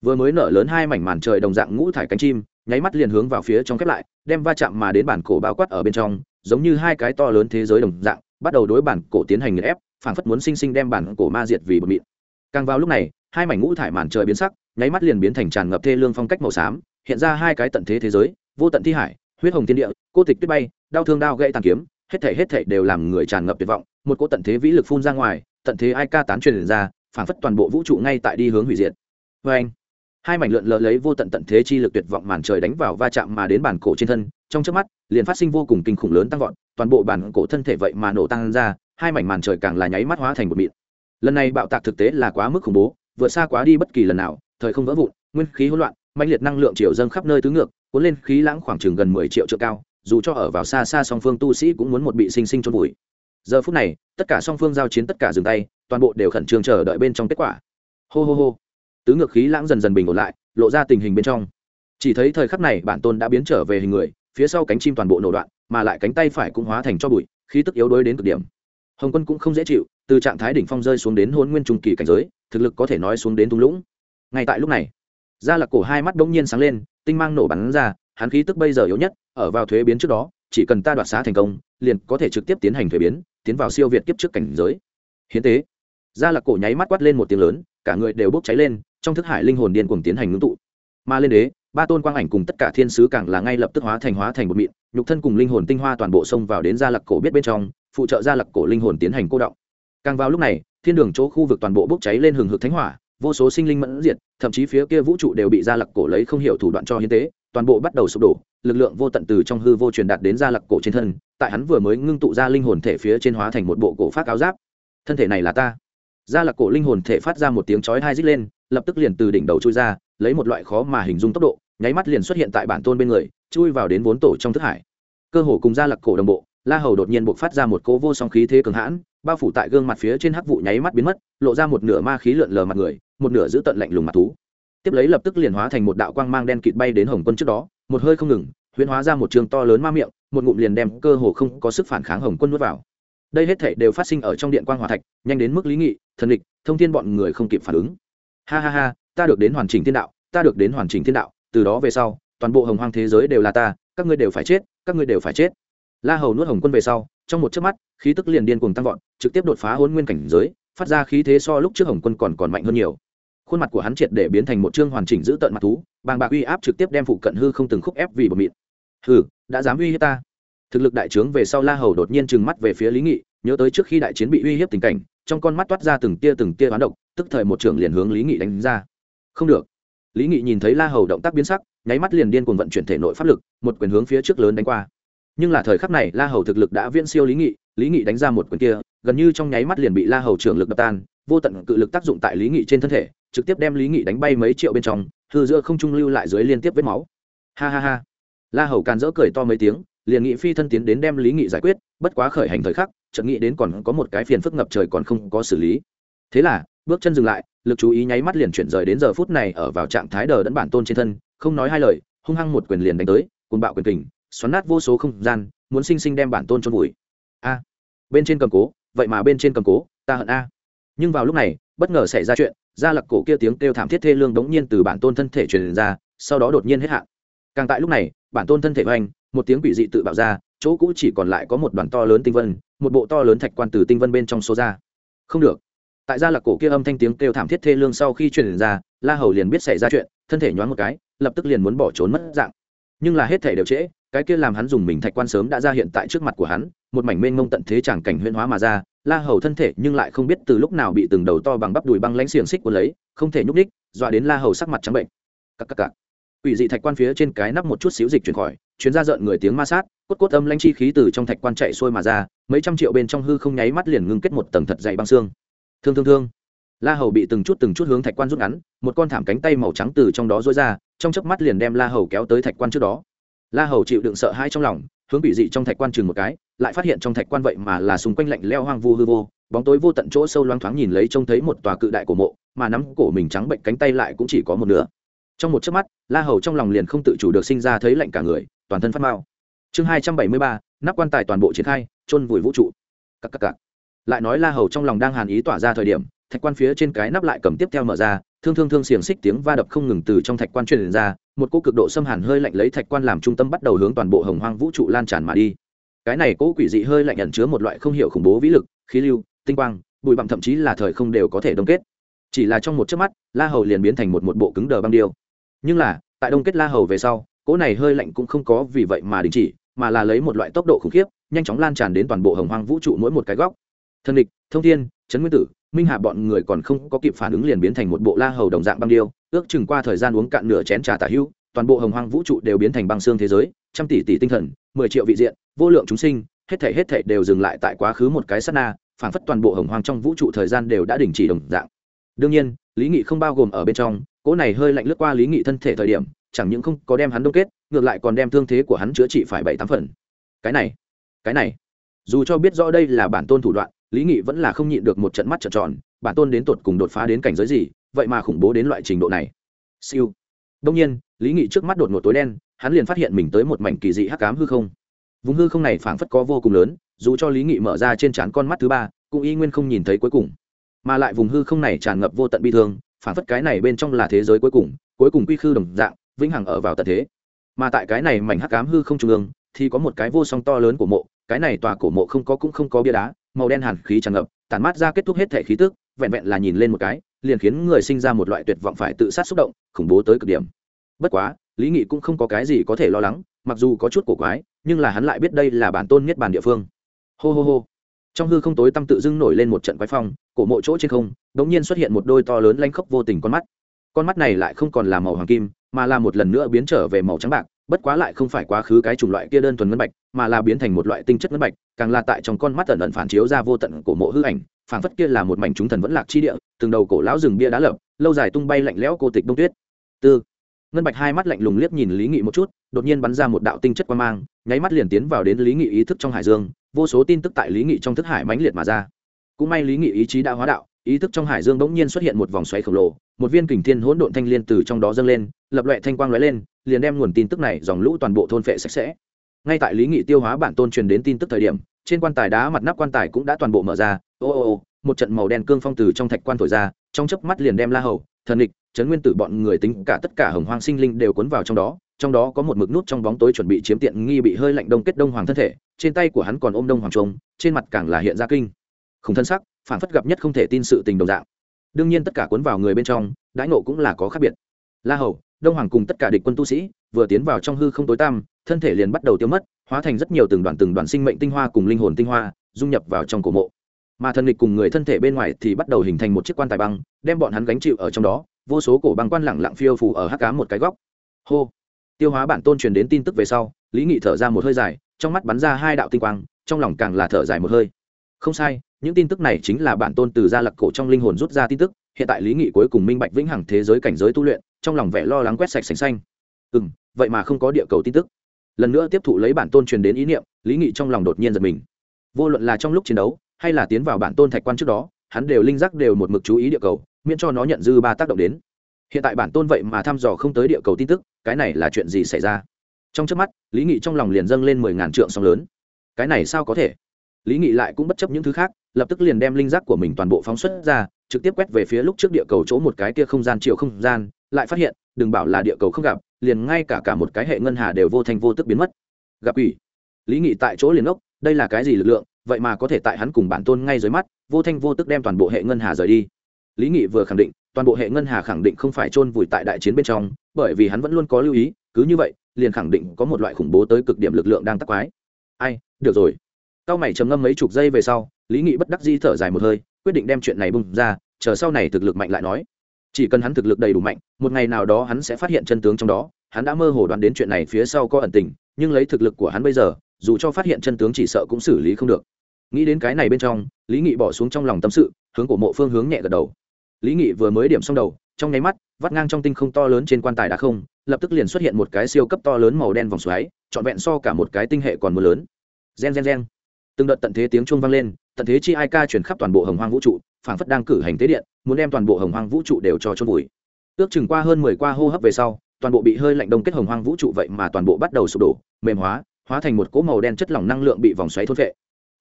Vừa mới nở lớn hai mảnh màn trời đồng dạng ngũ thải cánh chim, nháy mắt liền hướng vào phía trong khép lại, đem va chạm mà đến bản cổ bao quát ở bên trong, giống như hai cái to lớn thế giới đồng dạng, bắt đầu đối bản cổ tiến hành nghiền ép, phảng phất muốn sinh sinh đem bản cổ ma diệt vì bờ mịn. Càng vào lúc này, hai mảnh ngũ thải màn trời biến sắc, nháy mắt liền biến thành tràn ngập thê lương phong cách màu xám, hiện ra hai cái tận thế thế giới, vô tận thi hải huyết hồng thiên địa, cô tịch tuyết bay, đau thương đao gãy tàn kiếm, hết thể hết thể đều làm người tràn ngập tuyệt vọng. Một cỗ tận thế vĩ lực phun ra ngoài, tận thế ai ca tán truyền ra, phảng phất toàn bộ vũ trụ ngay tại đi hướng hủy diệt. Vê anh, hai mảnh lượn lờ lấy vô tận tận thế chi lực tuyệt vọng màn trời đánh vào va chạm mà đến bản cổ trên thân, trong trước mắt, liền phát sinh vô cùng kinh khủng lớn tăng vọt, toàn bộ bản cổ thân thể vậy mà nổ tăng ra, hai mảnh màn trời càng là nháy mắt hóa thành một mịn. Lần này bạo tạc thực tế là quá mức khủng bố, vượt xa quá đi bất kỳ lần nào, thời không vỡ vụn, nguyên khí hỗn loạn mạnh liệt năng lượng chiều dâng khắp nơi tứ ngược, cuốn lên khí lãng khoảng chừng gần mười triệu trượng cao, dù cho ở vào xa xa song phương tu sĩ cũng muốn một bị sinh sinh trôn vùi. Giờ phút này, tất cả song phương giao chiến tất cả dừng tay, toàn bộ đều khẩn trương chờ đợi bên trong kết quả. Hô hô hô. Tứ ngược khí lãng dần dần bình ổn lại, lộ ra tình hình bên trong. Chỉ thấy thời khắc này, bản tôn đã biến trở về hình người, phía sau cánh chim toàn bộ nổ đoạn, mà lại cánh tay phải cũng hóa thành cho bụi, khí tức yếu đuối đến cực điểm. Hồng quân cũng không dễ chịu, từ trạng thái đỉnh phong rơi xuống đến hôn nguyên trung kỳ cảnh giới, thực lực có thể nói xuống đến thung lũng. Ngay tại lúc này gia lạc cổ hai mắt bỗng nhiên sáng lên, tinh mang nổ bắn ra, hắn khí tức bây giờ yếu nhất, ở vào thuế biến trước đó, chỉ cần ta đoạt xá thành công, liền có thể trực tiếp tiến hành thuế biến, tiến vào siêu việt kiếp trước cảnh giới. Hiến tế. Gia lạc cổ nháy mắt quát lên một tiếng lớn, cả người đều bốc cháy lên, trong thức hải linh hồn điên cuồng tiến hành ngưng tụ. Ma lên đế, ba tôn quang ảnh cùng tất cả thiên sứ càng là ngay lập tức hóa thành hóa thành một mịn, nhục thân cùng linh hồn tinh hoa toàn bộ xông vào đến gia lạc cổ biết bên trong, phụ trợ gia lạc cổ linh hồn tiến hành cô động. Càng vào lúc này, thiên đường chỗ khu vực toàn bộ bốc cháy lên hừng hực thánh hỏa vô số sinh linh mẫn diệt, thậm chí phía kia vũ trụ đều bị gia lặc cổ lấy không hiểu thủ đoạn cho hiến tế, toàn bộ bắt đầu sụp đổ, lực lượng vô tận từ trong hư vô truyền đạt đến gia lặc cổ trên thân, tại hắn vừa mới ngưng tụ ra linh hồn thể phía trên hóa thành một bộ cổ phát áo giáp. Thân thể này là ta. Gia lặc cổ linh hồn thể phát ra một tiếng chói hai rít lên, lập tức liền từ đỉnh đầu chui ra, lấy một loại khó mà hình dung tốc độ, nháy mắt liền xuất hiện tại bản tôn bên người, chui vào đến vốn tổ trong thức hải. Cơ hồ cùng gia lặc cổ đồng bộ, la hầu đột nhiên buộc phát ra một cỗ vô song khí thế cường hãn, bao phủ tại gương mặt phía trên hắc vụ nháy mắt biến mất, lộ ra một nửa ma khí lượn lờ mặt người một nửa giữ tận lạnh lùng mặt thú. Tiếp lấy lập tức liền hóa thành một đạo quang mang đen kịt bay đến hồng quân trước đó, một hơi không ngừng, huyễn hóa ra một trường to lớn ma miệng, một ngụm liền đem cơ hồ không có sức phản kháng hồng quân nuốt vào. Đây hết thể đều phát sinh ở trong điện quang hòa thạch, nhanh đến mức lý nghị, thần địch thông tin bọn người không kịp phản ứng. Ha ha ha, ta được đến hoàn chỉnh thiên đạo, ta được đến hoàn chỉnh thiên đạo, từ đó về sau, toàn bộ hồng hoang thế giới đều là ta, các ngươi đều phải chết, các ngươi đều phải chết. La hầu nuốt hồng quân về sau, trong một chớp mắt, khí tức liền điên cuồng tăng vọt, trực tiếp đột phá hôn nguyên cảnh giới, phát ra khí thế so lúc trước hồng quân còn còn mạnh hơn nhiều khuôn mặt của hắn triệt để biến thành một chương hoàn chỉnh giữ tận mặt thú, bàng bạc uy áp trực tiếp đem phụ cận hư không từng khúc ép vì bờ mịn. Hừ, đã dám uy hiếp ta. Thực lực đại trướng về sau la hầu đột nhiên trừng mắt về phía lý nghị, nhớ tới trước khi đại chiến bị uy hiếp tình cảnh, trong con mắt toát ra từng tia từng tia hoán độc, tức thời một trưởng liền hướng lý nghị đánh ra. Không được. Lý nghị nhìn thấy la hầu động tác biến sắc, nháy mắt liền điên cuồng vận chuyển thể nội pháp lực, một quyền hướng phía trước lớn đánh qua. Nhưng là thời khắc này, la hầu thực lực đã viễn siêu lý nghị lý nghị đánh ra một quyền kia, gần như trong nháy mắt liền bị la hầu trưởng lực đập tan, vô tận cự lực tác dụng tại lý nghị trên thân thể trực tiếp đem lý nghị đánh bay mấy triệu bên trong, hư giữa không trung lưu lại dưới liên tiếp vết máu. Ha ha ha. La hầu càn rỡ cười to mấy tiếng, liền nghị phi thân tiến đến đem lý nghị giải quyết, bất quá khởi hành thời khắc, chợt nghĩ đến còn có một cái phiền phức ngập trời còn không có xử lý. Thế là, bước chân dừng lại, lực chú ý nháy mắt liền chuyển rời đến giờ phút này ở vào trạng thái đờ đẫn bản tôn trên thân, không nói hai lời, hung hăng một quyền liền đánh tới cùng bạo quyền kình, xoắn nát vô số không gian, muốn sinh sinh đem bản tôn trôn vùi. A. Bên trên cầm cố, vậy mà bên trên cầm cố, ta hận a nhưng vào lúc này, bất ngờ xảy ra chuyện, gia lặc cổ kia tiếng kêu thảm thiết thê lương đống nhiên từ bản tôn thân thể truyền ra, sau đó đột nhiên hết hạn. Càng tại lúc này, bản tôn thân thể hoành một tiếng quỷ dị tự bạo ra, chỗ cũ chỉ còn lại có một đoàn to lớn tinh vân, một bộ to lớn thạch quan từ tinh vân bên trong số ra. Không được. Tại gia lặc cổ kia âm thanh tiếng kêu thảm thiết thê lương sau khi truyền ra, la hầu liền biết xảy ra chuyện, thân thể nhoáng một cái, lập tức liền muốn bỏ trốn mất dạng. Nhưng là hết thể đều trễ, cái kia làm hắn dùng mình thạch quan sớm đã ra hiện tại trước mặt của hắn một mảnh mênh mông tận thế chẳng cảnh huyễn hóa mà ra la hầu thân thể nhưng lại không biết từ lúc nào bị từng đầu to bằng bắp đùi băng lãnh xiềng xích của lấy không thể nhúc ních dọa đến la hầu sắc mặt trắng bệnh cắc cắc cắc Quỷ dị thạch quan phía trên cái nắp một chút xíu dịch chuyển khỏi, chuyến ra rợn người tiếng ma sát, cốt cốt âm lãnh chi khí từ trong thạch quan chạy xuôi mà ra, mấy trăm triệu bên trong hư không nháy mắt liền ngưng kết một tầng thật dày băng xương. Thương thương thương. La Hầu bị từng chút từng chút hướng thạch quan rút ngắn, một con thảm cánh tay màu trắng từ trong đó rũa ra, trong chớp mắt liền đem La Hầu kéo tới thạch quan trước đó. La Hầu chịu đựng sợ hãi trong lòng, hướng bị dị trong thạch quan chừng một cái, lại phát hiện trong thạch quan vậy mà là xung quanh lạnh leo hoang vu hư vô, bóng tối vô tận chỗ sâu loáng thoáng nhìn lấy trông thấy một tòa cự đại cổ mộ, mà nắm cổ mình trắng bệnh cánh tay lại cũng chỉ có một nửa. Trong một chớp mắt la hầu trong lòng liền không tự chủ được sinh ra thấy lạnh cả người toàn thân phát mao chương hai trăm bảy mươi ba nắp quan tài toàn bộ triển khai chôn vùi vũ trụ. Cắc cắc cắc. lại nói la hầu trong lòng đang hàn ý tỏa ra thời điểm thạch quan phía trên cái nắp lại cầm tiếp theo mở ra, thương thương thương xiềng xích tiếng va đập không ngừng từ trong thạch quan truyền ra, một cỗ cực độ xâm hàn hơi lạnh lấy thạch quan làm trung tâm bắt đầu hướng toàn bộ hồng hoang vũ trụ lan tràn mà đi. Cái này cỗ quỷ dị hơi lạnh ẩn chứa một loại không hiểu khủng bố vĩ lực, khí lưu, tinh quang, bụi bặm thậm chí là thời không đều có thể đông kết. Chỉ là trong một chớp mắt, la hầu liền biến thành một một bộ cứng đờ băng điêu. Nhưng là, tại đông kết la hầu về sau, cỗ này hơi lạnh cũng không có vì vậy mà đình chỉ, mà là lấy một loại tốc độ khủng khiếp, nhanh chóng lan tràn đến toàn bộ hồng hoang vũ trụ mỗi một cái góc. Thân địch, thông thiên trấn nguyên tử minh hạ bọn người còn không có kịp phản ứng liền biến thành một bộ la hầu đồng dạng băng điêu, ước chừng qua thời gian uống cạn nửa chén trà tả hữu toàn bộ hồng hoang vũ trụ đều biến thành băng xương thế giới, trăm tỷ tỷ tinh thần, mười triệu vị diện, vô lượng chúng sinh, hết thể hết thể đều dừng lại tại quá khứ một cái sát na, phản phất toàn bộ hồng hoang trong vũ trụ thời gian đều đã đình chỉ đồng dạng. Đương nhiên, lý nghị không bao gồm ở bên trong, cỗ này hơi lạnh lướt qua lý nghị thân thể thời điểm, chẳng những không có đem hắn đông kết, ngược lại còn đem thương thế của hắn chữa trị phải bảy tám phần. Cái này cái này, dù cho biết rõ đây là bản tôn thủ đoạn lý nghị vẫn là không nhịn được một trận mắt trợn tròn, bản tôn đến tột cùng đột phá đến cảnh giới gì, vậy mà khủng bố đến loại trình độ này. Siêu. Đông nhiên, lý nghị trước mắt đột ngột tối đen, hắn liền phát hiện mình tới một mảnh kỳ dị hắc cám hư không. Vùng hư không này phảng phất có vô cùng lớn, dù cho lý nghị mở ra trên trán con mắt thứ ba, cũng y nguyên không nhìn thấy cuối cùng. Mà lại vùng hư không này tràn ngập vô tận bi thương, phảng phất cái này bên trong là thế giới cuối cùng cuối cùng quy khư đồng dạng, vĩnh hằng ở vào tận thế. Mà tại cái này mảnh hắc ám hư không trung ương, thì có một cái vô song to lớn của mộ, cái này tòa cổ mộ không có cũng không có bia đá màu đen hàn khí tràn ngập, tản mát ra kết thúc hết thể khí tức, vẹn vẹn là nhìn lên một cái, liền khiến người sinh ra một loại tuyệt vọng phải tự sát xúc động, khủng bố tới cực điểm. Bất quá, lý nghị cũng không có cái gì có thể lo lắng, mặc dù có chút cổ quái, nhưng là hắn lại biết đây là bản tôn nhất bản địa phương. Hô hô hô. Trong hư không tối tăm tự dưng nổi lên một trận quái phong, cổ mộ chỗ trên không đ ỗ n g nhiên xuất hiện một đôi to lớn lanh khốc vô tình con mắt. Con mắt này lại không còn là màu hoàng kim, mà là một lần nữa biến trở về màu trắng bạc bất quá lại không phải quá khứ cái chủng loại kia đơn thuần ngân bạch, mà là biến thành một loại tinh chất ngân bạch, càng là tại trong con mắt tần ẩn phản chiếu ra vô tận cổ mộ hư ảnh phản phất kia là một mảnh chúng thần vẫn lạc chi địa, từng đầu cổ lão rừng bia đá lập, lâu dài tung bay lạnh lẽo cô tịch đông tuyết. Tư. Ngân bạch hai mắt lạnh lùng liếc nhìn lý nghị một chút, đột nhiên bắn ra một đạo tinh chất quan mang, nháy mắt liền tiến vào đến lý nghị ý thức trong hải dương, vô số tin tức tại lý nghị trong thức hải mãnh liệt mà ra. Cũng may lý nghị ý chí đã hóa đạo ý thức trong hải dương bỗng nhiên xuất hiện một vòng xoáy khổng lồ một viên kình thiên hỗn độn thanh liên từ trong đó dâng lên lập loẹ thanh quang lóe lên liền đem nguồn tin tức này dòng lũ toàn bộ thôn phệ sạch sẽ. Ngay tại lý nghị tiêu hóa bản tôn truyền đến tin tức thời điểm trên quan tài đá mặt nắp quan tài cũng đã toàn bộ mở ra ô ô ô một trận màu đen cương phong từ trong thạch quan thổi ra trong chớp mắt liền đem la hầu thần địch trấn nguyên tử bọn người tính cả tất cả hồng hoang sinh linh đều cuốn vào trong đó trong đó có một mực nút trong bóng tối chuẩn bị chiếm tiện nghi bị hơi lạnh đông kết đông hoàng thân thể trên tay của hắn còn ôm đông hoàng trùng, trên mặt càng là hiện ra kinh. Không thân sắc phản phất gặp nhất không thể tin sự tình đồng dạng. Đương nhiên tất cả cuốn vào người bên trong, đãi nộ cũng là có khác biệt. La hầu, đông hoàng cùng tất cả địch quân tu sĩ vừa tiến vào trong hư không tối tăm, thân thể liền bắt đầu tiêu mất, hóa thành rất nhiều từng đoàn từng đoàn sinh mệnh tinh hoa cùng linh hồn tinh hoa, dung nhập vào trong cổ mộ. Mà thần địch cùng người thân thể bên ngoài thì bắt đầu hình thành một chiếc quan tài băng, đem bọn hắn gánh chịu ở trong đó, vô số cổ băng quan lẳng lặng phiêu phù ở hắc cá một cái góc. Hô! Tiêu hóa bản tôn truyền đến tin tức về sau, lý nghị thở ra một hơi dài, trong mắt bắn ra hai đạo tinh quang, trong lòng càng là thở dài một hơi. Không sai những tin tức này chính là bản tôn từ gia lặc cổ trong linh hồn rút ra tin tức, hiện tại lý nghị cuối cùng minh bạch vĩnh hằng thế giới cảnh giới tu luyện, trong lòng vẻ lo lắng quét sạch sành xanh. Ừ m vậy mà không có địa cầu tin tức. Lần nữa tiếp thụ lấy bản tôn truyền đến ý niệm, lý nghị trong lòng đột nhiên giật mình. Vô luận là trong lúc chiến đấu, hay là tiến vào bản tôn thạch quan trước đó, hắn đều linh giác đều một mực chú ý địa cầu, miễn cho nó nhận dư ba tác động đến. Hiện tại bản tôn vậy mà thăm dò không tới địa cầu tin tức, cái này là chuyện gì xảy ra? Trong trước mắt, lý nghị trong lòng liền dâng lên mười ngàn trượng sóng lớn. Cái này sao có thể? Lý nghị lại cũng bất chấp những thứ khác, lập tức liền đem linh giác của mình toàn bộ phóng xuất ra, trực tiếp quét về phía lúc trước địa cầu chỗ một cái kia không gian chiều không gian, lại phát hiện, đừng bảo là địa cầu không gặp, liền ngay cả cả một cái hệ ngân hà đều vô thành vô tức biến mất. Gặp ủy lý nghị tại chỗ liền ốc, đây là cái gì lực lượng, vậy mà có thể tại hắn cùng bản tôn ngay dưới mắt, vô thanh vô tức đem toàn bộ hệ ngân hà rời đi. Lý nghị vừa khẳng định, toàn bộ hệ ngân hà khẳng định không phải chôn vùi tại đại chiến bên trong, bởi vì hắn vẫn luôn có lưu ý, cứ như vậy, liền khẳng định có một loại khủng bố tới cực điểm lực lượng đang tắc quái. Ai, được rồi cao mày trầm ngâm mấy chục giây về sau, lý nghị bất đắc di thở dài một hơi, quyết định đem chuyện này bung ra, chờ sau này thực lực mạnh lại nói. Chỉ cần hắn thực lực đầy đủ mạnh, một ngày nào đó hắn sẽ phát hiện chân tướng trong đó, hắn đã mơ hồ đoán đến chuyện này phía sau có ẩn tình, nhưng lấy thực lực của hắn bây giờ, dù cho phát hiện chân tướng chỉ sợ cũng xử lý không được. Nghĩ đến cái này bên trong, lý nghị bỏ xuống trong lòng tâm sự, hướng của mộ phương hướng nhẹ gật đầu. Lý nghị vừa mới điểm xong đầu, trong nháy mắt, vắt ngang trong tinh không to lớn trên quan tài đã không, lập tức liền xuất hiện một cái siêu cấp to lớn màu đen vòng xoáy, trọn vẹn so cả một cái tinh hệ còn mưa lớn. Gen gen gen từng đợt tận thế tiếng chuông vang lên, tận thế chi ai ca truyền khắp toàn bộ hồng hoang vũ trụ, phảng phất đang cử hành tế điện, muốn đem toàn bộ hồng hoang vũ trụ đều cho chôn vùi. Ước chừng qua hơn mười qua hô hấp về sau, toàn bộ bị hơi lạnh đông kết hồng hoang vũ trụ vậy mà toàn bộ bắt đầu sụp đổ, mềm hóa hóa thành một cỗ màu đen chất lỏng năng lượng bị vòng xoáy thôn vệ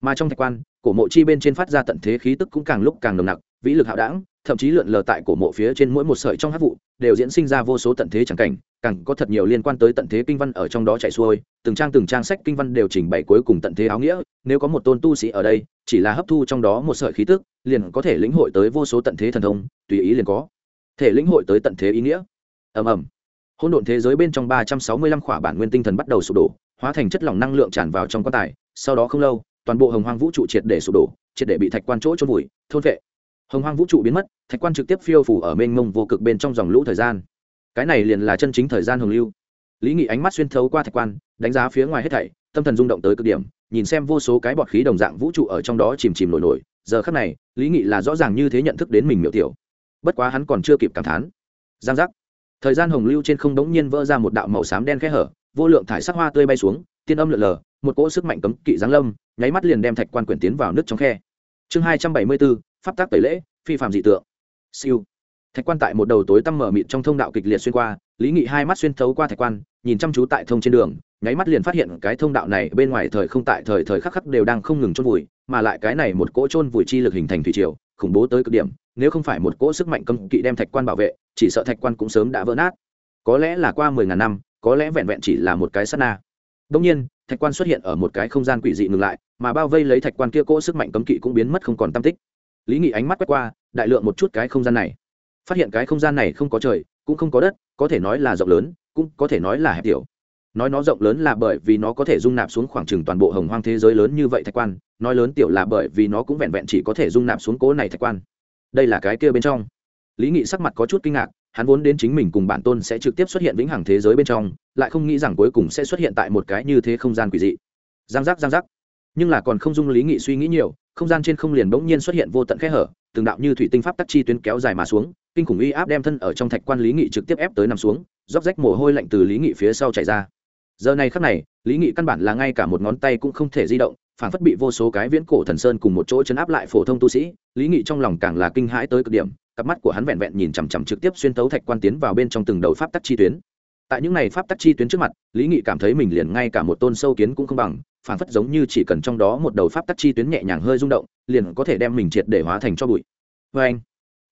mà trong thạch quan, cổ mộ chi bên trên phát ra tận thế khí tức cũng càng lúc càng nồng nặc, vĩ lực hạo đảng thậm chí lượn lờ tại cổ mộ phía trên mỗi một sợi trong hát vụ, đều diễn sinh ra vô số tận thế chẳng cảnh, càng có thật nhiều liên quan tới tận thế kinh văn ở trong đó chạy xuôi, từng trang từng trang sách kinh văn đều trình bày cuối cùng tận thế áo nghĩa, nếu có một tôn tu sĩ ở đây, chỉ là hấp thu trong đó một sợi khí tức, liền có thể lĩnh hội tới vô số tận thế thần thông, tùy ý liền có thể lĩnh hội tới tận thế ý nghĩa. Ầm ầm. Hỗn độn thế giới bên trong ba trăm sáu mươi lăm khỏa bản nguyên tinh thần bắt đầu sụp đổ, hóa thành chất lỏng năng lượng tràn vào trong quan tài, sau đó không lâu, toàn bộ hồng hoang vũ trụ triệt để sụp đổ, triệt để bị thạch quan chỗ trôn vùi, thôn vệ hồng hoang vũ trụ biến mất, thạch quan trực tiếp phiêu phủ ở mênh mông vô cực bên trong dòng lũ thời gian. Cái này liền là chân chính thời gian hồng lưu. Lý nghị ánh mắt xuyên thấu qua thạch quan, đánh giá phía ngoài hết thảy, tâm thần rung động tới cực điểm, nhìn xem vô số cái bọt khí đồng dạng vũ trụ ở trong đó chìm chìm nổi nổi. Giờ khắc này, lý nghị là rõ ràng như thế nhận thức đến mình miểu tiểu. Bất quá hắn còn chưa kịp cảm thán. Giang giác. Thời gian hồng lưu trên không đống nhiên vỡ ra một đạo màu xám đen khẽ hở, vô lượng thải sắc hoa tươi bay xuống, tiên âm lượn lờ, một cỗ sức mạnh cấm kỵ giáng lâm, nháy mắt liền đem thạch quan quyển tiến vào nước trong khe chương hai trăm bảy mươi bốn pháp tác tẩy lễ, phi phạm dị tượng. Siêu. Thạch quan tại một đầu tối tăm mở mịt trong thông đạo kịch liệt xuyên qua, lý nghị hai mắt xuyên thấu qua thạch quan, nhìn chăm chú tại thông trên đường, nháy mắt liền phát hiện cái thông đạo này bên ngoài thời không tại thời thời khắc khắc đều đang không ngừng chôn vùi, mà lại cái này một cỗ chôn vùi chi lực hình thành thủy triều, khủng bố tới cực điểm, nếu không phải một cỗ sức mạnh cấm kỵ đem thạch quan bảo vệ, chỉ sợ thạch quan cũng sớm đã vỡ nát. Có lẽ là qua mười ngàn năm, có lẽ vẹn vẹn chỉ là một cái sát na đông nhiên, thạch quan xuất hiện ở một cái không gian quỷ dị ngừng lại, mà bao vây lấy thạch quan kia cỗ sức mạnh cấm kỵ cũng biến mất không còn tăm tích. Lý nghị ánh mắt quét qua, đại lượng một chút cái không gian này. Phát hiện cái không gian này không có trời, cũng không có đất, có thể nói là rộng lớn, cũng có thể nói là hẹp tiểu. Nói nó rộng lớn là bởi vì nó có thể dung nạp xuống khoảng chừng toàn bộ hồng hoang thế giới lớn như vậy thạch quan, nói lớn tiểu là bởi vì nó cũng vẹn vẹn chỉ có thể dung nạp xuống cố này thạch quan. Đây là cái kia bên trong. Lý nghị sắc mặt có chút kinh ngạc hắn vốn đến chính mình cùng bản tôn sẽ trực tiếp xuất hiện vĩnh hằng thế giới bên trong, lại không nghĩ rằng cuối cùng sẽ xuất hiện tại một cái như thế không gian quỷ dị. Giang giác giang giác. Nhưng là còn không dung lý nghị suy nghĩ nhiều, không gian trên không liền bỗng nhiên xuất hiện vô tận khe hở, từng đạo như thủy tinh pháp tắc chi tuyến kéo dài mà xuống, kinh khủng uy áp đem thân ở trong thạch quan lý nghị trực tiếp ép tới nằm xuống, róc rách mồ hôi lạnh từ lý nghị phía sau chảy ra. Giờ này khắc này, lý nghị căn bản là ngay cả một ngón tay cũng không thể di động, phản phất bị vô số cái viễn cổ thần sơn cùng một chỗ chấn áp lại phổ thông tu sĩ, lý nghị trong lòng càng là kinh hãi tới cực điểm cặp mắt của hắn vẹn vẹn nhìn chằm chằm trực tiếp xuyên tấu thạch quan tiến vào bên trong từng đầu pháp tắc chi tuyến. Tại những này pháp tắc chi tuyến trước mặt, lý nghị cảm thấy mình liền ngay cả một tôn sâu kiến cũng không bằng phản phất giống như chỉ cần trong đó một đầu pháp tắc chi tuyến nhẹ nhàng hơi rung động, liền có thể đem mình triệt để hóa thành cho bụi. Vê anh,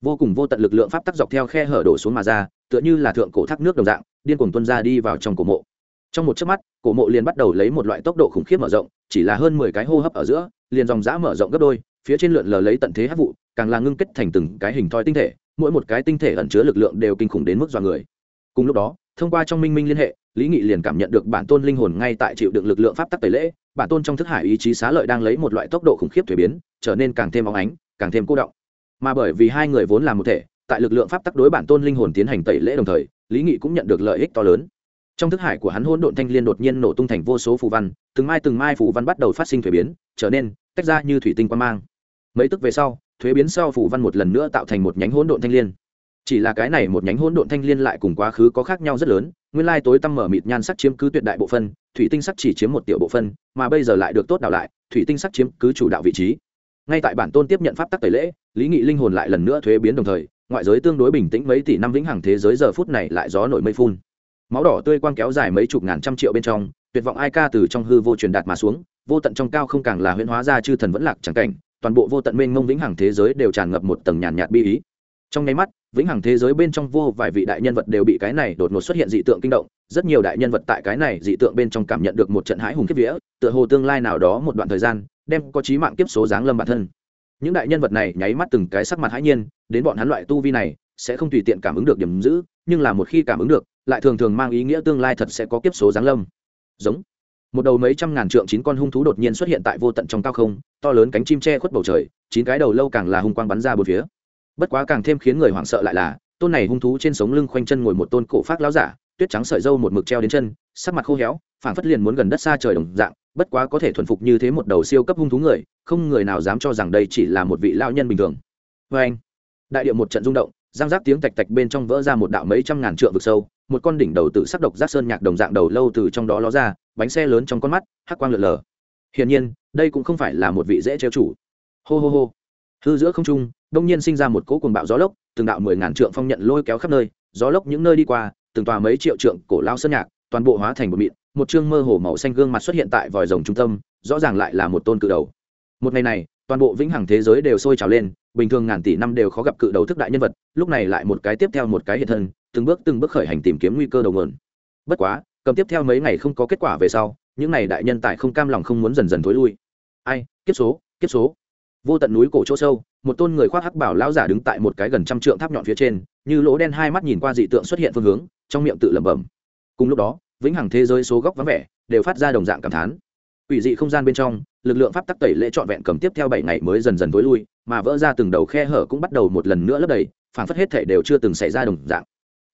vô cùng vô tận lực lượng pháp tắc dọc theo khe hở đổ xuống mà ra, tựa như là thượng cổ thác nước đồng dạng, điên cuồng tuân ra đi vào trong cổ mộ. Trong một chớp mắt, cổ mộ liền bắt đầu lấy một loại tốc độ khủng khiếp mở rộng, chỉ là hơn mười cái hô hấp ở giữa, liền dòng giã mở rộng gấp đôi, phía trên lượn lờ lấy tận thế hát vụ càng là ngưng kết thành từng cái hình thoi tinh thể, mỗi một cái tinh thể ẩn chứa lực lượng đều kinh khủng đến mức dọa người. Cùng lúc đó, thông qua trong minh minh liên hệ, lý nghị liền cảm nhận được bản tôn linh hồn ngay tại chịu đựng lực lượng pháp tắc tẩy lễ, bản tôn trong thức hải ý chí xá lợi đang lấy một loại tốc độ khủng khiếp thuế biến, trở nên càng thêm óng ánh, càng thêm cô động. Mà bởi vì hai người vốn là một thể, tại lực lượng pháp tắc đối bản tôn linh hồn tiến hành tẩy lễ đồng thời, lý nghị cũng nhận được lợi ích to lớn. Trong thức hải của hắn hỗn độn thanh liên đột nhiên nổ tung thành vô số phù văn, từng mai từng mai phù văn bắt đầu phát sinh thuế biến, trở nên tách ra như thủy tinh quan mang. Mấy tức về sau thuế biến sau phủ văn một lần nữa tạo thành một nhánh hỗn độn thanh liên. Chỉ là cái này một nhánh hỗn độn thanh liên lại cùng quá khứ có khác nhau rất lớn, nguyên lai tối tăm mở mịt nhan sắc chiếm cứ tuyệt đại bộ phân thủy tinh sắc chỉ chiếm một tiểu bộ phân mà bây giờ lại được tốt đảo lại, thủy tinh sắc chiếm cứ chủ đạo vị trí. Ngay tại bản tôn tiếp nhận pháp tắc tẩy lễ, lý nghị linh hồn lại lần nữa thuế biến đồng thời, ngoại giới tương đối bình tĩnh mấy tỷ năm vĩnh hằng thế giới giờ phút này lại gió nổi mây phun. Máu đỏ tươi quang kéo dài mấy chục ngàn trăm triệu bên trong, tuyệt vọng ai ca từ trong hư vô truyền đạt mà xuống, vô tận trong cao không càng là huyễn hóa ra chư thần vẫn lạc chẳng cảnh toàn bộ vô tận mênh mông vĩnh hằng thế giới đều tràn ngập một tầng nhàn nhạt bi ý. Trong nháy mắt, vĩnh hằng thế giới bên trong vô vài vị đại nhân vật đều bị cái này đột ngột xuất hiện dị tượng kinh động. Rất nhiều đại nhân vật tại cái này dị tượng bên trong cảm nhận được một trận hãi hùng kiếp vía, tựa hồ tương lai nào đó một đoạn thời gian, đem có trí mạng kiếp số giáng lâm bản thân. Những đại nhân vật này nháy mắt từng cái sắc mặt hãi nhiên, đến bọn hắn loại tu vi này, sẽ không tùy tiện cảm ứng được điểm giữ, nhưng là một khi cảm ứng được, lại thường thường mang ý nghĩa tương lai thật sẽ có kiếp số giáng lâm. Giống một đầu mấy trăm ngàn trượng chín con hung thú đột nhiên xuất hiện tại vô tận trong cao không, to lớn cánh chim che khuất bầu trời, chín cái đầu lâu càng là hung quang bắn ra bốn phía. Bất quá càng thêm khiến người hoảng sợ lại là, tôn này hung thú trên sống lưng khoanh chân ngồi một tôn cổ phát láo giả, tuyết trắng sợi dâu một mực treo đến chân, sắc mặt khô héo, phảng phất liền muốn gần đất xa trời đồng dạng, bất quá có thể thuần phục như thế một đầu siêu cấp hung thú người, không người nào dám cho rằng đây chỉ là một vị lao nhân bình thường. Vê anh đại điệu một trận rung động, giang giác tiếng tạch tạch bên trong vỡ ra một đạo mấy trăm ngàn trượng vực sâu một con đỉnh đầu tự sắc độc giác sơn nhạc đồng dạng đầu lâu từ trong đó ló ra, bánh xe lớn trong con mắt, hắc quang lượn lờ. Hiển nhiên, đây cũng không phải là một vị dễ treo chủ. Hô hô hô. Hư giữa không trung, đông nhiên sinh ra một cỗ cuồng bạo gió lốc, từng đạo mười ngàn trượng phong nhận lôi kéo khắp nơi, gió lốc những nơi đi qua, từng tòa mấy triệu trượng cổ lao sơn nhạc, toàn bộ hóa thành một mịn, một chương mơ hồ màu xanh gương mặt xuất hiện tại vòi rồng trung tâm, rõ ràng lại là một tôn cự đầu. Một ngày này, toàn bộ vĩnh hằng thế giới đều sôi trào lên, bình thường ngàn tỷ năm đều khó gặp cự đầu thức đại nhân vật, lúc này lại một cái tiếp theo một cái hiện thân từng bước từng bước khởi hành tìm kiếm nguy cơ đầu nguồn. Bất quá, cầm tiếp theo mấy ngày không có kết quả về sau, những này đại nhân tại không cam lòng không muốn dần dần thối lui. Ai, kiếp số kiếp số. Vô tận núi cổ chỗ sâu, một tôn người khoác hắc bảo lão giả đứng tại một cái gần trăm trượng tháp nhọn phía trên, như lỗ đen hai mắt nhìn qua dị tượng xuất hiện phương hướng, trong miệng tự lẩm bẩm. Cùng lúc đó, vĩnh hằng thế giới số góc vắng vẻ, đều phát ra đồng dạng cảm thán. Ủy dị không gian bên trong, lực lượng pháp tắc tẩy lễ trọn vẹn cầm tiếp theo bảy ngày mới dần dần tối lui, mà vỡ ra từng đầu khe hở cũng bắt đầu một lần nữa lấp đầy phản phất hết thể đều chưa từng xảy ra đồng dạng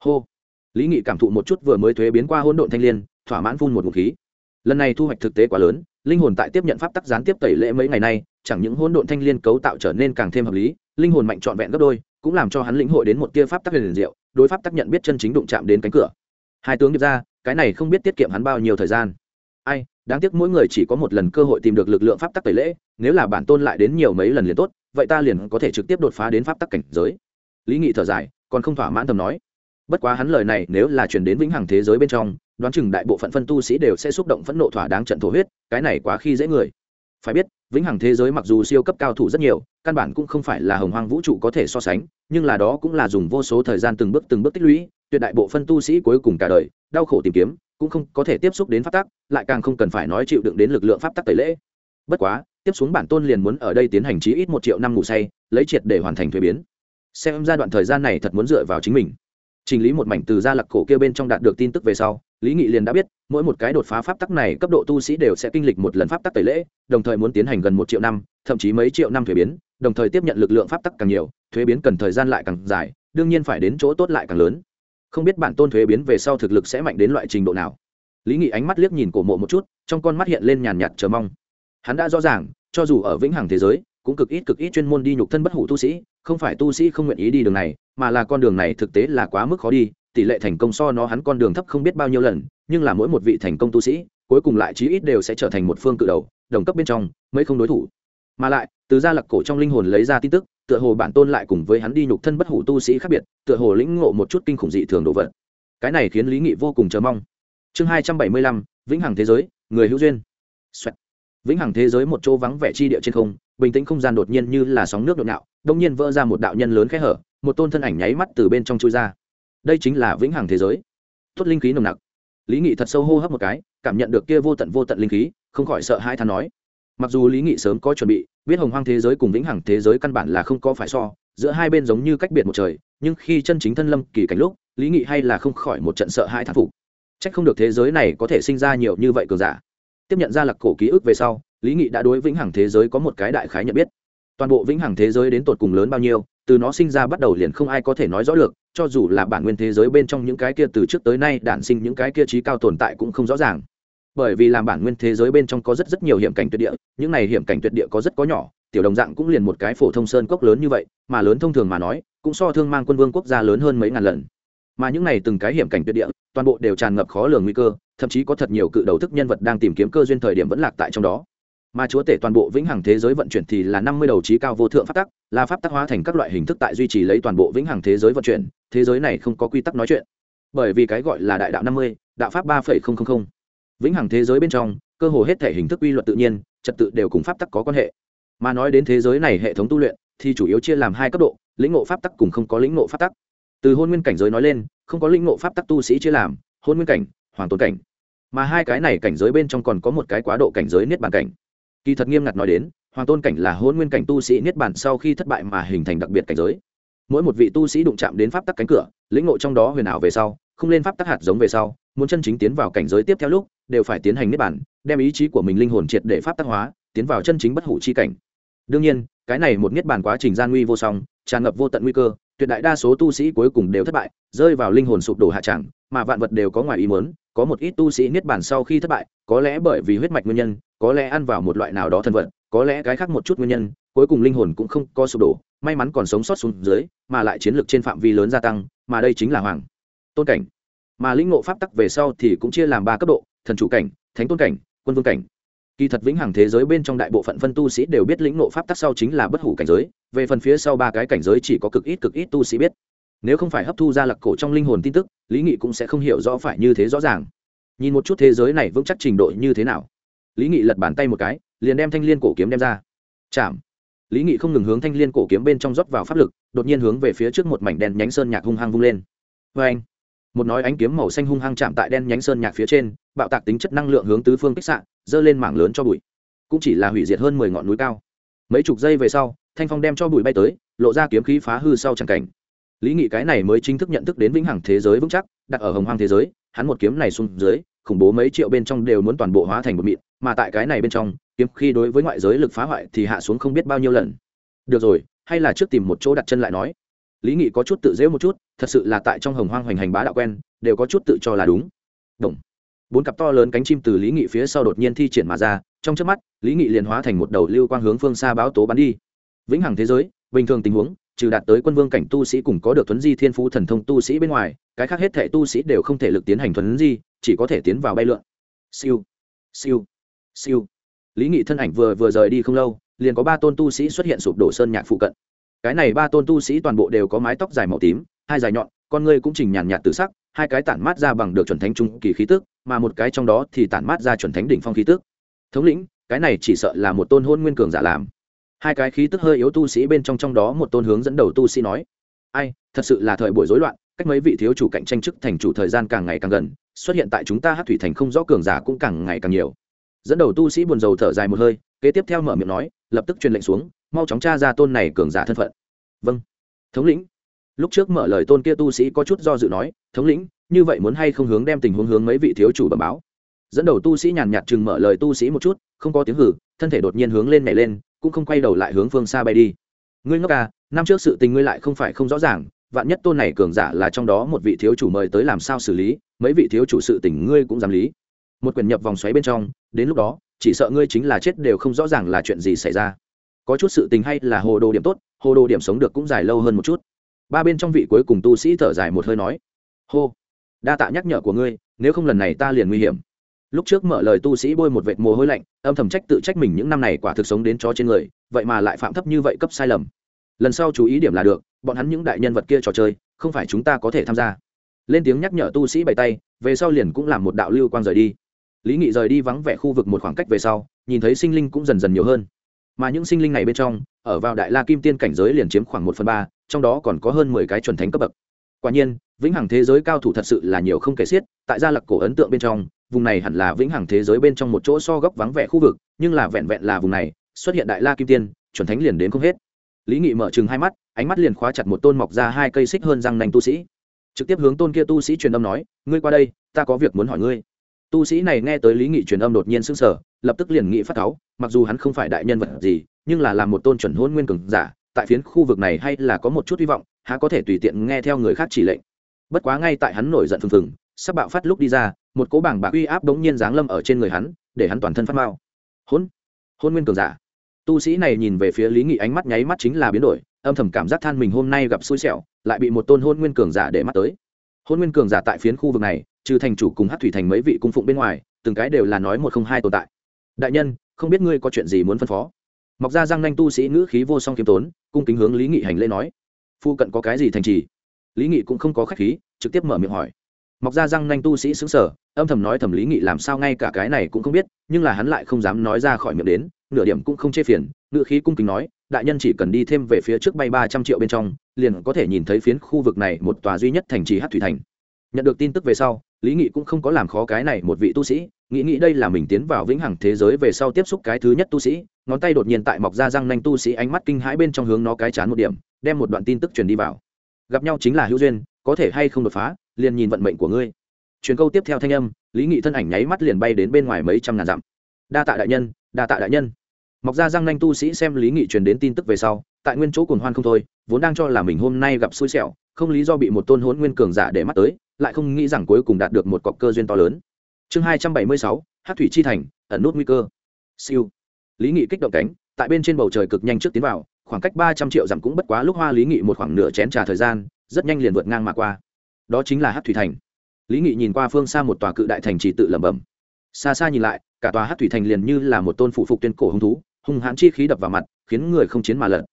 hô. Lý nghị cảm thụ một chút vừa mới thuế biến qua hỗn độn thanh liên, thỏa mãn phun một ngụm khí. Lần này thu hoạch thực tế quá lớn, linh hồn tại tiếp nhận pháp tắc gián tiếp tẩy lễ mấy ngày nay, chẳng những hỗn độn thanh liên cấu tạo trở nên càng thêm hợp lý, linh hồn mạnh trọn vẹn gấp đôi, cũng làm cho hắn lĩnh hội đến một tia pháp tắc huyền diệu, đối pháp tắc nhận biết chân chính đụng chạm đến cánh cửa. Hai tướng điệp ra, cái này không biết tiết kiệm hắn bao nhiêu thời gian. Ai, đáng tiếc mỗi người chỉ có một lần cơ hội tìm được lực lượng pháp tắc tẩy lễ, nếu là bản tôn lại đến nhiều mấy lần liền tốt, vậy ta liền có thể trực tiếp đột phá đến pháp tắc cảnh giới. Lý nghị thở dài, còn không thỏa mãn tầm nói bất quá hắn lời này nếu là truyền đến vĩnh hằng thế giới bên trong, đoán chừng đại bộ phận phân tu sĩ đều sẽ xúc động phẫn nộ thỏa đáng trận thổ huyết, cái này quá khi dễ người. Phải biết, vĩnh hằng thế giới mặc dù siêu cấp cao thủ rất nhiều, căn bản cũng không phải là hồng hoang vũ trụ có thể so sánh, nhưng là đó cũng là dùng vô số thời gian từng bước từng bước tích lũy, tuyệt đại bộ phân tu sĩ cuối cùng cả đời, đau khổ tìm kiếm, cũng không có thể tiếp xúc đến pháp tắc, lại càng không cần phải nói chịu đựng đến lực lượng pháp tắc tẩy lễ. Bất quá, tiếp xuống bản tôn liền muốn ở đây tiến hành trí ít một triệu năm ngủ say, lấy triệt để hoàn thành thuế biến. Xem ra đoạn thời gian này thật muốn dựa vào chính mình. Chỉnh lý một mảnh từ gia lặc cổ kia bên trong đạt được tin tức về sau, lý nghị liền đã biết, mỗi một cái đột phá pháp tắc này cấp độ tu sĩ đều sẽ kinh lịch một lần pháp tắc tẩy lễ, đồng thời muốn tiến hành gần một triệu năm, thậm chí mấy triệu năm thuế biến, đồng thời tiếp nhận lực lượng pháp tắc càng nhiều, thuế biến cần thời gian lại càng dài, đương nhiên phải đến chỗ tốt lại càng lớn. Không biết bản tôn thuế biến về sau thực lực sẽ mạnh đến loại trình độ nào. Lý nghị ánh mắt liếc nhìn cổ mộ một chút, trong con mắt hiện lên nhàn nhạt chờ mong. Hắn đã rõ ràng, cho dù ở vĩnh hằng thế giới, cũng cực ít cực ít chuyên môn đi nhục thân bất hủ tu sĩ, không phải tu sĩ không nguyện ý đi đường này mà là con đường này thực tế là quá mức khó đi, tỷ lệ thành công so nó hắn con đường thấp không biết bao nhiêu lần, nhưng là mỗi một vị thành công tu sĩ, cuối cùng lại chí ít đều sẽ trở thành một phương cự đầu, đồng cấp bên trong mấy không đối thủ. Mà lại, từ gia lặc cổ trong linh hồn lấy ra tin tức, tựa hồ bản tôn lại cùng với hắn đi nhục thân bất hủ tu sĩ khác biệt, tựa hồ lĩnh ngộ một chút kinh khủng dị thường đồ vật. Cái này khiến lý nghị vô cùng chờ mong. Chương hai trăm bảy mươi lăm, vĩnh hằng thế giới, người hữu duyên、Xoẹt vĩnh hằng thế giới một chỗ vắng vẻ chi địa trên không, bình tĩnh không gian đột nhiên như là sóng nước nhộn nhạo, đông nhiên vỡ ra một đạo nhân lớn khẽ hở, một tôn thân ảnh nháy mắt từ bên trong chui ra. Đây chính là vĩnh hằng thế giới. Tốt linh khí nồng nặc. Lý nghị thật sâu hô hấp một cái, cảm nhận được kia vô tận vô tận linh khí, không khỏi sợ hai than nói. Mặc dù lý nghị sớm có chuẩn bị, biết hồng hoang thế giới cùng vĩnh hằng thế giới căn bản là không có phải so, giữa hai bên giống như cách biệt một trời, nhưng khi chân chính thân lâm kỳ cảnh lúc, lý nghị hay là không khỏi một trận sợ hãi thán phục. Trách không được thế giới này có thể sinh ra nhiều như vậy cường giả tiếp nhận ra lạc cổ ký ức về sau, lý nghị đã đối vĩnh hằng thế giới có một cái đại khái nhận biết. Toàn bộ vĩnh hằng thế giới đến tột cùng lớn bao nhiêu, từ nó sinh ra bắt đầu liền không ai có thể nói rõ được, cho dù là bản nguyên thế giới bên trong những cái kia từ trước tới nay đản sinh những cái kia trí cao tồn tại cũng không rõ ràng. Bởi vì làm bản nguyên thế giới bên trong có rất rất nhiều hiểm cảnh tuyệt địa, những này hiểm cảnh tuyệt địa có rất có nhỏ, tiểu đồng dạng cũng liền một cái phổ thông sơn cốc lớn như vậy, mà lớn thông thường mà nói, cũng so thương mang quân vương quốc gia lớn hơn mấy ngàn lần mà những này từng cái hiểm cảnh tuyệt địa, toàn bộ đều tràn ngập khó lường nguy cơ, thậm chí có thật nhiều cự đầu thức nhân vật đang tìm kiếm cơ duyên thời điểm vẫn lạc tại trong đó. Mà chúa tể toàn bộ vĩnh hằng thế giới vận chuyển thì là năm mươi đầu trí cao vô thượng pháp tắc, là pháp tắc hóa thành các loại hình thức tại duy trì lấy toàn bộ vĩnh hằng thế giới vận chuyển, thế giới này không có quy tắc nói chuyện. Bởi vì cái gọi là đại đạo năm mươi, đạo pháp ba vĩnh hằng thế giới bên trong, cơ hồ hết thể hình thức quy luật tự nhiên, trật tự đều cùng pháp tắc có quan hệ. Mà nói đến thế giới này hệ thống tu luyện, thì chủ yếu chia làm hai cấp độ, lĩnh ngộ pháp tắc cùng không có lĩnh ngộ pháp tắc từ hôn nguyên cảnh giới nói lên, không có lĩnh ngộ pháp tắc tu sĩ chia làm, hôn nguyên cảnh, hoàng tôn cảnh. Mà hai cái này cảnh giới bên trong còn có một cái quá độ cảnh giới niết bàn cảnh. Kỳ thật nghiêm ngặt nói đến, hoàng tôn cảnh là hôn nguyên cảnh tu sĩ niết bàn sau khi thất bại mà hình thành đặc biệt cảnh giới. Mỗi một vị tu sĩ đụng chạm đến pháp tắc cánh cửa, lĩnh ngộ trong đó huyền ảo về sau, không lên pháp tắc hạt giống về sau, muốn chân chính tiến vào cảnh giới tiếp theo lúc, đều phải tiến hành niết bàn, đem ý chí của mình linh hồn triệt để pháp tắc hóa, tiến vào chân chính bất hủ chi cảnh. Đương nhiên, cái này một niết bàn quá trình gian nguy vô song, tràn ngập vô tận nguy cơ tuyệt đại đa số tu sĩ cuối cùng đều thất bại rơi vào linh hồn sụp đổ hạ tràng mà vạn vật đều có ngoài ý muốn có một ít tu sĩ niết bàn sau khi thất bại có lẽ bởi vì huyết mạch nguyên nhân có lẽ ăn vào một loại nào đó thân vật, có lẽ cái khác một chút nguyên nhân cuối cùng linh hồn cũng không có sụp đổ may mắn còn sống sót xuống dưới mà lại chiến lược trên phạm vi lớn gia tăng mà đây chính là hoàng tôn cảnh. Mà linh ngộ pháp tắc về sau thì cũng chia làm ba cấp độ thần chủ cảnh thánh tôn cảnh quân vương cảnh kỳ thật vĩnh hằng thế giới bên trong đại bộ phận phân tu sĩ đều biết lĩnh ngộ pháp tắc sau chính là bất hủ cảnh giới, về phần phía sau ba cái cảnh giới chỉ có cực ít cực ít tu sĩ biết. Nếu không phải hấp thu ra lạc cổ trong linh hồn tin tức, lý nghị cũng sẽ không hiểu rõ phải như thế rõ ràng. Nhìn một chút thế giới này vững chắc trình độ như thế nào. Lý nghị lật bàn tay một cái, liền đem thanh l i ê n cổ kiếm đem ra. Chạm. Lý nghị không ngừng hướng thanh l i ê n cổ kiếm bên trong rót vào pháp lực, đột nhiên hướng về phía trước một mảnh đen nhánh sơn nhạc hung hăng vung lên. Vê anh một nói ánh kiếm màu xanh hung hăng chạm tại đen nhánh sơn nhạc phía trên, bạo tạc tính chất năng lượng hướng tứ phương kích xạ, dơ lên mảng lớn cho bụi. Cũng chỉ là hủy diệt hơn mười ngọn núi cao. Mấy chục giây về sau, thanh phong đem cho bụi bay tới, lộ ra kiếm khí phá hư sau c cảnh. Lý nghị cái này mới chính thức nhận thức đến vĩnh hằng thế giới vững chắc, đặt ở hồng hoang thế giới, hắn một kiếm này xuống dưới, khủng bố mấy triệu bên trong đều muốn toàn bộ hóa thành một mịn, mà tại cái này bên trong, kiếm khi đối với ngoại giới lực phá hoại thì hạ xuống không biết bao nhiêu lần. Được rồi, hay là trước tìm một chỗ đặt chân lại nói. Lý nghị có chút tự dễ một chút thật sự là tại trong hồng hoang hoành hành bá đạo quen, đều có chút tự cho là đúng. Động. bốn cặp to lớn cánh chim từ lý nghị phía sau đột nhiên thi triển mà ra, trong trước mắt, lý nghị liền hóa thành một đầu lưu quang hướng phương xa báo tố bắn đi. Vĩnh hằng thế giới, bình thường tình huống, trừ đạt tới quân vương cảnh tu sĩ cùng có được thuấn di thiên phú thần thông tu sĩ bên ngoài, cái khác hết thể tu sĩ đều không thể lực tiến hành thuấn di, chỉ có thể tiến vào bay lượn. Siêu. Siêu. Siêu. Lý nghị thân ảnh vừa vừa rời đi không lâu, liền có ba tôn tu sĩ xuất hiện sụp đổ sơn nhạc phụ cận. Cái này ba tôn tu sĩ toàn bộ đều có mái tóc dài màu tím hai dài nhọn, con ngươi cũng chỉnh nhàn nhạt tự sắc, hai cái tản mát ra bằng được chuẩn thánh trung kỳ khí tức, mà một cái trong đó thì tản mát ra chuẩn thánh đỉnh phong khí tức. Thống lĩnh, cái này chỉ sợ là một tôn hôn nguyên cường giả làm. Hai cái khí tức hơi yếu tu sĩ bên trong trong đó một tôn hướng dẫn đầu tu sĩ nói, ai, thật sự là thời buổi rối loạn, cách mấy vị thiếu chủ cạnh tranh chức thành chủ thời gian càng ngày càng gần, xuất hiện tại chúng ta hát thủy thành không rõ cường giả cũng càng ngày càng nhiều. Dẫn đầu tu sĩ buồn rầu thở dài một hơi, kế tiếp theo mở miệng nói, lập tức truyền lệnh xuống, mau chóng tra ra tôn này cường giả thân phận. Vâng. Thống lĩnh lúc trước mở lời tôn kia tu sĩ có chút do dự nói, thống lĩnh, như vậy muốn hay không hướng đem tình huống hướng mấy vị thiếu chủ bẩm báo? Dẫn đầu tu sĩ nhàn nhạt chừng mở lời tu sĩ một chút, không có tiếng hử, thân thể đột nhiên hướng lên nhảy lên, cũng không quay đầu lại hướng phương xa bay đi. Ngươi ngốc à năm trước sự tình ngươi lại không phải không rõ ràng, vạn nhất tôn này cường giả là trong đó một vị thiếu chủ mời tới làm sao xử lý, mấy vị thiếu chủ sự tình ngươi cũng dám lý. Một quyền nhập vòng xoáy bên trong, đến lúc đó, chỉ sợ ngươi chính là chết đều không rõ ràng là chuyện gì xảy ra. Có chút sự tình hay là hồ đồ điểm tốt, hồ đồ điểm sống được cũng dài lâu hơn một chút ba bên trong vị cuối cùng tu sĩ thở dài một hơi nói, hô, đa tạ nhắc nhở của ngươi, nếu không lần này ta liền nguy hiểm. Lúc trước mở lời tu sĩ bôi một vệt mồ hôi lạnh, âm thầm trách tự trách mình những năm này quả thực sống đến chó trên người, vậy mà lại phạm thấp như vậy cấp sai lầm. Lần sau chú ý điểm là được, bọn hắn những đại nhân vật kia trò chơi, không phải chúng ta có thể tham gia. Lên tiếng nhắc nhở tu sĩ bày tay, về sau liền cũng làm một đạo lưu quang rời đi. Lý nghị rời đi vắng vẻ khu vực một khoảng cách về sau, nhìn thấy sinh linh cũng dần dần nhiều hơn. Mà những sinh linh này bên trong, ở vào đại la kim tiên cảnh giới liền chiếm khoảng một phần ba trong đó còn có hơn mười cái chuẩn thánh cấp bậc. Quả nhiên vĩnh hằng thế giới cao thủ thật sự là nhiều không kể xiết tại gia lặc cổ ấn tượng bên trong vùng này hẳn là vĩnh hằng thế giới bên trong một chỗ so góc vắng vẻ khu vực nhưng là vẹn vẹn là vùng này xuất hiện đại la kim tiên chuẩn thánh liền đến không hết. Lý nghị mở chừng hai mắt ánh mắt liền khóa chặt một tôn mọc ra hai cây xích hơn răng nành tu sĩ. Trực tiếp hướng tôn kia tu sĩ truyền âm nói ngươi qua đây ta có việc muốn hỏi ngươi. Tu sĩ này nghe tới lý nghị truyền âm đột nhiên sững sờ lập tức liền nghĩ phát tháo, mặc dù hắn không phải đại nhân vật gì nhưng là làm một tôn chuẩn hôn nguyên cường giả tại phiến khu vực này hay là có một chút hy vọng, há có thể tùy tiện nghe theo người khác chỉ lệnh. Bất quá ngay tại hắn nổi giận phừng phừng, sắp bạo phát lúc đi ra, một cố bảng bạc uy áp đống nhiên giáng lâm ở trên người hắn, để hắn toàn thân phát mao hôn hôn nguyên cường giả. Tu sĩ này nhìn về phía lý nghị ánh mắt nháy mắt chính là biến đổi, âm thầm cảm giác than mình hôm nay gặp xui xẻo, lại bị một tôn hôn nguyên cường giả để mắt tới. Hôn nguyên cường giả tại phiến khu vực này, trừ thành chủ cùng hát thủy thành mấy vị cung phụng bên ngoài, từng cái đều là nói một không hai tồn tại. Đại nhân, không biết ngươi có chuyện gì muốn phân phó? Mọc ra răng nanh tu sĩ ngữ khí vô song kiếm tốn, cung kính hướng lý nghị hành lễ nói. Phu cận có cái gì thành trì? Lý nghị cũng không có khách khí, trực tiếp mở miệng hỏi. Mọc ra răng nanh tu sĩ xứng sở âm thầm nói thầm lý nghị làm sao ngay cả cái này cũng không biết, nhưng là hắn lại không dám nói ra khỏi miệng đến, nửa điểm cũng không chê phiền ngự khí cung kính nói, đại nhân chỉ cần đi thêm về phía trước bay ba trăm triệu bên trong, liền có thể nhìn thấy phiến khu vực này một tòa duy nhất thành trì hát thủy thành. Nhận được tin tức về sau, lý nghị cũng không có làm khó cái này một vị tu sĩ nghĩ nghĩ đây là mình tiến vào vĩnh hằng thế giới về sau tiếp xúc cái thứ nhất tu sĩ, ngón tay đột nhiên tại mọc ra răng nanh tu sĩ ánh mắt kinh hãi bên trong hướng nó cái chán một điểm, đem một đoạn tin tức truyền đi vào. Gặp nhau chính là hữu duyên, có thể hay không đột phá, liền nhìn vận mệnh của ngươi. Truyền câu tiếp theo thanh âm, lý nghị thân ảnh nháy mắt liền bay đến bên ngoài mấy trăm ngàn dặm. Đa tạ đại nhân, đa tạ đại nhân. Mọc ra răng nanh tu sĩ xem lý nghị truyền đến tin tức về sau, tại nguyên chỗ cồn hoan không thôi, vốn đang cho là mình hôm nay gặp xui xẻo, không lý do bị một tôn hốn nguyên cường giả để mắt tới, lại không nghĩ rằng cuối cùng đạt được một cọc cơ duyên to lớn chương hai trăm bảy mươi sáu hát thủy chi thành, ẩn nút nguy cơ. Siêu. Lý nghị kích động cánh, tại bên trên bầu trời cực nhanh trước tiến vào, khoảng cách ba trăm triệu dặm cũng bất quá lúc hoa lý nghị một khoảng nửa chén trà thời gian, rất nhanh liền vượt ngang mà qua. Đó chính là hát thủy thành. Lý nghị nhìn qua phương xa một tòa cự đại thành trì tự lẩm bẩm. Xa xa nhìn lại, cả tòa hát thủy thành liền như là một tôn phụ phục tuyên cổ hung thú, hung hãn chi khí đập vào mặt, khiến người không chiến mà lật.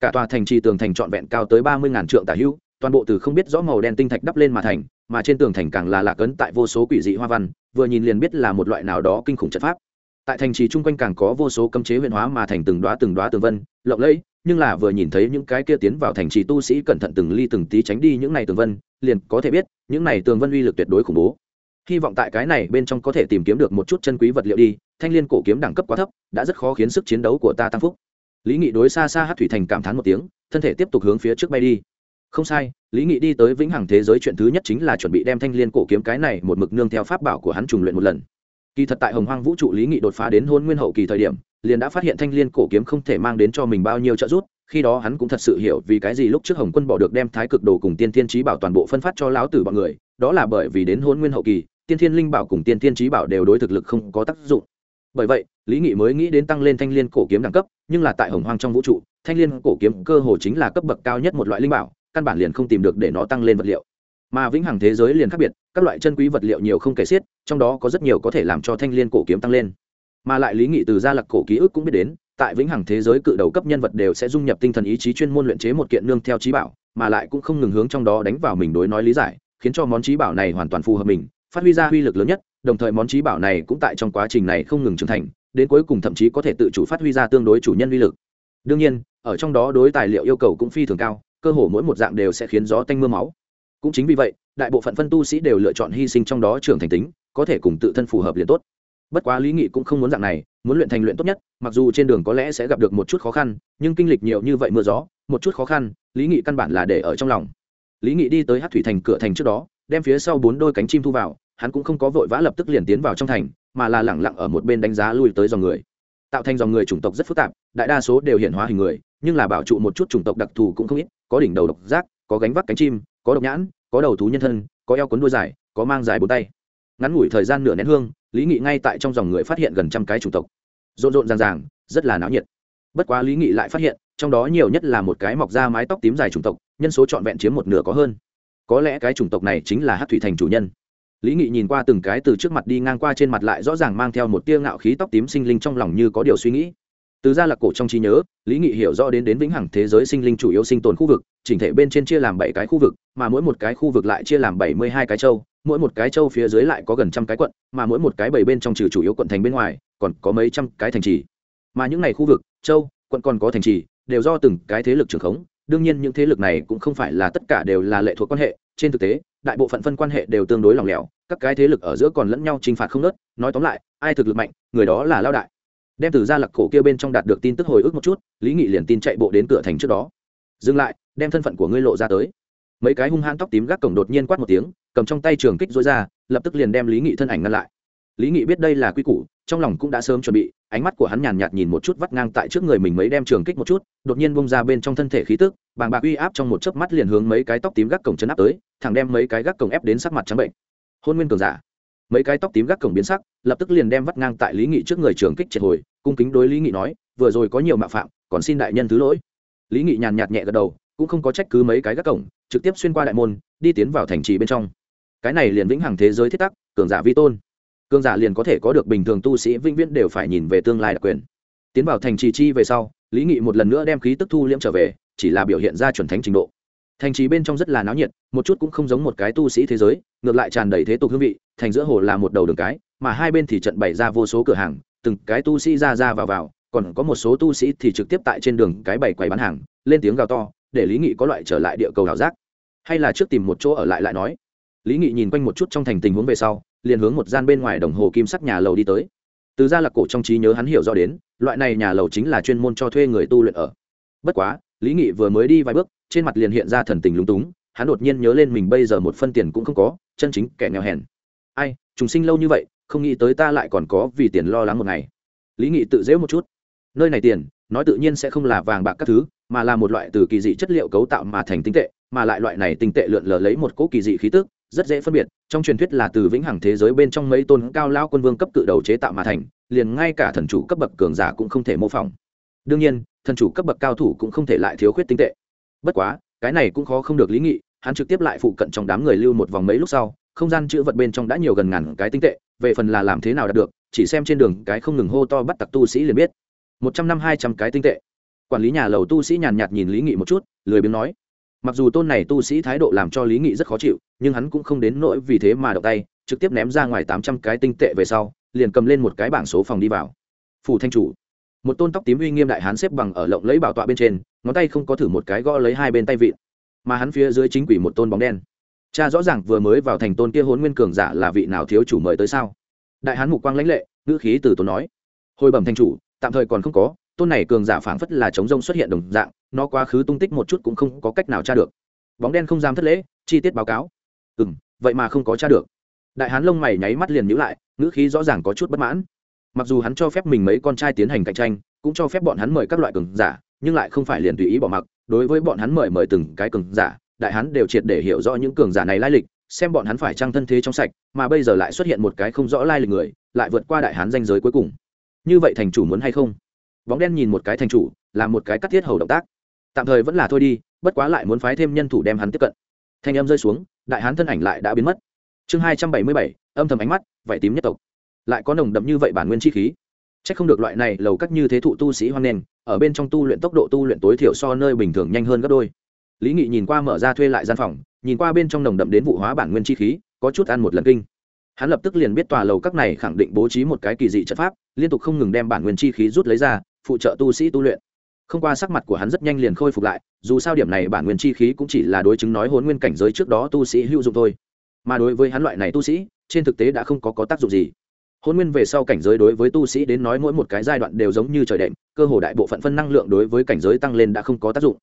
Cả tòa thành trì tường thành trọn vẹn cao tới ba mươi ngàn trượng tả hữu toàn bộ từ không biết rõ màu đen tinh thạch đắp lên mà thành mà trên tường thành càng là lạc ấn tại vô số quỷ dị hoa văn, vừa nhìn liền biết là một loại nào đó kinh khủng trận pháp. Tại thành trì chung quanh càng có vô số cấm chế huyện hóa mà thành từng đoá từng đoá tường vân, lộng lẫy, nhưng là vừa nhìn thấy những cái kia tiến vào thành trì tu sĩ cẩn thận từng ly từng tí tránh đi những này tường vân, liền có thể biết, những này tường vân uy lực tuyệt đối khủng bố. Hy vọng tại cái này bên trong có thể tìm kiếm được một chút chân quý vật liệu đi, thanh liên cổ kiếm đẳng cấp quá thấp, đã rất khó khiến sức chiến đấu của ta tăng phúc. Lý nghị đối xa xa hát thủy thành cảm thán một tiếng, thân thể tiếp tục hướng phía trước bay đi không sai, lý nghị đi tới vĩnh hằng thế giới chuyện thứ nhất chính là chuẩn bị đem thanh liên cổ kiếm cái này một mực nương theo pháp bảo của hắn trùng luyện một lần. Kỳ thật tại hồng hoang vũ trụ lý nghị đột phá đến hôn nguyên hậu kỳ thời điểm, liền đã phát hiện thanh liên cổ kiếm không thể mang đến cho mình bao nhiêu trợ giúp, khi đó hắn cũng thật sự hiểu vì cái gì lúc trước hồng quân bỏ được đem thái cực đồ cùng tiên thiên trí bảo toàn bộ phân phát cho lão tử bọn người, đó là bởi vì đến hôn nguyên hậu kỳ, tiên thiên linh bảo cùng tiên thiên trí bảo đều đối thực lực không có tác dụng. Bởi vậy, lý nghị mới nghĩ đến tăng lên thanh liên cổ kiếm đẳng cấp, nhưng là tại hồng hoang trong vũ trụ, thanh liên cổ kiếm cơ hồ chính là cấp bậc cao nhất một loại linh bảo căn bản liền không tìm được để nó tăng lên vật liệu. Mà vĩnh hằng thế giới liền khác biệt, các loại chân quý vật liệu nhiều không kể xiết, trong đó có rất nhiều có thể làm cho thanh liên cổ kiếm tăng lên. Mà lại lý nghị từ gia lạc cổ ký ức cũng biết đến, tại vĩnh hằng thế giới cự đầu cấp nhân vật đều sẽ dung nhập tinh thần ý chí chuyên môn luyện chế một kiện nương theo trí bảo, mà lại cũng không ngừng hướng trong đó đánh vào mình đối nói lý giải, khiến cho món trí bảo này hoàn toàn phù hợp mình, phát huy ra uy lực lớn nhất, đồng thời món trí bảo này cũng tại trong quá trình này không ngừng trưởng thành, đến cuối cùng thậm chí có thể tự chủ phát huy ra tương đối chủ nhân uy lực. Đương nhiên, ở trong đó đối tài liệu yêu cầu cũng phi thường cao cơ hồ mỗi một dạng đều sẽ khiến gió tanh mưa máu. Cũng chính vì vậy, đại bộ phận phân tu sĩ đều lựa chọn hy sinh trong đó trưởng thành tính, có thể cùng tự thân phù hợp liền tốt. Bất quá lý nghị cũng không muốn dạng này, muốn luyện thành luyện tốt nhất, mặc dù trên đường có lẽ sẽ gặp được một chút khó khăn, nhưng kinh lịch nhiều như vậy mưa gió, một chút khó khăn, lý nghị căn bản là để ở trong lòng. Lý nghị đi tới hát thủy thành cửa thành trước đó, đem phía sau bốn đôi cánh chim thu vào, hắn cũng không có vội vã lập tức liền tiến vào trong thành, mà là lẳng lặng ở một bên đánh giá lui tới dòng người. Tạo thành dòng người chủng tộc rất phức tạp, đại đa số đều hiện hóa hình người, nhưng là bảo trụ một chút chủng tộc đặc thù cũng không ít có đỉnh đầu độc giác, có gánh vác cánh chim, có độc nhãn, có đầu thú nhân thân, có eo cuốn đuôi dài, có mang dài bốn tay. Ngắn ngủi thời gian nửa nén hương, lý nghị ngay tại trong dòng người phát hiện gần trăm cái chủng tộc. Rộn rộn ràng ràng, rất là náo nhiệt. Bất quá lý nghị lại phát hiện, trong đó nhiều nhất là một cái mọc ra mái tóc tím dài chủng tộc, nhân số trọn vẹn chiếm một nửa có hơn. Có lẽ cái chủng tộc này chính là hát thủy thành chủ nhân. Lý nghị nhìn qua từng cái từ trước mặt đi ngang qua trên mặt lại rõ ràng mang theo một tia ngạo khí tóc tím sinh linh trong lòng như có điều suy nghĩ từ ra là cổ trong trí nhớ, lý nghị hiểu rõ đến đến vĩnh hằng thế giới sinh linh chủ yếu sinh tồn khu vực, chỉnh thể bên trên chia làm bảy cái khu vực, mà mỗi một cái khu vực lại chia làm bảy mươi hai cái châu, mỗi một cái châu phía dưới lại có gần trăm cái quận, mà mỗi một cái bảy bên trong trừ chủ yếu quận thành bên ngoài, còn có mấy trăm cái thành trì. Mà những này khu vực, châu, quận còn có thành trì, đều do từng cái thế lực trưởng khống, đương nhiên những thế lực này cũng không phải là tất cả đều là lệ thuộc quan hệ, trên thực tế, đại bộ phận phân quan hệ đều tương đối lỏng lẻo, các cái thế lực ở giữa còn lẫn nhau chinh phạt không nớt nói tóm lại, ai thực lực mạnh, người đó là lao đại đem từ gia lặc cổ kia bên trong đạt được tin tức hồi ức một chút, lý nghị liền tin chạy bộ đến cửa thành trước đó. Dừng lại, đem thân phận của ngươi lộ ra tới. Mấy cái hung hãn tóc tím gác cổng đột nhiên quát một tiếng, cầm trong tay trường kích dối ra, lập tức liền đem lý nghị thân ảnh ngăn lại. Lý nghị biết đây là quy củ, trong lòng cũng đã sớm chuẩn bị, ánh mắt của hắn nhàn nhạt nhìn một chút vắt ngang tại trước người mình mấy đem trường kích một chút, đột nhiên bông ra bên trong thân thể khí tức, bàng bạc uy áp trong một chớp mắt liền hướng mấy cái tóc tím gác cổng chấn áp tới, thẳng đem mấy cái gác cổng ép đến sắc mặt trắng bệnh. Hôn nguyên cường giả mấy cái tóc tím gác cổng biến sắc, lập tức liền đem vắt ngang tại lý nghị trước người trường kích triệt hồi, cung kính đối lý nghị nói, vừa rồi có nhiều mạo phạm, còn xin đại nhân thứ lỗi. Lý nghị nhàn nhạt nhẹ gật đầu, cũng không có trách cứ mấy cái gác cổng, trực tiếp xuyên qua đại môn, đi tiến vào thành trì bên trong. Cái này liền vĩnh hằng thế giới thiết tắc, cường giả vi tôn. Cường giả liền có thể có được bình thường tu sĩ vĩnh viễn đều phải nhìn về tương lai đặc quyền. Tiến vào thành trì chi về sau, lý nghị một lần nữa đem khí tức thu liễm trở về, chỉ là biểu hiện ra chuẩn thánh trình độ thành trì bên trong rất là náo nhiệt, một chút cũng không giống một cái tu sĩ thế giới, ngược lại tràn đầy thế tục hương vị, thành giữa hồ là một đầu đường cái, mà hai bên thì trận bày ra vô số cửa hàng, từng cái tu sĩ ra ra vào vào, còn có một số tu sĩ thì trực tiếp tại trên đường cái bày quầy bán hàng, lên tiếng gào to, để lý nghị có loại trở lại địa cầu đảo giác. Hay là trước tìm một chỗ ở lại lại nói. Lý nghị nhìn quanh một chút trong thành tình huống về sau, liền hướng một gian bên ngoài đồng hồ kim sắc nhà lầu đi tới. Từ ra lạc cổ trong trí nhớ hắn hiểu rõ đến, loại này nhà lầu chính là chuyên môn cho thuê người tu luyện ở. Bất quá, lý nghị vừa mới đi vài bước trên mặt liền hiện ra thần tình lúng túng, hắn đột nhiên nhớ lên mình bây giờ một phân tiền cũng không có, chân chính kẻ nghèo hèn. Ai chúng sinh lâu như vậy, không nghĩ tới ta lại còn có vì tiền lo lắng một ngày. Lý nghị tự dễ một chút. Nơi này tiền, nói tự nhiên sẽ không là vàng bạc các thứ, mà là một loại từ kỳ dị chất liệu cấu tạo mà thành tinh tệ, mà lại loại này tinh tệ lượn lờ lấy một cỗ kỳ dị khí tức, rất dễ phân biệt. Trong truyền thuyết là từ vĩnh hằng thế giới bên trong mấy tôn cao lao quân vương cấp cự đầu chế tạo mà thành, liền ngay cả thần chủ cấp bậc cường giả cũng không thể mô phỏng. Đương nhiên, thần chủ cấp bậc cao thủ cũng không thể lại thiếu khuyết tinh tệ bất quá, cái này cũng khó không được lý nghị, hắn trực tiếp lại phụ cận trong đám người lưu một vòng mấy lúc sau, không gian chữ vật bên trong đã nhiều gần ngàn cái tinh tệ, về phần là làm thế nào đạt được, chỉ xem trên đường cái không ngừng hô to bắt tặc tu sĩ liền biết. Một trăm năm hai trăm cái tinh tệ. Quản lý nhà lầu tu sĩ nhàn nhạt nhìn lý nghị một chút, lười biếng nói. Mặc dù tôn này tu sĩ thái độ làm cho lý nghị rất khó chịu, nhưng hắn cũng không đến nỗi vì thế mà động tay, trực tiếp ném ra ngoài tám trăm cái tinh tệ về sau, liền cầm lên một cái bảng số phòng đi vào. Phủ thanh chủ. Một tôn tóc tím uy nghiêm đại hán xếp bằng ở lộng lấy bảo tọa bên trên ngón tay không có thử một cái gõ lấy hai bên tay vịn, mà hắn phía dưới chính quỷ một tôn bóng đen. Cha rõ ràng vừa mới vào thành tôn kia hốn nguyên cường giả là vị nào thiếu chủ mời tới sao? Đại hán mục quang lãnh lệ, ngữ khí từ tôn nói. Hồi bẩm thanh chủ, tạm thời còn không có, tôn này cường giả phảng phất là chống rông xuất hiện đồng dạng, nó quá khứ tung tích một chút cũng không có cách nào tra được. Bóng đen không dám thất lễ, chi tiết báo cáo. Ừ m vậy mà không có tra được. Đại hán lông mày nháy mắt liền nhữ lại, ngữ khí rõ ràng có chút bất mãn. Mặc dù hắn cho phép mình mấy con trai tiến hành cạnh tranh, cũng cho phép bọn hắn mời các loại cường giả nhưng lại không phải liền tùy ý bỏ mặc, đối với bọn hắn mời mời từng cái cường giả, đại hắn đều triệt để hiểu rõ những cường giả này lai lịch, xem bọn hắn phải trăng thân thế trong sạch, mà bây giờ lại xuất hiện một cái không rõ lai lịch người, lại vượt qua đại hắn danh giới cuối cùng. Như vậy thành chủ muốn hay không? Bóng đen nhìn một cái thành chủ làm một cái cắt thiết hầu động tác. Tạm thời vẫn là thôi đi, bất quá lại muốn phái thêm nhân thủ đem hắn tiếp cận. Thanh âm rơi xuống, đại hán thân ảnh lại đã biến mất. Chương hai trăm bảy mươi bảy, âm thầm ánh mắt vải tím nhất tộc. Lại có nồng đậm như vậy bản nguyên chi khí c h ắ c không được loại này lầu cắt như thế thụ tu sĩ hoan nghênh ở bên trong tu luyện tốc độ tu luyện tối thiểu so nơi bình thường nhanh hơn gấp đôi. Lý nghị nhìn qua mở ra thuê lại gian phòng nhìn qua bên trong nồng đậm đến vụ hóa bản nguyên chi khí có chút ăn một lần kinh. Hắn lập tức liền biết tòa lầu các này khẳng định bố trí một cái kỳ dị trận pháp liên tục không ngừng đem bản nguyên chi khí rút lấy ra phụ trợ tu sĩ tu luyện. Không qua sắc mặt của hắn rất nhanh liền khôi phục lại dù sao điểm này bản nguyên chi khí cũng chỉ là đối chứng nói hôn nguyên cảnh giới trước đó tu sĩ hữu dụng thôi. Mà đối với hắn loại này tu sĩ trên thực tế đã không có, có tác dụng gì hôn nguyên về sau cảnh giới đối với tu sĩ đến nói mỗi một cái giai đoạn đều giống như trời đệm, cơ hồ đại bộ phận phân năng lượng đối với cảnh giới tăng lên đã không có tác dụng.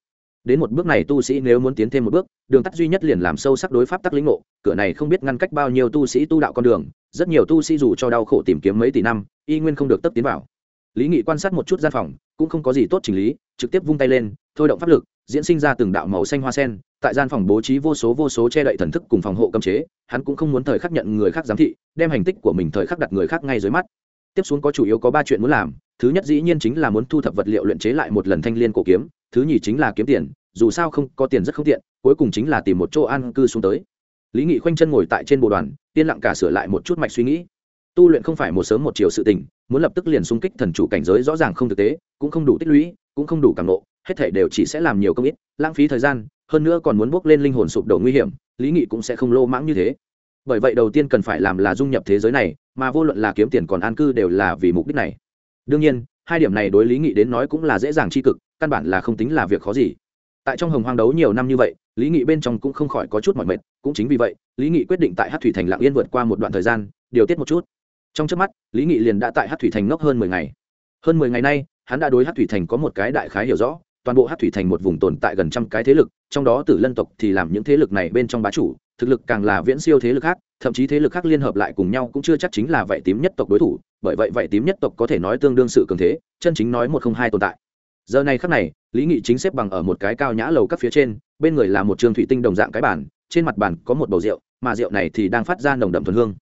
Đến một bước này tu sĩ nếu muốn tiến thêm một bước, đường tắt duy nhất liền làm sâu sắc đối pháp tắc lĩnh ngộ, cửa này không biết ngăn cách bao nhiêu tu sĩ tu đạo con đường, rất nhiều tu sĩ dù cho đau khổ tìm kiếm mấy tỷ năm, y nguyên không được tấp tiến vào. Lý nghị quan sát một chút gian phòng, cũng không có gì tốt chỉnh lý, trực tiếp vung tay lên, thôi động pháp lực diễn sinh ra từng đạo màu xanh hoa sen, tại gian phòng bố trí vô số vô số che đậy thần thức cùng phòng hộ cấm chế, hắn cũng không muốn thời khắc nhận người khác giám thị, đem hành tích của mình thời khắc đặt người khác ngay dưới mắt. Tiếp xuống có chủ yếu có ba chuyện muốn làm, thứ nhất dĩ nhiên chính là muốn thu thập vật liệu luyện chế lại một lần thanh liên cổ kiếm, thứ nhì chính là kiếm tiền, dù sao không, có tiền rất không tiện, cuối cùng chính là tìm một chỗ an cư xuống tới. Lý nghị khoanh chân ngồi tại trên bộ đoàn, yên lặng cả sửa lại một chút mạch suy nghĩ. Tu luyện không phải một sớm một chiều sự tình, muốn lập tức liền xung kích thần chủ cảnh giới rõ ràng không thực tế, cũng không đủ tích lũy, cũng không đủ càng nộ hết thể đều chỉ sẽ làm nhiều công ít, lãng phí thời gian, hơn nữa còn muốn bước lên linh hồn sụp đổ nguy hiểm, lý nghị cũng sẽ không lô mãng như thế. Bởi vậy đầu tiên cần phải làm là dung nhập thế giới này, mà vô luận là kiếm tiền còn an cư đều là vì mục đích này. Đương nhiên, hai điểm này đối lý nghị đến nói cũng là dễ dàng tri cực, căn bản là không tính là việc khó gì. Tại trong hồng hoang đấu nhiều năm như vậy, lý nghị bên trong cũng không khỏi có chút mọi mệt, cũng chính vì vậy, lý nghị quyết định tại hát thủy thành lạng yên vượt qua một đoạn thời gian, điều tiết một chút. Trong trước mắt, lý nghị liền đã tại hát thủy thành ngốc hơn mười ngày. Hơn mười ngày nay, hắn đã đối hát thủy thành có một cái đại khái hiểu rõ toàn bộ hát thủy thành một vùng tồn tại gần trăm cái thế lực, trong đó tử lân tộc thì làm những thế lực này bên trong bá chủ, thực lực càng là viễn siêu thế lực khác, thậm chí thế lực khác liên hợp lại cùng nhau cũng chưa chắc chính là vậy tím nhất tộc đối thủ, bởi vậy vậy tím nhất tộc có thể nói tương đương sự cường thế, chân chính nói một không hai tồn tại. Giờ này khắc này, lý nghị chính xếp bằng ở một cái cao nhã lầu các phía trên, bên người là một trường thủy tinh đồng dạng cái bản trên mặt bàn có một bầu rượu, mà rượu này thì đang phát ra nồng đậm thuần hương.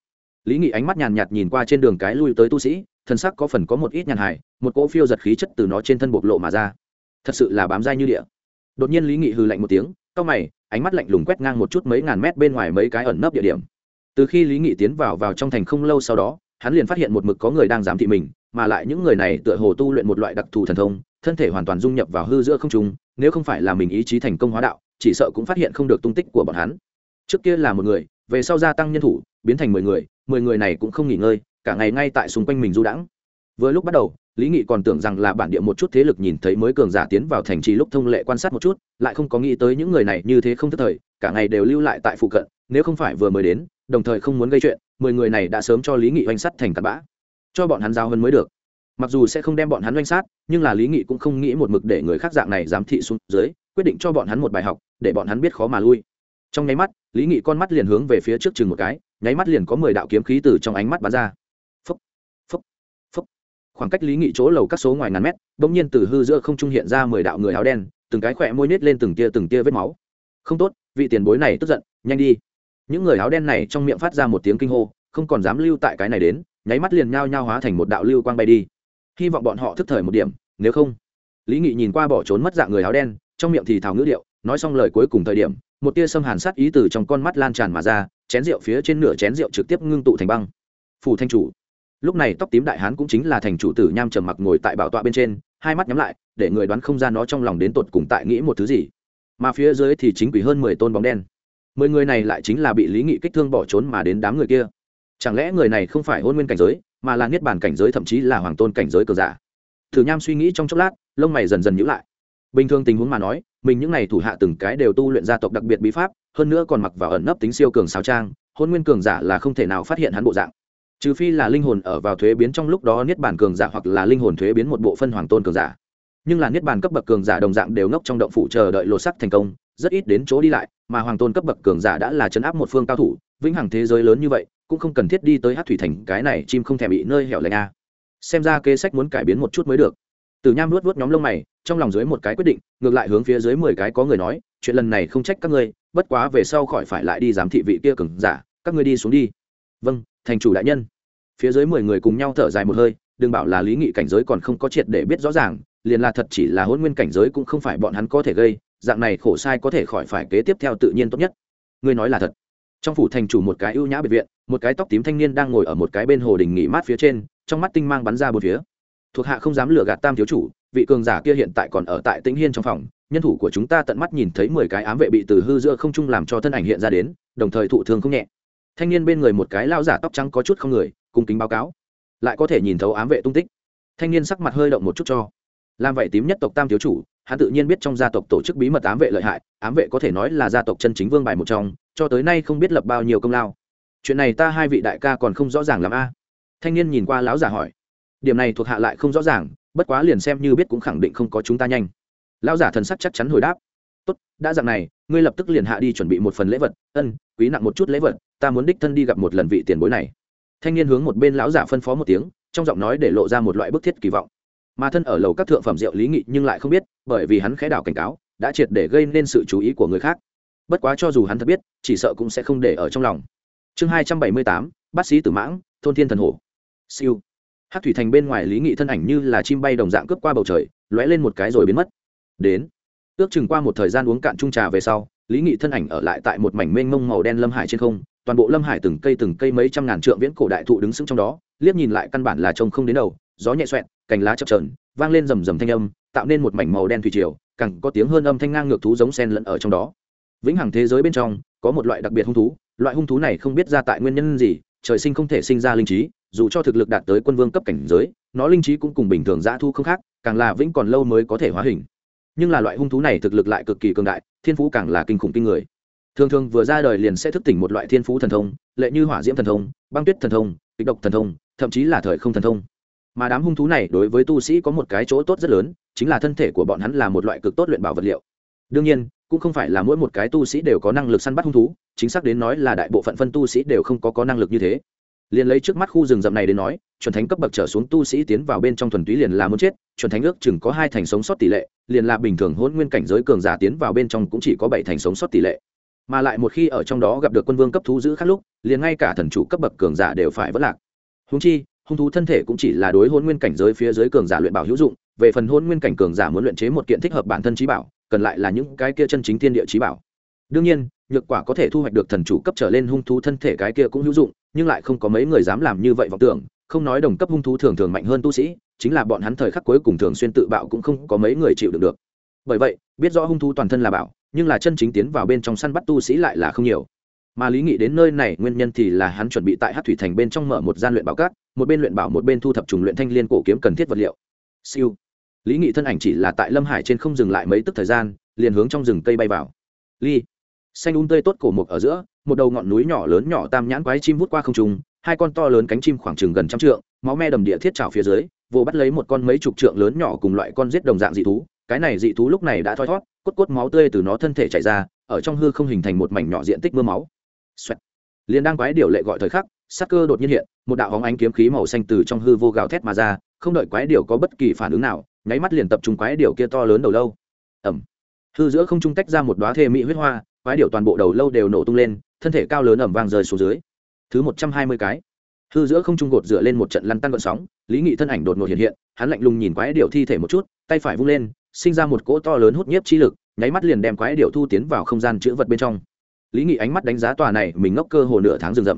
Lý nghị ánh mắt nhàn nhạt nhìn qua trên đường cái lui tới tu sĩ, thân sắc có phần có một ít nhàn hài, một cỗ phiêu giật khí chất từ nó trên thân bộc lộ mà ra thật sự là bám dai như địa. Đột nhiên lý nghị hư lạnh một tiếng, cau mày, ánh mắt lạnh lùng quét ngang một chút mấy ngàn mét bên ngoài mấy cái ẩn nấp địa điểm. Từ khi lý nghị tiến vào vào trong thành không lâu sau đó, hắn liền phát hiện một mực có người đang giám thị mình, mà lại những người này tựa hồ tu luyện một loại đặc thù thần thông, thân thể hoàn toàn dung nhập vào hư giữa không trung, nếu không phải là mình ý chí thành công hóa đạo, chỉ sợ cũng phát hiện không được tung tích của bọn hắn. Trước kia là một người, về sau gia tăng nhân thủ, biến thành mười người mười người này cũng không nghỉ ngơi, cả ngày ngay tại xung quanh mình du đãng vừa lúc bắt đầu, lý nghị còn tưởng rằng là bản địa một chút thế lực nhìn thấy mới cường giả tiến vào thành trì lúc thông lệ quan sát một chút, lại không có nghĩ tới những người này như thế không thất thời, cả ngày đều lưu lại tại phụ cận, nếu không phải vừa mới đến, đồng thời không muốn gây chuyện, mười người này đã sớm cho lý nghị oanh sắt thành tạt bã. Cho bọn hắn giao hơn mới được. Mặc dù sẽ không đem bọn hắn oanh sát, nhưng là lý nghị cũng không nghĩ một mực để người khác dạng này giám thị xuống dưới, quyết định cho bọn hắn một bài học, để bọn hắn biết khó mà lui. Trong nháy mắt, lý nghị con mắt liền hướng về phía trước chừng một cái, nháy mắt liền có mười đạo kiếm khí từ trong ánh mắt bắn ra khoảng cách lý nghị chỗ lầu các số ngoài ngàn mét, bỗng nhiên từ hư giữa không trung hiện ra mười đạo người áo đen, từng cái khỏe môi nết lên từng tia từng tia vết máu. Không tốt, vị tiền bối này tức giận, nhanh đi. Những người áo đen này trong miệng phát ra một tiếng kinh hô, không còn dám lưu tại cái này đến, nháy mắt liền nhao nhao hóa thành một đạo lưu quang bay đi. Hy vọng bọn họ thức thời một điểm, nếu không. Lý nghị nhìn qua bỏ trốn mất dạng người áo đen, trong miệng thì thào ngữ điệu, nói xong lời cuối cùng thời điểm, một tia xâm hàn sát ý từ trong con mắt lan tràn mà ra, chén rượu phía trên nửa chén rượu trực tiếp ngưng tụ thành băng. Phủ thanh chủ lúc này tóc tím đại hán cũng chính là thành chủ tử nham trầm mặc ngồi tại bảo tọa bên trên, hai mắt nhắm lại, để người đoán không ra nó trong lòng đến tột cùng tại nghĩ một thứ gì. Mà phía dưới thì chính quỷ hơn mười tôn bóng đen. Mười người này lại chính là bị lý nghị kích thương bỏ trốn mà đến đám người kia. Chẳng lẽ người này không phải hôn nguyên cảnh giới, mà là niết bàn cảnh giới thậm chí là hoàng tôn cảnh giới cờ giả? Thử nham suy nghĩ trong chốc lát, lông mày dần dần nhữ lại. Bình thường tình huống mà nói, mình những n à y thủ hạ từng cái đều tu luyện gia tộc đặc biệt bí pháp, hơn nữa còn mặc vào ẩn nấp tính siêu cường sao trang, hôn nguyên cường giả là không thể nào phát hiện hắn bộ dạng trừ phi là linh hồn ở vào thuế biến trong lúc đó niết bàn cường giả hoặc là linh hồn thuế biến một bộ phân hoàng tôn cường giả. Nhưng là niết bàn cấp bậc cường giả đồng dạng đều ngốc trong động phủ chờ đợi lột sắc thành công, rất ít đến chỗ đi lại, mà hoàng tôn cấp bậc cường giả đã là chấn áp một phương cao thủ, vĩnh hằng thế giới lớn như vậy, cũng không cần thiết đi tới hát thủy thành, cái này chim không thể bị nơi hẻo lạnh a. Xem ra kế sách muốn cải biến một chút mới được. Từ nham luốt vuốt nhóm lông mày, trong lòng dưới một cái quyết định, ngược lại hướng phía dưới mười cái có người nói, chuyện lần này không trách các ngươi, bất quá về sau khỏi phải lại đi giám thị vị kia cường giả, các ngươi đi xuống đi. Vâng thành chủ đại nhân phía dưới mười người cùng nhau thở dài một hơi, đừng bảo là lý nghị cảnh giới còn không có triệt để biết rõ ràng, liền là thật chỉ là hôn nguyên cảnh giới cũng không phải bọn hắn có thể gây, dạng này khổ sai có thể khỏi phải kế tiếp theo tự nhiên tốt nhất. Ngươi nói là thật. Trong phủ thành chủ một cái ưu nhã biệt viện, một cái tóc tím thanh niên đang ngồi ở một cái bên hồ đình nghỉ mát phía trên, trong mắt tinh mang bắn ra bốn phía. Thuộc hạ không dám lừa gạt tam thiếu chủ, vị cường giả kia hiện tại còn ở tại tĩnh hiên trong phòng, nhân thủ của chúng ta tận mắt nhìn thấy mười cái ám vệ bị từ hư giữa không trung làm cho thân ảnh hiện ra đến, đồng thời thụ thương không nhẹ. Thanh niên bên người một cái lao giả tóc trắng có chút không người cung kính báo cáo. Lại có thể nhìn thấu ám vệ tung tích. Thanh niên sắc mặt hơi động một chút cho. Làm vậy tím nhất tộc tam thiếu chủ, hắn tự nhiên biết trong gia tộc tổ chức bí mật ám vệ lợi hại, ám vệ có thể nói là gia tộc chân chính vương bài một trong, cho tới nay không biết lập bao nhiêu công lao. Chuyện này ta hai vị đại ca còn không rõ ràng làm a. Thanh niên nhìn qua lão giả hỏi. Điểm này thuộc hạ lại không rõ ràng, bất quá liền xem như biết cũng khẳng định không có chúng ta nhanh. Lão giả thần sắc chắc chắn hồi đáp. Tốt, đã dặn này, ngươi lập tức liền hạ đi chuẩn bị một phần lễ vật. Ân, quý nặng một chút lễ vật, ta muốn đích thân đi gặp một lần vị tiền bối này thanh niên hướng một bên lão giả phân phó một tiếng, trong giọng nói để lộ ra một loại bức thiết kỳ vọng. Mà thân ở lầu các thượng phẩm rượu lý nghị nhưng lại không biết, bởi vì hắn khẽ đảo cảnh cáo, đã triệt để gây nên sự chú ý của người khác. Bất quá cho dù hắn thật biết, chỉ sợ cũng sẽ không để ở trong lòng. Chương hai trăm bảy mươi tám bác sĩ tử mãng, thôn thiên thần hổ. Siêu. Hát thủy thành bên ngoài lý nghị thân ảnh như là chim bay đồng dạng cướp qua bầu trời, lóe lên một cái rồi biến mất. Đến. Ước chừng qua một thời gian uống cạn trung trà về sau, lý nghị thân ảnh ở lại tại một mảnh mênh mông màu đen lâm hải trên không toàn bộ lâm hải từng cây từng cây mấy trăm ngàn trượng viễn cổ đại thụ đứng sững trong đó, liếc nhìn lại căn bản là trông không đến đầu, gió nhẹ xoẹn cành lá chập trờn vang lên rầm rầm thanh âm, tạo nên một mảnh màu đen thủy triều, càng có tiếng hơn âm thanh ngang ngược thú giống sen lẫn ở trong đó. Vĩnh hằng thế giới bên trong, có một loại đặc biệt hung thú, loại hung thú này không biết ra tại nguyên nhân gì, trời sinh không thể sinh ra linh trí, dù cho thực lực đạt tới quân vương cấp cảnh giới, nó linh trí cũng cùng bình thường dã thu không khác, càng là vĩnh còn lâu mới có thể hóa hình. Nhưng là loại hung thú này thực lực lại cực kỳ cường đại, thiên phú càng là kinh khủng kinh người thường thường vừa ra đời liền sẽ thức tỉnh một loại thiên phú thần thông, lệ như hỏa diễm thần thông, băng tuyết thần thông, kịch độc thần thông, thậm chí là thời không thần thông. Mà đám hung thú này đối với tu sĩ có một cái chỗ tốt rất lớn, chính là thân thể của bọn hắn là một loại cực tốt luyện bảo vật liệu. Đương nhiên, cũng không phải là mỗi một cái tu sĩ đều có năng lực săn bắt hung thú, chính xác đến nói là đại bộ phận phân tu sĩ đều không có có năng lực như thế. Liền lấy trước mắt khu rừng rậm này đến nói, chuẩn thánh cấp bậc trở xuống tu sĩ tiến vào bên trong thuần túy liền là muốn chết, chuẩn thánh ước chừng có hai thành sống sót tỷ lệ, liền là bình thường hôn nguyên cảnh giới cường giả tiến vào bên trong cũng chỉ có bảy thành sống sót tỷ lệ mà lại một khi ở trong đó gặp được quân vương cấp thú giữ khác lúc, liền ngay cả thần chủ cấp bậc cường giả đều phải vất lạc. Húng chi, hung thú thân thể cũng chỉ là đối hôn nguyên cảnh giới phía dưới cường giả luyện bảo hữu dụng, về phần hôn nguyên cảnh cường giả muốn luyện chế một kiện thích hợp bản thân trí bảo, cần lại là những cái kia chân chính thiên địa trí bảo. Đương nhiên, nhược quả có thể thu hoạch được thần chủ cấp trở lên hung thú thân thể cái kia cũng hữu dụng, nhưng lại không có mấy người dám làm như vậy vọng tưởng, không nói đồng cấp hung thú thường thường mạnh hơn tu sĩ, chính là bọn hắn thời khắc cuối cùng thường xuyên tự bạo cũng không có mấy người chịu được được. Bởi vậy, biết rõ hung thú toàn thân là bảo nhưng là chân chính tiến vào bên trong săn bắt tu sĩ lại là không nhiều. Mà lý nghị đến nơi này, nguyên nhân thì là hắn chuẩn bị tại hát thủy thành bên trong mở một gian luyện bảo cát một bên luyện bảo, một bên thu thập trùng luyện thanh liên cổ kiếm cần thiết vật liệu. Siêu. Lý nghị thân ảnh chỉ là tại lâm hải trên không dừng lại mấy tức thời gian, liền hướng trong rừng cây bay vào. Ly. Xanh un um tươi tốt cổ mục ở giữa, một đầu ngọn núi nhỏ lớn nhỏ tam nhãn quái chim vút qua không trùng hai con to lớn cánh chim khoảng chừng gần trăm trượng, máu me đầm địa thiết trào phía dưới, vô bắt lấy một con mấy chục trượng lớn nhỏ cùng loại con giết đồng dạng dị thú. Cái này dị thú lúc này đã thoi thót cốt cốt máu tươi từ nó thân thể chảy ra, ở trong hư không hình thành một mảnh nhỏ diện tích mưa máu. Xoẹt. liền đang quái điều lệ gọi thời khắc sát cơ đột nhiên hiện, một đạo hóng ánh kiếm khí màu xanh từ trong hư vô gào thét mà ra, không đợi quái điều có bất kỳ phản ứng nào, nháy mắt liền tập trung quái điều kia to lớn đầu lâu. Ẩm hư giữa không trung tách ra một đoá thê mỹ huyết hoa, quái điều toàn bộ đầu lâu đều nổ tung lên, thân thể cao lớn ẩm vang rơi xuống dưới. Thứ một trăm hai mươi cái. Hư giữa không trung gột dựa lên một trận lăn tăn vận sóng, lý nghị thân ảnh đột ngột hiện hiện, hắn lạnh lùng nhìn quái điều thi thể một chút, tay phải vung lên sinh ra một cỗ to lớn hút nhiếp chi lực, nháy mắt liền đem quái điệu thu tiến vào không gian chữ vật bên trong. Lý nghị ánh mắt đánh giá tòa này, mình ngốc cơ hồ nửa tháng rừng rậm.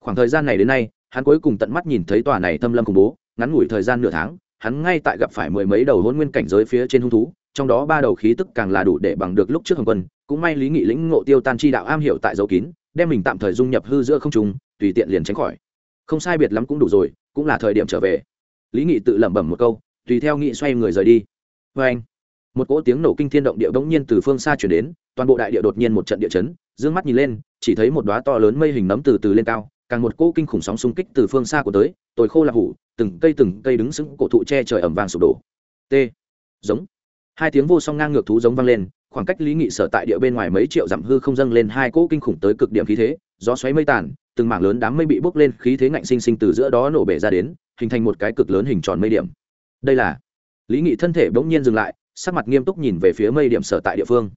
Khoảng thời gian này đến nay, hắn cuối cùng tận mắt nhìn thấy tòa này thâm lâm khủng bố, ngắn ngủi thời gian nửa tháng, hắn ngay tại gặp phải mười mấy đầu hôn nguyên cảnh giới phía trên hung thú, trong đó ba đầu khí tức càng là đủ để bằng được lúc trước hồng quân. Cũng may lý nghị lĩnh ngộ tiêu tan chi đạo am hiểu tại dấu kín, đem mình tạm thời dung nhập hư giữa không trùng tùy tiện liền tránh khỏi. Không sai biệt lắm cũng đủ rồi, cũng là thời điểm trở về. Lý nghị tự lẩm bẩm một câu, tùy theo nghị xoay người rời đi. Vê anh một cỗ tiếng nổ kinh thiên động địa bỗng nhiên từ phương xa chuyển đến, toàn bộ đại địa đột nhiên một trận địa chấn d ư ơ n g mắt nhìn lên, chỉ thấy một đoá to lớn mây hình nấm từ từ lên cao, càng một cỗ kinh khủng sóng xung kích từ phương xa của tới, tồi khô là hủ, từng cây từng cây đứng sững cổ thụ che trời ẩm vàng sụp đổ. T. Giống. Hai tiếng vô song ngang ngược thú giống vang lên, khoảng cách lý nghị sở tại địa bên ngoài mấy triệu dặm hư không dâng lên hai cỗ kinh khủng tới cực điểm khí thế, gió xoáy mây tàn, từng mảng lớn đám mây bị bốc lên, khí thế ngạnh sinh sinh từ giữa đó nổ bể ra đến, hình thành một cái cực lớn hình tròn mây điểm. Đây là lý nghị thân thể bỗng nhiên dừng lại sắc mặt nghiêm túc nhìn về phía mây điểm sở tại địa phương.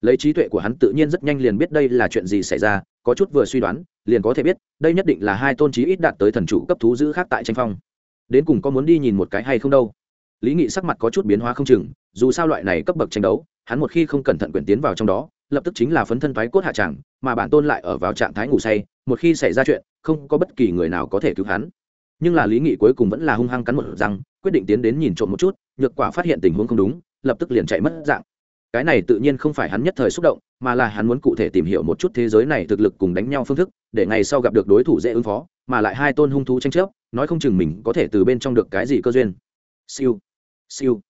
Lấy trí tuệ của hắn tự nhiên rất nhanh liền biết đây là chuyện gì xảy ra, có chút vừa suy đoán, liền có thể biết, đây nhất định là hai tôn trí ít đạt tới thần chủ cấp thú giữ khác tại tranh phong. Đến cùng có muốn đi nhìn một cái hay không đâu. Lý nghị sắc mặt có chút biến hóa không chừng, dù sao loại này cấp bậc tranh đấu, hắn một khi không cẩn thận quyển tiến vào trong đó, lập tức chính là phấn thân thoái cốt hạ tràng mà bản tôn lại ở vào trạng thái ngủ say, một khi xảy ra chuyện, không có bất kỳ người nào có thể cứu hắn. Nhưng là lý nghị cuối cùng vẫn là hung hăng cắn một răng, quyết định tiến đến nhìn trộm một chút, nhược quả phát hiện tình huống không đúng lập tức liền chạy mất dạng. Cái này tự nhiên không phải hắn nhất thời xúc động, mà là hắn muốn cụ thể tìm hiểu một chút thế giới này thực lực cùng đánh nhau phương thức, để ngày sau gặp được đối thủ dễ ứng phó, mà lại hai tôn hung thú tranh chấp, nói không chừng mình có thể từ bên trong được cái gì cơ duyên. Siêu siêu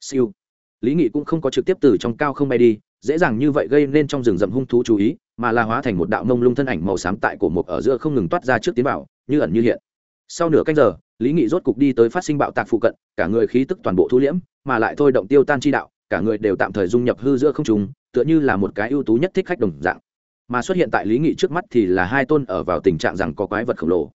siêu. Lý nghị cũng không có trực tiếp từ trong cao không bay đi, dễ dàng như vậy gây nên trong rừng rậm hung thú chú ý, mà là hóa thành một đạo mông lung thân ảnh màu xám tại cổ mục ở giữa không ngừng toát ra trước tiến bảo, như ẩn như hiện. Sau nửa canh giờ lý nghị rốt cục đi tới phát sinh bạo tạc phụ cận, cả người khí tức toàn bộ thu liễm, mà lại thôi động tiêu tan chi đạo, cả người đều tạm thời dung nhập hư giữa không trùng tựa như là một cái ưu tú nhất thích khách đồng dạng. Mà xuất hiện tại lý nghị trước mắt thì là hai tôn ở vào tình trạng rằng có quái vật khổng lồ.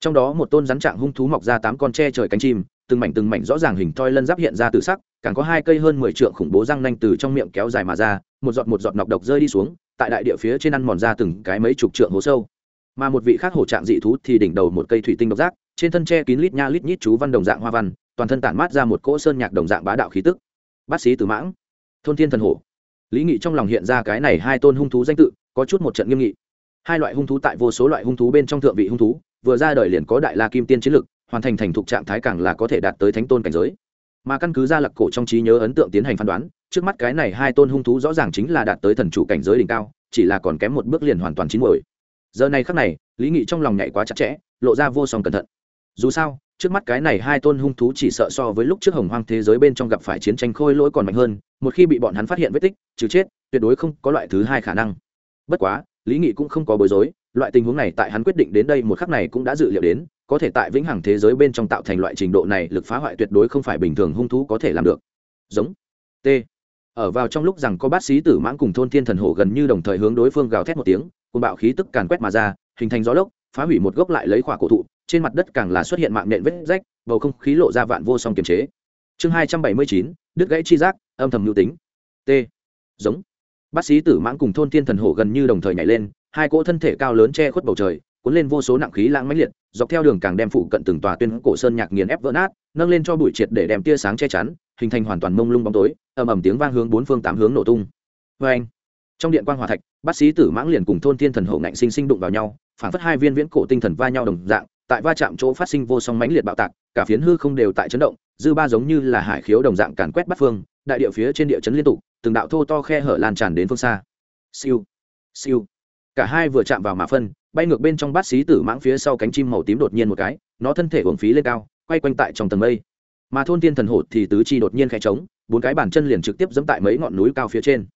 Trong đó một tôn rắn trạng hung thú mọc ra tám con tre trời cánh chim, từng mảnh từng mảnh rõ ràng hình thoi lân giáp hiện ra từ sắc, càng có hai cây hơn mười trượng khủng bố răng nanh từ trong miệng kéo dài mà ra, một giọt một giọt nọc độc rơi đi xuống, tại đại địa phía trên ăn mòn ra từng cái mấy chục trượng hố sâu. Mà một vị khác hổ trạng dị thú thì đỉnh đầu một cây thủy tinh độc giác trên thân tre kín lít nha lít nhít chú văn đồng dạng hoa văn, toàn thân tản mát ra một cỗ sơn nhạc đồng dạng bá đạo khí tức. Bát sĩ tử mãng, thôn thiên thần hổ. Lý nghị trong lòng hiện ra cái này hai tôn hung thú danh tự, có chút một trận nghiêm nghị. Hai loại hung thú tại vô số loại hung thú bên trong thượng vị hung thú, vừa ra đời liền có đại la kim tiên chiến lực, hoàn thành thành thục trạng thái càng là có thể đạt tới thánh tôn cảnh giới. Mà căn cứ ra lặc cổ trong trí nhớ ấn tượng tiến hành phán đoán, trước mắt cái này hai tôn hung thú rõ ràng chính là đạt tới thần chủ cảnh giới đỉnh cao, chỉ là còn kém một bước liền hoàn toàn chín muồi. Giờ này khắc này, lý nghị trong lòng nhảy quá chặt chẽ, lộ ra vô song cẩn thận dù sao, trước mắt cái này hai tôn hung thú chỉ sợ so với lúc trước hồng hoang thế giới bên trong gặp phải chiến tranh khôi lỗi còn mạnh hơn, một khi bị bọn hắn phát hiện vết tích, trừ chết, tuyệt đối không có loại thứ hai khả năng. Bất quá, lý nghị cũng không có bối rối, loại tình huống này tại hắn quyết định đến đây một khắc này cũng đã dự liệu đến, có thể tại vĩnh hằng thế giới bên trong tạo thành loại trình độ này lực phá hoại tuyệt đối không phải bình thường hung thú có thể làm được. Giống. T. Ở vào trong lúc rằng có bát sĩ tử mãng cùng thôn thiên thần hổ gần như đồng thời hướng đối phương gào thét một tiếng cùng bạo khí tức càn quét mà ra, hình thành gió lốc, phá hủy một gốc lại lấy khỏa cổ thụ trên mặt đất càng là xuất hiện mạng nện vết rách, bầu không khí lộ ra vạn vô song kiềm chế. Chương hai trăm bảy mươi chín, đứt gãy chi giác, âm thầm mưu tính. T. Giống. Bác sĩ tử mãng cùng thôn thiên thần hổ gần như đồng thời nhảy lên, hai cỗ thân thể cao lớn che khuất bầu trời, cuốn lên vô số nặng khí lãng mãnh liệt, dọc theo đường càng đem phụ cận từng tòa tuyên cổ sơn nhạc nghiền ép vỡ nát, nâng lên cho bụi triệt để đem tia sáng che chắn, hình thành hoàn toàn mông lung bóng tối, ầm ầm tiếng vang hướng bốn phương tám hướng nổ tung. Vê anh, trong điện quan hòa thạch, bác sĩ tử mãng liền cùng thôn thiên thần hổ ngạnh sinh sinh đụng vào nhau phản phất hai viên viễn cổ tinh thần va nhau đồng dạng tại va chạm chỗ phát sinh vô song mãnh liệt bạo tạc, cả phiến hư không đều tại chấn động, dư ba giống như là hải khiếu đồng dạng càn quét bắt phương, đại địa phía trên địa chấn liên tục, từng đạo thô to khe hở lan tràn đến phương xa. Siêu siêu. Cả hai vừa chạm vào mà phân, bay ngược bên trong bát xí tử mãng phía sau cánh chim màu tím đột nhiên một cái, nó thân thể uổng phí lên cao, quay quanh tại trong tầng mây. Mà thôn tiên thần hổ thì tứ chi đột nhiên khẽ trống, bốn cái bàn chân liền trực tiếp dẫm tại mấy ngọn núi cao phía trên.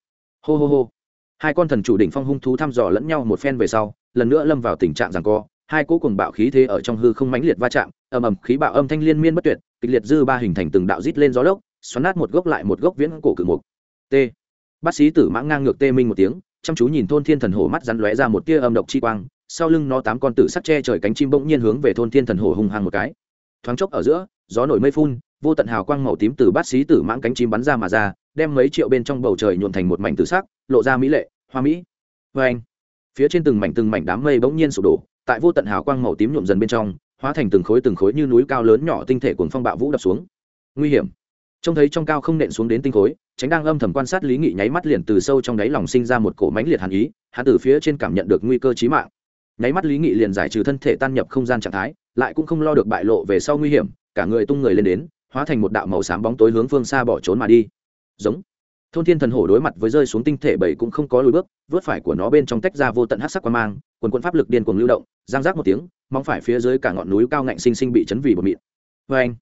Hô hô hô. Hai con thần chủ đỉnh phong hung thú thăm dò lẫn nhau một phen về sau, lần nữa lâm vào tình trạng rằng co hai cỗ cùng bạo khí thế ở trong hư không mãnh liệt va chạm, ầm ầm khí bạo âm thanh liên miên bất tuyệt, kịch liệt dư ba hình thành từng đạo rít lên gió lốc, xoắn nát một gốc lại một gốc viễn cổ cự mục. T. Bác sĩ tử mãng ngang ngược tê minh một tiếng, chăm chú nhìn thôn thiên thần hổ mắt rắn lóe ra một tia âm độc chi quang, sau lưng nó tám con tử sắc che trời cánh chim bỗng nhiên hướng về thôn thiên thần hổ hung hăng một cái. Thoáng chốc ở giữa, gió nổi mây phun, vô tận hào quang màu tím từ bát xí tử mãng cánh chim bắn ra mà ra, đem mấy triệu bên trong bầu trời nhuộn thành một mảnh tử sắc, lộ ra mỹ lệ, hoa mỹ. Vê anh phía trên từng mảnh từng mảnh đám mây bỗng nhiên sụp đổ tại vô tận hào quang màu tím nhuộm dần bên trong, hóa thành từng khối từng khối như núi cao lớn nhỏ tinh thể cuồng phong bạo vũ đập xuống. Nguy hiểm. Trông thấy trong cao không nện xuống đến tinh khối, tránh đang âm thầm quan sát lý nghị nháy mắt liền từ sâu trong đáy lòng sinh ra một cổ mánh liệt hàn ý, hắn từ phía trên cảm nhận được nguy cơ chí mạng. Nháy mắt lý nghị liền giải trừ thân thể tan nhập không gian trạng thái, lại cũng không lo được bại lộ về sau nguy hiểm, cả người tung người lên đến, hóa thành một đạo màu xám bóng tối hướng phương xa bỏ trốn mà đi. Giống thôn thiên thần hổ đối mặt với rơi xuống tinh thể bảy cũng không có lùi bước, vớt phải của nó bên trong tách ra vô tận hát sắc qua mang, quần quân pháp lực điên cuồng lưu động, giang rác một tiếng, móng phải phía dưới cả ngọn núi cao ngạnh sinh sinh bị chấn vì bột mịn. Vê anh,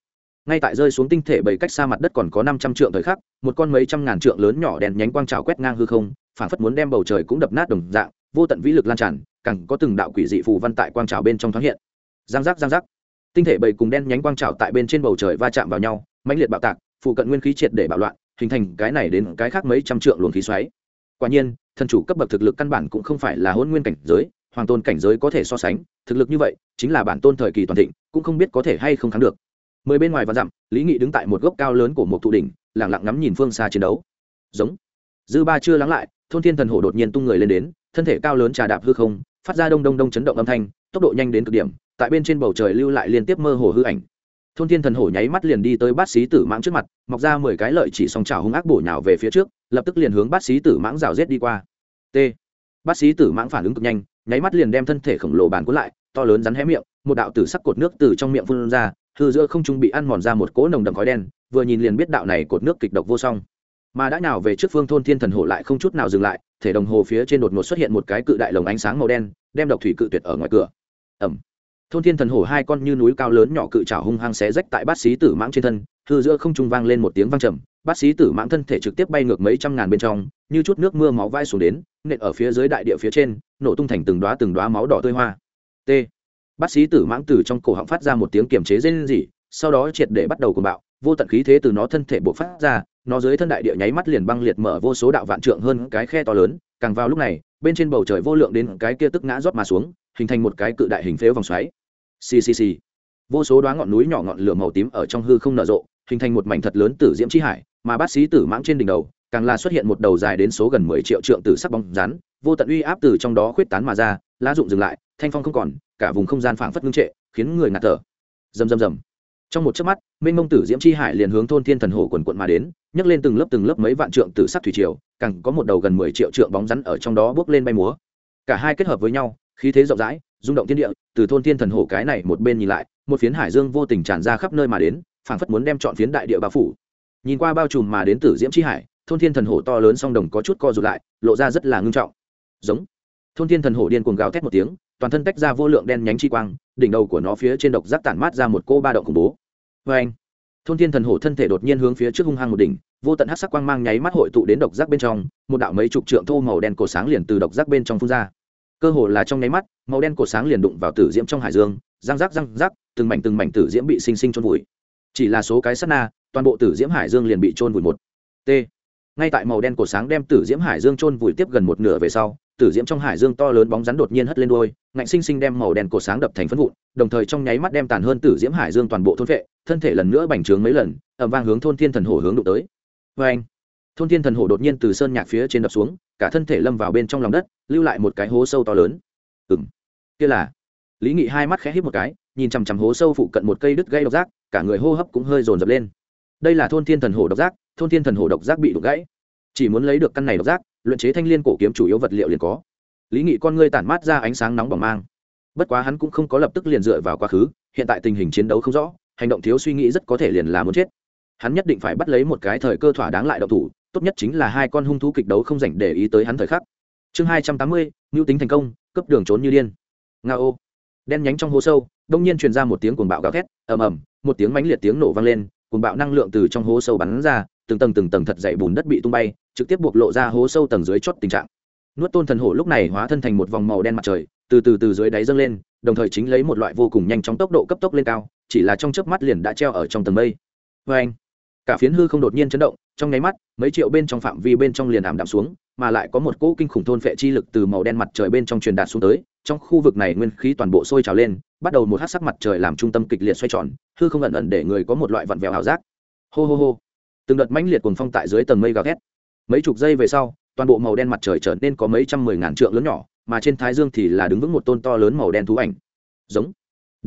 ngay tại rơi xuống tinh thể bảy cách xa mặt đất còn có năm trăm trượng thời khắc, một con mấy trăm ngàn trượng lớn nhỏ đèn nhánh quang trào quét ngang hư không phản phất muốn đem bầu trời cũng đập nát đồng dạng, vô tận vĩ lực lan tràn, càng có từng đạo quỷ dị phù văn tại quang trào bên trong thoáng hiện. Giang giác giang giác. Tinh thể bảy cùng đen nhánh quang trào tại bên trên bầu trời va chạm vào nhau, mãnh liệt bạo tạc, phụ cận nguyên khí triệt để bạo loạn hình thành cái này đến cái khác mấy trăm trượng luồng khí xoáy. Quả nhiên, thần chủ cấp bậc thực lực căn bản cũng không phải là hôn nguyên cảnh giới, hoàng tôn cảnh giới có thể so sánh, thực lực như vậy, chính là bản tôn thời kỳ toàn thịnh, cũng không biết có thể hay không thắng được. Mười bên ngoài và dặm, lý nghị đứng tại một gốc cao lớn của một thụ đỉnh lẳng lặng ngắm nhìn phương xa chiến đấu. Giống. Dư ba chưa lắng lại, thôn thiên thần hổ đột nhiên tung người lên đến, thân thể cao lớn trà đạp hư không, phát ra đông đông đông chấn động âm thanh, tốc độ nhanh đến cực điểm, tại bên trên bầu trời lưu lại liên tiếp mơ hồ hư ảnh thôn thiên thần hổ nháy mắt liền đi tới bát xí tử mãng trước mặt, mọc ra mười cái lợi chỉ song trào hung ác bổ nhào về phía trước, lập tức liền hướng bát xí tử mãng rào rết đi qua. T. Bát xí tử mãng phản ứng cực nhanh, nháy mắt liền đem thân thể khổng lồ bàn cuốn lại, to lớn rắn hé miệng, một đạo tử sắc cột nước từ trong miệng phun ra, hư giữa không trung bị ăn mòn ra một cỗ nồng đậm khói đen, vừa nhìn liền biết đạo này cột nước kịch độc vô song. Mà đã nào về trước phương thôn thiên thần hổ lại không chút nào dừng lại, thể đồng hồ phía trên đột ngột xuất hiện một cái cự đại lồng ánh sáng màu đen, đem độc thủy cự tuyệt ở ngoài cửa. Ẩm thôn thiên thần hổ hai con như núi cao lớn nhỏ cự trào hung hăng xé rách tại bát xí tử mãng trên thân, hư giữa không trung vang lên một tiếng vang trầm, bát xí tử mãng thân thể trực tiếp bay ngược mấy trăm ngàn bên trong, như chút nước mưa máu vai xuống đến, nện ở phía dưới đại địa phía trên, nổ tung thành từng đoá từng đoá máu đỏ tươi hoa. T. Bát xí tử mãng từ trong cổ họng phát ra một tiếng kiềm chế rên rỉ, sau đó triệt để bắt đầu cùng bạo, vô tận khí thế từ nó thân thể bộc phát ra, nó dưới thân đại địa nháy mắt liền băng liệt mở vô số đạo vạn trượng hơn cái khe to lớn, càng vào lúc này, bên trên bầu trời vô lượng đến cái kia tức ngã rót mà xuống, hình thành một cái cự đại hình phếu vòng xoáy ccc vô số đoá ngọn núi nhỏ ngọn lửa màu tím ở trong hư không nở rộ, hình thành một mảnh thật lớn tử diễm chi hải, mà bát sĩ tử mãng trên đỉnh đầu, càng là xuất hiện một đầu dài đến số gần mười triệu trượng tử sắc bóng rắn, vô tận uy áp từ trong đó khuyết tán mà ra, lá dụng dừng lại, thanh phong không còn, cả vùng không gian phảng phất ngưng trệ, khiến người ngạt thở. Rầm rầm rầm. Trong một chớp mắt minh mông tử diễm chi hải liền hướng thôn thiên thần hồ quần quận mà đến, nhấc lên từng lớp từng lớp mấy vạn trượng tử sắc thủy triều, càng có một đầu gần mười triệu trượng bóng rắn ở trong đó bước lên bay múa. Cả hai kết hợp với nhau khí thế rộng rãi, rung động thiên địa, từ thôn thiên thần hồ cái này một bên nhìn lại, một phiến hải dương vô tình tràn ra khắp nơi mà đến, phảng phất muốn đem chọn phiến đại địa bao phủ. Nhìn qua bao trùm mà đến tử diễm chi hải, thôn thiên thần hồ to lớn song đồng có chút co rụt lại, lộ ra rất là ngưng trọng. Giống. Thôn thiên thần hồ điên cuồng gào thét một tiếng, toàn thân tách ra vô lượng đen nhánh chi quang, đỉnh đầu của nó phía trên độc giác tản mát ra một cô ba động khủng bố. Vê anh thôn thiên thần hổ thân thể đột nhiên hướng phía trước hung hăng một đỉnh, vô tận hát sắc quang mang nháy mắt hội tụ đến độc giác bên trong, một đạo mấy chục trượng thô màu đen cổ sáng liền từ độc giác bên trong phun ra cơ hồ là trong nháy mắt, màu đen cổ sáng liền đụng vào tử diễm trong hải dương, răng rác răng rác từng mảnh từng mảnh tử diễm bị sinh sinh trôn vùi. Chỉ là số cái sắt na, toàn bộ tử diễm hải dương liền bị trôn vùi một. T. Ngay tại màu đen cổ sáng đem tử diễm hải dương trôn vùi tiếp gần một nửa về sau, tử diễm trong hải dương to lớn bóng rắn đột nhiên hất lên đôi ngạnh sinh sinh đem màu đen cổ sáng đập thành phân vụn, đồng thời trong nháy mắt đem tàn hơn tử diễm hải dương toàn bộ thôn vệ, thân thể lần nữa bành trướng mấy lần ẩm vang hướng thôn thiên thần hổ hướng đụng tới. Vê anh thôn thiên thần hổ đột nhiên từ sơn nhạc phía trên đập xuống, cả thân thể lâm vào bên trong lòng đất, lưu lại một cái hố sâu to lớn. Ừng kia là. Lý nghị hai mắt khẽ hít một cái, nhìn chằm chằm hố sâu phụ cận một cây đứt gây độc giác, cả người hô hấp cũng hơi dồn dập lên. Đây là thôn thiên thần hổ độc giác, thôn thiên thần hổ độc giác bị đục gãy. Chỉ muốn lấy được căn này độc giác, luyện chế thanh l i ê n cổ kiếm chủ yếu vật liệu liền có. Lý nghị con ngươi tản mát ra ánh sáng nóng bỏng mang. Bất quá hắn cũng không có lập tức liền dựa vào quá khứ, hiện tại tình hình chiến đấu không rõ, hành động thiếu suy nghĩ rất có thể liền là muốn chết. Hắn nhất định phải bắt lấy một cái thời cơ thỏa đáng lại độc thủ tốt nhất chính là hai con hung thú kịch đấu không dành để ý tới hắn thời khắc. Chương hai trăm tám mươi, mưu tính thành công, cấp đường trốn như điên. Nga ô. Đen nhánh trong hố sâu, đông nhiên truyền ra một tiếng cuồng bạo gào thét, ầm ầm, một tiếng mãnh liệt tiếng nổ vang lên, cuồng bạo năng lượng từ trong hố sâu bắn ra, từng tầng từng tầng thật dậy bùn đất bị tung bay, trực tiếp buộc lộ ra hố sâu tầng dưới chót tình trạng. Nuốt tôn thần hổ lúc này hóa thân thành một vòng màu đen mặt trời, từ từ từ dưới đáy dâng lên, đồng thời chính lấy một loại vô cùng nhanh chóng tốc độ cấp tốc lên cao, chỉ là trong chớp mắt liền đã treo ở trong tầng mây. Vê anh cả phiến hư không đột nhiên chấn động trong nháy mắt, mấy triệu bên trong phạm vi bên trong liền ảm đạm xuống, mà lại có một cỗ kinh khủng thôn phệ chi lực từ màu đen mặt trời bên trong truyền đạt xuống tới, trong khu vực này nguyên khí toàn bộ sôi trào lên, bắt đầu một hát sắc mặt trời làm trung tâm kịch liệt xoay tròn, hư không ẩn ẩn để người có một loại vặn vẹo ảo giác. Hô hô hô. Từng đợt mãnh liệt cuồng phong tại dưới tầng mây gào thét. Mấy chục giây về sau, toàn bộ màu đen mặt trời trở nên có mấy trăm mười ngàn trượng lớn nhỏ, mà trên thái dương thì là đứng vững một tôn to lớn màu đen thú ảnh. Giống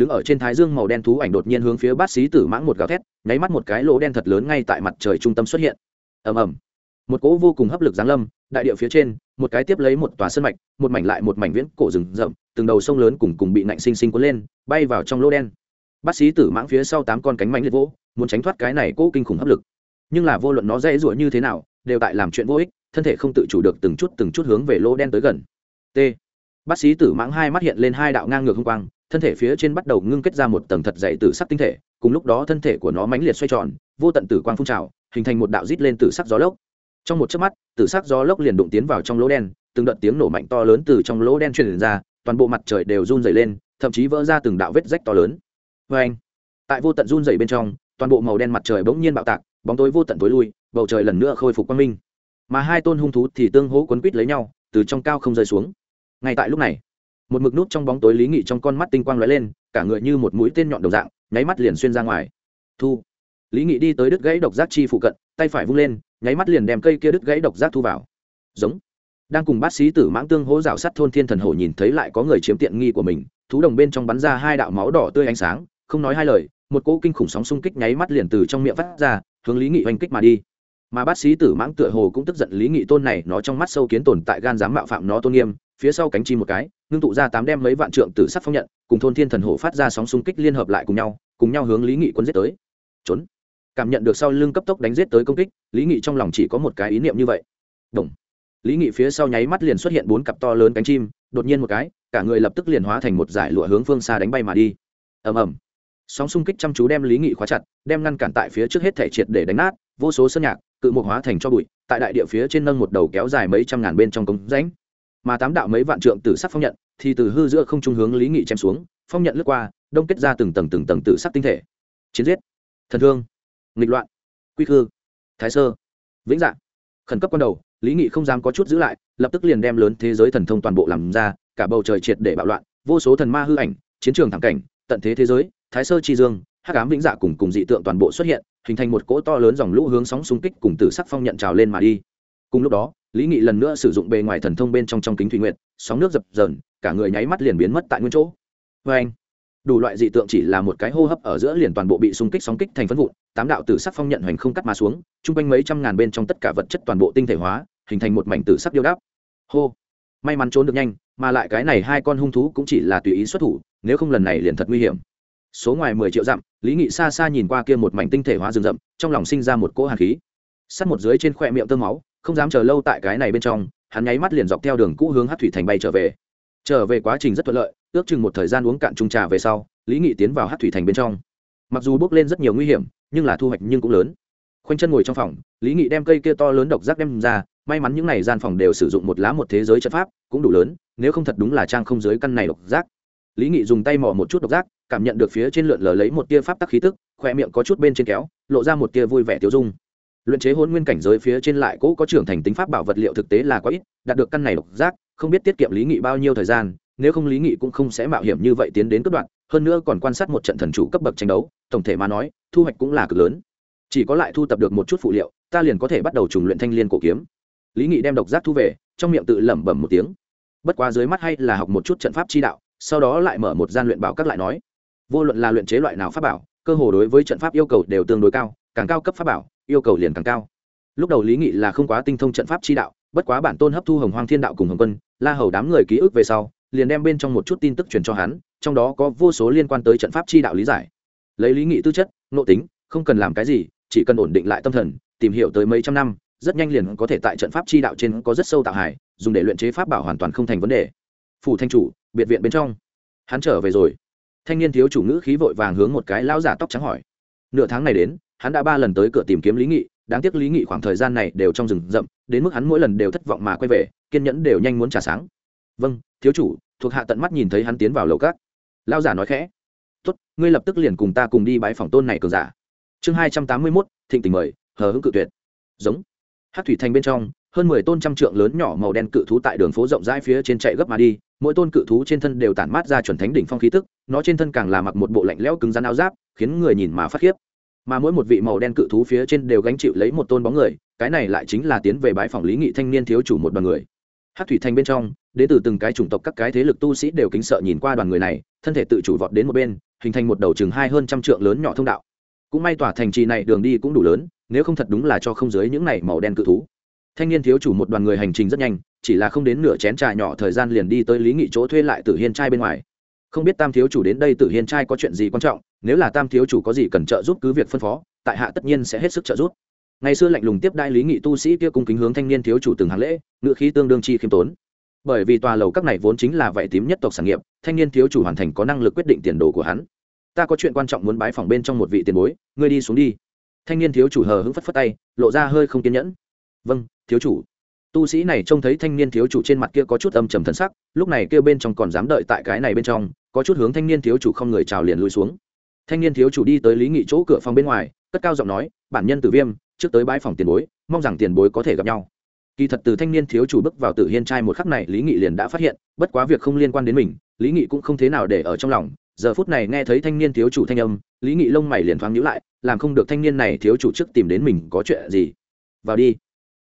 đứng ở trên thái dương màu đen thú ảnh đột nhiên hướng phía bát xí tử mãng một gào thét, nháy mắt một cái lỗ đen thật lớn ngay tại mặt trời trung tâm xuất hiện. Ầm ầm. Một cỗ vô cùng hấp lực giáng lâm, đại địa phía trên, một cái tiếp lấy một tòa sân mạch, một mảnh lại một mảnh viễn cổ rừng rậm, từng đầu sông lớn cùng cùng bị nạnh sinh sinh cuốn lên, bay vào trong lỗ đen. Bác sĩ tử mãng phía sau tám con cánh mảnh liệt vỗ, muốn tránh thoát cái này cỗ kinh khủng hấp lực. Nhưng là vô luận nó dễ dụa như thế nào, đều tại làm chuyện vô ích, thân thể không tự chủ được từng chút từng chút hướng về lỗ đen tới gần. T. Bác sĩ tử mãng hai mắt hiện lên hai đạo ngang ngược hung quang thân thể phía trên bắt đầu ngưng kết ra một tầng thật dày tử sắc tinh thể, cùng lúc đó thân thể của nó mãnh liệt xoay tròn, vô tận tử quang phun trào, hình thành một đạo rít lên tử sắc gió lốc. Trong một chớp mắt, tử sắc gió lốc liền đụng tiến vào trong lỗ đen, từng đợt tiếng nổ mạnh to lớn từ trong lỗ đen truyền ra, toàn bộ mặt trời đều run dày lên, thậm chí vỡ ra từng đạo vết rách to lớn. Vê anh tại vô tận run dày bên trong, toàn bộ màu đen mặt trời bỗng nhiên bạo tạc, bóng tối vô tận tối lui, bầu trời lần nữa khôi phục quang minh. Mà hai tôn hung thú thì tương hỗ quấn quít lấy nhau, từ trong cao không rơi xuống. Ngay tại lúc này một mực nút trong bóng tối lý nghị trong con mắt tinh quang lóe lên, cả người như một mũi tên nhọn đầu dạng, nháy mắt liền xuyên ra ngoài. Thu. Lý nghị đi tới đứt gãy độc giác chi phụ cận, tay phải vung lên, nháy mắt liền đem cây kia đứt gãy độc giác thu vào. Giống. Đang cùng bác sĩ tử mãng tương hố rào sắt thôn thiên thần hổ nhìn thấy lại có người chiếm tiện nghi của mình, thú đồng bên trong bắn ra hai đạo máu đỏ tươi ánh sáng, không nói hai lời, một cỗ kinh khủng sóng xung kích nháy mắt liền từ trong miệng phát ra, hướng lý nghị oanh kích mà đi. Mà bác sĩ tử mãng tựa hồ cũng tức giận lý nghị tôn này nó trong mắt sâu kiến tồn tại gan dám mạo phạm nó tôn nghiêm phía sau cánh chim một cái, ngưng tụ ra tám đem mấy vạn trượng tử sắc phong nhận, cùng thôn thiên thần hổ phát ra sóng xung kích liên hợp lại cùng nhau cùng nhau hướng lý nghị quân giết tới. Trốn. Cảm nhận được sau lưng cấp tốc đánh giết tới công kích, lý nghị trong lòng chỉ có một cái ý niệm như vậy. Đồng. lý nghị phía sau nháy mắt liền xuất hiện bốn cặp to lớn cánh chim, đột nhiên một cái, cả người lập tức liền hóa thành một giải lụa hướng phương xa đánh bay mà đi. Ầm ầm. Sóng xung kích chăm chú đem lý nghị khóa chặt, đem ngăn cản tại phía trước hết thể triệt để đánh nát, vô số sơn nhạc, cự mục hóa thành cho bụi, tại đại địa phía trên nâng một đầu kéo dài mấy trăm ngàn bên trong cống rãnh mà tám đạo mấy vạn trượng tử sắc phong nhận, thì từ hư giữa không trung hướng lý nghị chém xuống, phong nhận lướt qua, đông kết ra từng tầng từng tầng tử sắc tinh thể. Chiến giết, thần thương, nghịch loạn, quy khư, thái sơ, vĩnh dạng. Khẩn cấp quan đầu, lý nghị không dám có chút giữ lại, lập tức liền đem lớn thế giới thần thông toàn bộ làm ra, cả bầu trời triệt để bạo loạn, vô số thần ma hư ảnh, chiến trường thẳng cảnh, tận thế thế giới, thái sơ chi dương, hắc ám vĩnh dạ cùng cùng dị tượng toàn bộ xuất hiện, hình thành một cỗ to lớn dòng lũ hướng sóng xung kích cùng tử sắc phong nhận trào lên mà đi. Cùng lúc đó lý nghị lần nữa sử dụng bề ngoài thần thông bên trong trong kính thủy nguyện sóng nước dập dờn, cả người nháy mắt liền biến mất tại nguyên chỗ. Vê anh, đủ loại dị tượng chỉ là một cái hô hấp ở giữa liền toàn bộ bị xung kích sóng kích thành phân vụn, tám đạo tử sắc phong nhận hoành không cắt mà xuống, chung quanh mấy trăm ngàn bên trong tất cả vật chất toàn bộ tinh thể hóa, hình thành một mảnh tử sắc điêu đáp. Hô, may mắn trốn được nhanh, mà lại cái này hai con hung thú cũng chỉ là tùy ý xuất thủ, nếu không lần này liền thật nguy hiểm. Số ngoài mười triệu dặm, lý nghị xa xa nhìn qua kia một mảnh tinh thể hóa rừng rậm, trong lòng sinh ra một cỗ hàn khí. Sắt một dưới trên khoe miệng tơ máu không dám chờ lâu tại cái này bên trong, hắn nháy mắt liền dọc theo đường cũ hướng hát thủy thành bay trở về. Trở về quá trình rất thuận lợi, ước chừng một thời gian uống cạn trung trà về sau, lý nghị tiến vào hát thủy thành bên trong. Mặc dù bước lên rất nhiều nguy hiểm, nhưng là thu hoạch nhưng cũng lớn. Khoanh chân ngồi trong phòng, lý nghị đem cây kia to lớn độc giác đem ra, may mắn những n à y gian phòng đều sử dụng một lá một thế giới trận pháp, cũng đủ lớn, nếu không thật đúng là trang không giới căn này độc giác. Lý nghị dùng tay mò một chút độc giác, cảm nhận được phía trên lượn lờ lấy một tia pháp tắc khí tức, khoe miệng có chút bên trên kéo, lộ ra một tia vui vẻ tiêu dung luyện chế hôn nguyên cảnh giới phía trên lại cỗ có trưởng thành tính pháp bảo vật liệu thực tế là quá ít, đạt được căn này độc giác, không biết tiết kiệm lý nghị bao nhiêu thời gian, nếu không lý nghị cũng không sẽ mạo hiểm như vậy tiến đến cấp đoạn hơn nữa còn quan sát một trận thần chủ cấp bậc tranh đấu, tổng thể mà nói, thu hoạch cũng là cực lớn. Chỉ có lại thu tập được một chút phụ liệu, ta liền có thể bắt đầu trùng luyện thanh liên cổ kiếm. Lý nghị đem độc giác thu về, trong miệng tự lẩm bẩm một tiếng. Bất quá dưới mắt hay là học một chút trận pháp chi đạo, sau đó lại mở một gian luyện bảo các lại nói. Vô luận là luyện chế loại nào pháp bảo, cơ hồ đối với trận pháp yêu cầu đều tương đối cao, càng cao cấp pháp bảo yêu cầu liền càng cao. Lúc đầu lý nghị là không quá tinh thông trận pháp chi đạo bất quá bản tôn hấp thu hồng hoang thiên đạo cùng hồng quân la hầu đám người ký ức về sau liền đem bên trong một chút tin tức truyền cho hắn trong đó có vô số liên quan tới trận pháp chi đạo lý giải. Lấy lý nghị tư chất nội tính không cần làm cái gì chỉ cần ổn định lại tâm thần tìm hiểu tới mấy trăm năm rất nhanh liền có thể tại trận pháp chi đạo trên có rất sâu tạo hải, dùng để luyện chế pháp bảo hoàn toàn không thành vấn đề. Phủ thanh chủ biệt viện bên trong. Hắn trở về rồi. Thanh niên thiếu chủ ngữ khí vội vàng hướng một cái lão giả tóc trắng hỏi. Nửa tháng này đến hắn đã ba lần tới cửa tìm kiếm lý nghị, đáng tiếc lý nghị khoảng thời gian này đều trong rừng rậm, đến mức hắn mỗi lần đều thất vọng mà quay về, kiên nhẫn đều nhanh muốn trả sáng. Vâng thiếu chủ. Thuộc hạ tận mắt nhìn thấy hắn tiến vào lầu cát lao giả nói khẽ. Tốt, ngươi lập tức liền cùng ta cùng đi bái phòng tôn này cường giả. Chương hai trăm tám mươi mốt, thịnh tình mời, hờ hững cự tuyệt. Giống. Hát thủy thành bên trong, hơn mười tôn trăm trượng lớn nhỏ màu đen cự thú tại đường phố rộng rãi phía trên chạy gấp mà đi, mỗi tôn cự thú trên thân đều tản mát ra chuẩn thánh đỉnh phong khí tức, nó trên thân càng là mặc một bộ lạnh lẽo cứng rắn áo giáp, khiến người nhìn mà phát khiếp mà mỗi một vị màu đen cự thú phía trên đều gánh chịu lấy một tôn bóng người, cái này lại chính là tiến về bãi phòng lý nghị thanh niên thiếu chủ một đoàn người. Hát thủy thanh bên trong, đến từ từng cái chủng tộc các cái thế lực tu sĩ đều kính sợ nhìn qua đoàn người này, thân thể tự chủ vọt đến một bên, hình thành một đầu chừng hai hơn trăm trượng lớn nhỏ thông đạo. Cũng may tỏa thành trì này đường đi cũng đủ lớn, nếu không thật đúng là cho không dưới những này màu đen cự thú. Thanh niên thiếu chủ một đoàn người hành trình rất nhanh, chỉ là không đến nửa chén trà nhỏ thời gian liền đi tới lý nghị chỗ thuê lại tử hiên trai bên ngoài không biết tam thiếu chủ đến đây tử hiên trai có chuyện gì quan trọng, nếu là tam thiếu chủ có gì cần trợ giúp cứ việc phân phó, tại hạ tất nhiên sẽ hết sức trợ giúp. Ngày xưa lạnh lùng tiếp đai lý nghị tu sĩ kia cung kính hướng thanh niên thiếu chủ từng hàng lễ ngựa khí tương đương chi khiêm tốn. Bởi vì tòa lầu các này vốn chính là vậy tím nhất tộc sản nghiệp, thanh niên thiếu chủ hoàn thành có năng lực quyết định tiền đồ của hắn. Ta có chuyện quan trọng muốn bái phòng bên trong một vị tiền bối, ngươi đi xuống đi. Thanh niên thiếu chủ hờ hững phất phất tay, lộ ra hơi không kiên nhẫn. Vâng thiếu chủ tu sĩ này trông thấy thanh niên thiếu chủ trên mặt kia có chút âm trầm thần sắc, lúc này kêu bên trong còn dám đợi tại cái này bên trong, có chút hướng thanh niên thiếu chủ không người chào liền lui xuống. Thanh niên thiếu chủ đi tới lý nghị chỗ cửa phòng bên ngoài, cất cao giọng nói, bản nhân tử viêm, trước tới bãi phòng tiền bối, mong rằng tiền bối có thể gặp nhau. Kỳ thật từ thanh niên thiếu chủ bước vào tử hiên trai một khắc này, lý nghị liền đã phát hiện, bất quá việc không liên quan đến mình, lý nghị cũng không thế nào để ở trong lòng. Giờ phút này nghe thấy thanh niên thiếu chủ thanh âm, lý nghị lông mày liền thoáng nhữ lại, làm không được thanh niên này thiếu chủ trước tìm đến mình có chuyện gì? Vào đi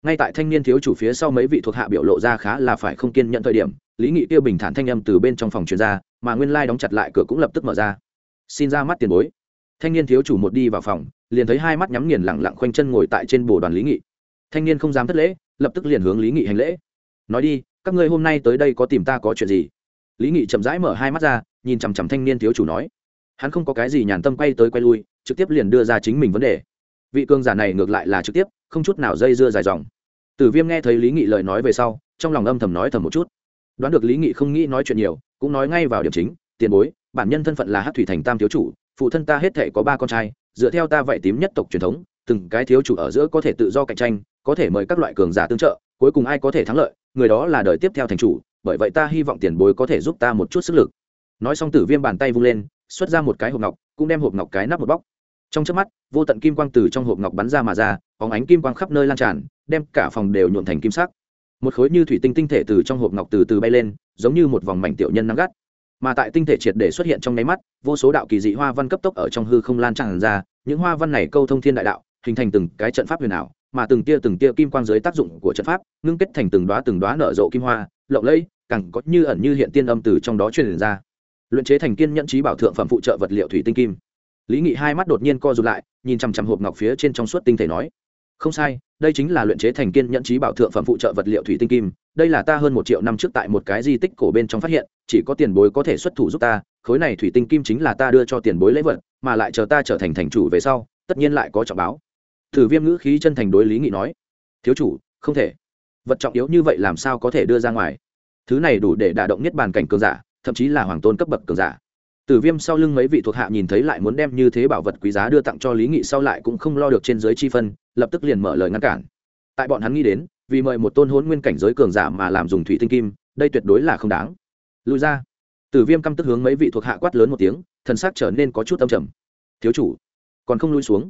ngay tại thanh niên thiếu chủ phía sau mấy vị thuộc hạ biểu lộ ra khá là phải không kiên nhận thời điểm, lý nghị tiêu bình thản thanh âm từ bên trong phòng chuyên gia mà nguyên lai đóng chặt lại cửa cũng lập tức mở ra. Xin ra mắt tiền bối. Thanh niên thiếu chủ một đi vào phòng, liền thấy hai mắt nhắm nghiền lẳng lặng khoanh chân ngồi tại trên bồ đoàn lý nghị. Thanh niên không dám thất lễ, lập tức liền hướng lý nghị hành lễ. Nói đi, các ngươi hôm nay tới đây có tìm ta có chuyện gì? Lý nghị chậm rãi mở hai mắt ra, nhìn chằm chằm thanh niên thiếu chủ nói. Hắn không có cái gì nhàn tâm quay tới quay lui, trực tiếp liền đưa ra chính mình vấn đề. Vị cương giả này ngược lại là trực tiếp không chút nào dây dưa dài dòng. Tử viêm nghe thấy lý nghị lời nói về sau, trong lòng âm thầm nói thầm một chút. Đoán được lý nghị không nghĩ nói chuyện nhiều, cũng nói ngay vào điểm chính, tiền bối, bản nhân thân phận là hát thủy thành tam thiếu chủ, phụ thân ta hết thể có ba con trai, dựa theo ta vậy tím nhất tộc truyền thống, từng cái thiếu chủ ở giữa có thể tự do cạnh tranh, có thể mời các loại cường giả tương trợ, cuối cùng ai có thể thắng lợi, người đó là đời tiếp theo thành chủ, bởi vậy ta hy vọng tiền bối có thể giúp ta một chút sức lực. Nói xong tử viêm bàn tay vung lên, xuất ra một cái hộp ngọc, cũng đem hộp ngọc cái nắp một bóc trong trước mắt, vô tận kim quang từ trong hộp ngọc bắn ra mà ra bóng ánh kim quang khắp nơi lan tràn, đem cả phòng đều nhuộn thành kim sắc. Một khối như thủy tinh tinh thể từ trong hộp ngọc từ từ bay lên, giống như một vòng mảnh tiểu nhân nắng gắt. Mà tại tinh thể triệt để xuất hiện trong nháy mắt, vô số đạo kỳ dị hoa văn cấp tốc ở trong hư không lan tràn ra, những hoa văn này câu thông thiên đại đạo, hình thành từng cái trận pháp huyền ảo, mà từng tia từng tia kim quang dưới tác dụng của trận pháp, ngưng kết thành từng đoá từng đoá nở rộ kim hoa, lộng lẫy càng có như ẩn như hiện tiên âm từ trong đó truyền ra. Luyện chế thành kiên nhẫn trí bảo thượng phẩm phụ trợ vật liệu thủy tinh kim lý nghị hai mắt đột nhiên co rụt lại, nhìn chằm chằm hộp ngọc phía trên trong suốt tinh thể nói, không sai, đây chính là luyện chế thành kiên nhẫn trí bảo thượng phẩm phụ trợ vật liệu thủy tinh kim, đây là ta hơn một triệu năm trước tại một cái di tích cổ bên trong phát hiện, chỉ có tiền bối có thể xuất thủ giúp ta, khối này thủy tinh kim chính là ta đưa cho tiền bối lễ vật, mà lại chờ ta trở thành thành chủ về sau, tất nhiên lại có trọng báo. Thử viêm ngữ khí chân thành đối lý nghị nói, thiếu chủ, không thể. Vật trọng yếu như vậy làm sao có thể đưa ra ngoài? Thứ này đủ để đả động nhất bàn cảnh cường giả, thậm chí là hoàng tôn cấp bậc cường giả tử viêm sau lưng mấy vị thuộc hạ nhìn thấy lại muốn đem như thế bảo vật quý giá đưa tặng cho lý nghị sau lại cũng không lo được trên giới chi phân, lập tức liền mở lời ngăn cản. Tại bọn hắn nghĩ đến, vì mời một tôn hỗn nguyên cảnh giới cường giả mà làm dùng thủy tinh kim, đây tuyệt đối là không đáng. Lùi ra. Tử viêm căm tức hướng mấy vị thuộc hạ quát lớn một tiếng, thần sắc trở nên có chút âm trầm. Thiếu chủ, còn không lui xuống.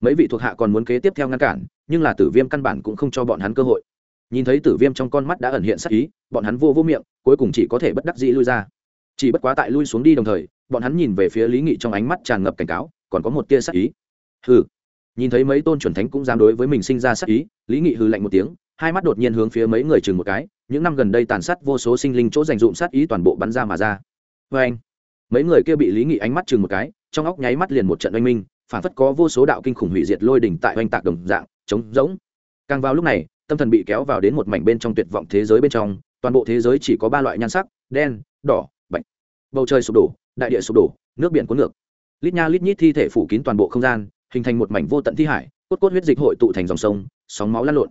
Mấy vị thuộc hạ còn muốn kế tiếp theo ngăn cản, nhưng là tử viêm căn bản cũng không cho bọn hắn cơ hội. Nhìn thấy tử viêm trong con mắt đã ẩn hiện sát ý, bọn hắn vô vô miệng, cuối cùng chỉ có thể bất đắc dĩ lui ra. Chỉ bất quá tại lui xuống đi đồng thời bọn hắn nhìn về phía lý nghị trong ánh mắt tràn ngập cảnh cáo, còn có một tia sắc ý. Hừ. Nhìn thấy mấy tôn chuẩn thánh cũng dám đối với mình sinh ra sắc ý, lý nghị hừ lạnh một tiếng, hai mắt đột nhiên hướng phía mấy người chừng một cái, những năm gần đây tàn sát vô số sinh linh chỗ dành dụm sát ý toàn bộ bắn ra mà ra. Vê anh, mấy người kia bị lý nghị ánh mắt chừng một cái, trong óc nháy mắt liền một trận oanh minh, phản phất có vô số đạo kinh khủng hủy diệt lôi đỉnh tại oanh tạc đồng dạng, trống rỗng. Càng vào lúc này, tâm thần bị kéo vào đến một mảnh bên trong tuyệt vọng thế giới bên trong, toàn bộ thế giới chỉ có ba loại nhan sắc, đen, đỏ, bạch. Bầu trời sụp đổ đại địa sụp đổ, nước biển cuốn ngược. Lít nha lít nhít thi thể phủ kín toàn bộ không gian, hình thành một mảnh vô tận thi hải, cốt cốt huyết dịch hội tụ thành dòng sông, sóng máu lan lộn.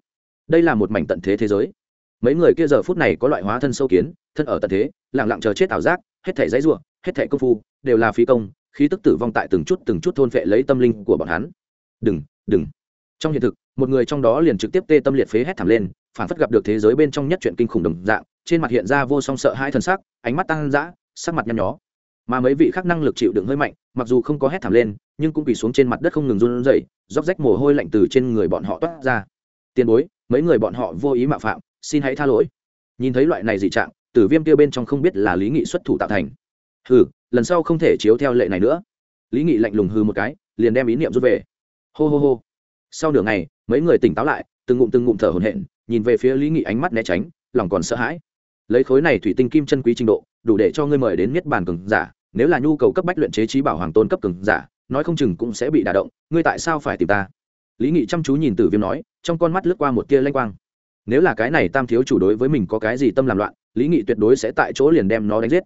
Đây là một mảnh tận thế thế giới. Mấy người kia giờ phút này có loại hóa thân sâu kiến, thân ở tận thế lẳng lặng chờ chết ảo giác, hết thể dãy ruộng hết thể công phu, đều là phí công, khí tức tử vong tại từng chút từng chút thôn phệ lấy tâm linh của bọn hắn. Đừng đừng. Trong hiện thực, một người trong đó liền trực tiếp tê tâm liệt phế hét thảm lên phản phất gặp được thế giới bên trong nhất chuyện kinh khủng đồng dạng, trên mặt hiện ra vô song sợ hai thần sắc, ánh mắt tăng dã, sắc mặt nhăn nhó mà mấy vị khác năng lực chịu đựng hơi mạnh, mặc dù không có hét thảm lên, nhưng cũng quỳ xuống trên mặt đất không ngừng run rẩy, róc rách mồ hôi lạnh từ trên người bọn họ toát ra. Tiền bối, mấy người bọn họ vô ý mạo phạm, xin hãy tha lỗi. Nhìn thấy loại này dị trạng, tử viêm kia bên trong không biết là lý nghị xuất thủ tạo thành. Hừ, lần sau không thể chiếu theo lệ này nữa. Lý nghị lạnh lùng hư một cái, liền đem ý niệm rút về. Hô hô hô. Sau nửa ngày, mấy người tỉnh táo lại, từng ngụm từng ngụm thở hổn hển, nhìn về phía lý nghị ánh mắt né tránh, lòng còn sợ hãi. Lấy khối này thủy tinh kim chân quý trình độ, đủ để cho ngươi mời đến niết bàn cường giả nếu là nhu cầu cấp bách luyện chế trí bảo hoàng tôn cấp cường giả, nói không chừng cũng sẽ bị đả động, ngươi tại sao phải tìm ta? Lý nghị chăm chú nhìn tử viêm nói, trong con mắt lướt qua một tia lanh quang. Nếu là cái này tam thiếu chủ đối với mình có cái gì tâm làm loạn, lý nghị tuyệt đối sẽ tại chỗ liền đem nó đánh giết.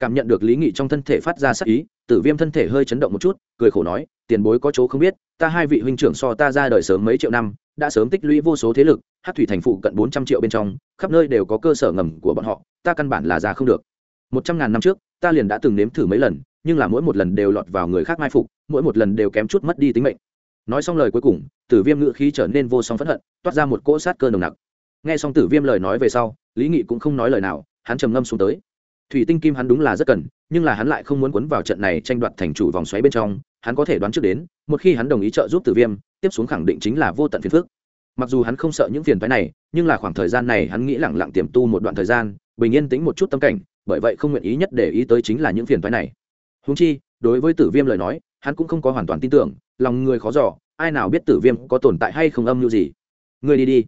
Cảm nhận được lý nghị trong thân thể phát ra sắc ý, tử viêm thân thể hơi chấn động một chút, cười khổ nói, tiền bối có chỗ không biết, ta hai vị huynh trưởng so ta ra đời sớm mấy triệu năm, đã sớm tích lũy vô số thế lực hát thủy thành phụ cận bốn trăm triệu bên trong, khắp nơi đều có cơ sở ngầm của bọn họ, ta căn bản là ra không được. Một trăm ngàn năm trước ta liền đã từng nếm thử mấy lần, nhưng là mỗi một lần đều lọt vào người khác mai phục, mỗi một lần đều kém chút mất đi tính mệnh. Nói xong lời cuối cùng, tử viêm ngự khí trở nên vô song phẫn hận, toát ra một cỗ sát cơ nồng nặc. Nghe xong tử viêm lời nói về sau, lý nghị cũng không nói lời nào, hắn trầm ngâm xuống tới. Thủy tinh kim hắn đúng là rất cần, nhưng là hắn lại không muốn quấn vào trận này tranh đoạt thành chủ vòng xoáy bên trong, hắn có thể đoán trước đến, một khi hắn đồng ý trợ giúp tử viêm, tiếp xuống khẳng định chính là vô tận phiền phước mặc dù hắn không sợ những phiền phái này, nhưng là khoảng thời gian này hắn nghĩ lẳng lặng tiềm tu một đoạn thời gian, bình yên tính một chút tâm cảnh bởi vậy không nguyện ý nhất để ý tới chính là những phiền toái này. Húng chi đối với tử viêm lời nói hắn cũng không có hoàn toàn tin tưởng lòng người khó dò, ai nào biết tử viêm có tồn tại hay không âm mưu gì. Người đi đi.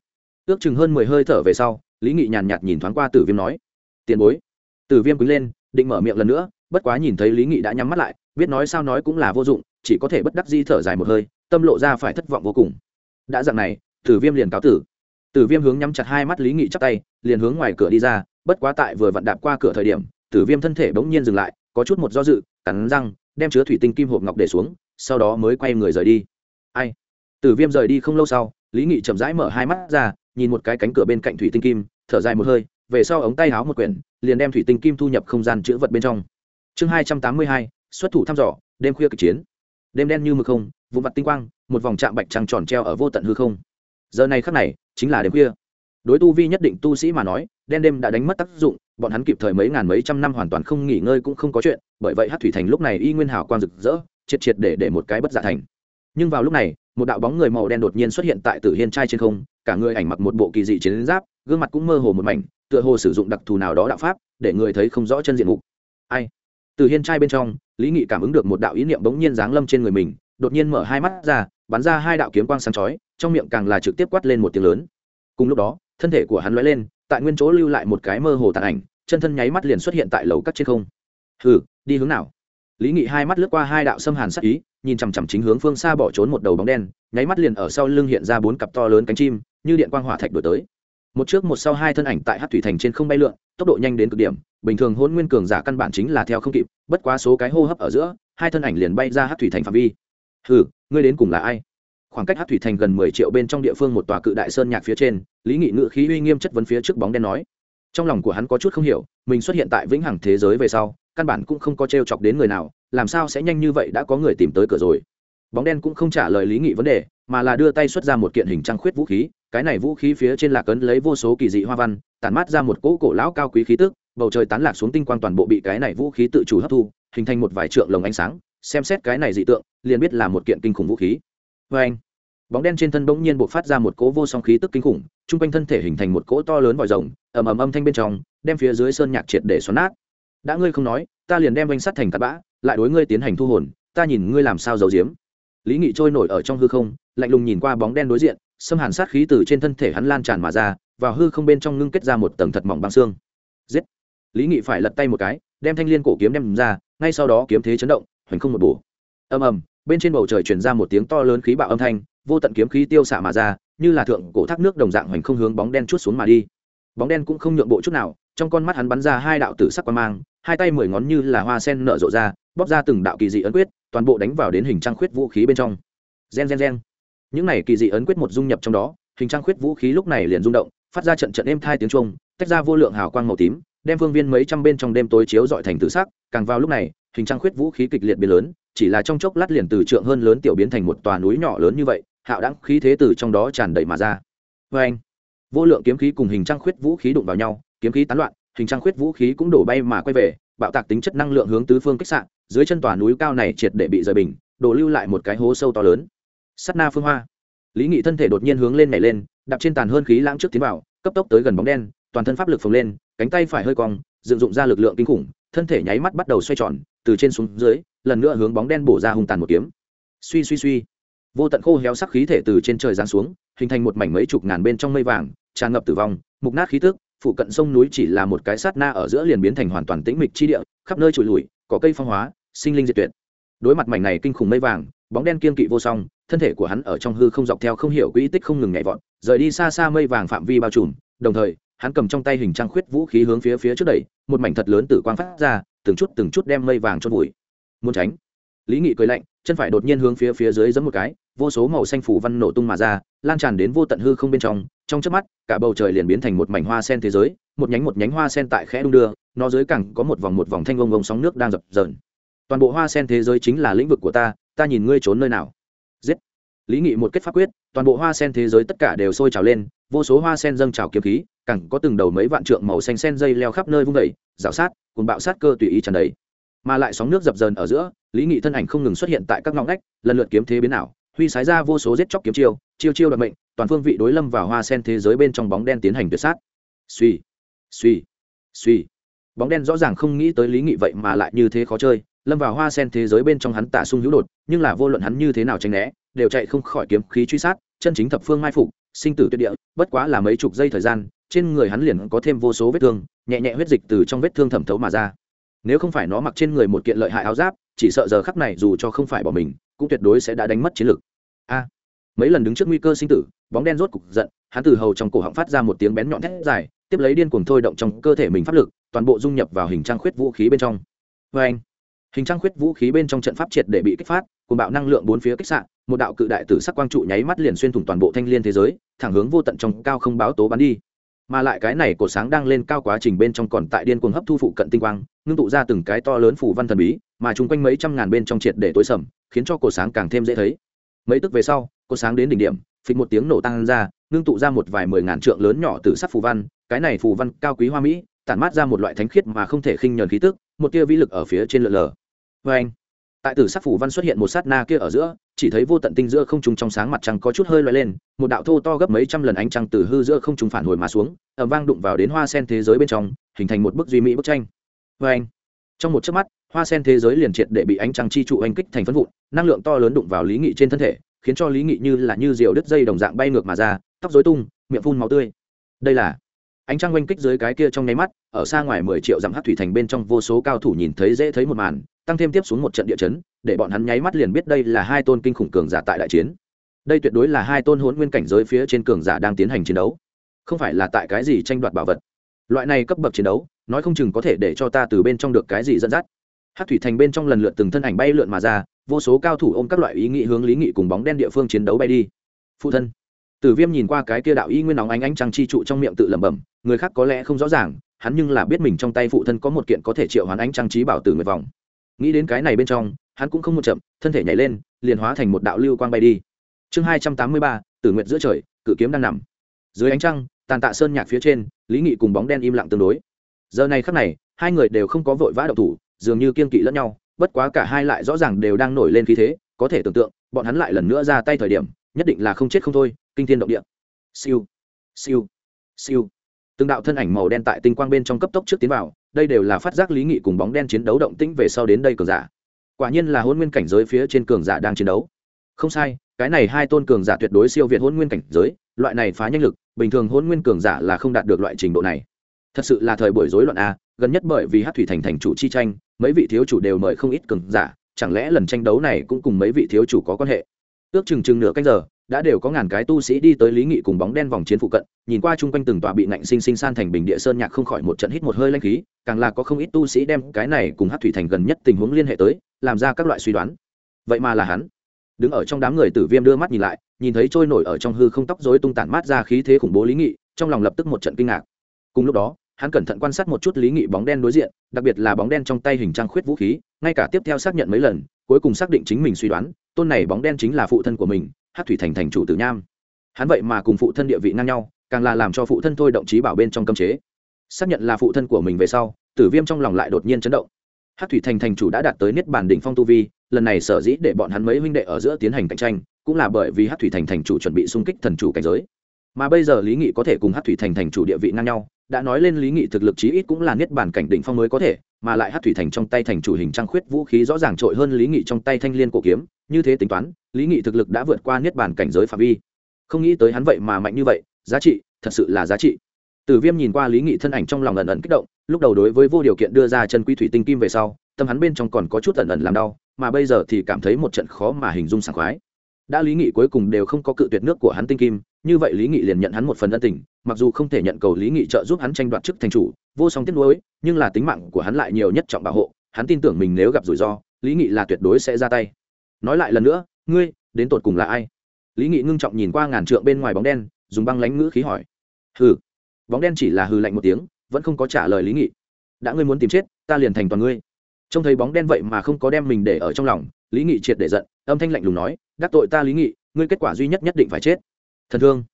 Ước chừng hơn mười hơi thở về sau lý nghị nhàn nhạt nhìn thoáng qua tử viêm nói tiền bối. Tử viêm quý lên định mở miệng lần nữa bất quá nhìn thấy lý nghị đã nhắm mắt lại biết nói sao nói cũng là vô dụng chỉ có thể bất đắc di thở dài một hơi tâm lộ ra phải thất vọng vô cùng. Đã dặn này tử viêm liền cáo tử. Tử viêm hướng nhắm chặt hai mắt lý nghị chắp tay liền hướng ngoài cửa đi ra bất quá tại vừa vặn đạp qua cửa thời điểm, tử viêm thân thể bỗng nhiên dừng lại, có chút một do dự, cắn răng, đem chứa thủy tinh kim hộp ngọc để xuống, sau đó mới quay người rời đi. Ai? Tử viêm rời đi không lâu sau, lý nghị chậm rãi mở hai mắt ra, nhìn một cái cánh cửa bên cạnh thủy tinh kim, thở dài một hơi, về sau ống tay háo một quyển, liền đem thủy tinh kim thu nhập không gian chữ vật bên trong. Chương hai trăm tám mươi hai, xuất thủ thăm dò, đêm khuya kịch chiến. Đêm đen như mực không vụ mặt tinh quang, một vòng trạm bạch trăng tròn treo ở vô tận hư không. Giờ này khắc này, chính là đêm khuya đối tu vi nhất định tu sĩ mà nói, đen đêm đã đánh mất tác dụng, bọn hắn kịp thời mấy ngàn mấy trăm năm hoàn toàn không nghỉ ngơi cũng không có chuyện, bởi vậy hát thủy thành lúc này y nguyên hào quang rực rỡ, triệt triệt để để một cái bất giả thành. Nhưng vào lúc này, một đạo bóng người màu đen đột nhiên xuất hiện tại tử hiên trai trên không, cả người ảnh mặc một bộ kỳ dị chiến giáp, gương mặt cũng mơ hồ một mảnh, tựa hồ sử dụng đặc thù nào đó đạo pháp, để người thấy không rõ chân diện mục. Ai? Từ hiên trai bên trong, lý nghị cảm ứng được một đạo ý niệm bỗng nhiên giáng lâm trên người mình, đột nhiên mở hai mắt ra, bắn ra hai đạo kiếm quang sáng chói, trong miệng càng là trực tiếp quát lên một tiếng lớn. Cùng lúc đó thân thể của hắn lóe lên, tại nguyên chỗ lưu lại một cái mơ hồ tàn ảnh, chân thân nháy mắt liền xuất hiện tại lầu cắt trên không. Hừ, đi hướng nào? Lý nghị hai mắt lướt qua hai đạo xâm hàn sắc ý, nhìn chằm chằm chính hướng phương xa bỏ trốn một đầu bóng đen, nháy mắt liền ở sau lưng hiện ra bốn cặp to lớn cánh chim, như điện quang hỏa thạch đổi tới. Một trước một sau hai thân ảnh tại hát thủy thành trên không bay lượn, tốc độ nhanh đến cực điểm, bình thường hôn nguyên cường giả căn bản chính là theo không kịp, bất quá số cái hô hấp ở giữa, hai thân ảnh liền bay ra hát thủy thành phạm vi. Hừ, ngươi đến cùng là ai? Khoảng cách hát thủy thành gần mười triệu bên trong địa phương một tòa cự đại sơn nhạc phía trên, lý nghị ngự khí uy nghiêm chất vấn phía trước bóng đen nói. Trong lòng của hắn có chút không hiểu, mình xuất hiện tại vĩnh hằng thế giới về sau, căn bản cũng không có t r e o chọc đến người nào, làm sao sẽ nhanh như vậy đã có người tìm tới cửa rồi? Bóng đen cũng không trả lời lý nghị vấn đề, mà là đưa tay xuất ra một kiện hình trăng khuyết vũ khí, cái này vũ khí phía trên lạc ấn lấy vô số kỳ dị hoa văn, tản mát ra một cỗ cổ lão cao quý khí tức, bầu trời tán lạc xuống tinh quang toàn bộ bị cái này vũ khí tự chủ hấp thu, hình thành một vài trượng lồng ánh sáng, xem xét cái này dị tượng, liền biết là một kiện kinh khủng vũ khí vê anh, bóng đen trên thân bỗng nhiên buộc phát ra một cỗ vô song khí tức kinh khủng, chung quanh thân thể hình thành một cỗ to lớn vòi rồng, ầm ầm âm thanh bên trong, đem phía dưới sơn nhạc triệt để xoắn nát. Đã ngươi không nói, ta liền đem danh sắt thành tạt bã, lại đối ngươi tiến hành thu hồn, ta nhìn ngươi làm sao giấu giếm. Lý nghị trôi nổi ở trong hư không, lạnh lùng nhìn qua bóng đen đối diện, xâm hàn sát khí từ trên thân thể hắn lan tràn mà ra, vào hư không bên trong ngưng kết ra một tầng thật mỏng băng xương. Giết! Lý nghị phải lật tay một cái, đem thanh l i ê n cổ kiếm đem ra, ngay sau đó kiếm thế chấn động, hoành không một bổ. Ầm ầm bên trên bầu trời truyền ra một tiếng to lớn khí bạo âm thanh, vô tận kiếm khí tiêu xạ mà ra, như là thượng cổ thác nước đồng dạng hoành không hướng bóng đen chút xuống mà đi. Bóng đen cũng không nhượng bộ chút nào, trong con mắt hắn bắn ra hai đạo tử sắc quan mang, hai tay mười ngón như là hoa sen nở rộ ra, bóp ra từng đạo kỳ dị ấn quyết, toàn bộ đánh vào đến hình trang khuyết vũ khí bên trong. Gen gen gen. Những này kỳ dị ấn quyết một dung nhập trong đó, hình trang khuyết vũ khí lúc này liền rung động, phát ra trận trận êm thai tiếng trung tách ra vô lượng hào quang màu tím, đem phương viên mấy trăm bên trong đêm tối chiếu dọi thành tự sắc. Càng vào lúc này, hình trang khuyết vũ khí kịch liệt biến lớn chỉ là trong chốc lát liền từ trượng hơn lớn tiểu biến thành một tòa núi nhỏ lớn như vậy, hạo đẳng khí thế từ trong đó tràn đầy mà ra. Vê anh, vô lượng kiếm khí cùng hình trang khuyết vũ khí đụng vào nhau, kiếm khí tán loạn, hình trang khuyết vũ khí cũng đổ bay mà quay về, bạo tạc tính chất năng lượng hướng tứ phương kích sạn dưới chân tòa núi cao này triệt để bị rời bình, đổ lưu lại một cái hố sâu to lớn. Sắt na phương hoa. Lý nghị thân thể đột nhiên hướng lên nhảy lên, đạp trên tàn hơn khí lãng trước tiến vào, cấp tốc tới gần bóng đen, toàn thân pháp lực phồng lên, cánh tay phải hơi cong, dựng dụng ra lực lượng kinh khủng, thân thể nháy mắt bắt đầu xoay tròn, từ trên xuống dưới lần nữa hướng bóng đen bổ ra hung tàn một kiếm. Suy suy suy. Vô tận khô héo sắc khí thể từ trên trời giáng xuống, hình thành một mảnh mấy chục ngàn bên trong mây vàng, tràn ngập tử vong, mục nát khí tức, phụ cận sông núi chỉ là một cái sát na ở giữa liền biến thành hoàn toàn tĩnh mịch chi địa, khắp nơi trụi lùi, có cây phong hóa, sinh linh diệt tuyệt. Đối mặt mảnh này kinh khủng mây vàng, bóng đen kiên kỵ vô song, thân thể của hắn ở trong hư không dọc theo không hiểu quỹ tích không ngừng nhảy vọt, rời đi xa xa mây vàng phạm vi bao trùm, đồng thời, hắn cầm trong tay hình trang khuyết vũ khí hướng phía phía trước đẩy, một mảnh thật lớn tử quang phát ra, từng chút từng chút đem mây vàng cho vùi muốn tránh. Lý nghị cười lạnh, chân phải đột nhiên hướng phía phía dưới giẫm một cái, vô số màu xanh phủ văn nổ tung mà ra, lan tràn đến vô tận hư không bên trong trong chớp mắt, cả bầu trời liền biến thành một mảnh hoa sen thế giới, một nhánh một nhánh hoa sen tại khẽ đung đưa, nó dưới cẳng có một vòng một vòng thanh vông vông sóng nước đang dập dờn. Toàn bộ hoa sen thế giới chính là lĩnh vực của ta ta nhìn ngươi trốn nơi nào. Giết. Lý nghị một kết pháp quyết, toàn bộ hoa sen thế giới tất cả đều sôi trào lên, vô số hoa sen dâng trào kiếm khí, cẳng có từng đầu mấy vạn trượng màu xanh sen dây leo khắp nơi vung vẩy rào sát cùng bạo sát cơ tùy ý tràn đầy mà lại sóng nước dập dờn ở giữa, lý nghị thân ảnh không ngừng xuất hiện tại các ngõ ngách, lần lượt kiếm thế biến ảo, huy sái ra vô số giết chóc kiếm chiêu chiêu chiêu đặc mệnh, toàn phương vị đối lâm vào hoa sen thế giới bên trong bóng đen tiến hành tuyệt sát. Suy suy suy bóng đen rõ ràng không nghĩ tới lý nghị vậy mà lại như thế khó chơi, lâm vào hoa sen thế giới bên trong hắn tả sung hữu đột, nhưng là vô luận hắn như thế nào tránh né, đều chạy không khỏi kiếm khí truy sát, chân chính thập phương mai phục, sinh tử tuyệt địa, bất quá là mấy chục giây thời gian, trên người hắn liền có thêm vô số vết thương, nhẹ nhẹ huyết dịch từ trong vết thương thẩm thấu mà ra nếu không phải nó mặc trên người một kiện lợi hại áo giáp, chỉ sợ giờ khắc này dù cho không phải bỏ mình, cũng tuyệt đối sẽ đã đánh mất chiến lực a. Mấy lần đứng trước nguy cơ sinh tử, bóng đen rốt cục giận, hắn từ hầu trong cổ họng phát ra một tiếng bén nhọn thét dài, tiếp lấy điên cuồng thôi động trong cơ thể mình pháp lực, toàn bộ dung nhập vào hình trang khuyết vũ khí bên trong. Vê anh hình trang khuyết vũ khí bên trong trận pháp triệt để bị kích phát cùng bạo năng lượng bốn phía kích sạn một đạo cự đại tử sắc quang trụ nháy mắt liền xuyên thủng toàn bộ thanh liên thế giới, thẳng hướng vô tận trong cao không báo tố bắn đi mà lại cái này cổ sáng đang lên cao quá trình bên trong còn tại điên cuồng hấp thu phụ cận tinh quang, ngưng tụ ra từng cái to lớn phủ văn thần bí, mà chung quanh mấy trăm ngàn bên trong triệt để tối sầm, khiến cho cổ sáng càng thêm dễ thấy. Mấy tức về sau, cổ sáng đến đỉnh điểm, phịch một tiếng nổ tăng ra, ngưng tụ ra một vài mười ngàn trượng lớn nhỏ từ sắc phù văn, cái này phù văn cao quý hoa mỹ, tản mát ra một loại thánh khiết mà không thể khinh nhờn khí tức, một tia vĩ lực ở phía trên lượn lờ. Vê anh tại tử sắc phủ văn xuất hiện một sát na kia ở giữa chỉ thấy vô tận tinh giữa không trung trong sáng mặt trăng có chút hơi loay lên, một đạo thô to gấp mấy trăm lần ánh trăng từ hư giữa không trung phản hồi mà xuống ẩm vang đụng vào đến hoa sen thế giới bên trong, hình thành một bức duy mỹ bức tranh. Vê anh, trong một chớp mắt, hoa sen thế giới liền triệt để bị ánh trăng chi trụ anh kích thành phân vụn, năng lượng to lớn đụng vào lý nghị trên thân thể, khiến cho lý nghị như là như diều đứt dây đồng dạng bay ngược mà ra, tóc dối tung, miệng phun máu tươi. Đây là ánh trăng oanh kích dưới cái kia trong nháy mắt, ở xa ngoài mười triệu dặm hát thủy thành bên trong vô số cao thủ nhìn thấy dễ thấy một màn tăng thêm tiếp xuống một trận địa chấn, để bọn hắn nháy mắt liền biết đây là hai tôn kinh khủng cường giả tại đại chiến. Đây tuyệt đối là hai tôn hỗn nguyên cảnh giới phía trên cường giả đang tiến hành chiến đấu, không phải là tại cái gì tranh đoạt bảo vật. Loại này cấp bậc chiến đấu, nói không chừng có thể để cho ta từ bên trong được cái gì dẫn dắt. Hát thủy thành bên trong lần lượt từng thân ảnh bay lượn mà ra, vô số cao thủ ôm các loại ý nghĩ hướng lý nghị cùng bóng đen địa phương chiến đấu bay đi. Phụ thân, tử viêm nhìn qua cái kia đạo y nguyên nóng ánh ánh trăng chi trụ trong miệng tự lẩm bẩm, người khác có lẽ không rõ ràng, hắn nhưng là biết mình trong tay phụ thân có một kiện có thể triệu hoán ánh trăng trí bảo tử nguyệt vòng nghĩ đến cái này bên trong, hắn cũng không một chậm, thân thể nhảy lên, liền hóa thành một đạo lưu quang bay đi. Chương hai trăm tám mươi ba, tử nguyện giữa trời, cự kiếm đang nằm. Dưới ánh trăng, tàn tạ sơn nhạc phía trên, lý nghị cùng bóng đen im lặng tương đối. Giờ này khắc này, hai người đều không có vội vã đậu thủ, dường như kiên kỵ lẫn nhau, bất quá cả hai lại rõ ràng đều đang nổi lên khí thế, có thể tưởng tượng, bọn hắn lại lần nữa ra tay thời điểm, nhất định là không chết không thôi, kinh thiên động địa. Siêu siêu siêu. Từng đạo thân ảnh màu đen tại tinh quang bên trong cấp tốc trước tiến vào đây đều là phát giác lý nghị cùng bóng đen chiến đấu động tĩnh về sau đến đây cường giả. Quả nhiên là hôn nguyên cảnh giới phía trên cường giả đang chiến đấu. Không sai, cái này hai tôn cường giả tuyệt đối siêu việt hôn nguyên cảnh giới, loại này phá nhanh lực, bình thường hôn nguyên cường giả là không đạt được loại trình độ này. Thật sự là thời buổi rối loạn a, gần nhất bởi vì hát thủy thành thành chủ chi tranh, mấy vị thiếu chủ đều mời không ít cường giả, chẳng lẽ lần tranh đấu này cũng cùng mấy vị thiếu chủ có quan hệ? Ước chừng chừng nửa canh giờ đã đều có ngàn cái tu sĩ đi tới lý nghị cùng bóng đen vòng chiến phụ cận, nhìn qua chung quanh từng tòa bị nạnh sinh sinh san thành bình địa sơn nhạc không khỏi một trận hít một hơi lanh khí, càng là có không ít tu sĩ đem cái này cùng hát thủy thành gần nhất tình huống liên hệ tới, làm ra các loại suy đoán. Vậy mà là hắn. Đứng ở trong đám người tử viêm đưa mắt nhìn lại, nhìn thấy trôi nổi ở trong hư không tóc dối tung tản mát ra khí thế khủng bố lý nghị, trong lòng lập tức một trận kinh ngạc. Cùng lúc đó, hắn cẩn thận quan sát một chút lý nghị bóng đen đối diện, đặc biệt là bóng đen trong tay hình trang khuyết vũ khí, ngay cả tiếp theo xác nhận mấy lần, cuối cùng xác định chính mình suy đoán, tôn này bóng đen chính là phụ thân của mình hát thủy thành thành chủ tử nham. Hắn vậy mà cùng phụ thân địa vị ngang nhau, càng là làm cho phụ thân thôi động trí bảo bên trong cơm chế. Xác nhận là phụ thân của mình về sau, tử viêm trong lòng lại đột nhiên chấn động. Hát thủy thành thành chủ đã đạt tới niết bàn đỉnh phong tu vi, lần này sở dĩ để bọn hắn mấy huynh đệ ở giữa tiến hành cạnh tranh, cũng là bởi vì hát thủy thành thành chủ chuẩn bị xung kích thần chủ cảnh giới. Mà bây giờ lý nghị có thể cùng hát thủy thành thành chủ địa vị ngang nhau, đã nói lên lý nghị thực lực chí ít cũng là niết bàn cảnh đỉnh phong mới có thể, mà lại hát thủy thành trong tay thành chủ hình trang khuyết vũ khí rõ ràng trội hơn lý nghị trong tay thanh liên cổ kiếm, như thế tính toán lý nghị thực lực đã vượt qua niết bàn cảnh giới phạm vi. Không nghĩ tới hắn vậy mà mạnh như vậy, giá trị, thật sự là giá trị. Tử viêm nhìn qua lý nghị thân ảnh trong lòng ẩn ẩn kích động, lúc đầu đối với vô điều kiện đưa ra chân quý thủy tinh kim về sau, tâm hắn bên trong còn có chút ẩn ẩn làm đau, mà bây giờ thì cảm thấy một trận khó mà hình dung sảng khoái. Đã lý nghị cuối cùng đều không có cự tuyệt nước của hắn tinh kim, như vậy lý nghị liền nhận hắn một phần ân tình, mặc dù không thể nhận cầu lý nghị trợ giúp hắn tranh đoạt chức thành chủ, vô song tiết nuối, nhưng là tính mạng của hắn lại nhiều nhất trọng bảo hộ, hắn tin tưởng mình nếu gặp rủi ro, lý nghị là tuyệt đối sẽ ra tay. Nói lại lần nữa ngươi, đến tột cùng là ai? Lý nghị ngưng trọng nhìn qua ngàn trượng bên ngoài bóng đen, dùng băng lánh ngữ khí hỏi. Hừ. Bóng đen chỉ là hừ lạnh một tiếng, vẫn không có trả lời lý nghị. Đã ngươi muốn tìm chết, ta liền thành toàn ngươi. Trông thấy bóng đen vậy mà không có đem mình để ở trong lòng, lý nghị triệt để giận, âm thanh lạnh lùng nói, đắc tội ta lý nghị, ngươi kết quả duy nhất nhất định phải chết. Thần thương.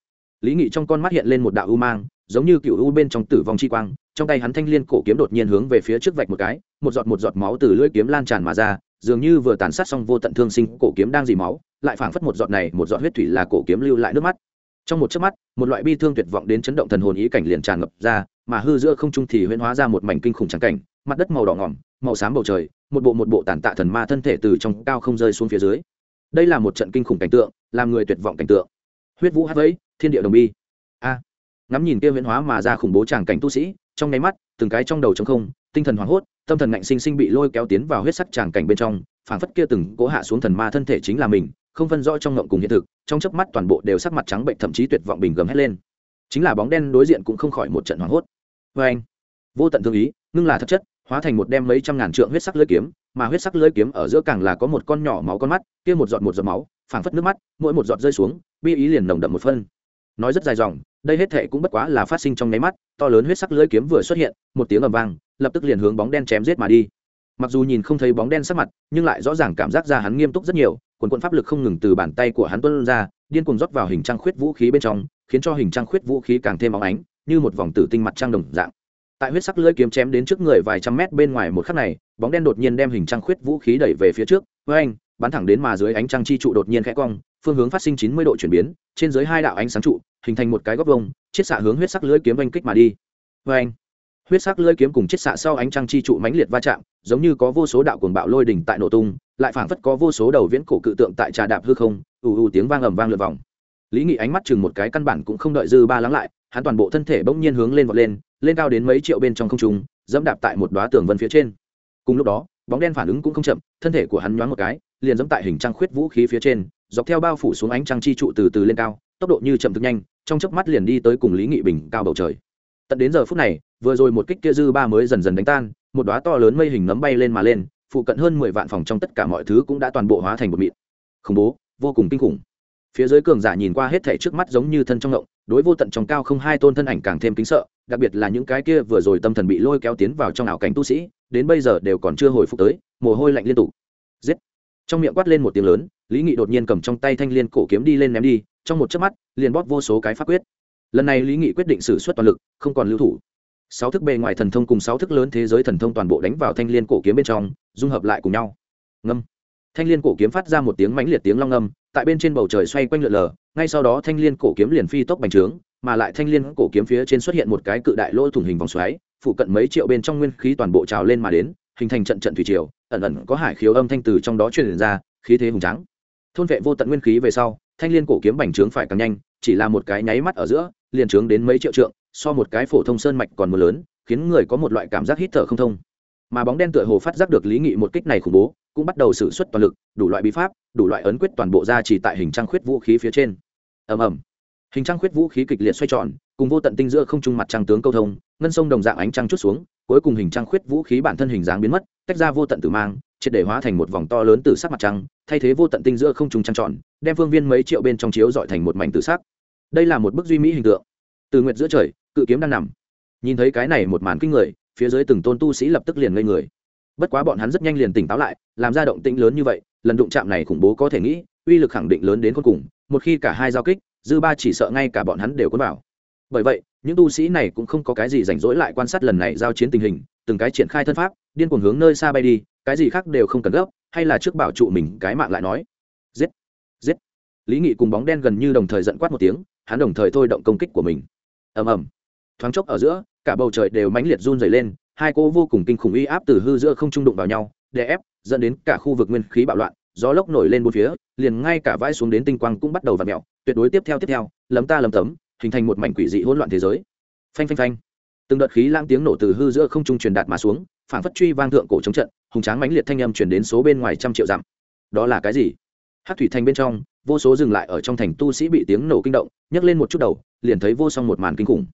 Lý nghị trong con mắt hiện lên một đạo u mang, giống như cựu u bên trong tử vong chi quang, trong tay hắn thanh liên cổ kiếm đột nhiên hướng về phía trước vạch một cái, một giọt một giọt máu từ lưỡi kiếm lan tràn mà ra dường như vừa tàn sát xong vô tận thương sinh, cổ kiếm đang dì máu, lại phảng phất một giọt này, một giọt huyết thủy là cổ kiếm lưu lại nước mắt. Trong một chớp mắt, một loại bi thương tuyệt vọng đến chấn động thần hồn ý cảnh liền tràn ngập ra, mà hư giữa không trung thì huyễn hóa ra một mảnh kinh khủng trắng cảnh, mặt đất màu đỏ ngỏm, màu xám bầu trời, một bộ một bộ tàn tạ thần ma thân thể từ trong cao không rơi xuống phía dưới. Đây là một trận kinh khủng cảnh tượng, làm người tuyệt vọng cảnh tượng. Huyết vũ hát vẫy, thiên địa đồng bi. A. À, ngắm nhìn kia huyễn hóa mà ra khủng bố tràng cảnh tu sĩ, trong nháy mắt, từng cái trong đầu trong không, tinh thần hoảng hốt tâm thần ngạnh sinh sinh bị lôi kéo tiến vào huyết sắc tràng cảnh bên trong, phảng phất kia từng cố hạ xuống thần ma thân thể chính là mình, không phân rõ trong ngộng cùng hiện thực, trong chớp mắt toàn bộ đều sắc mặt trắng bệnh, thậm chí tuyệt vọng bình gầm hết lên. Chính là bóng đen đối diện cũng không khỏi một trận hoảng hốt. Vê anh, vô tận thương ý, ngưng là thật chất, hóa thành một đem mấy trăm ngàn trượng huyết sắc lưỡi kiếm, mà huyết sắc lưỡi kiếm ở giữa càng là có một con nhỏ máu con mắt, kia một giọt một giọt máu, phảng phất nước mắt, mỗi một giọt rơi xuống, bi ý liền nồng đậm một phân. Nói rất dài dòng đây hết thệ cũng bất quá là phát sinh trong nháy mắt, to lớn huyết sắc lưỡi kiếm vừa xuất hiện, một tiếng ầm vang, lập tức liền hướng bóng đen chém giết mà đi. Mặc dù nhìn không thấy bóng đen sắc mặt, nhưng lại rõ ràng cảm giác ra hắn nghiêm túc rất nhiều, quần quần pháp lực không ngừng từ bàn tay của hắn tuôn ra, điên cuồng rót vào hình trang khuyết vũ khí bên trong, khiến cho hình trang khuyết vũ khí càng thêm óng ánh, như một vòng tử tinh mặt trăng đồng dạng. Tại huyết sắc lưỡi kiếm chém đến trước người vài trăm mét bên ngoài một khắc này, bóng đen đột nhiên đem hình trang khuyết vũ khí đẩy về phía trước. Với anh bắn thẳng đến mà dưới ánh trăng chi trụ đột nhiên khẽ cong, phương hướng phát sinh chín mươi độ chuyển biến, trên dưới hai đạo ánh sáng trụ, hình thành một cái góc vông chiết xạ hướng huyết sắc lưỡi kiếm oanh kích mà đi. Với anh huyết sắc lưỡi kiếm cùng chiết xạ sau ánh trăng chi trụ mãnh liệt va chạm, giống như có vô số đạo cuồng bạo lôi đỉnh tại nổ tung, lại phảng phất có vô số đầu viễn cổ cự tượng tại trà đạp hư không, ù ù tiếng vang ầm vang lượt vòng. Lý nghị ánh mắt chừng một cái căn bản cũng không đợi dư ba lắng lại, hắn toàn bộ thân thể bỗng nhiên hướng lên vọt lên lên cao đến mấy triệu bên trong không trung, dẫm đạp tại một đoá tường vân phía trên. Cùng lúc đó, bóng đen phản ứng cũng không chậm, thân thể của hắn nhoáng một cái liền dẫm tại hình trăng khuyết vũ khí phía trên, dọc theo bao phủ xuống ánh trăng chi trụ từ từ lên cao, tốc độ như chậm thực nhanh, trong chớp mắt liền đi tới cùng lý nghị bình cao bầu trời. Tận đến giờ phút này, vừa rồi một kích kia dư ba mới dần dần đánh tan, một đóa to lớn mây hình nấm bay lên mà lên, phụ cận hơn mười vạn phòng trong tất cả mọi thứ cũng đã toàn bộ hóa thành một mịn. Khủng bố, vô cùng kinh khủng. Phía dưới cường giả nhìn qua hết thảy trước mắt giống như thân trong ngộng, đối vô tận trong cao không hai tôn thân ảnh càng thêm kính sợ, đặc biệt là những cái kia vừa rồi tâm thần bị lôi kéo tiến vào trong ảo cảnh tu sĩ, đến bây giờ đều còn chưa hồi phục tới, mồ hôi lạnh liên tục. Giết! Trong miệng quát lên một tiếng lớn, lý nghị đột nhiên cầm trong tay thanh liên cổ kiếm đi lên ném đi, trong một chớp mắt, liền bóp vô số cái pháp quyết. Lần này lý nghị quyết định xử suất toàn lực, không còn lưu thủ. Sáu thức bề ngoài thần thông cùng sáu thức lớn thế giới thần thông toàn bộ đánh vào thanh l i ê n cổ kiếm bên trong, dung hợp lại cùng nhau. Ngâm. Thanh l i ê n cổ kiếm phát ra một tiếng mãnh liệt tiếng long ngâm tại bên trên bầu trời xoay quanh lượn lờ, ngay sau đó thanh l i ê n cổ kiếm liền phi tốc bành trướng, mà lại thanh l i ê n cổ kiếm phía trên xuất hiện một cái cự đại lỗ thủng hình vòng xoáy, phụ cận mấy triệu bên trong nguyên khí toàn bộ trào lên mà đến hình thành trận trận thủy triều, ẩn ẩn có hải khiếu âm thanh từ trong đó truyền ra, khí thế hùng trắng thôn vệ vô tận nguyên khí về sau, thanh l i ê n cổ kiếm bành trướng phải càng nhanh, chỉ là một cái nháy mắt ở giữa, liền trướng đến mấy triệu trượng, so một cái phổ thông sơn mạch còn mưa lớn, khiến người có một loại cảm giác hít thở không thông. Mà bóng đen tựa hồ phát giác được lý nghị một kích này khủng bố, cũng bắt đầu xử suất toàn lực, đủ loại bí pháp, đủ loại ấn quyết toàn bộ ra chỉ tại hình trang khuyết vũ khí phía trên. Ầm ầm. Hình trang khuyết vũ khí kịch liệt xoay tròn, cùng vô tận tinh giữa không trung mặt trăng tướng câu thông, ngân sông đồng dạng ánh trăng chút xuống cuối cùng hình trăng khuyết vũ khí bản thân hình dáng biến mất, tách ra vô tận tử mang, triệt để hóa thành một vòng to lớn từ sắc mặt trăng, thay thế vô tận tinh giữa không trung trăng tròn, đem phương viên mấy triệu bên trong chiếu dọi thành một mảnh tử sắc. Đây là một bức duy mỹ hình tượng. Từ nguyệt giữa trời, cự kiếm đang nằm. Nhìn thấy cái này một màn kinh người, phía dưới từng tôn tu sĩ lập tức liền ngây người. Bất quá bọn hắn rất nhanh liền tỉnh táo lại, làm ra động tĩnh lớn như vậy, lần đụng chạm này khủng bố có thể nghĩ, uy lực khẳng định lớn đến cuối cùng, một khi cả hai giao kích, dư ba chỉ sợ ngay cả bọn hắn đều cuốn vào. Bởi vậy những tu sĩ này cũng không có cái gì rảnh rỗi lại quan sát lần này giao chiến tình hình, từng cái triển khai thân pháp, điên cuồng hướng nơi xa bay đi, cái gì khác đều không cần gấp, hay là trước bảo trụ mình cái mạng lại nói. Giết! Giết! Lý nghị cùng bóng đen gần như đồng thời giận quát một tiếng, hắn đồng thời thôi động công kích của mình. Ầm ầm. Thoáng chốc ở giữa, cả bầu trời đều mãnh liệt run dày lên, hai cô vô cùng kinh khủng uy áp từ hư giữa không trung đụng vào nhau, đè ép, dẫn đến cả khu vực nguyên khí bạo loạn, gió lốc nổi lên bốn phía, liền ngay cả vãi xuống đến tinh quang cũng bắt đầu v ặ mẹo tuyệt đối tiếp theo tiếp theo, lấm ta lấm tấm hình thành một mảnh quỷ dị hỗn loạn thế giới. Phanh phanh phanh. Từng đợt khí lãng tiếng nổ từ hư giữa không trung truyền đạt mà xuống phản phất truy vang thượng cổ chống trận, hùng tráng mãnh liệt thanh âm chuyển đến số bên ngoài trăm triệu dặm. Đó là cái gì? Hát thủy thành bên trong, vô số dừng lại ở trong thành tu sĩ bị tiếng nổ kinh động, nhấc lên một chút đầu, liền thấy vô song một màn kinh khủng.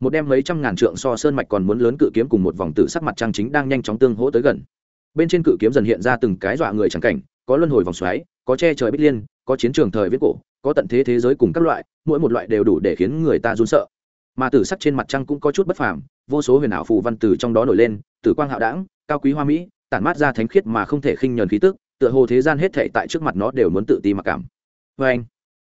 Một đem mấy trăm ngàn trượng so sơn mạch còn muốn lớn cự kiếm cùng một vòng tử sắc mặt trang chính đang nhanh chóng tương hỗ tới gần. Bên trên cự kiếm dần hiện ra từng cái dọa người trắng cảnh, có luân hồi vòng xoáy, có che trời bích liên, có chiến trường thời viết cổ có tận thế thế giới cùng các loại, mỗi một loại đều đủ để khiến người ta run sợ. Mà tử sắc trên mặt trăng cũng có chút bất phàm, vô số huyền ảo phù văn từ trong đó nổi lên, tử quang hạo đảng cao quý hoa mỹ, tản mát ra thánh khiết mà không thể khinh nhờn khí tức, tựa hồ thế gian hết thệ tại trước mặt nó đều muốn tự ti mặc cảm. Vê anh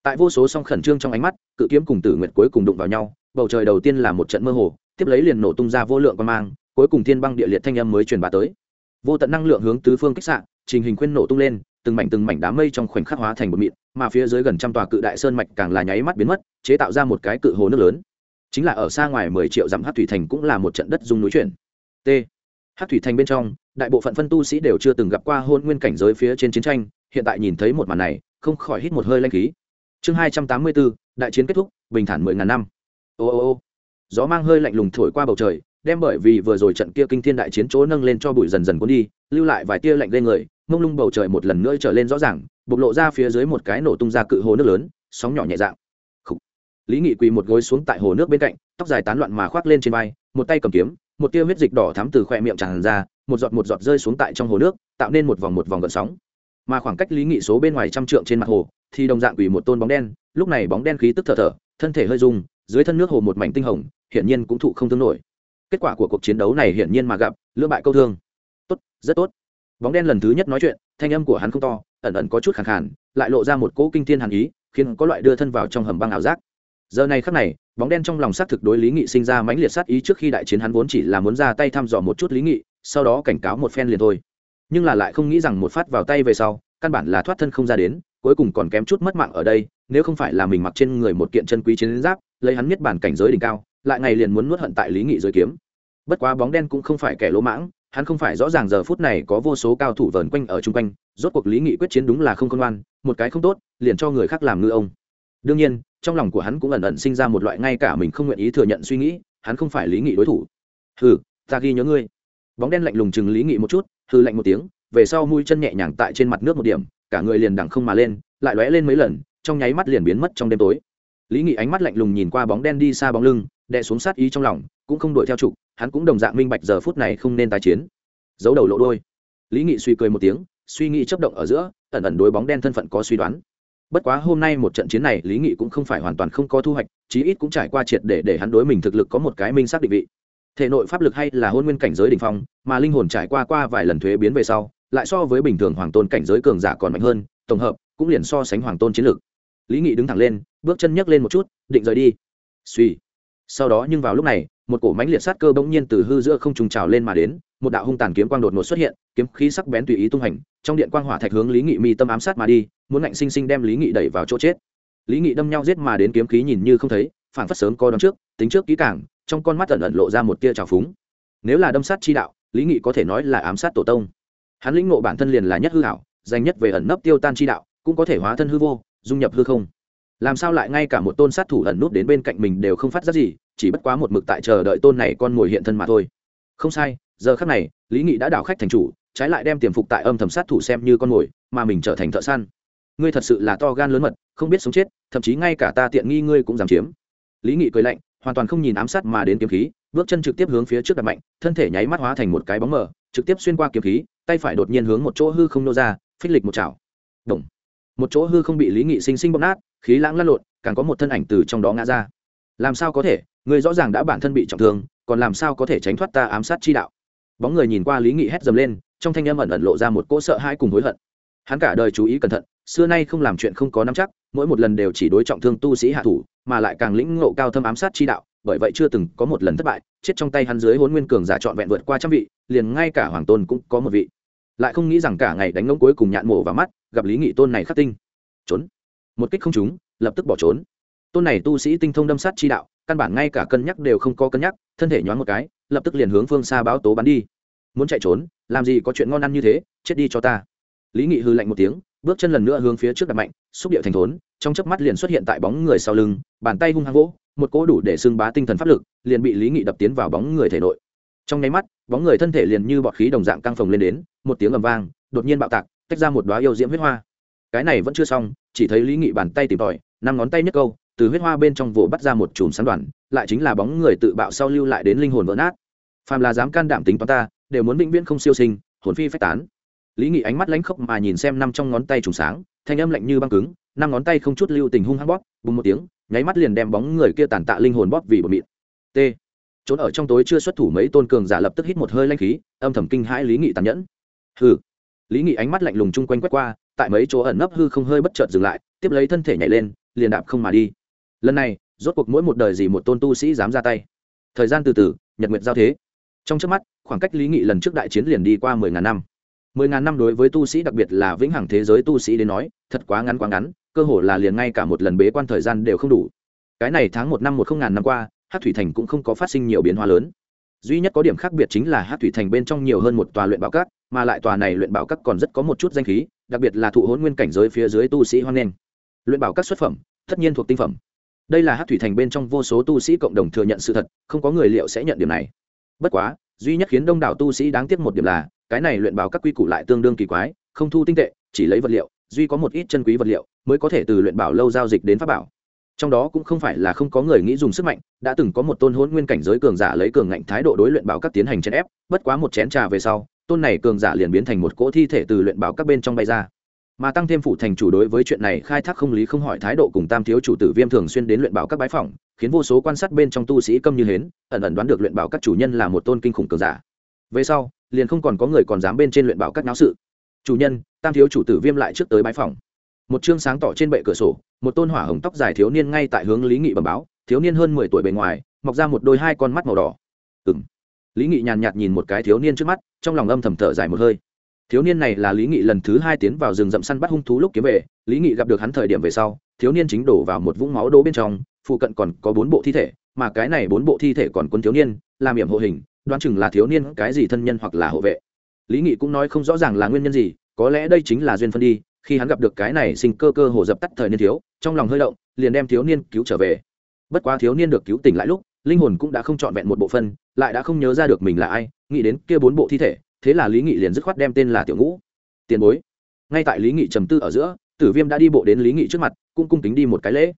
tại vô số song khẩn trương trong ánh mắt, cự kiếm cùng tử nguyệt cuối cùng đụng vào nhau, bầu trời đầu tiên là một trận mơ hồ, tiếp lấy liền nổ tung ra vô lượng quan mang, cuối cùng thiên băng địa liệt thanh âm mới truyền bá tới. Vô tận năng lượng hướng tứ phương kích xạ, trình hình khuyên nổ tung lên từng mảnh từng mảnh đám mây trong khoảnh khắc hóa thành một mịn, mà phía dưới gần trăm tòa cự đại sơn mạch càng là nháy mắt biến mất, chế tạo ra một cái cự hồ nước lớn. Chính là ở xa ngoài mười triệu dặm hát thủy thành cũng là một trận đất dung núi chuyển. T. Hát thủy thành bên trong, đại bộ phận phân tu sĩ đều chưa từng gặp qua hôn nguyên cảnh giới phía trên chiến tranh, hiện tại nhìn thấy một màn này, không khỏi hít một hơi lanh khí. Chương hai trăm tám mươi bốn, đại chiến kết thúc, bình thản mười ngàn năm. Ô ô ô. Gió mang hơi lạnh lùng thổi qua bầu trời, đem bởi vì vừa rồi trận kia kinh thiên đại chiến chỗ nâng lên cho bụi dần dần cuốn đi, lưu lại vài tia lạnh lên người mông lung bầu trời một lần nữa trở lên rõ ràng, bộc lộ ra phía dưới một cái nổ tung ra cự hồ nước lớn, sóng nhỏ nhẹ dạng. Khủ. lý nghị quỳ một gối xuống tại hồ nước bên cạnh, tóc dài tán loạn mà khoác lên trên vai, một tay cầm kiếm, một tia huyết dịch đỏ thắm từ khoe miệng tràn ra, một giọt một giọt rơi xuống tại trong hồ nước, tạo nên một vòng một vòng gợn sóng. Mà khoảng cách lý nghị số bên ngoài trăm trượng trên mặt hồ, thì đồng dạng quỳ một tôn bóng đen, lúc này bóng đen khí tức thở thở, thân thể hơi rung, dưới thân nước hồ một mảnh tinh hồng, hiển nhiên cũng thụ không thương nổi. Kết quả của cuộc chiến đấu này hiển nhiên mà gặp lưỡng bại câu thương. Tốt, rất tốt bóng đen lần thứ nhất nói chuyện, thanh âm của hắn không to, ẩn ẩn có chút khẳng khàn, lại lộ ra một cỗ kinh thiên hàn ý, khiến có loại đưa thân vào trong hầm băng ảo giác. Giờ này khắc này, bóng đen trong lòng xác thực đối lý nghị sinh ra mãnh liệt sát ý trước khi đại chiến hắn vốn chỉ là muốn ra tay thăm dò một chút lý nghị, sau đó cảnh cáo một phen liền thôi. Nhưng là lại không nghĩ rằng một phát vào tay về sau, căn bản là thoát thân không ra đến, cuối cùng còn kém chút mất mạng ở đây, nếu không phải là mình mặc trên người một kiện chân quý chiến giáp, lấy hắn miết bản cảnh giới đỉnh cao, lại ngày liền muốn nuốt hận tại lý nghị giới kiếm. Bất quá bóng đen cũng không phải kẻ lỗ mãng hắn không phải rõ ràng giờ phút này có vô số cao thủ vờn quanh ở chung quanh, rốt cuộc lý nghị quyết chiến đúng là không công an một cái không tốt, liền cho người khác làm ngư ông. Đương nhiên, trong lòng của hắn cũng ẩn ẩn sinh ra một loại ngay cả mình không nguyện ý thừa nhận suy nghĩ, hắn không phải lý nghị đối thủ. Hừ, ta ghi nhớ ngươi. Bóng đen lạnh lùng chừng lý nghị một chút hư lạnh một tiếng, về sau mũi chân nhẹ nhàng tại trên mặt nước một điểm, cả người liền đằng không mà lên, lại lóe lên mấy lần, trong nháy mắt liền biến mất trong đêm tối. Lý nghị ánh mắt lạnh lùng nhìn qua bóng đen đi xa bóng lưng, đè xuống sát ý trong lòng, cũng không đuổi theo trục hắn cũng đồng dạng minh bạch giờ phút này không nên tái chiến. Giấu đầu lộ đôi lý nghị suy cười một tiếng, suy nghĩ chấp động ở giữa, ẩn ẩn đối bóng đen thân phận có suy đoán. Bất quá hôm nay một trận chiến này, lý nghị cũng không phải hoàn toàn không có thu hoạch, chí ít cũng trải qua triệt để để hắn đối mình thực lực có một cái minh xác định vị. Thể nội pháp lực hay là hôn nguyên cảnh giới đ ỉ n h phong, mà linh hồn trải qua qua vài lần thuế biến về sau, lại so với bình thường hoàng tôn cảnh giới cường giả còn mạnh hơn, tổng hợp, cũng liền so sánh hoàng tôn chiến lược. Lý nghị đứng thẳng lên, bước chân nhấc lên một chút, định rời đi. Suy sau đó nhưng vào lúc này một cổ mãnh liệt sát cơ bỗng nhiên từ hư giữa không trùng trào lên mà đến, một đạo hung tàn kiếm quang đột ngột xuất hiện, kiếm khí sắc bén tùy ý tung hành, trong điện quang hỏa thạch hướng lý nghị mi tâm ám sát mà đi, muốn ngạnh sinh sinh đem lý nghị đẩy vào chỗ chết. Lý nghị đâm nhau giết mà đến kiếm khí nhìn như không thấy phản phất sớm co đón trước, tính trước kỹ càng, trong con mắt ẩn ẩn lộ ra một tia trào phúng. Nếu là đâm sát chi đạo, lý nghị có thể nói là ám sát tổ tông. Hắn lĩnh ngộ bản thân liền là nhất hư hảo danh nhất về ẩn nấp tiêu tan chi đạo, cũng có thể hóa thân hư vô, dung nhập hư không. Làm sao lại ngay cả một tôn sát thủ ẩn nút đến bên cạnh mình đều không phát ra gì chỉ bất quá một mực tại chờ đợi tôn này con ngồi hiện thân mà thôi. Không sai, giờ khắc này, lý nghị đã đảo khách thành chủ, trái lại đem tiềm phục tại âm thầm sát thủ xem như con mồi mà mình trở thành thợ săn. Ngươi thật sự là to gan lớn mật, không biết sống chết, thậm chí ngay cả ta tiện nghi ngươi cũng dám chiếm. Lý nghị cười lạnh, hoàn toàn không nhìn ám sát mà đến kiếm khí, bước chân trực tiếp hướng phía trước đặt mạnh, thân thể nháy mắt hóa thành một cái bóng mờ, trực tiếp xuyên qua kiếm khí, tay phải đột nhiên hướng một chỗ hư không nô ra, phích lịch một chảo. Động. một chỗ hư không bị lý nghị sinh sinh bóp nát, khí lãng lăn lộn, càng có một thân ảnh từ trong đó ngã ra. Làm sao có thể? Người rõ ràng đã bản thân bị trọng thương, còn làm sao có thể tránh thoát ta ám sát chi đạo? Bóng người nhìn qua lý nghị hét dầm lên, trong thanh âm ẩn ẩn lộ ra một cỗ sợ hãi cùng hối hận. Hắn cả đời chú ý cẩn thận, xưa nay không làm chuyện không có nắm chắc, mỗi một lần đều chỉ đối trọng thương tu sĩ hạ thủ, mà lại càng lĩnh ngộ cao thâm ám sát chi đạo, bởi vậy chưa từng có một lần thất bại, chết trong tay hắn dưới hôn nguyên cường giả trọn vẹn vượt qua trăm vị, liền ngay cả hoàng tôn cũng có một vị. Lại không nghĩ rằng cả ngày đánh ngỗng cuối cùng nhạn mổ vào mắt, gặp lý nghị tôn này khắc tinh. Trốn. Một kích không trúng, lập tức bỏ trốn. Tôn này tu sĩ tinh thông đâm sát chi đạo căn bản ngay cả cân nhắc đều không có cân nhắc, thân thể nhoáng một cái, lập tức liền hướng phương xa báo tố bắn đi. Muốn chạy trốn, làm gì có chuyện ngon ăn như thế, chết đi cho ta. Lý nghị hư lạnh một tiếng, bước chân lần nữa hướng phía trước đặt mạnh, xúc điệu thành thốn, trong chớp mắt liền xuất hiện tại bóng người sau lưng, bàn tay hung hăng vỗ, một cỗ đủ để xưng bá tinh thần pháp lực, liền bị lý nghị đập tiến vào bóng người thể nội. Trong nháy mắt, bóng người thân thể liền như bọt khí đồng dạng căng phồng lên đến, một tiếng ầm vang, đột nhiên bạo tạc, tách ra một đoá yêu diễm huyết hoa. Cái này vẫn chưa xong, chỉ thấy lý nghị bàn tay tìm tòi, năm ngón tay nhất câu từ huyết hoa bên trong vỗ bắt ra một chùm sáng đoàn, lại chính là bóng người tự bạo sau lưu lại đến linh hồn vỡ nát. Phàm là dám can đảm tính toán ta, đều muốn vĩnh viễn không siêu sinh, hồn phi phách tán. Lý nghị ánh mắt lánh khốc mà nhìn xem năm trong ngón tay trùng sáng, thanh âm lạnh như băng cứng, năm ngón tay không chút lưu tình hung hăng bóp, bùng một tiếng, nháy mắt liền đem bóng người kia tàn tạ linh hồn bóp vì bột mịn. T. Trốn ở trong tối chưa xuất thủ mấy tôn cường giả lập tức hít một hơi lanh khí, âm thầm kinh hãi lý nghị tàn nhẫn. Hừ. Lý nghị ánh mắt lạnh lùng chung quanh quét qua, tại mấy chỗ ẩn nấp hư không hơi bất chợt dừng lại, tiếp lấy thân thể nhảy lên, liền đạp không mà đi lần này, rốt cuộc mỗi một đời gì một tôn tu sĩ dám ra tay. Thời gian từ từ, nhật nguyệt giao thế. Trong trước mắt, khoảng cách lý nghị lần trước đại chiến liền đi qua mười ngàn năm. Mười ngàn năm đối với tu sĩ đặc biệt là vĩnh hằng thế giới tu sĩ đến nói, thật quá ngắn quá ngắn, cơ hồ là liền ngay cả một lần bế quan thời gian đều không đủ. Cái này tháng một năm một không ngàn năm qua hát thủy thành cũng không có phát sinh nhiều biến hóa lớn. Duy nhất có điểm khác biệt chính là hát thủy thành bên trong nhiều hơn một tòa luyện bảo cát mà lại tòa này luyện bảo cát còn rất có một chút danh khí, đặc biệt là thụ hôn nguyên cảnh giới phía dưới tu sĩ hoan nghênh. Luyện bảo cát xuất phẩm, tất nhiên thuộc tinh phẩm đây là hát thủy thành bên trong vô số tu sĩ cộng đồng thừa nhận sự thật, không có người liệu sẽ nhận điểm này. Bất quá, duy nhất khiến đông đảo tu sĩ đáng tiếc một điểm là, cái này luyện bảo các quy củ lại tương đương kỳ quái, không thu tinh tệ, chỉ lấy vật liệu, duy có một ít chân quý vật liệu, mới có thể từ luyện bảo lâu giao dịch đến pháp bảo. Trong đó cũng không phải là không có người nghĩ dùng sức mạnh, đã từng có một tôn hôn nguyên cảnh giới cường giả lấy cường ngạnh thái độ đối luyện bảo các tiến hành chèn ép, bất quá một chén trà về sau, tôn này cường giả liền biến thành một cỗ thi thể từ luyện bảo các bên trong bay ra mà tăng thêm phụ thành chủ đối với chuyện này khai thác không lý không hỏi thái độ cùng tam thiếu chủ tử viêm thường xuyên đến luyện bảo các bái phòng khiến vô số quan sát bên trong tu sĩ câm như hến, ẩn ẩn đoán được luyện bảo các chủ nhân là một tôn kinh khủng cường giả. Về sau, liền không còn có người còn dám bên trên luyện bảo các náo sự. Chủ nhân, tam thiếu chủ tử viêm lại trước tới bái phòng một chương sáng tỏ trên bệ cửa sổ, một tôn hỏa hồng tóc dài thiếu niên ngay tại hướng lý nghị bẩm báo, thiếu niên hơn mười tuổi bề ngoài, mọc ra một đôi hai con mắt màu đỏ. Ừng lý nghị nhàn nhạt nhìn một cái thiếu niên trước mắt, trong lòng âm thầm thở dài một hơi thiếu niên này là lý nghị lần thứ hai tiến vào rừng rậm săn bắt hung thú lúc kiếm về, lý nghị gặp được hắn thời điểm về sau, thiếu niên chính đổ vào một vũng máu đỗ bên trong, phụ cận còn có bốn bộ thi thể, mà cái này bốn bộ thi thể còn quân thiếu niên làm hiểm hộ hình, đoán chừng là thiếu niên cái gì thân nhân hoặc là hộ vệ. Lý nghị cũng nói không rõ ràng là nguyên nhân gì, có lẽ đây chính là duyên phân đi, khi hắn gặp được cái này sinh cơ cơ hồ dập tắt thời niên thiếu, trong lòng hơi động, liền đem thiếu niên cứu trở về. Bất quá thiếu niên được cứu tỉnh lại lúc, linh hồn cũng đã không trọn vẹn một bộ phân lại đã không nhớ ra được mình là ai, nghĩ đến kia bốn bộ thi thể thế là lý nghị liền dứt khoát đem tên là tiểu ngũ, tiền bối. Ngay tại lý nghị trầm tư ở giữa, tử viêm đã đi bộ đến lý nghị trước mặt, cũng cung kính đi một cái lễ.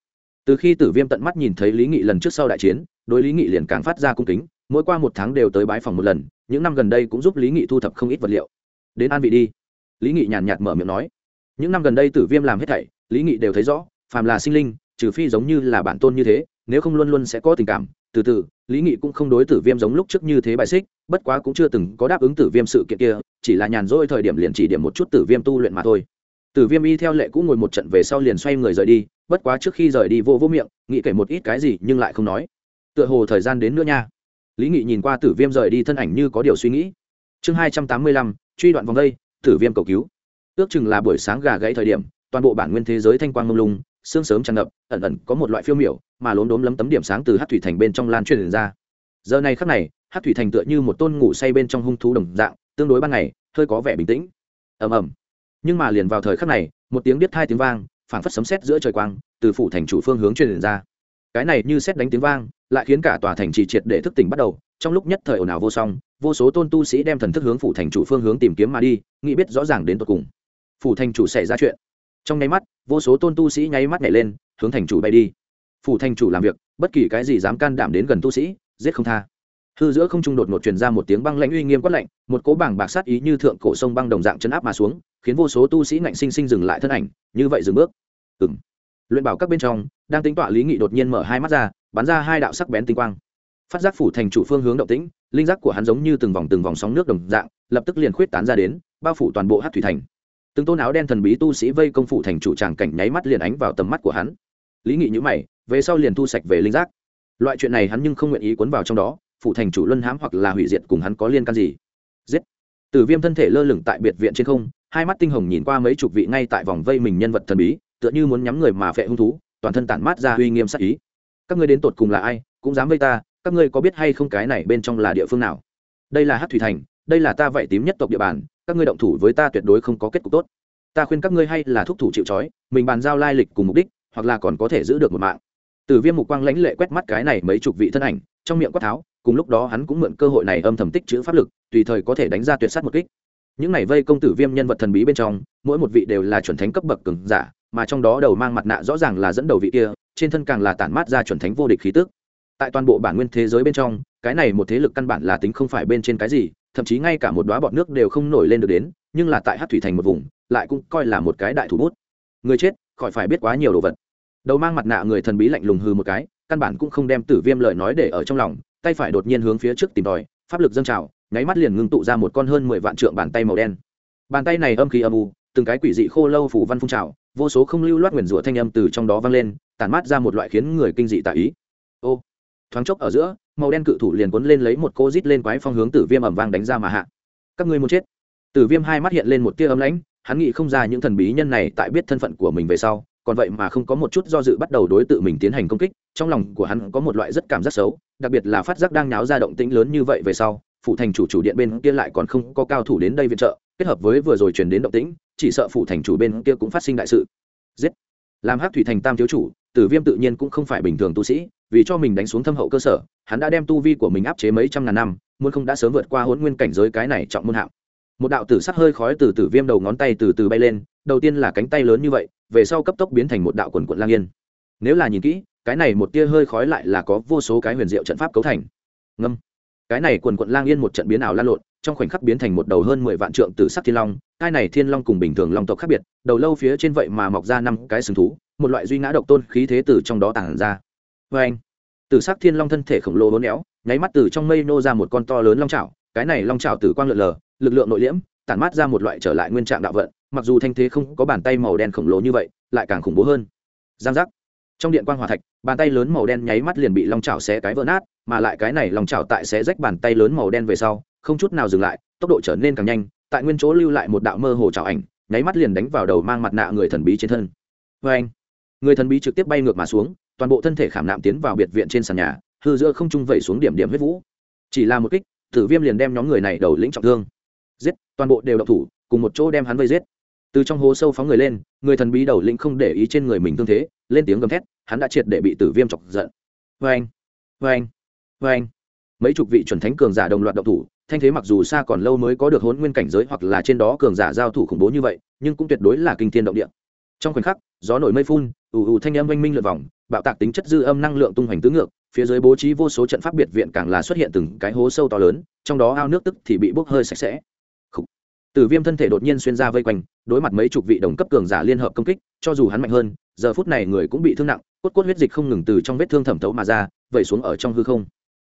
Từ khi tử viêm tận mắt nhìn thấy lý nghị lần trước sau đại chiến, đối lý nghị liền càng phát ra cung kính, mỗi qua một tháng đều tới bái phòng một lần, những năm gần đây cũng giúp lý nghị thu thập không ít vật liệu. Đến an vị đi. Lý nghị nhàn nhạt mở miệng nói. Những năm gần đây tử viêm làm hết thảy, lý nghị đều thấy rõ, phàm là sinh linh, trừ phi giống như là bản tôn như thế, nếu không luôn luôn sẽ có tình cảm từ từ, lý nghị cũng không đối tử viêm giống lúc trước như thế bài xích, bất quá cũng chưa từng có đáp ứng tử viêm sự kiện kia, chỉ là nhàn rỗi thời điểm liền chỉ điểm một chút tử viêm tu luyện mà thôi. Tử viêm y theo lệ cũng ngồi một trận về sau liền xoay người rời đi, bất quá trước khi rời đi vô vô miệng nghĩ kể một ít cái gì nhưng lại không nói. Tựa hồ thời gian đến nữa nha. Lý nghị nhìn qua tử viêm rời đi thân ảnh như có điều suy nghĩ. Chương hai trăm tám mươi lăm, truy đoạn vòng đây, tử viêm cầu cứu. Ước chừng là buổi sáng gà gãy thời điểm, toàn bộ bản nguyên thế giới thanh quang ngông lung sương sớm tràn ngập, ẩn ẩn có một loại phiêu miểu, mà lốm đốm lấm tấm điểm sáng từ hát thủy thành bên trong lan truyền ra. Giờ này khắc này, hát thủy thành tựa như một tôn ngủ say bên trong hung thú đồng dạng, tương đối ban ngày, hơi có vẻ bình tĩnh. Ầm ầm. Nhưng mà liền vào thời khắc này, một tiếng biết thai tiếng vang, phảng phất sấm sét giữa trời quang, từ phủ thành chủ phương hướng truyền ra. Cái này như sét đánh tiếng vang, lại khiến cả tòa thành trì triệt để thức tỉnh bắt đầu, trong lúc nhất thời ồn ào vô song, vô số tôn tu sĩ đem thần thức hướng phủ thành chủ phương hướng tìm kiếm mà đi, nghĩ biết rõ ràng đến tột cùng. Phủ thành chủ xảy ra chuyện trong nháy mắt, vô số tôn tu sĩ nháy mắt nhảy lên, hướng thành chủ bay đi. Phủ thành chủ làm việc, bất kỳ cái gì dám can đảm đến gần tu sĩ, giết không tha. Hư giữa không trung đột ngột truyền ra một tiếng băng lãnh uy nghiêm quát lạnh, một cố bảng bạc sát ý như thượng cổ sông băng đồng dạng chấn áp mà xuống, khiến vô số tu sĩ ngạnh sinh sinh dừng lại thân ảnh, như vậy dừng bước. Ừng luyện bảo các bên trong, đang tính tọa lý nghị đột nhiên mở hai mắt ra, bắn ra hai đạo sắc bén tinh quang. Phát giác phủ thành chủ phương hướng động tĩnh, linh giác của hắn giống như từng vòng từng vòng sóng nước đồng dạng, lập tức liền khuyết tán ra đến, bao phủ toàn bộ hát thủy thành từng tôn áo đen thần bí tu sĩ vây công phủ thành chủ tràng cảnh nháy mắt liền ánh vào tầm mắt của hắn. Lý nghị nhữ mày, về sau liền thu sạch về linh giác. Loại chuyện này hắn nhưng không nguyện ý cuốn vào trong đó, phủ thành chủ luân hãm hoặc là hủy diệt cùng hắn có liên can gì. Giết! Tử viêm thân thể lơ lửng tại biệt viện trên không, hai mắt tinh hồng nhìn qua mấy chục vị ngay tại vòng vây mình nhân vật thần bí, tựa như muốn nhắm người mà phệ hung thú, toàn thân tản mát ra uy nghiêm sắc ý. Các ngươi đến tột cùng là ai, cũng dám vây ta, các ngươi có biết hay không cái này bên trong là địa phương nào? Đây là hát thủy thành, đây là ta vậy tím nhất tộc địa bàn các ngươi động thủ với ta tuyệt đối không có kết cục tốt. Ta khuyên các ngươi hay là thúc thủ chịu trói, mình bàn giao lai lịch cùng mục đích, hoặc là còn có thể giữ được một mạng. Từ viêm mục quang lãnh lệ quét mắt cái này mấy chục vị thân ảnh, trong miệng quát tháo, cùng lúc đó hắn cũng mượn cơ hội này âm thầm tích chữ pháp lực, tùy thời có thể đánh ra tuyệt sát một kích. Những này vây công tử viêm nhân vật thần bí bên trong, mỗi một vị đều là chuẩn thánh cấp bậc cường giả, mà trong đó đầu mang mặt nạ rõ ràng là dẫn đầu vị kia, trên thân càng là tản mát ra chuẩn thánh vô địch khí tức. Tại toàn bộ bản nguyên thế giới bên trong, cái này một thế lực căn bản là tính không phải bên trên cái gì thậm chí ngay cả một đoá bọt nước đều không nổi lên được đến, nhưng là tại hát thủy thành một vùng, lại cũng coi là một cái đại thủ bút. Người chết, khỏi phải biết quá nhiều đồ vật. Đầu mang mặt nạ người thần bí lạnh lùng hư một cái, căn bản cũng không đem tử viêm lời nói để ở trong lòng, tay phải đột nhiên hướng phía trước tìm tòi, pháp lực dâng trào, nháy mắt liền ngưng tụ ra một con hơn mười vạn trượng bàn tay màu đen. Bàn tay này âm khí âm u, từng cái quỷ dị khô lâu phủ văn phun trào, vô số không lưu loát nguyền rủa thanh âm từ trong đó vang lên, tản mát ra một loại khiến người kinh dị tạ ý. Ô, thoáng chốc ở giữa màu đen cự thủ liền cuốn lên lấy một cô rít lên quái phong hướng tử viêm ẩm vang đánh ra mà hạ. Các ngươi muốn chết. Tử viêm hai mắt hiện lên một tia ấm lãnh, hắn nghĩ không ra những thần bí nhân này tại biết thân phận của mình về sau, còn vậy mà không có một chút do dự bắt đầu đối tự mình tiến hành công kích, trong lòng của hắn có một loại rất cảm giác xấu, đặc biệt là phát giác đang náo ra động tĩnh lớn như vậy về sau phụ thành chủ chủ điện bên kia lại còn không có cao thủ đến đây viện trợ, kết hợp với vừa rồi truyền đến động tĩnh, chỉ sợ phụ thành chủ bên kia cũng phát sinh đại sự. Giết. Làm hắc thủy thành tam thiếu chủ, tử viêm tự nhiên cũng không phải bình thường tu sĩ, vì cho mình đánh xuống thâm hậu cơ sở hắn đã đem tu vi của mình áp chế mấy trăm ngàn năm, muốn không đã sớm vượt qua hỗn nguyên cảnh giới cái này trọng môn hạng một đạo tử sắc hơi khói từ tử viêm đầu ngón tay từ từ bay lên, đầu tiên là cánh tay lớn như vậy, về sau cấp tốc biến thành một đạo quần quận lang yên. Nếu là nhìn kỹ, cái này một tia hơi khói lại là có vô số cái huyền diệu trận pháp cấu thành. Ngâm. Cái này quần quận lang yên một trận biến ảo lan lộn, trong khoảnh khắc biến thành một đầu hơn mười vạn trượng tử sắc thiên long, Cái này thiên long cùng bình thường long tộc khác biệt, đầu lâu phía trên vậy mà mọc ra năm cái sừng thú, một loại duy ngã độc tôn khí thế từ trong đó tản ra. Vê anh tử sắc thiên long thân thể khổng lồ uốn éo, nháy mắt từ trong mây nô ra một con to lớn long chảo. cái này long chảo tử quang lượn lờ, lực lượng nội liễm, tản mát ra một loại trở lại nguyên trạng đạo vận, mặc dù thanh thế không có bàn tay màu đen khổng lồ như vậy, lại càng khủng bố hơn. Giang giác. Trong điện quang hòa thạch, bàn tay lớn màu đen nháy mắt liền bị long chảo xé cái vỡ nát, mà lại cái này long chảo tại xé rách bàn tay lớn màu đen về sau, không chút nào dừng lại, tốc độ trở nên càng nhanh, tại nguyên chỗ lưu lại một đạo mơ hồ chảo ảnh, nháy mắt liền đánh vào đầu mang mặt nạ người thần bí trên thân. Vê anh người thần bí trực tiếp bay ngược mà xuống toàn bộ thân thể khảm nạm tiến vào biệt viện trên sàn nhà, hư giữa không trung vẩy xuống điểm điểm huyết vũ. Chỉ là một kích, tử viêm liền đem nhóm người này đầu lĩnh trọng thương. Giết, toàn bộ đều đậu thủ, cùng một chỗ đem hắn vây giết. Từ trong hố sâu phóng người lên, người thần bí đầu lĩnh không để ý trên người mình thương thế, lên tiếng gầm thét, hắn đã triệt để bị tử viêm chọc giận. Vê anh vê anh vê anh mấy chục vị chuẩn thánh cường giả đồng loạt đậu thủ, thanh thế mặc dù xa còn lâu mới có được hôn nguyên cảnh giới hoặc là trên đó cường giả giao thủ khủng bố như vậy, nhưng cũng tuyệt đối là kinh thiên động địa. Trong khoảnh khắc, gió nổi mây phun, ù ù thanh âm oanh minh lượt vòng bạo tạc tính chất dư âm năng lượng tung hoành tứ ngược phía dưới bố trí vô số trận pháp biệt viện càng là xuất hiện từng cái hố sâu to lớn trong đó ao nước tức thì bị bốc hơi sạch sẽ Tử Viêm thân thể đột nhiên xuyên ra vây quanh, đối mặt mấy chục vị đồng cấp cường giả liên hợp công kích, cho dù hắn mạnh hơn, giờ phút này người cũng bị thương nặng, cốt cốt huyết dịch không ngừng từ trong vết thương thẩm thấu mà ra, vẩy xuống ở trong hư không.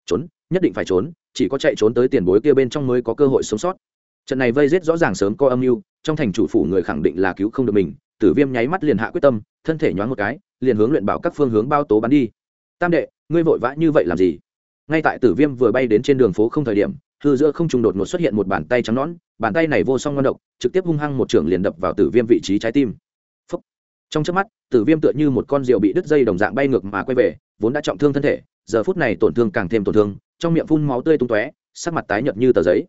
Trốn, nhất định phải trốn, chỉ có chạy trốn tới tiền bối kia bên trong mới có cơ hội sống sót. Trận này vây giết rõ ràng sớm có âm mưu, trong thành chủ phủ người khẳng định là cứu không được mình, Tử Viêm nháy mắt liền hạ quyết tâm, thân thể nhoáng một cái, liền hướng luyện bảo các phương hướng bao tố bắn đi. Tam đệ, ngươi vội vã như vậy làm gì? ngay tại tử viêm vừa bay đến trên đường phố không thời điểm hư giữa không trùng đột ngột xuất hiện một bàn tay trắng nõn bàn tay này vô song ngon độc trực tiếp hung hăng một trưởng liền đập vào tử viêm vị trí trái tim Phúc. trong trước mắt tử viêm tựa như một con rượu bị đứt dây đồng dạng bay ngược mà quay về vốn đã trọng thương thân thể giờ phút này tổn thương càng thêm tổn thương trong miệng phun máu tươi tung tóe sắc mặt tái nhợt như tờ giấy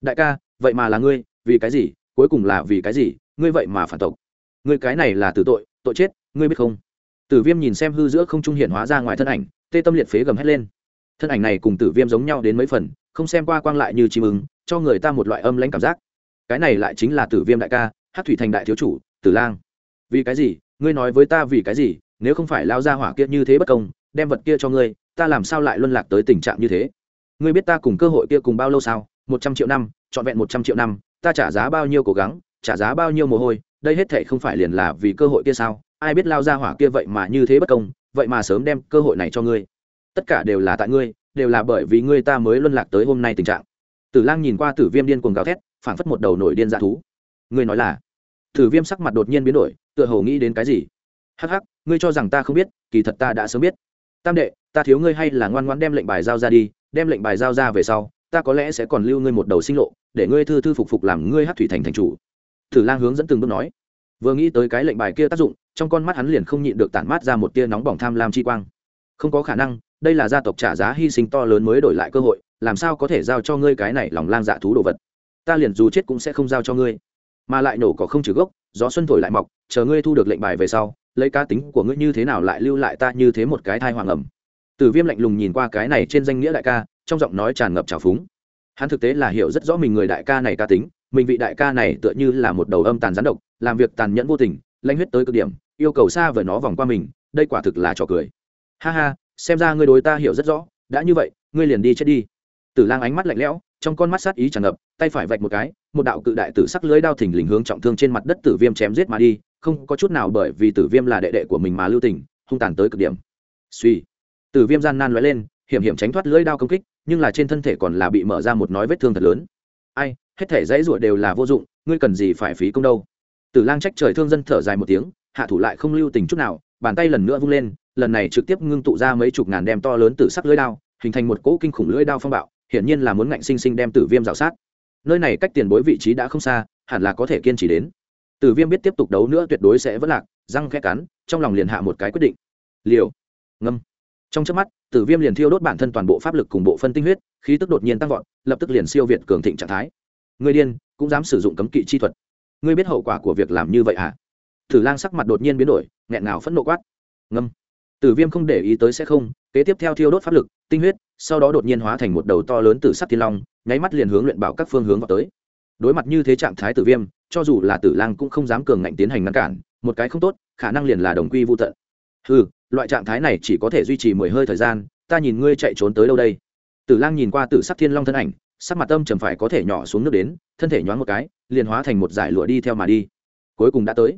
đại ca vậy mà là ngươi vì cái gì cuối cùng là vì cái gì ngươi vậy mà phản tộc ngươi cái này là tử tội tội chết, ngươi biết không? Tử viêm nhìn xem hư giữa không trung hiện hóa ra ngoài thân ảnh, tê tâm liệt phế gầm hét lên. Thân ảnh này cùng tử viêm giống nhau đến mấy phần, không xem qua quang lại như chim ứng cho người ta một loại âm lãnh cảm giác. Cái này lại chính là tử viêm đại ca hát thủy thành đại thiếu chủ, tử lang. Vì cái gì? Ngươi nói với ta vì cái gì? Nếu không phải lao ra hỏa kia như thế bất công, đem vật kia cho ngươi, ta làm sao lại luân lạc tới tình trạng như thế? Ngươi biết ta cùng cơ hội kia cùng bao lâu sao? Một trăm triệu năm, trọn vẹn một trăm triệu năm, ta trả giá bao nhiêu cố gắng, trả giá bao nhiêu mồ hôi đây hết thệ không phải liền là vì cơ hội kia sao? Ai biết lao ra hỏa kia vậy mà như thế bất công, vậy mà sớm đem cơ hội này cho ngươi. Tất cả đều là tại ngươi, đều là bởi vì ngươi ta mới luân lạc tới hôm nay tình trạng. Tử lang nhìn qua tử viêm điên cuồng gào thét, phảng phất một đầu nổi điên dạ thú. Ngươi nói là? Tử viêm sắc mặt đột nhiên biến đổi, tựa hồ nghĩ đến cái gì? Hắc hắc, ngươi cho rằng ta không biết, kỳ thật ta đã sớm biết. Tam đệ, ta thiếu ngươi hay là ngoan ngoãn đem lệnh bài giao ra đi, đem lệnh bài giao ra về sau, ta có lẽ sẽ còn lưu ngươi một đầu sinh lộ, để ngươi thư thư phục phục làm ngươi hát thủy thành thành chủ. Thử lang hướng dẫn từng bước nói. Vừa nghĩ tới cái lệnh bài kia tác dụng, trong con mắt hắn liền không nhịn được tản mát ra một tia nóng bỏng tham lam chi quang. Không có khả năng, đây là gia tộc trả giá hy sinh to lớn mới đổi lại cơ hội, làm sao có thể giao cho ngươi cái này lòng lang dạ thú đồ vật? Ta liền dù chết cũng sẽ không giao cho ngươi. Mà lại nổ cỏ không trừ gốc, gió xuân thổi lại mọc, chờ ngươi thu được lệnh bài về sau, lấy cá tính của ngươi như thế nào lại lưu lại ta như thế một cái thai hoàng ẩm? Tử viêm lạnh lùng nhìn qua cái này trên danh nghĩa đại ca, trong giọng nói tràn ngập trào phúng. Hắn thực tế là hiểu rất rõ mình người đại ca này ca tính mình vị đại ca này tựa như là một đầu âm tàn gián độc, làm việc tàn nhẫn vô tình lanh huyết tới cực điểm, yêu cầu xa vời nó vòng qua mình, đây quả thực là trò cười. Ha ha, xem ra ngươi đối ta hiểu rất rõ, đã như vậy, ngươi liền đi chết đi. Tử lang ánh mắt lạnh lẽo, trong con mắt sát ý tràn ngập, tay phải vạch một cái, một đạo cự đại tử sắc lưới đao thình lình hướng trọng thương trên mặt đất tử viêm chém giết mà đi, không có chút nào bởi vì tử viêm là đệ đệ của mình mà lưu tình, hung tàn tới cực điểm. Suy. Tử viêm gian nan lóe lên, hiểm hiểm tránh thoát lưỡi đao công kích, nhưng là trên thân thể còn là bị mở ra một nói vết thương thật lớn. Ai? Hết thể dãy ruột đều là vô dụng, ngươi cần gì phải phí công đâu. Tử lang trách trời thương dân thở dài một tiếng, hạ thủ lại không lưu tình chút nào, bàn tay lần nữa vung lên, lần này trực tiếp ngưng tụ ra mấy chục ngàn đem to lớn từ sắc lưỡi đao, hình thành một cỗ kinh khủng lưỡi đao phong bạo, hiển nhiên là muốn ngạnh sinh sinh đem tử viêm rào sát. Nơi này cách tiền bối vị trí đã không xa, hẳn là có thể kiên trì đến. Tử viêm biết tiếp tục đấu nữa tuyệt đối sẽ vất lạc, răng khẽ cắn, trong lòng liền hạ một cái quyết định. Liều. Ngâm. Trong chớp mắt, tử viêm liền thiêu đốt bản thân toàn bộ pháp lực cùng bộ phân tinh huyết, khí tức đột nhiên tăng vọt, lập tức liền siêu việt cường thịnh trạng thái người điên, cũng dám sử dụng cấm kỵ chi thuật. Ngươi biết hậu quả của việc làm như vậy à tử lang sắc mặt đột nhiên biến đổi, nghẹn ngào phẫn nộ quát. Ngâm. Tử viêm không để ý tới sẽ không, kế tiếp theo thiêu đốt pháp lực, tinh huyết, sau đó đột nhiên hóa thành một đầu to lớn từ sắt thiên long, nháy mắt liền hướng luyện bảo các phương hướng vào tới. Đối mặt như thế trạng thái tử viêm, cho dù là tử lang cũng không dám cường ngạnh tiến hành ngăn cản, một cái không tốt, khả năng liền là đồng quy vô tận. Ừ loại trạng thái này chỉ có thể duy trì mười hơi thời gian, ta nhìn ngươi chạy trốn tới đâu đây? Tử lang nhìn qua tử sắc thiên long thân ảnh sắc mặt tâm trầm phải có thể nhỏ xuống nước đến, thân thể nhoáng một cái, liền hóa thành một dải lụa đi theo mà đi. Cuối cùng đã tới.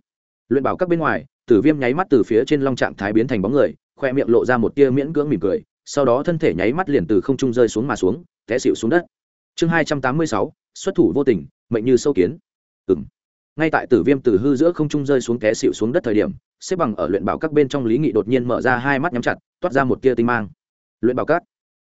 Luyện bảo các bên ngoài, tử viêm nháy mắt từ phía trên long trạng thái biến thành bóng người, khoe miệng lộ ra một tia miễn cưỡng mỉm cười, sau đó thân thể nháy mắt liền từ không trung rơi xuống mà xuống, té xịu xuống đất. Chương hai trăm tám mươi sáu, xuất thủ vô tình, mệnh như sâu kiến. Ừ m ngay tại tử viêm từ hư giữa không trung rơi xuống té xịu xuống đất thời điểm, xếp bằng ở luyện bảo các bên trong lý nghị đột nhiên mở ra hai mắt nhắm chặt, toát ra một tia tinh mang. Luyện bảo các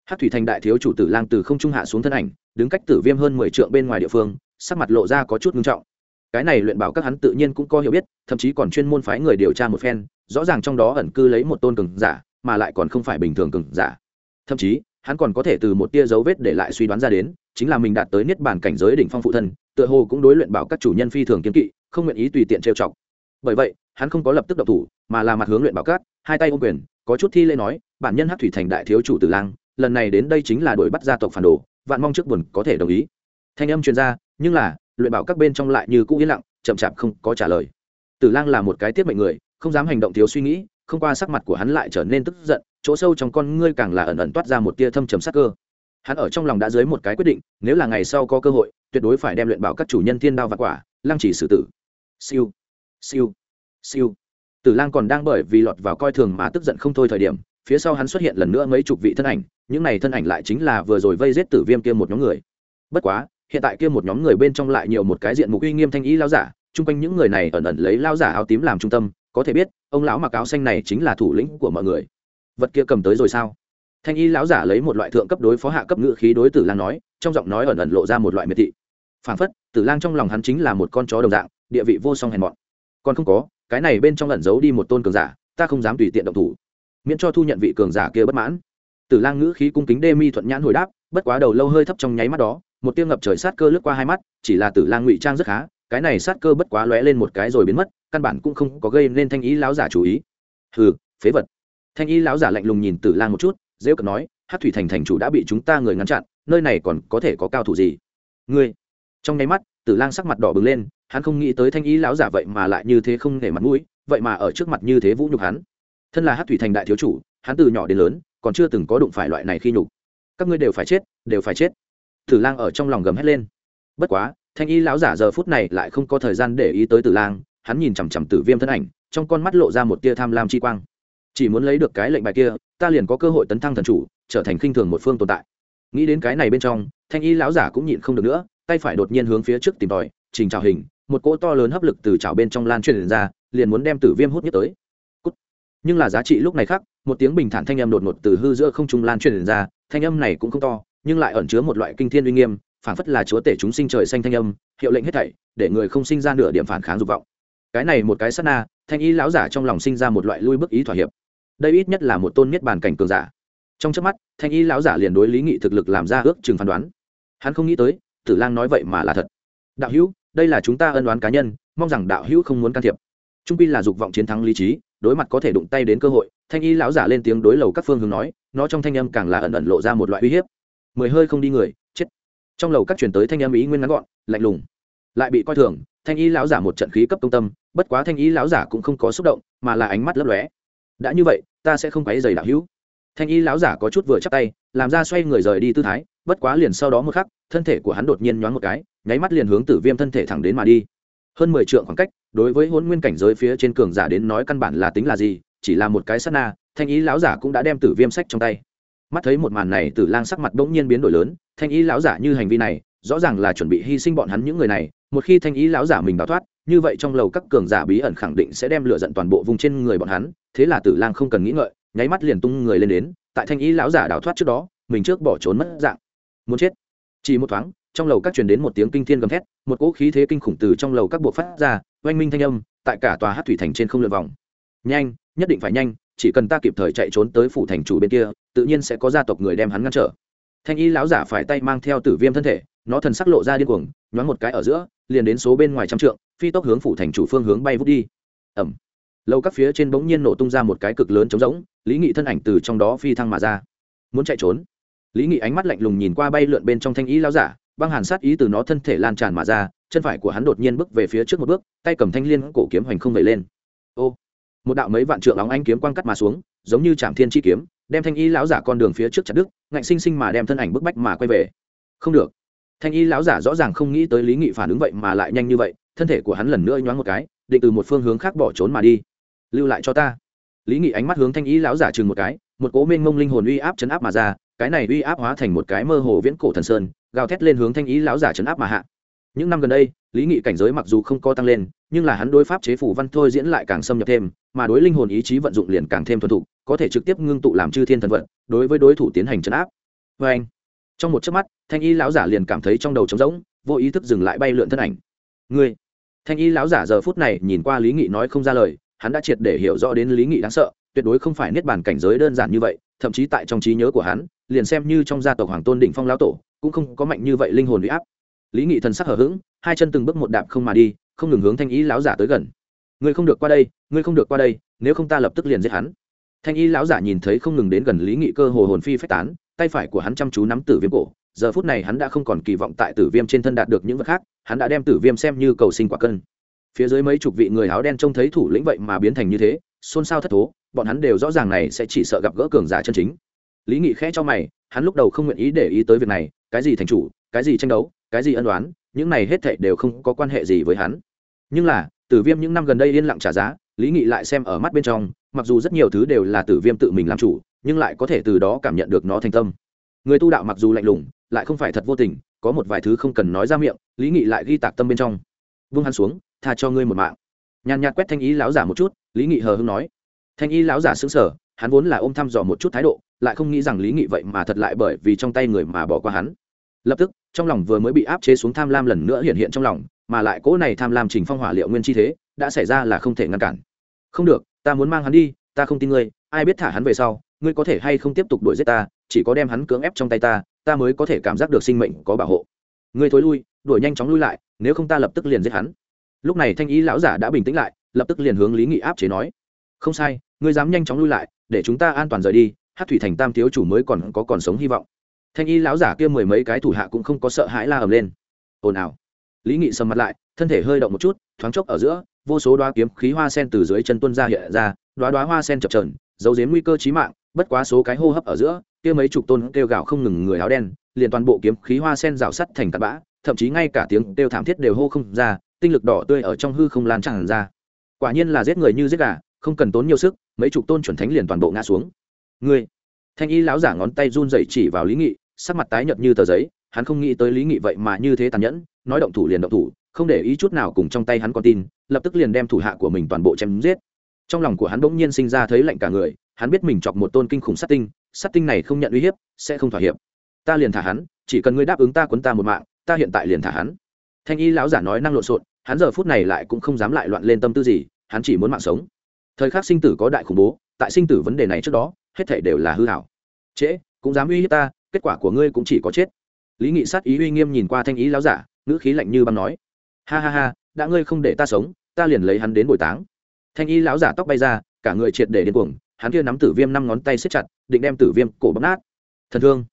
hát thủy thành đại thiếu chủ tử lang từ không trung hạ xuống thân ảnh, đứng cách tử viêm hơn mười t bên ngoài địa phương, sắc mặt lộ ra có chút ngưng trọng. Cái này luyện bảo các hắn tự nhiên cũng có hiểu biết, thậm chí còn chuyên môn phái người điều tra một phen, rõ ràng trong đó ẩn cư lấy một tôn cường giả, mà lại còn không phải bình thường cường giả. Thậm chí, hắn còn có thể từ một tia dấu vết để lại suy đoán ra đến, chính là mình đạt tới niết bàn cảnh giới đỉnh phong phụ thân, tựa hồ cũng đối luyện bảo các chủ nhân phi thường kiếm kỵ, không nguyện ý tùy tiện trêu chọc. Bởi vậy, hắn không có lập tức độc thủ, mà là mặt hướng luyện bảo các, hai tay ôm quyền, có chút thi lễ nói, bản nhân hát thủy thành đại thiếu chủ tử lang lần này đến đây chính là đuổi bắt gia tộc phản đồ, vạn mong trước buồn có thể đồng ý. Thanh âm truyền ra, nhưng là, luyện bảo các bên trong lại như cũ yên lặng, chậm chạp không có trả lời. Tử lang là một cái tiết mệnh người, không dám hành động thiếu suy nghĩ, không qua sắc mặt của hắn lại trở nên tức giận, chỗ sâu trong con ngươi càng là ẩn ẩn toát ra một tia thâm trầm sắc cơ. Hắn ở trong lòng đã dưới một cái quyết định, nếu là ngày sau có cơ hội, tuyệt đối phải đem luyện bảo các chủ nhân thiên đao và quả, lăng chỉ xử tử. Siêu siêu siêu. Tử lang còn đang bởi vì lọt vào coi thường mà tức giận không thôi thời điểm, phía sau hắn xuất hiện lần nữa mấy chục vị thân ảnh những này thân ảnh lại chính là vừa rồi vây giết tử viêm kia một nhóm người. Bất quá, hiện tại kia một nhóm người bên trong lại nhiều một cái diện mục uy nghiêm thanh ý lao giả, chung quanh những người này ẩn ẩn lấy lao giả áo tím làm trung tâm, có thể biết, ông lão mặc áo xanh này chính là thủ lĩnh của mọi người. Vật kia cầm tới rồi sao? Thanh y lão giả lấy một loại thượng cấp đối phó hạ cấp ngự khí đối tử lang nói, trong giọng nói ẩn ẩn lộ ra một loại miệt thị. Phảng phất, tử lang trong lòng hắn chính là một con chó đồng dạng, địa vị vô song hèn mọn. Còn không có, cái này bên trong ẩn giấu đi một tôn cường giả, ta không dám tùy tiện động thủ. Miễn cho thu nhận vị cường giả kia bất mãn tử lang ngữ khí cung kính đê mi thuận nhãn hồi đáp, bất quá đầu lâu hơi thấp trong nháy mắt đó, một tia ngập trời sát cơ lướt qua hai mắt, chỉ là tử lang ngụy trang rất khá, cái này sát cơ bất quá lóe lên một cái rồi biến mất, căn bản cũng không có gây nên thanh ý lão giả chú ý. Hừ, phế vật. Thanh ý lão giả lạnh lùng nhìn tử lang một chút dễ cận nói hát thủy thành thành chủ đã bị chúng ta người ngăn chặn, nơi này còn có thể có cao thủ gì? Ngươi. Trong nháy mắt, tử lang sắc mặt đỏ bừng lên, hắn không nghĩ tới thanh ý lão giả vậy mà lại như thế không để mặt mũi, vậy mà ở trước mặt như thế vũ nhục hắn. Thân là hát thủy thành đại thiếu chủ, hắn từ nhỏ đến lớn còn chưa từng có đụng phải loại này khi nhục. Các ngươi đều phải chết, đều phải chết. Tử lang ở trong lòng gầm hét lên. Bất quá, thanh y lão giả giờ phút này lại không có thời gian để ý tới tử lang, hắn nhìn chằm chằm tử viêm thân ảnh, trong con mắt lộ ra một tia tham lam chi quang. Chỉ muốn lấy được cái lệnh bài kia, ta liền có cơ hội tấn thăng thần chủ, trở thành khinh thường một phương tồn tại. Nghĩ đến cái này bên trong, thanh y lão giả cũng nhịn không được nữa, tay phải đột nhiên hướng phía trước tìm tòi, trình trào hình, một cỗ to lớn hấp lực từ trào bên trong lan truyền ra, liền muốn đem tử viêm hút nhất tới nhưng là giá trị lúc này khác, một tiếng bình thản thanh âm đột ngột từ hư giữa không trung lan truyền ra, thanh âm này cũng không to, nhưng lại ẩn chứa một loại kinh thiên uy nghiêm phản phất là chúa tể chúng sinh trời xanh thanh âm, hiệu lệnh hết thảy, để người không sinh ra nửa điểm phản kháng dục vọng. Cái này một cái sát na, thanh y lão giả trong lòng sinh ra một loại lui bức ý thỏa hiệp. Đây ít nhất là một tôn niết bàn cảnh cường giả. Trong trước mắt, thanh y lão giả liền đối lý nghị thực lực làm ra ước chừng phán đoán. Hắn không nghĩ tới, tử lang nói vậy mà là thật. Đạo hữu, đây là chúng ta ân đoán cá nhân, mong rằng đạo hữu không muốn can thiệp. Trung pi là dục vọng chiến thắng lý trí đối mặt có thể đụng tay đến cơ hội, thanh y lão giả lên tiếng đối lầu các phương hướng nói, nó trong thanh âm càng là ẩn ẩn lộ ra một loại uy hiếp. Mười hơi không đi người, chết. Trong lầu các chuyển tới thanh âm ý nguyên ngắn gọn, lạnh lùng. Lại bị coi thường, thanh y lão giả một trận khí cấp công tâm, bất quá thanh y lão giả cũng không có xúc động, mà là ánh mắt lấp lóe. Đã như vậy, ta sẽ không quấy giày đạo hữu. Thanh y lão giả có chút vừa chắc tay, làm ra xoay người rời đi tư thái, bất quá liền sau đó một khắc, thân thể của hắn đột nhiên nhoáng một cái, nháy mắt liền hướng tử viêm thân thể thẳng đến mà đi hơn mười trượng khoảng cách, đối với hôn nguyên cảnh giới phía trên cường giả đến nói căn bản là tính là gì, chỉ là một cái sát na, thanh ý lão giả cũng đã đem tử viêm sách trong tay. Mắt thấy một màn này, tử lang sắc mặt bỗng nhiên biến đổi lớn, thanh ý lão giả như hành vi này, rõ ràng là chuẩn bị hy sinh bọn hắn những người này, một khi thanh ý lão giả mình đào thoát, như vậy trong lầu các cường giả bí ẩn khẳng định sẽ đem lửa giận toàn bộ vùng trên người bọn hắn, thế là tử lang không cần nghĩ ngợi, nháy mắt liền tung người lên đến, tại thanh ý lão giả đào thoát trước đó, mình trước bỏ trốn mất dạng. Muốn chết. Chỉ một thoáng trong lầu các truyền đến một tiếng kinh thiên gầm thét, một cỗ khí thế kinh khủng từ trong lầu các bộ phát ra, oanh minh thanh âm, tại cả tòa hát thủy thành trên không lượn vòng. Nhanh, nhất định phải nhanh, chỉ cần ta kịp thời chạy trốn tới phủ thành chủ bên kia, tự nhiên sẽ có gia tộc người đem hắn ngăn trở. Thanh y lão giả phải tay mang theo tử viêm thân thể, nó thần sắc lộ ra điên cuồng, nhoáng một cái ở giữa, liền đến số bên ngoài trăm trượng, phi tốc hướng phủ thành chủ phương hướng bay vút đi. Ẩm lâu các phía trên bỗng nhiên nổ tung ra một cái cực lớn trống rỗng, lý nghị thân ảnh từ trong đó phi thăng mà ra. Muốn chạy trốn? Lý nghị ánh mắt lạnh lùng nhìn qua bay lượn bên trong thanh y lão giả băng hàn sát ý từ nó thân thể lan tràn mà ra, chân phải của hắn đột nhiên bước về phía trước một bước, tay cầm thanh liên cổ kiếm hoành không vẩy lên. Ô, một đạo mấy vạn trượng óng anh kiếm quang cắt mà xuống, giống như trạm thiên chi kiếm, đem thanh y lão giả con đường phía trước chặt đức ngạnh sinh sinh mà đem thân ảnh bức bách mà quay về. Không được. Thanh y lão giả rõ ràng không nghĩ tới lý nghị phản ứng vậy mà lại nhanh như vậy, thân thể của hắn lần nữa nhoáng một cái, định từ một phương hướng khác bỏ trốn mà đi. Lưu lại cho ta. Lý nghị ánh mắt hướng thanh y lão giả chừng một cái, một cố mênh mông linh hồn uy áp chấn áp mà ra, cái này uy áp hóa thành một cái mơ hồ viễn cổ thần sơn gào thét lên hướng thanh ý lão giả chấn áp mà hạ. Những năm gần đây, lý nghị cảnh giới mặc dù không có tăng lên, nhưng là hắn đối pháp chế phủ văn thôi diễn lại càng xâm nhập thêm, mà đối linh hồn ý chí vận dụng liền càng thêm thuần thục, có thể trực tiếp ngưng tụ làm chư thiên thần vận, đối với đối thủ tiến hành chấn áp. Vê anh, trong một chớp mắt, thanh y lão giả liền cảm thấy trong đầu trống rỗng, vô ý thức dừng lại bay lượn thân ảnh. Ngươi, thanh y lão giả giờ phút này nhìn qua lý nghị nói không ra lời, hắn đã triệt để hiểu rõ đến lý nghị đáng sợ, tuyệt đối không phải niết bàn cảnh giới đơn giản như vậy, thậm chí tại trong trí nhớ của hắn liền xem như trong gia tộc hoàng tôn đỉnh phong lão tổ, cũng không có mạnh như vậy linh hồn bị áp. Lý nghị thần sắc hở h ữ g hai chân từng bước một đạp không mà đi, không ngừng hướng thanh ý lão giả tới gần. Ngươi không được qua đây, ngươi không được qua đây, nếu không ta lập tức liền giết hắn. Thanh y lão giả nhìn thấy không ngừng đến gần lý nghị cơ hồ hồn phi phách tán, tay phải của hắn chăm chú nắm tử viêm cổ. Giờ phút này hắn đã không còn kỳ vọng tại tử viêm trên thân đạt được những vật khác, hắn đã đem tử viêm xem như cầu sinh quả cân. Phía dưới mấy chục vị người áo đen trông thấy thủ lĩnh vậy mà biến thành như thế, xôn xao thất thố, bọn hắn đều rõ ràng này sẽ chỉ sợ gặp gỡ cường giả chân chính lý nghị khẽ cho mày, hắn lúc đầu không nguyện ý để ý tới việc này, cái gì thành chủ, cái gì tranh đấu, cái gì ân đoán những này hết thệ đều không có quan hệ gì với hắn. Nhưng là, tử viêm những năm gần đây yên lặng trả giá, lý nghị lại xem ở mắt bên trong, mặc dù rất nhiều thứ đều là tử viêm tự mình làm chủ, nhưng lại có thể từ đó cảm nhận được nó thành tâm. Người tu đạo mặc dù lạnh lùng, lại không phải thật vô tình, có một vài thứ không cần nói ra miệng, lý nghị lại ghi tạc tâm bên trong. Vung hắn xuống, tha cho ngươi một mạng. Nhàn nhạt quét thanh ý láo giả một chút, lý nghị hờ hưng nói. Thanh y lão giả xứng sở hắn vốn là ôm thăm dò một chút thái độ lại không nghĩ rằng lý nghị vậy mà thật lại bởi vì trong tay người mà bỏ qua hắn. Lập tức, trong lòng vừa mới bị áp chế xuống tham lam lần nữa hiện hiện trong lòng, mà lại cỗ này tham lam trình phong hỏa liệu nguyên chi thế, đã xảy ra là không thể ngăn cản. Không được, ta muốn mang hắn đi, ta không tin ngươi, ai biết thả hắn về sau, ngươi có thể hay không tiếp tục đuổi giết ta, chỉ có đem hắn cưỡng ép trong tay ta ta mới có thể cảm giác được sinh mệnh có bảo hộ. Ngươi thối lui, đuổi nhanh chóng lui lại, nếu không ta lập tức liền giết hắn. Lúc này thanh ý lão giả đã bình tĩnh lại, lập tức liền hướng lý nghị áp chế nói. Không sai, ngươi dám nhanh chóng lui lại, để chúng ta an toàn rời đi hát thủy thành tam thiếu chủ mới còn có còn sống hy vọng. Thanh y lão giả kia mười mấy cái thủ hạ cũng không có sợ hãi la ầm lên. Ồn ào. Lý nghị sầm mặt lại, thân thể hơi động một chút, thoáng chốc ở giữa, vô số đoá kiếm khí hoa sen từ dưới chân tuân ra hiện ra đoá đoá hoa sen chập trờn giấu giếm nguy cơ chí mạng, bất quá số cái hô hấp ở giữa, kia mấy chục tôn kêu gạo không ngừng người áo đen, liền toàn bộ kiếm khí hoa sen rào sắt thành tạt bã, thậm chí ngay cả tiếng kêu thảm thiết đều hô không ra, tinh lực đỏ tươi ở trong hư không lan tràn ra. Quả nhiên là giết người như giết gà, không cần tốn nhiều sức, mấy chục tôn chuẩn thánh liền toàn bộ ngã xuống ngươi. Thanh y lão giả ngón tay run rẩy chỉ vào lý nghị, sắc mặt tái nhợt như tờ giấy, hắn không nghĩ tới lý nghị vậy mà như thế tàn nhẫn, nói động thủ liền động thủ, không để ý chút nào cùng trong tay hắn con tin, lập tức liền đem thủ hạ của mình toàn bộ chém giết. Trong lòng của hắn bỗng nhiên sinh ra thấy lạnh cả người, hắn biết mình chọc một tôn kinh khủng sát tinh sát tinh này không nhận uy hiếp, sẽ không thỏa hiệp. Ta liền thả hắn, chỉ cần ngươi đáp ứng ta quấn ta một mạng, ta hiện tại liền thả hắn. Thanh y lão giả nói năng lộn xộn, hắn giờ phút này lại cũng không dám lại loạn lên tâm tư gì, hắn chỉ muốn mạng sống. Thời khắc sinh tử có đại khủng bố, tại sinh tử vấn đề này trước đó hết thể đều là hư hảo. Trễ, cũng dám uy hiếp ta, kết quả của ngươi cũng chỉ có chết. Lý nghị sát ý uy nghiêm nhìn qua thanh ý láo giả, ngữ khí lạnh như băng nói, ha ha ha, đã ngươi không để ta sống, ta liền lấy hắn đến bồi táng. Thanh y lão giả tóc bay ra, cả người triệt để điên cuồng, hắn kia nắm tử viêm năm ngón tay xếp chặt, định đem tử viêm cổ bóc nát. Thần thương.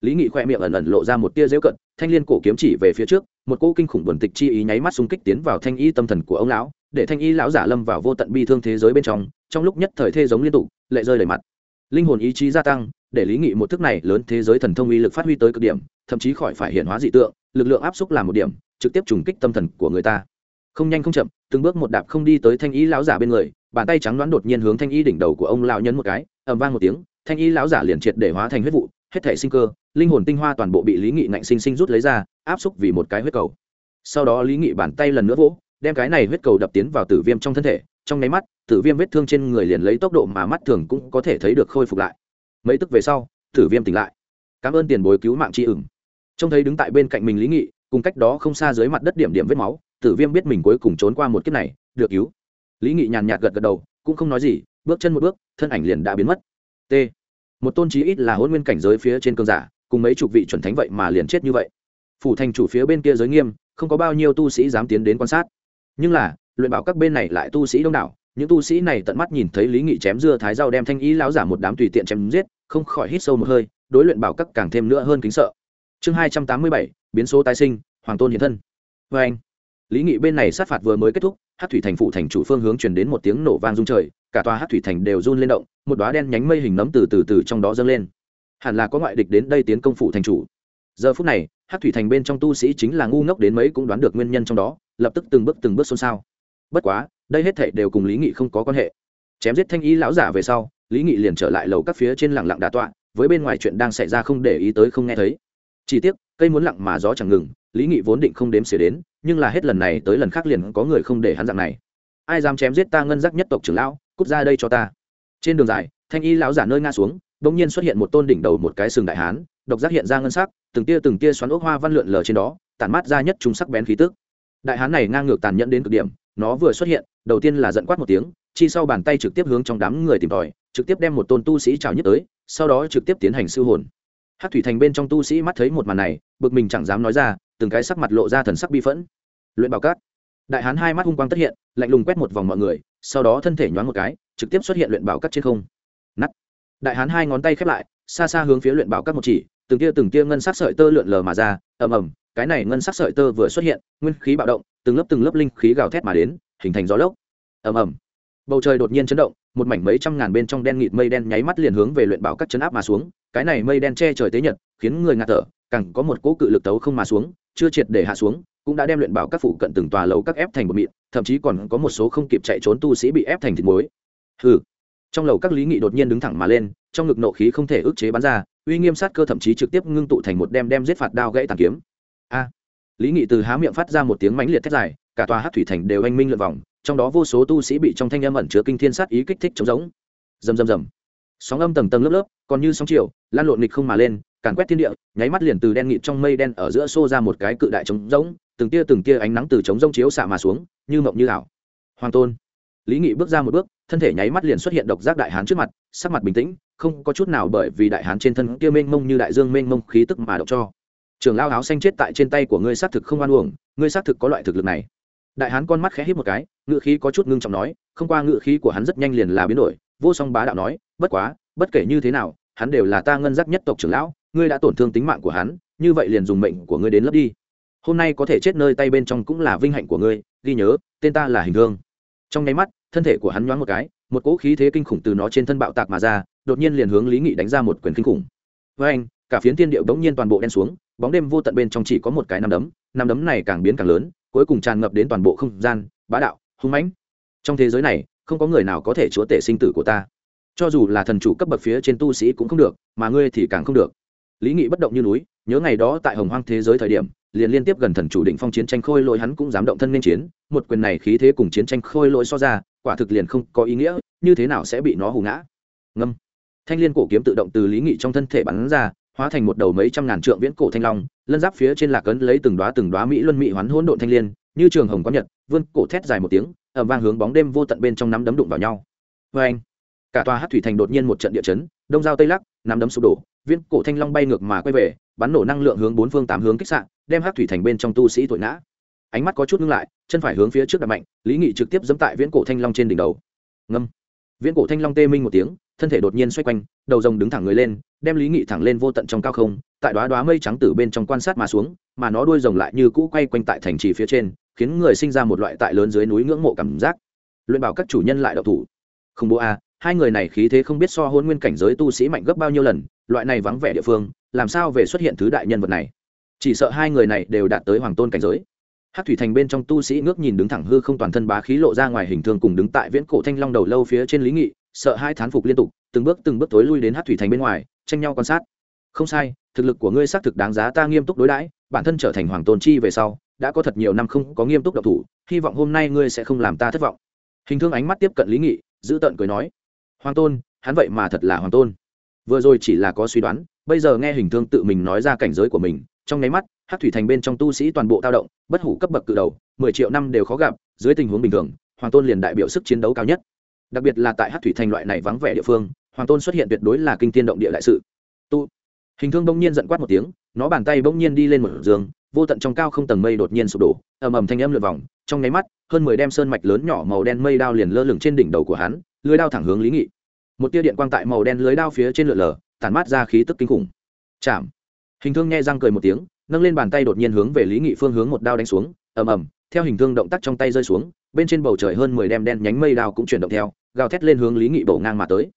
Lý nghị khoe miệng ẩn ẩn lộ ra một tia dễu cận, thanh l i ê n cổ kiếm chỉ về phía trước, một cỗ kinh khủng buồn tịch chi ý nháy mắt xung kích tiến vào thanh y tâm thần của ông lão, để thanh y lão giả lâm vào vô tận bi thương thế giới bên trong trong lúc nhất thời thê giống liên tục, lệ rơi đầy mặt linh hồn ý chí gia tăng, để lý nghị một thức này lớn thế giới thần thông uy lực phát huy tới cực điểm, thậm chí khỏi phải hiện hóa dị tượng, lực lượng áp xúc làm một điểm, trực tiếp trùng kích tâm thần của người ta. Không nhanh không chậm, từng bước một đạp không đi tới thanh y lão giả bên người, bàn tay trắng đoán đột nhiên hướng thanh y đỉnh đầu của ông lão nhấn một cái, ầm vang một tiếng, thanh y lão giả liền triệt để hóa thành huyết vụ, hết thể sinh cơ, linh hồn tinh hoa toàn bộ bị lý nghị ngạnh sinh sinh rút lấy ra, áp xúc vì một cái huyết cầu. Sau đó lý nghị bàn tay lần nữa vỗ, đem cái này huyết cầu đập tiến vào tử viêm trong thân thể trong nháy mắt, tử viêm vết thương trên người liền lấy tốc độ mà mắt thường cũng có thể thấy được khôi phục lại. Mấy tức về sau, tử viêm tỉnh lại. Cảm ơn tiền bối cứu mạng tri ửng. Trông thấy đứng tại bên cạnh mình lý nghị, cùng cách đó không xa dưới mặt đất điểm điểm vết máu, tử viêm biết mình cuối cùng trốn qua một kiếp này, được cứu. Lý nghị nhàn nhạt gật gật đầu, cũng không nói gì, bước chân một bước, thân ảnh liền đã biến mất. T. Một tôn trí ít là hôn nguyên cảnh giới phía trên cơn giả, cùng mấy chục vị chuẩn thánh vậy mà liền chết như vậy. Phủ thành chủ phía bên kia giới nghiêm, không có bao nhiêu tu sĩ dám tiến đến quan sát. Nhưng là luyện bảo các bên này lại tu sĩ đông đảo, những tu sĩ này tận mắt nhìn thấy lý nghị chém dưa thái rau đem thanh ý lão giả một đám tùy tiện chém giết, không khỏi hít sâu một hơi, đối luyện bảo các càng thêm nữa hơn kính sợ. Chương hai trăm tám mươi bảy, biến số tái sinh, hoàng tôn hiện thân. Vê anh, lý nghị bên này sát phạt vừa mới kết thúc hát thủy thành phụ thành chủ phương hướng truyền đến một tiếng nổ vang rung trời, cả tòa hát thủy thành đều run lên động, một đoá đen nhánh mây hình nấm từ từ từ trong đó dâng lên. Hẳn là có ngoại địch đến đây tiến công phụ thành chủ. Giờ phút này hát thủy thành bên trong tu sĩ chính là ngu ngốc đến mấy cũng đoán được nguyên nhân trong đó, lập tức từng bước từng bước xôn xao bất quá, đây hết thảy đều cùng lý nghị không có quan hệ. Chém giết thanh ý lão giả về sau, lý nghị liền trở lại lầu các phía trên lặng lặng đà tọa, với bên ngoài chuyện đang xảy ra không để ý tới không nghe thấy. Chỉ tiếc, cây muốn lặng mà gió chẳng ngừng, lý nghị vốn định không đếm xỉa đến, nhưng là hết lần này tới lần khác liền có người không để hắn dạng này. Ai dám chém giết ta ngân giác nhất tộc trưởng lão, cút ra đây cho ta. Trên đường dài, thanh y lão giả nơi nga xuống đ ỗ n g nhiên xuất hiện một tôn đỉnh đầu một cái sừng đại hán, độc giác hiện ra ngân sắc, từng tia từng tia xoắn ốc hoa văn lượn lờ trên đó, tản mát ra nhất trung sắc bén khí tức. Đại hán này ngang ngược tàn nhẫn đến cực điểm nó vừa xuất hiện, đầu tiên là dẫn quát một tiếng, chi sau bàn tay trực tiếp hướng trong đám người tìm tòi, trực tiếp đem một tôn tu sĩ trào nhất tới, sau đó trực tiếp tiến hành siêu hồn. Hát thủy thành bên trong tu sĩ mắt thấy một màn này, bực mình chẳng dám nói ra, từng cái sắc mặt lộ ra thần sắc bi phẫn. Luyện bảo cát đại hán hai mắt hung quang tất hiện, lạnh lùng quét một vòng mọi người, sau đó thân thể nhoáng một cái, trực tiếp xuất hiện luyện bảo cát trên không. Nắt đại hán hai ngón tay khép lại, xa xa hướng phía luyện bảo cát một chỉ, từng tia từng tia ngân sắc sợi tơ lượn lờ mà ra, ầm ầm, cái này ngân sắc sợi tơ vừa xuất hiện, nguyên khí bạo động từng lớp từng lớp linh khí gào thét mà đến, hình thành gió lốc. Ầm ầm. Bầu trời đột nhiên chấn động, một mảnh mấy trăm ngàn bên trong đen nghịt mây đen nháy mắt liền hướng về luyện bảo các chấn áp mà xuống. Cái này mây đen che trời tế nhật, khiến người ngạt thở, càng có một cỗ cự lực tấu không mà xuống, chưa triệt để hạ xuống, cũng đã đem luyện bảo các phụ cận từng tòa lầu các ép thành một mịn, thậm chí còn có một số không kịp chạy trốn tu sĩ bị ép thành thịt muối. Hừ. Trong lầu các lý nghị đột nhiên đứng thẳng mà lên, trong ngực nộ khí không thể ức chế bắn ra, uy nghiêm sát cơ thậm chí trực tiếp ngưng tụ thành một đem đem giết phạt đao gãy tàn kiếm. A lý nghị từ há miệng phát ra một tiếng mãnh liệt thét dài, cả tòa hát thủy thành đều anh minh lượn vòng, trong đó vô số tu sĩ bị trong thanh âm ẩn chứa kinh thiên sát ý kích thích chống giống rầm rầm rầm. Sóng âm tầng tầng lớp lớp, còn như sóng chiều, lan lộn nghịch không mà lên, càn quét thiên địa, nháy mắt liền từ đen nghịt trong mây đen ở giữa xô ra một cái cự đại trống rỗng, từng tia từng tia ánh nắng từ trống rỗng chiếu xạ mà xuống, như mộng như ảo. Hoàng tôn. Lý nghị bước ra một bước, thân thể nháy mắt liền xuất hiện độc giác đại hán trước mặt, sắc mặt bình tĩnh, không có chút nào bởi vì đại hán trên thân kia mênh mông như đại dương mênh mông khí tức mà động cho trường lao áo xanh chết tại trên tay của ngươi xác thực không oan uổng, ngươi xác thực có loại thực lực này. Đại hán con mắt khẽ hít một cái ngự khí có chút ngưng trọng nói, không qua ngự khí của hắn rất nhanh liền là biến đổi, vô song bá đạo nói, bất quá, bất kể như thế nào, hắn đều là ta ngân giác nhất tộc trưởng lão, ngươi đã tổn thương tính mạng của hắn, như vậy liền dùng mệnh của ngươi đến lấp đi. Hôm nay có thể chết nơi tay bên trong cũng là vinh hạnh của ngươi, ghi nhớ, tên ta là hình thương trong nháy mắt, thân thể của hắn nhoáng một cái, một cỗ khí thế kinh khủng từ nó trên thân bạo tạc mà ra, đột nhiên liền hướng lý nghị đánh ra một quyền kinh khủng. Với anh cả phiến thiên điệu bỗng nhiên toàn bộ đen xuống, bóng đêm vô tận bên trong chỉ có một cái nắm đấm nắm đấm này càng biến càng lớn, cuối cùng tràn ngập đến toàn bộ không gian, bá đạo, hung mãnh. Trong thế giới này, không có người nào có thể chúa tể sinh tử của ta. Cho dù là thần chủ cấp bậc phía trên tu sĩ cũng không được, mà ngươi thì càng không được. Lý nghị bất động như núi, nhớ ngày đó tại hồng hoang thế giới thời điểm, liền liên tiếp gần thần chủ định phong chiến tranh khôi lỗi hắn cũng dám động thân nên chiến, một quyền này khí thế cùng chiến tranh khôi lỗi so ra, quả thực liền không có ý nghĩa, như thế nào sẽ bị nó hù ngã. Ngâm. Thanh liên cổ kiếm tự động từ lý nghị trong thân thể bắn ra hóa thành một đầu mấy trăm ngàn trượng viễn cổ thanh long, lân giáp phía trên lạc ấn lấy từng đoá từng đoá mỹ luân mỹ hoán hỗn độn thanh liên, như trường hồng có nhật, vươn cổ thét dài một tiếng ẩm vang hướng bóng đêm vô tận bên trong nắm đấm đụng vào nhau. Vê anh, cả tòa hát thủy thành đột nhiên một trận địa chấn, đông giao tây lắc, nắm đấm sụp đổ, viễn cổ thanh long bay ngược mà quay về, bắn nổ năng lượng hướng bốn phương tám hướng kích sạn đem hát thủy thành bên trong tu sĩ tội ngã. Ánh mắt có chút ngưng lại, chân phải hướng phía trước đặt mạnh, lý nghị trực tiếp dẫm tại viễn cổ thanh long trên đỉnh đầu. Ngâm. Viễn cổ thanh long tê minh một tiếng, thân thể đột nhiên xoay quanh, đầu rồng đứng thẳng người lên đem lý nghị thẳng lên vô tận trong cao không, tại đoá đoá mây trắng từ bên trong quan sát mà xuống, mà nó đuôi rồng lại như cũ quay quanh tại thành trì phía trên, khiến người sinh ra một loại tại lớn dưới núi ngưỡng mộ cảm giác. Luyện bảo các chủ nhân lại đậu thủ. Không bố a hai người này khí thế không biết so hôn nguyên cảnh giới tu sĩ mạnh gấp bao nhiêu lần, loại này vắng vẻ địa phương, làm sao về xuất hiện thứ đại nhân vật này? Chỉ sợ hai người này đều đạt tới hoàng tôn cảnh giới. Hát thủy thành bên trong tu sĩ ngước nhìn đứng thẳng hư không toàn thân bá khí lộ ra ngoài hình thương cùng đứng tại viễn cổ thanh long đầu lâu phía trên lý nghị, sợ hai thán phục liên tục, từng bước từng bước tối lui đến hát thủy thành bên ngoài tranh nhau quan sát. Không sai, thực lực của ngươi xác thực đáng giá ta nghiêm túc đối đãi, bản thân trở thành hoàng tôn chi về sau, đã có thật nhiều năm không có nghiêm túc độc thủ, hy vọng hôm nay ngươi sẽ không làm ta thất vọng. Hình thương ánh mắt tiếp cận lý nghị, giữ tợn cười nói, hoàng tôn, hắn vậy mà thật là hoàng tôn. Vừa rồi chỉ là có suy đoán, bây giờ nghe hình thương tự mình nói ra cảnh giới của mình, trong nháy mắt hát thủy thành bên trong tu sĩ toàn bộ tao động, bất hủ cấp bậc cự đầu, mười triệu năm đều khó gặp, dưới tình huống bình thường, hoàng tôn liền đại biểu sức chiến đấu cao nhất. Đặc biệt là tại hát thủy thành loại này vắng vẻ địa phương hoàng tôn xuất hiện tuyệt đối là kinh tiên động địa đại sự. Tu. Hình thương bỗng nhiên giận quát một tiếng, nó bàn tay bỗng nhiên đi lên một giường, vô tận trong cao không tầng mây đột nhiên sụp đổ, ầm ầm thanh âm lượt vòng, trong nháy mắt, hơn mười đem sơn mạch lớn nhỏ màu đen mây đao liền lơ lửng trên đỉnh đầu của hắn, lưới đao thẳng hướng lý nghị. Một tia điện quang tại màu đen lưới đao phía trên lượn lờ tàn mát ra khí tức kinh khủng. Chạm. Hình thương nghe răng cười một tiếng, nâng lên bàn tay đột nhiên hướng về lý nghị phương hướng một đao đánh xuống, ầm ầm, theo hình thương động tác trong tay rơi xuống, bên trên bầu trời hơn mười đem đen nhánh mây đao cũng chuyển động theo, gào thét lên hướng lý nghị bổ ngang mà tới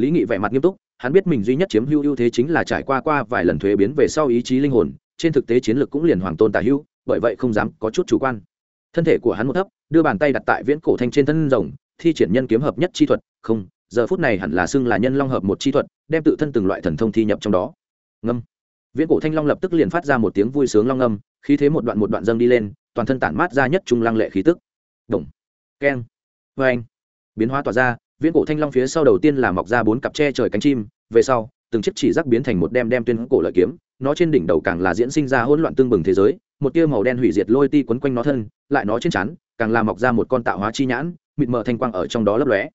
lý nghị vẻ mặt nghiêm túc hắn biết mình duy nhất chiếm hữu ưu thế chính là trải qua qua vài lần thuế biến về sau ý chí linh hồn trên thực tế chiến lược cũng liền hoàng tôn tả hưu, bởi vậy không dám có chút chủ quan. Thân thể của hắn một thấp đưa bàn tay đặt tại viễn cổ thanh trên thân rồng thi triển nhân kiếm hợp nhất chi thuật không giờ phút này hẳn là xưng là nhân long hợp một chi thuật đem tự thân từng loại thần thông thi nhập trong đó. Ngâm. Viễn cổ thanh long lập tức liền phát ra một tiếng vui sướng long âm, khí thế một đoạn một đoạn dâng đi lên toàn thân tản mát ra nhất trung lăng lệ khí tức. Đồng keng. Vê anh biến hóa tỏa ra viễn cổ thanh long phía sau đầu tiên là mọc ra bốn cặp tre trời cánh chim, về sau, từng chiếc chỉ rắc biến thành một đem đem tuyên cổ lợi kiếm, nó trên đỉnh đầu càng là diễn sinh ra hỗn loạn tương bừng thế giới, một tia màu đen hủy diệt lôi ti quấn quanh nó thân, lại nó trên chắn càng làm mọc ra một con tạo hóa chi nhãn, mịt mờ thanh quang ở trong đó lấp lóe.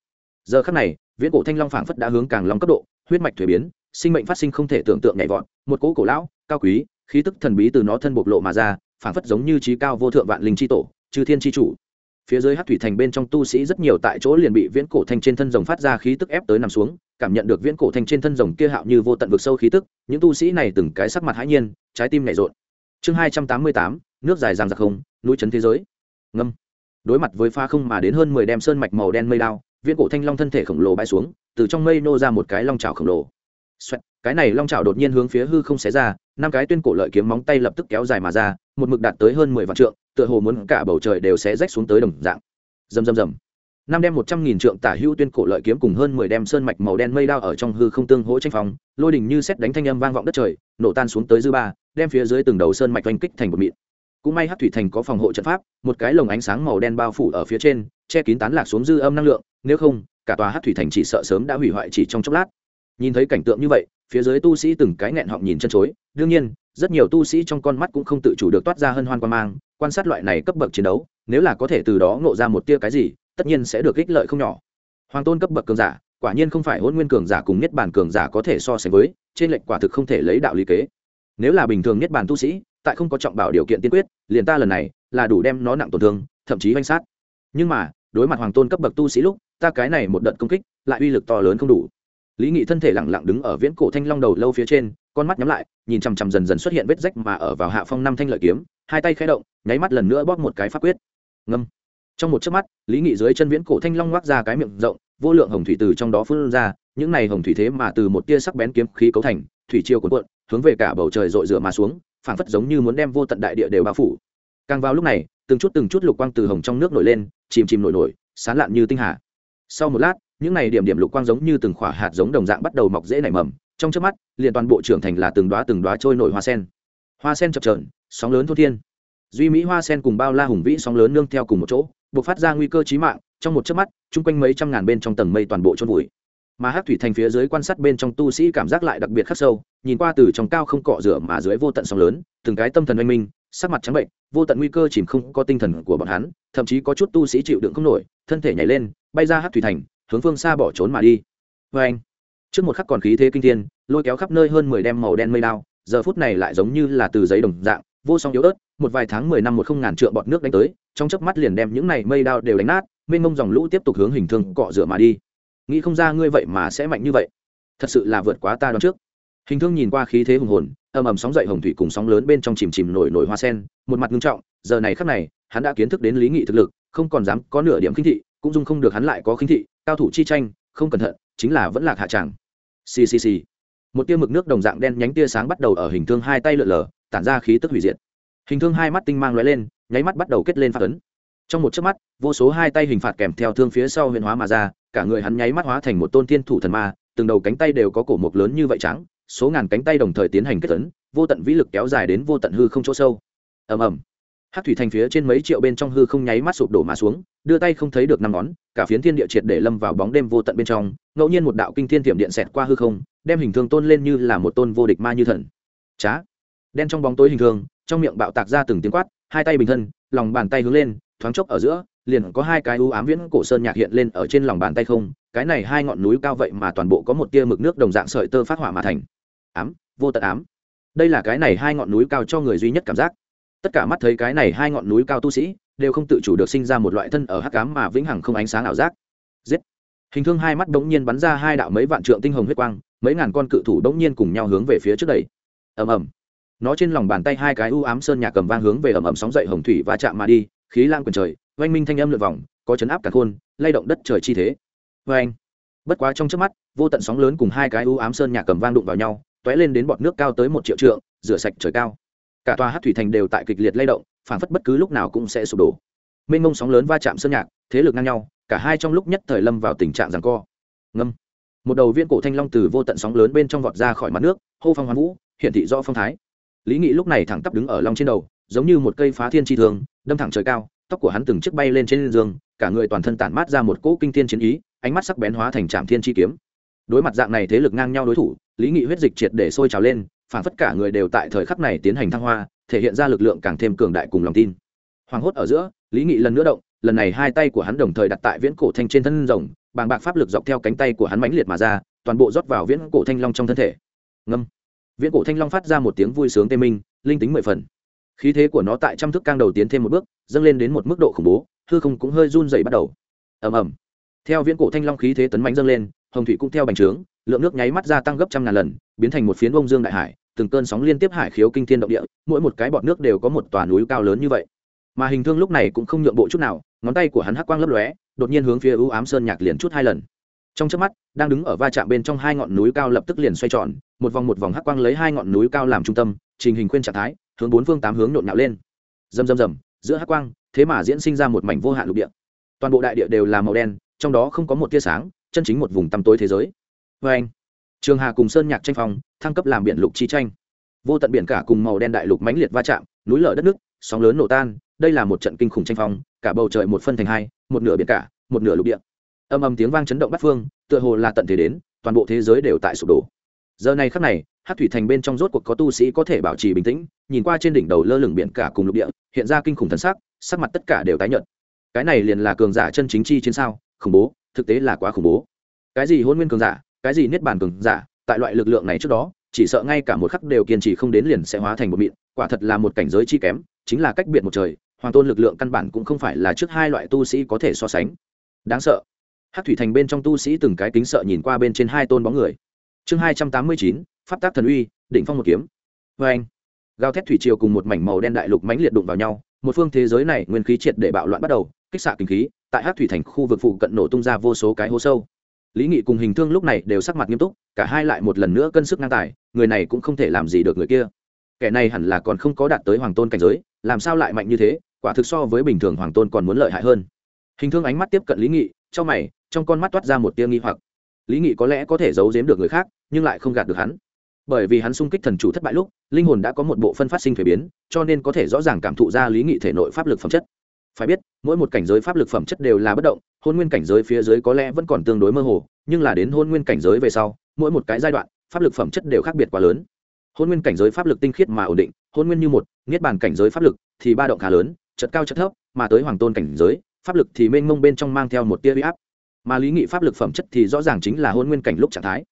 Giờ khắc này, viễn cổ thanh long phảng phất đã hướng càng long cấp độ, huyết mạch thuế biến, sinh mệnh phát sinh không thể tưởng tượng nhảy vọt, một cỗ cổ lão, cao quý, khí tức thần bí từ nó thân bộc lộ mà ra, phảng phất giống như trí cao vô thượng vạn linh chi tổ, chư thiên chi chủ phía dưới hát thủy thành bên trong tu sĩ rất nhiều tại chỗ liền bị viễn cổ thanh trên thân rồng phát ra khí tức ép tới nằm xuống, cảm nhận được viễn cổ thanh trên thân rồng kia hạo như vô tận vực sâu khí tức, những tu sĩ này từng cái sắc mặt hãi nhiên, trái tim nhảy rộn. Chương hai trăm tám mươi tám, nước dài ràng giặc không núi trấn thế giới. Ngâm. Đối mặt với pha không mà đến hơn mười đem sơn mạch màu đen mây đao, viễn cổ thanh long thân thể khổng lồ bay xuống, từ trong mây nô ra một cái long trào khổng lồ. Xoẹt, cái này long chảo đột nhiên hướng phía hư không xé ra năm cái tuyên cổ lợi kiếm móng tay lập tức kéo dài mà ra một mực đạt tới hơn mười vạn trượng tựa hồ muốn cả bầu trời đều sẽ rách xuống tới đồng dạng. Rầm rầm rầm. Năm đem một trăm nghìn trượng tả hữu tuyên cổ lợi kiếm cùng hơn mười đem sơn mạch màu đen mây đao ở trong hư không tương hỗ tranh phòng lôi đỉnh như xét đánh thanh âm vang vọng đất trời nổ tan xuống tới dư ba đem phía dưới từng đầu sơn mạch oanh kích thành một mịn. Cũng may Hắc thủy thành có phòng hộ trận pháp một cái lồng ánh sáng màu đen bao phủ ở phía trên che kín tán lạc xuống dư âm năng lượng nếu không cả tòa Hắc thủy thành chỉ sợ sớm đã hủy hoại chỉ trong chốc lát nhìn thấy cảnh tượng như vậy, phía dưới tu sĩ từng cái nghẹn họng nhìn chân chối. Đương nhiên, rất nhiều tu sĩ trong con mắt cũng không tự chủ được toát ra hân hoan quan mang, quan sát loại này cấp bậc chiến đấu. Nếu là có thể từ đó ngộ ra một tia cái gì, tất nhiên sẽ được ích lợi không nhỏ. Hoàng tôn cấp bậc cường giả, quả nhiên không phải hôn nguyên cường giả cùng nhất bản cường giả có thể so sánh với, trên lệnh quả thực không thể lấy đạo lý kế. Nếu là bình thường nhất bản tu sĩ, tại không có trọng bảo điều kiện tiên quyết, liền ta lần này là đủ đem nó nặng tổn thương, thậm chí oanh sát. Nhưng mà, đối mặt hoàng tôn cấp bậc tu sĩ lúc, ta cái này một đợt công kích, lại uy lực to lớn không đủ lý nghị thân thể lẳng lặng đứng ở viễn cổ thanh long đầu lâu phía trên, con mắt nhắm lại, nhìn chằm chằm dần dần xuất hiện vết rách mà ở vào hạ phong năm thanh lợi kiếm, hai tay khẽ động, nháy mắt lần nữa bóp một cái pháp quyết. Ngâm. Trong một chớp mắt, lý nghị dưới chân viễn cổ thanh long ngoác ra cái miệng rộng, vô lượng hồng thủy từ trong đó phun ra, những này hồng thủy thế mà từ một tia sắc bén kiếm khí cấu thành, thủy chiêu cuộn cuộn, hướng về cả bầu trời rội rửa mà xuống, phảng phất giống như muốn đem vô tận đại địa đều bao phủ. Càng vào lúc này, từng chút từng chút lục quang từ hồng trong nước nổi lên, chìm chìm nổi nổi, sán lạn như tinh hà. Sau một lát những này điểm điểm lục quang giống như từng khỏa hạt giống đồng dạng bắt đầu mọc dễ nảy mầm, trong trước mắt, liền toàn bộ trưởng thành là từng đoá từng đoá trôi nổi hoa sen. Hoa sen chập trờn sóng lớn thô thiên. Duy mỹ hoa sen cùng bao la hùng vĩ sóng lớn nương theo cùng một chỗ, buộc phát ra nguy cơ chí mạng, trong một chớp mắt, chung quanh mấy trăm ngàn bên trong tầng mây toàn bộ trôn vùi. Mà hát thủy thành phía dưới quan sát bên trong tu sĩ cảm giác lại đặc biệt khắc sâu, nhìn qua từ trong cao không cọ rửa mà dưới vô tận sóng lớn, từng cái tâm thần oanh minh, sắc mặt trắng bệnh, vô tận nguy cơ chìm không có tinh thần của bọn hắn, thậm chí có chút tu sĩ chịu đựng không nổi, thân thể nhảy lên, bay ra hát thủy thành hướng phương xa bỏ trốn mà đi. Vê anh, trước một khắc còn khí thế kinh thiên, lôi kéo khắp nơi hơn mười đem màu đen mây đao, giờ phút này lại giống như là từ giấy đồng dạng, vô song yếu ớt, một vài tháng mười năm một không ngàn trượng bọt nước đánh tới, trong chớp mắt liền đem những này mây đao đều đánh nát, mênh mông dòng lũ tiếp tục hướng hình thương cọ rửa mà đi. Nghĩ không ra ngươi vậy mà sẽ mạnh như vậy. Thật sự là vượt quá ta đoán trước. Hình thương nhìn qua khí thế hùng hồn, ầm ầm sóng dậy hồng thủy cùng sóng lớn bên trong chìm chìm nổi nổi hoa sen, một mặt ngưng trọng, giờ này khắc này, hắn đã kiến thức đến lý nghị thực lực không còn dám có nửa điểm khinh thị, cũng dung không được hắn lại có khinh thị, cao thủ chi tranh, không cẩn thận, chính là vẫn lạc hạ tràng. Ccc một tia mực nước đồng dạng đen nhánh tia sáng bắt đầu ở hình thương hai tay lượn lờ, tản ra khí tức hủy diệt. Hình thương hai mắt tinh mang lóe lên, nháy mắt bắt đầu kết lên phát ấn. Trong một chớp mắt, vô số hai tay hình phạt kèm theo thương phía sau huyền hóa mà ra, cả người hắn nháy mắt hóa thành một tôn tiên thủ thần ma, từng đầu cánh tay đều có cổ mộc lớn như vậy trắng, số ngàn cánh tay đồng thời tiến hành kết tấn vô tận vĩ lực kéo dài đến vô tận hư không chỗ sâu. Ầm ầm hát thủy thành phía trên mấy triệu bên trong hư không nháy mắt sụp đổ mà xuống, đưa tay không thấy được năm ngón, cả phiến thiên địa triệt để lâm vào bóng đêm vô tận bên trong, ngẫu nhiên một đạo kinh thiên tiệm điện xẹt qua hư không, đem hình thương tôn lên như là một tôn vô địch ma như thần. Trá đen trong bóng tối hình thương, trong miệng bạo tạc ra từng tiếng quát, hai tay bình thân, lòng bàn tay hướng lên, thoáng chốc ở giữa, liền có hai cái u ám viễn cổ sơn nhạc hiện lên ở trên lòng bàn tay không, cái này hai ngọn núi cao vậy mà toàn bộ có một tia mực nước đồng dạng sợi tơ phát hỏa mà thành. Ám, vô tận ám. Đây là cái này hai ngọn núi cao cho người duy nhất cảm giác tất cả mắt thấy cái này hai ngọn núi cao tu sĩ, đều không tự chủ được sinh ra một loại thân ở hắc cám mà vĩnh hằng không ánh sáng ảo giác. Giết! Hình thương hai mắt đống nhiên bắn ra hai đạo mấy vạn trượng tinh hồng huyết quang, mấy ngàn con cự thủ đống nhiên cùng nhau hướng về phía trước đầy ầm ầm. Nó trên lòng bàn tay hai cái u ám sơn nhà cầm vang hướng về ầm ầm sóng dậy hồng thủy và chạm mà đi, khí lang quần trời, oanh minh thanh âm lượt vòng, có chấn áp cả khôn, lay động đất trời chi thế. Oanh! Bất quá trong trước mắt, vô tận sóng lớn cùng hai cái u ám sơn nhà cầm vang đụng vào nhau t lên đến bọt nước cao tới một triệu trượng, rửa sạch trời cao cả tòa hát thủy thành đều tại kịch liệt lay động phản phất bất cứ lúc nào cũng sẽ sụp đổ. Mênh mông sóng lớn va chạm sơn nhạc, thế lực ngang nhau, cả hai trong lúc nhất thời lâm vào tình trạng rằng co. Ngâm. Một đầu viên cổ thanh long từ vô tận sóng lớn bên trong vọt ra khỏi mặt nước, hô phong hoán vũ hiện thị do phong thái. Lý nghị lúc này thẳng tắp đứng ở long trên đầu, giống như một cây phá thiên tri thường, đâm thẳng trời cao, tóc của hắn từng chiếc bay lên trên giường, cả người toàn thân tản mát ra một cỗ kinh thiên chiến ý, ánh mắt sắc bén hóa thành trạm thiên chi kiếm. Đối mặt dạng này thế lực ngang nhau đối thủ, lý nghị huyết dịch triệt để sôi trào lên phản phất cả người đều tại thời khắc này tiến hành thăng hoa, thể hiện ra lực lượng càng thêm cường đại cùng lòng tin. Hoàng hốt ở giữa, lý nghị lần nữa động, lần này hai tay của hắn đồng thời đặt tại viễn cổ thanh trên thân rồng, bàng bạc pháp lực dọc theo cánh tay của hắn mãnh liệt mà ra, toàn bộ rót vào viễn cổ thanh long trong thân thể. Ngâm. Viễn cổ thanh long phát ra một tiếng vui sướng tê minh, linh tính mười phần. Khí thế của nó tại trăm thước càng đầu tiến thêm một bước, dâng lên đến một mức độ khủng bố, hư không cũng hơi run dày bắt đầu. Ầm ầm. Theo viễn cổ thanh long khí thế tấn mạnh dâng lên, hồng thủy cũng theo bành trướng, lượng nước nháy mắt gia tăng gấp trăm ngàn lần, biến thành một phiến bông dương đại hải từng cơn sóng liên tiếp hải khiếu kinh thiên động địa, mỗi một cái bọt nước đều có một tòa núi cao lớn như vậy. Mà hình thương lúc này cũng không nhượng bộ chút nào, ngón tay của hắn hắc quang lấp lóe, đột nhiên hướng phía ưu ám sơn nhạc liền chút hai lần. Trong chớp mắt, đang đứng ở va chạm bên trong hai ngọn núi cao lập tức liền xoay tròn, một vòng một vòng hắc quang lấy hai ngọn núi cao làm trung tâm, trình hình khuyên trạng thái, hướng bốn phương tám hướng nhộn nhạo lên. Rầm rầm rầm, giữa hắc quang, thế mà diễn sinh ra một mảnh vô hạn lục địa. Toàn bộ đại địa đều là màu đen, trong đó không có một tia sáng, chân chính một vùng tăm tối thế giới. Vê anh trường hà cùng sơn nhạc tranh phong, thăng cấp làm biển lục chi tranh. Vô tận biển cả cùng màu đen đại lục mãnh liệt va chạm, núi lở đất nước, sóng lớn nổ tan, đây là một trận kinh khủng tranh phong, cả bầu trời một phân thành hai, một nửa biển cả, một nửa lục địa. Âm âm tiếng vang chấn động bắt phương, tựa hồ là tận thế đến, toàn bộ thế giới đều tại sụp đổ. Giờ này khắc này hát thủy thành bên trong rốt cuộc có tu sĩ có thể bảo trì bình tĩnh, nhìn qua trên đỉnh đầu lơ lửng biển cả cùng lục địa, hiện ra kinh khủng thần sắc sắc mặt tất cả đều tái nhợt. Cái này liền là cường giả chân chính chi chiến sao? Khủng bố, thực tế là quá khủng bố. Cái gì hôn nguyên cường giả? Cái gì niết bàn cường giả, tại loại lực lượng này trước đó, chỉ sợ ngay cả một khắc đều kiên trì không đến liền sẽ hóa thành một mịn, quả thật là một cảnh giới chi kém, chính là cách biệt một trời, hoàng tôn lực lượng căn bản cũng không phải là trước hai loại tu sĩ có thể so sánh. Đáng sợ. Hát thủy thành bên trong tu sĩ từng cái kính sợ nhìn qua bên trên hai tôn bóng người. Chương hai trăm tám mươi chín, pháp tác thần uy, đỉnh phong một kiếm. Vê anh, gào thét thủy triều cùng một mảnh màu đen đại lục mãnh liệt đụng vào nhau, một phương thế giới này nguyên khí triệt để bạo loạn bắt đầu, kích xạ kinh khí, tại hát thủy thành khu vực phụ cận nổ tung ra vô số cái hố sâu lý nghị cùng hình thương lúc này đều sắc mặt nghiêm túc, cả hai lại một lần nữa cân sức ngang tài, người này cũng không thể làm gì được người kia. Kẻ này hẳn là còn không có đạt tới hoàng tôn cảnh giới, làm sao lại mạnh như thế, quả thực so với bình thường hoàng tôn còn muốn lợi hại hơn. Hình thương ánh mắt tiếp cận lý nghị cho mày, trong con mắt toát ra một tia nghi hoặc. Lý nghị có lẽ có thể giấu giếm được người khác, nhưng lại không gạt được hắn. Bởi vì hắn xung kích thần chủ thất bại lúc, linh hồn đã có một bộ phân phát sinh thuế biến, cho nên có thể rõ ràng cảm thụ ra lý nghị thể nội pháp lực phẩm chất. Phải biết, mỗi một cảnh giới pháp lực phẩm chất đều là bất động hôn nguyên cảnh giới phía dưới có lẽ vẫn còn tương đối mơ hồ, nhưng là đến hôn nguyên cảnh giới về sau, mỗi một cái giai đoạn, pháp lực phẩm chất đều khác biệt quá lớn. Hôn nguyên cảnh giới pháp lực tinh khiết mà ổn định, hôn nguyên như một, niết bàn cảnh giới pháp lực thì ba động khá lớn chật cao chật thấp, mà tới hoàng tôn cảnh giới, pháp lực thì mênh mông bên trong mang theo một tia huy áp. Mà lý nghị pháp lực phẩm chất thì rõ ràng chính là hôn nguyên cảnh lúc trạng thái.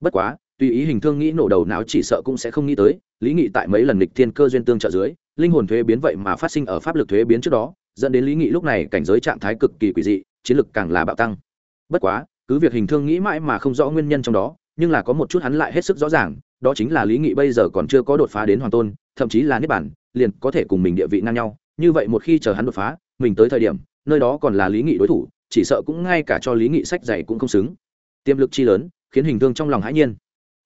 Bất quá, tùy ý hình thương nghĩ nổ đầu não chỉ sợ cũng sẽ không nghĩ tới, lý nghị tại mấy lần lịch thiên cơ duyên tương trợ dưới, linh hồn thuế biến vậy mà phát sinh ở pháp lực thuế biến trước đó dẫn đến lý nghị lúc này cảnh giới trạng thái cực kỳ quỷ dị, chiến lực càng là bạo tăng. Bất quá, cứ việc hình thương nghĩ mãi mà không rõ nguyên nhân trong đó, nhưng là có một chút hắn lại hết sức rõ ràng, đó chính là lý nghị bây giờ còn chưa có đột phá đến hoàng tôn, thậm chí là niết bản liền có thể cùng mình địa vị ngang nhau. Như vậy một khi chờ hắn đột phá, mình tới thời điểm, nơi đó còn là lý nghị đối thủ, chỉ sợ cũng ngay cả cho lý nghị sách dạy cũng không xứng. Tiềm lực chi lớn, khiến hình thương trong lòng hãi nhiên.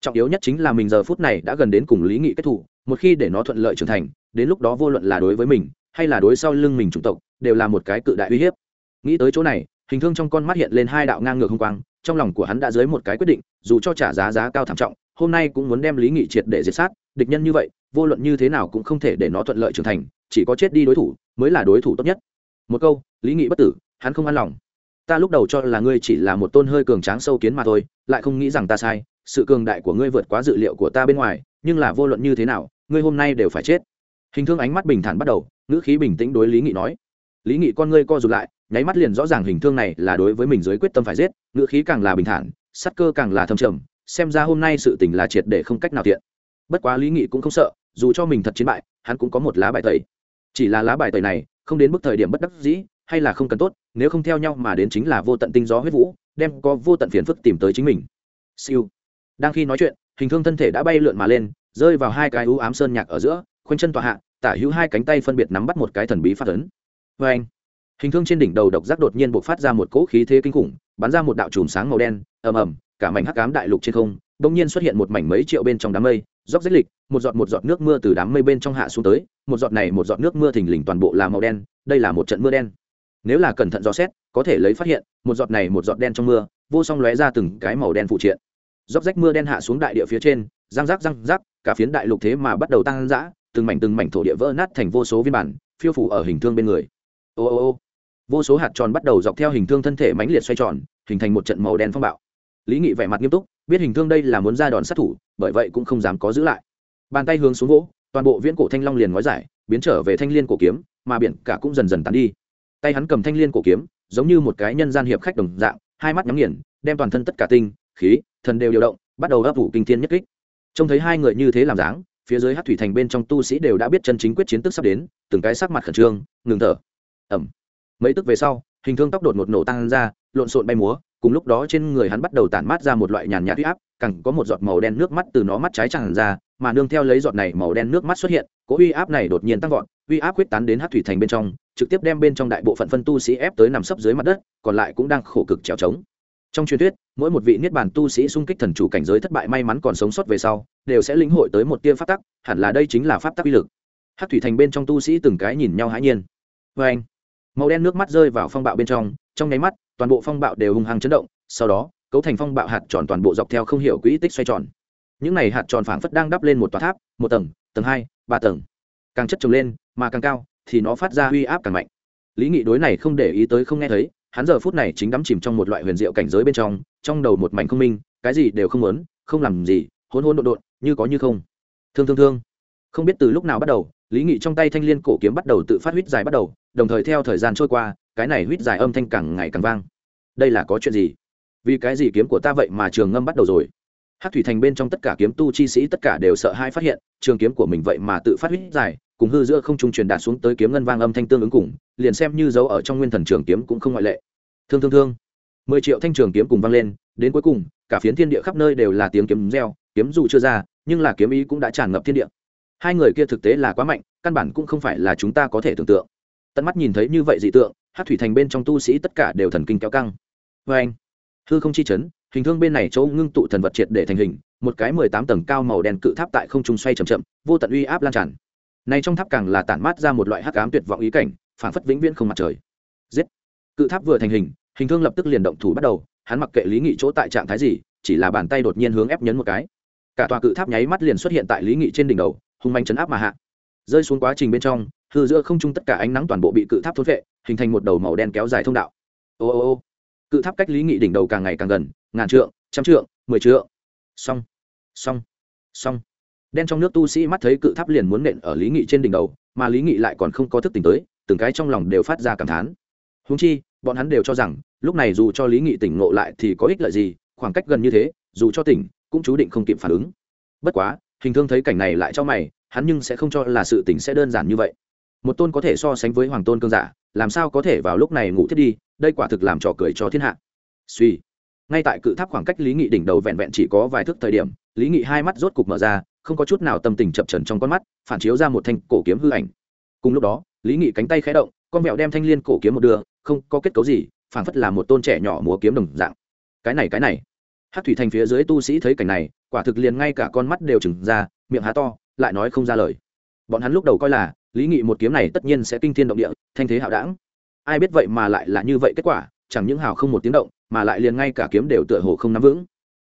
Trọng yếu nhất chính là mình giờ phút này đã gần đến cùng lý nghị kết thủ một khi để nó thuận lợi trưởng thành, đến lúc đó vô luận là đối với mình hay là đối sau lưng mình chủng tộc, đều là một cái cự đại uy hiếp. Nghĩ tới chỗ này, hình thương trong con mắt hiện lên hai đạo ngang ngược hung quang, trong lòng của hắn đã dưới một cái quyết định, dù cho trả giá giá cao thảm trọng, hôm nay cũng muốn đem lý nghị triệt để diệt sát, địch nhân như vậy, vô luận như thế nào cũng không thể để nó thuận lợi trưởng thành, chỉ có chết đi đối thủ mới là đối thủ tốt nhất. Một câu, lý nghị bất tử, hắn không an lòng. Ta lúc đầu cho là ngươi chỉ là một tôn hơi cường tráng sâu kiến mà thôi, lại không nghĩ rằng ta sai, sự cường đại của ngươi vượt quá dự liệu của ta bên ngoài, nhưng là vô luận như thế nào, ngươi hôm nay đều phải chết hình thương ánh mắt bình thản bắt đầu, ngữ khí bình tĩnh đối lý nghị nói. Lý nghị con ngươi co rụt lại, nháy mắt liền rõ ràng hình thương này là đối với mình dưới quyết tâm phải giết, ngữ khí càng là bình thản sắc cơ càng là thâm trầm, xem ra hôm nay sự tình là triệt để không cách nào tiện. Bất quá lý nghị cũng không sợ, dù cho mình thật chiến bại, hắn cũng có một lá bài tẩy. Chỉ là lá bài tẩy này, không đến mức thời điểm bất đắc dĩ, hay là không cần tốt, nếu không theo nhau mà đến chính là vô tận tinh gió huyết vũ, đem có vô tận phiền phức tìm tới chính mình. Siêu. Đang khi nói chuyện, hình thương thân thể đã bay lượn mà lên, rơi vào hai cái ưu ám sơn nhạc ở giữa khoanh chân tọa hạ, tả hữu hai cánh tay phân biệt nắm bắt một cái thần bí phát ấn. Vê anh, hình thương trên đỉnh đầu độc giác đột nhiên buộc phát ra một cỗ khí thế kinh khủng, bắn ra một đạo chùm sáng màu đen, ầm ầm, cả mảnh hắc ám đại lục trên không bỗng nhiên xuất hiện một mảnh mấy triệu bên trong đám mây róc rách lịch, một giọt một giọt nước mưa từ đám mây bên trong hạ xuống tới, một giọt này một giọt nước mưa thình lình toàn bộ là màu đen, đây là một trận mưa đen. Nếu là cẩn thận dò xét, có thể lấy phát hiện, một giọt này một giọt đen trong mưa, vô song lóe ra từng cái màu đen phụ triện. Róc rách mưa đen hạ xuống đại địa phía trên, răng rác răng rác cả phiến đại lục thế mà bắt đầu tăng dã từng mảnh từng mảnh thổ địa vỡ nát thành vô số viên bản, phiêu phủ ở hình thương bên người. Ô ô ô. Vô số hạt tròn bắt đầu dọc theo hình thương thân thể mãnh liệt xoay tròn, hình thành một trận màu đen phong bạo. Lý nghị vẻ mặt nghiêm túc, biết hình thương đây là muốn ra đòn sát thủ, bởi vậy cũng không dám có giữ lại. Bàn tay hướng xuống vỗ, toàn bộ viễn cổ thanh long liền ngói giải, biến trở về thanh liên cổ kiếm, mà biển cả cũng dần dần tán đi. Tay hắn cầm thanh liên cổ kiếm, giống như một cái nhân gian hiệp khách đồng dạng, hai mắt nhắm nghiền, đem toàn thân tất cả tinh, khí, thần đều điều động, bắt đầu ấp ủ kinh thiên nhất kích. Trông thấy hai người như thế làm dáng phía dưới hát thủy thành bên trong tu sĩ đều đã biết chân chính quyết chiến tức sắp đến, từng cái sắc mặt khẩn trương, ngừng thở. Ẩm mấy tức về sau, hình thương tóc đột ngột nổ tăng ra, lộn xộn bay múa, cùng lúc đó trên người hắn bắt đầu tản mát ra một loại nhàn nhạt huy áp cẳng có một giọt màu đen nước mắt từ nó mắt trái tràn ra, mà nương theo lấy giọt này màu đen nước mắt xuất hiện, cỗ uy áp này đột nhiên tăng vọt, uy áp quyết tán đến hát thủy thành bên trong, trực tiếp đem bên trong đại bộ phận phân tu sĩ ép tới nằm sấp dưới mặt đất, còn lại cũng đang khổ cực trèo trống trong truyền thuyết, mỗi một vị niết bàn tu sĩ xung kích thần chủ cảnh giới thất bại may mắn còn sống sót về sau, đều sẽ lĩnh hội tới một tia pháp tắc, hẳn là đây chính là pháp tắc uy lực. Hát thủy thành bên trong tu sĩ từng cái nhìn nhau hãi nhiên. Vê anh, màu đen nước mắt rơi vào phong bạo bên trong trong nháy mắt, toàn bộ phong bạo đều hung hăng chấn động, sau đó, cấu thành phong bạo hạt tròn toàn bộ dọc theo không hiểu quỹ tích xoay tròn. Những này hạt tròn phảng phất đang đắp lên một tòa tháp, một tầng tầng hai, ba tầng. Càng chất trồng lên, mà càng cao, thì nó phát ra uy áp càng mạnh. Lý nghị đối này không để ý tới không nghe thấy hắn giờ phút này chính đắm chìm trong một loại huyền diệu cảnh giới bên trong trong đầu một mảnh không minh, cái gì đều không muốn, không làm gì hôn hôn đột đột như có như không. Thương thương thương. Không biết từ lúc nào bắt đầu, lý nghị trong tay thanh l i ê n cổ kiếm bắt đầu tự phát huýt dài bắt đầu, đồng thời theo thời gian trôi qua, cái này huýt dài âm thanh càng ngày càng vang. Đây là có chuyện gì? Vì cái gì kiếm của ta vậy mà trường ngâm bắt đầu rồi? Hát thủy thành bên trong tất cả kiếm tu chi sĩ tất cả đều sợ hai phát hiện, trường kiếm của mình vậy mà tự phát huýt dài, cùng hư giữa không trung truyền đạt xuống tới kiếm ngân vang âm thanh tương ứng cùng liền xem như dấu ở trong nguyên thần trường kiếm cũng không ngoại lệ. Thương thương thương. Mười triệu thanh trường kiếm cùng vang lên, đến cuối cùng, cả phiến thiên địa khắp nơi đều là tiếng kiếm reo, kiếm dù chưa ra, nhưng là kiếm ý cũng đã tràn ngập thiên địa. Hai người kia thực tế là quá mạnh, căn bản cũng không phải là chúng ta có thể tưởng tượng. Tận mắt nhìn thấy như vậy dị tượng, hát thủy thành bên trong tu sĩ tất cả đều thần kinh kéo căng. Vê anh. Hư không chi chấn, hình thương bên này chỗ ngưng tụ thần vật triệt để thành hình, một cái mười tám tầng cao màu đen cự tháp tại không trung xoay chậm chậm, vô tận uy áp lan tràn. Này trong tháp càng là tản mát ra một loại hắc ám tuyệt vọng ý cảnh phản phất vĩnh viễn không mặt trời. Giết. Cự tháp vừa thành hình hình thương lập tức liền động thủ bắt đầu, hắn mặc kệ lý nghị chỗ tại trạng thái gì, chỉ là bàn tay đột nhiên hướng ép nhấn một cái. Cả tòa cự tháp nháy mắt liền xuất hiện tại lý nghị trên đỉnh đầu, hung manh chấn áp mà hạ. Rơi xuống quá trình bên trong, hư giữa không trung tất cả ánh nắng toàn bộ bị cự tháp thốt vệ, hình thành một đầu màu đen kéo dài thông đạo. Ô ô ô. Cự tháp cách lý nghị đỉnh đầu càng ngày càng gần, ngàn trượng, trăm trượng, mười trượng. Xong. Xong. Xong. Đen trong nước tu sĩ mắt thấy cự tháp liền muốn nện ở lý nghị trên đỉnh đầu, mà lý nghị lại còn không có thức tỉnh tới từng cái trong lòng đều phát ra cảm thán. Húng chi, bọn hắn đều cho rằng, lúc này dù cho lý nghị tỉnh ngộ lại thì có ích lợi gì, khoảng cách gần như thế, dù cho tỉnh, cũng chú định không kịp phản ứng. Bất quá, hình thương thấy cảnh này lại cho mày, hắn nhưng sẽ không cho là sự tỉnh sẽ đơn giản như vậy. Một tôn có thể so sánh với hoàng tôn cương giả làm sao có thể vào lúc này ngủ thiết đi, đây quả thực làm trò cười cho thiên hạ. Suy ngay tại cự tháp khoảng cách lý nghị đỉnh đầu vẹn vẹn chỉ có vài thước thời điểm, lý nghị hai mắt rốt cục mở ra, không có chút nào tâm tình chập trần trong con mắt, phản chiếu ra một thanh cổ kiếm hư ảnh. Cùng lúc đó lý nghị cánh tay khé động, con mẹo đem thanh l i ê n cổ kiếm một đường, không có kết cấu gì phản phất là một tôn trẻ nhỏ múa kiếm đồng dạng. Cái này cái này. Hát thủy thành phía dưới tu sĩ thấy cảnh này, quả thực liền ngay cả con mắt đều trừng ra, miệng há to, lại nói không ra lời. Bọn hắn lúc đầu coi là, lý nghị một kiếm này tất nhiên sẽ kinh thiên động địa, thanh thế hạo đảng. Ai biết vậy mà lại là như vậy kết quả, chẳng những hào không một tiếng động, mà lại liền ngay cả kiếm đều tựa hồ không nắm vững.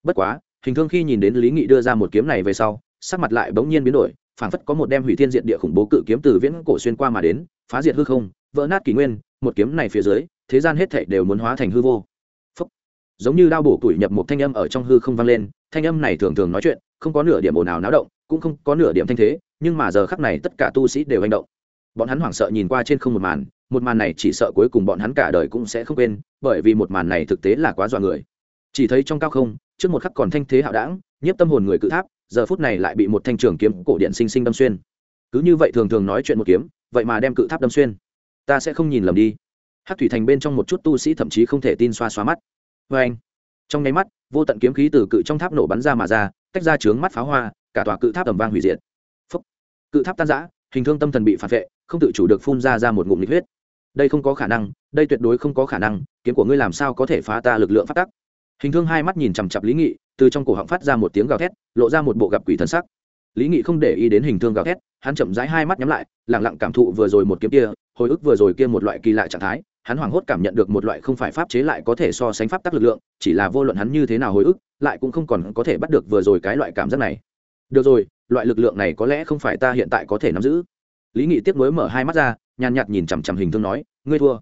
Bất quá, hình thương khi nhìn đến lý nghị đưa ra một kiếm này về sau, sắc mặt lại bỗng nhiên biến đổi phảng phất có một đem hủy thiên diện địa khủng bố cự kiếm từ viễn cổ xuyên qua mà đến, phá diệt hư không, vỡ nát kỷ nguyên, một kiếm này phía dưới, thế gian hết thảy đều muốn hóa thành hư vô. Phúc. giống như đao bổ tuổi nhập một thanh âm ở trong hư không vang lên, thanh âm này thường thường nói chuyện, không có nửa điểm ồn ào náo động, cũng không có nửa điểm thanh thế, nhưng mà giờ khắc này tất cả tu sĩ đều hành động. Bọn hắn hoảng sợ nhìn qua trên không một màn một màn này chỉ sợ cuối cùng bọn hắn cả đời cũng sẽ không quên, bởi vì một màn này thực tế là quá dọa người. Chỉ thấy trong cao không, trước một khắc còn thanh thế hạo đảng, nhiếp tâm hồn người cự tháp giờ phút này lại bị một thanh trường kiếm cổ điện sinh sinh đâm xuyên. Cứ như vậy thường thường nói chuyện một kiếm, vậy mà đem cự tháp đâm xuyên. Ta sẽ không nhìn lầm đi. Hát thủy thành bên trong một chút tu sĩ thậm chí không thể tin xoa xoa mắt. Vê anh, trong nháy mắt, vô tận kiếm khí từ cự trong tháp nổ bắn ra mà ra, tách ra trướng mắt pháo hoa, cả tòa cự tháp tầm vang hủy diệt. Phúc. cự tháp tan giã hình thương tâm thần bị phản vệ, không tự chủ được phun ra ra một ngụm nhiệt huyết. Đây không có khả năng, đây tuyệt đối không có khả năng, kiếm của ngươi làm sao có thể phá ta lực lượng phát tắc? Hình thương hai mắt nhìn chằm chặp lý nghị từ trong cổ họng phát ra một tiếng gào thét, lộ ra một bộ gặp quỷ thần sắc. Lý nghị không để ý đến hình thương gào thét, hắn chậm rãi hai mắt nhắm lại lẳng lặng cảm thụ vừa rồi một kiếm kia, hồi ức vừa rồi kia một loại kỳ lạ trạng thái, hắn hoảng hốt cảm nhận được một loại không phải pháp chế lại có thể so sánh pháp tắc lực lượng, chỉ là vô luận hắn như thế nào hồi ức, lại cũng không còn có thể bắt được vừa rồi cái loại cảm giác này. Được rồi, loại lực lượng này có lẽ không phải ta hiện tại có thể nắm giữ. Lý nghị tiếp nối mở hai mắt ra, nhàn nhạt nhìn chằm chằm hình thương nói, ngươi thua.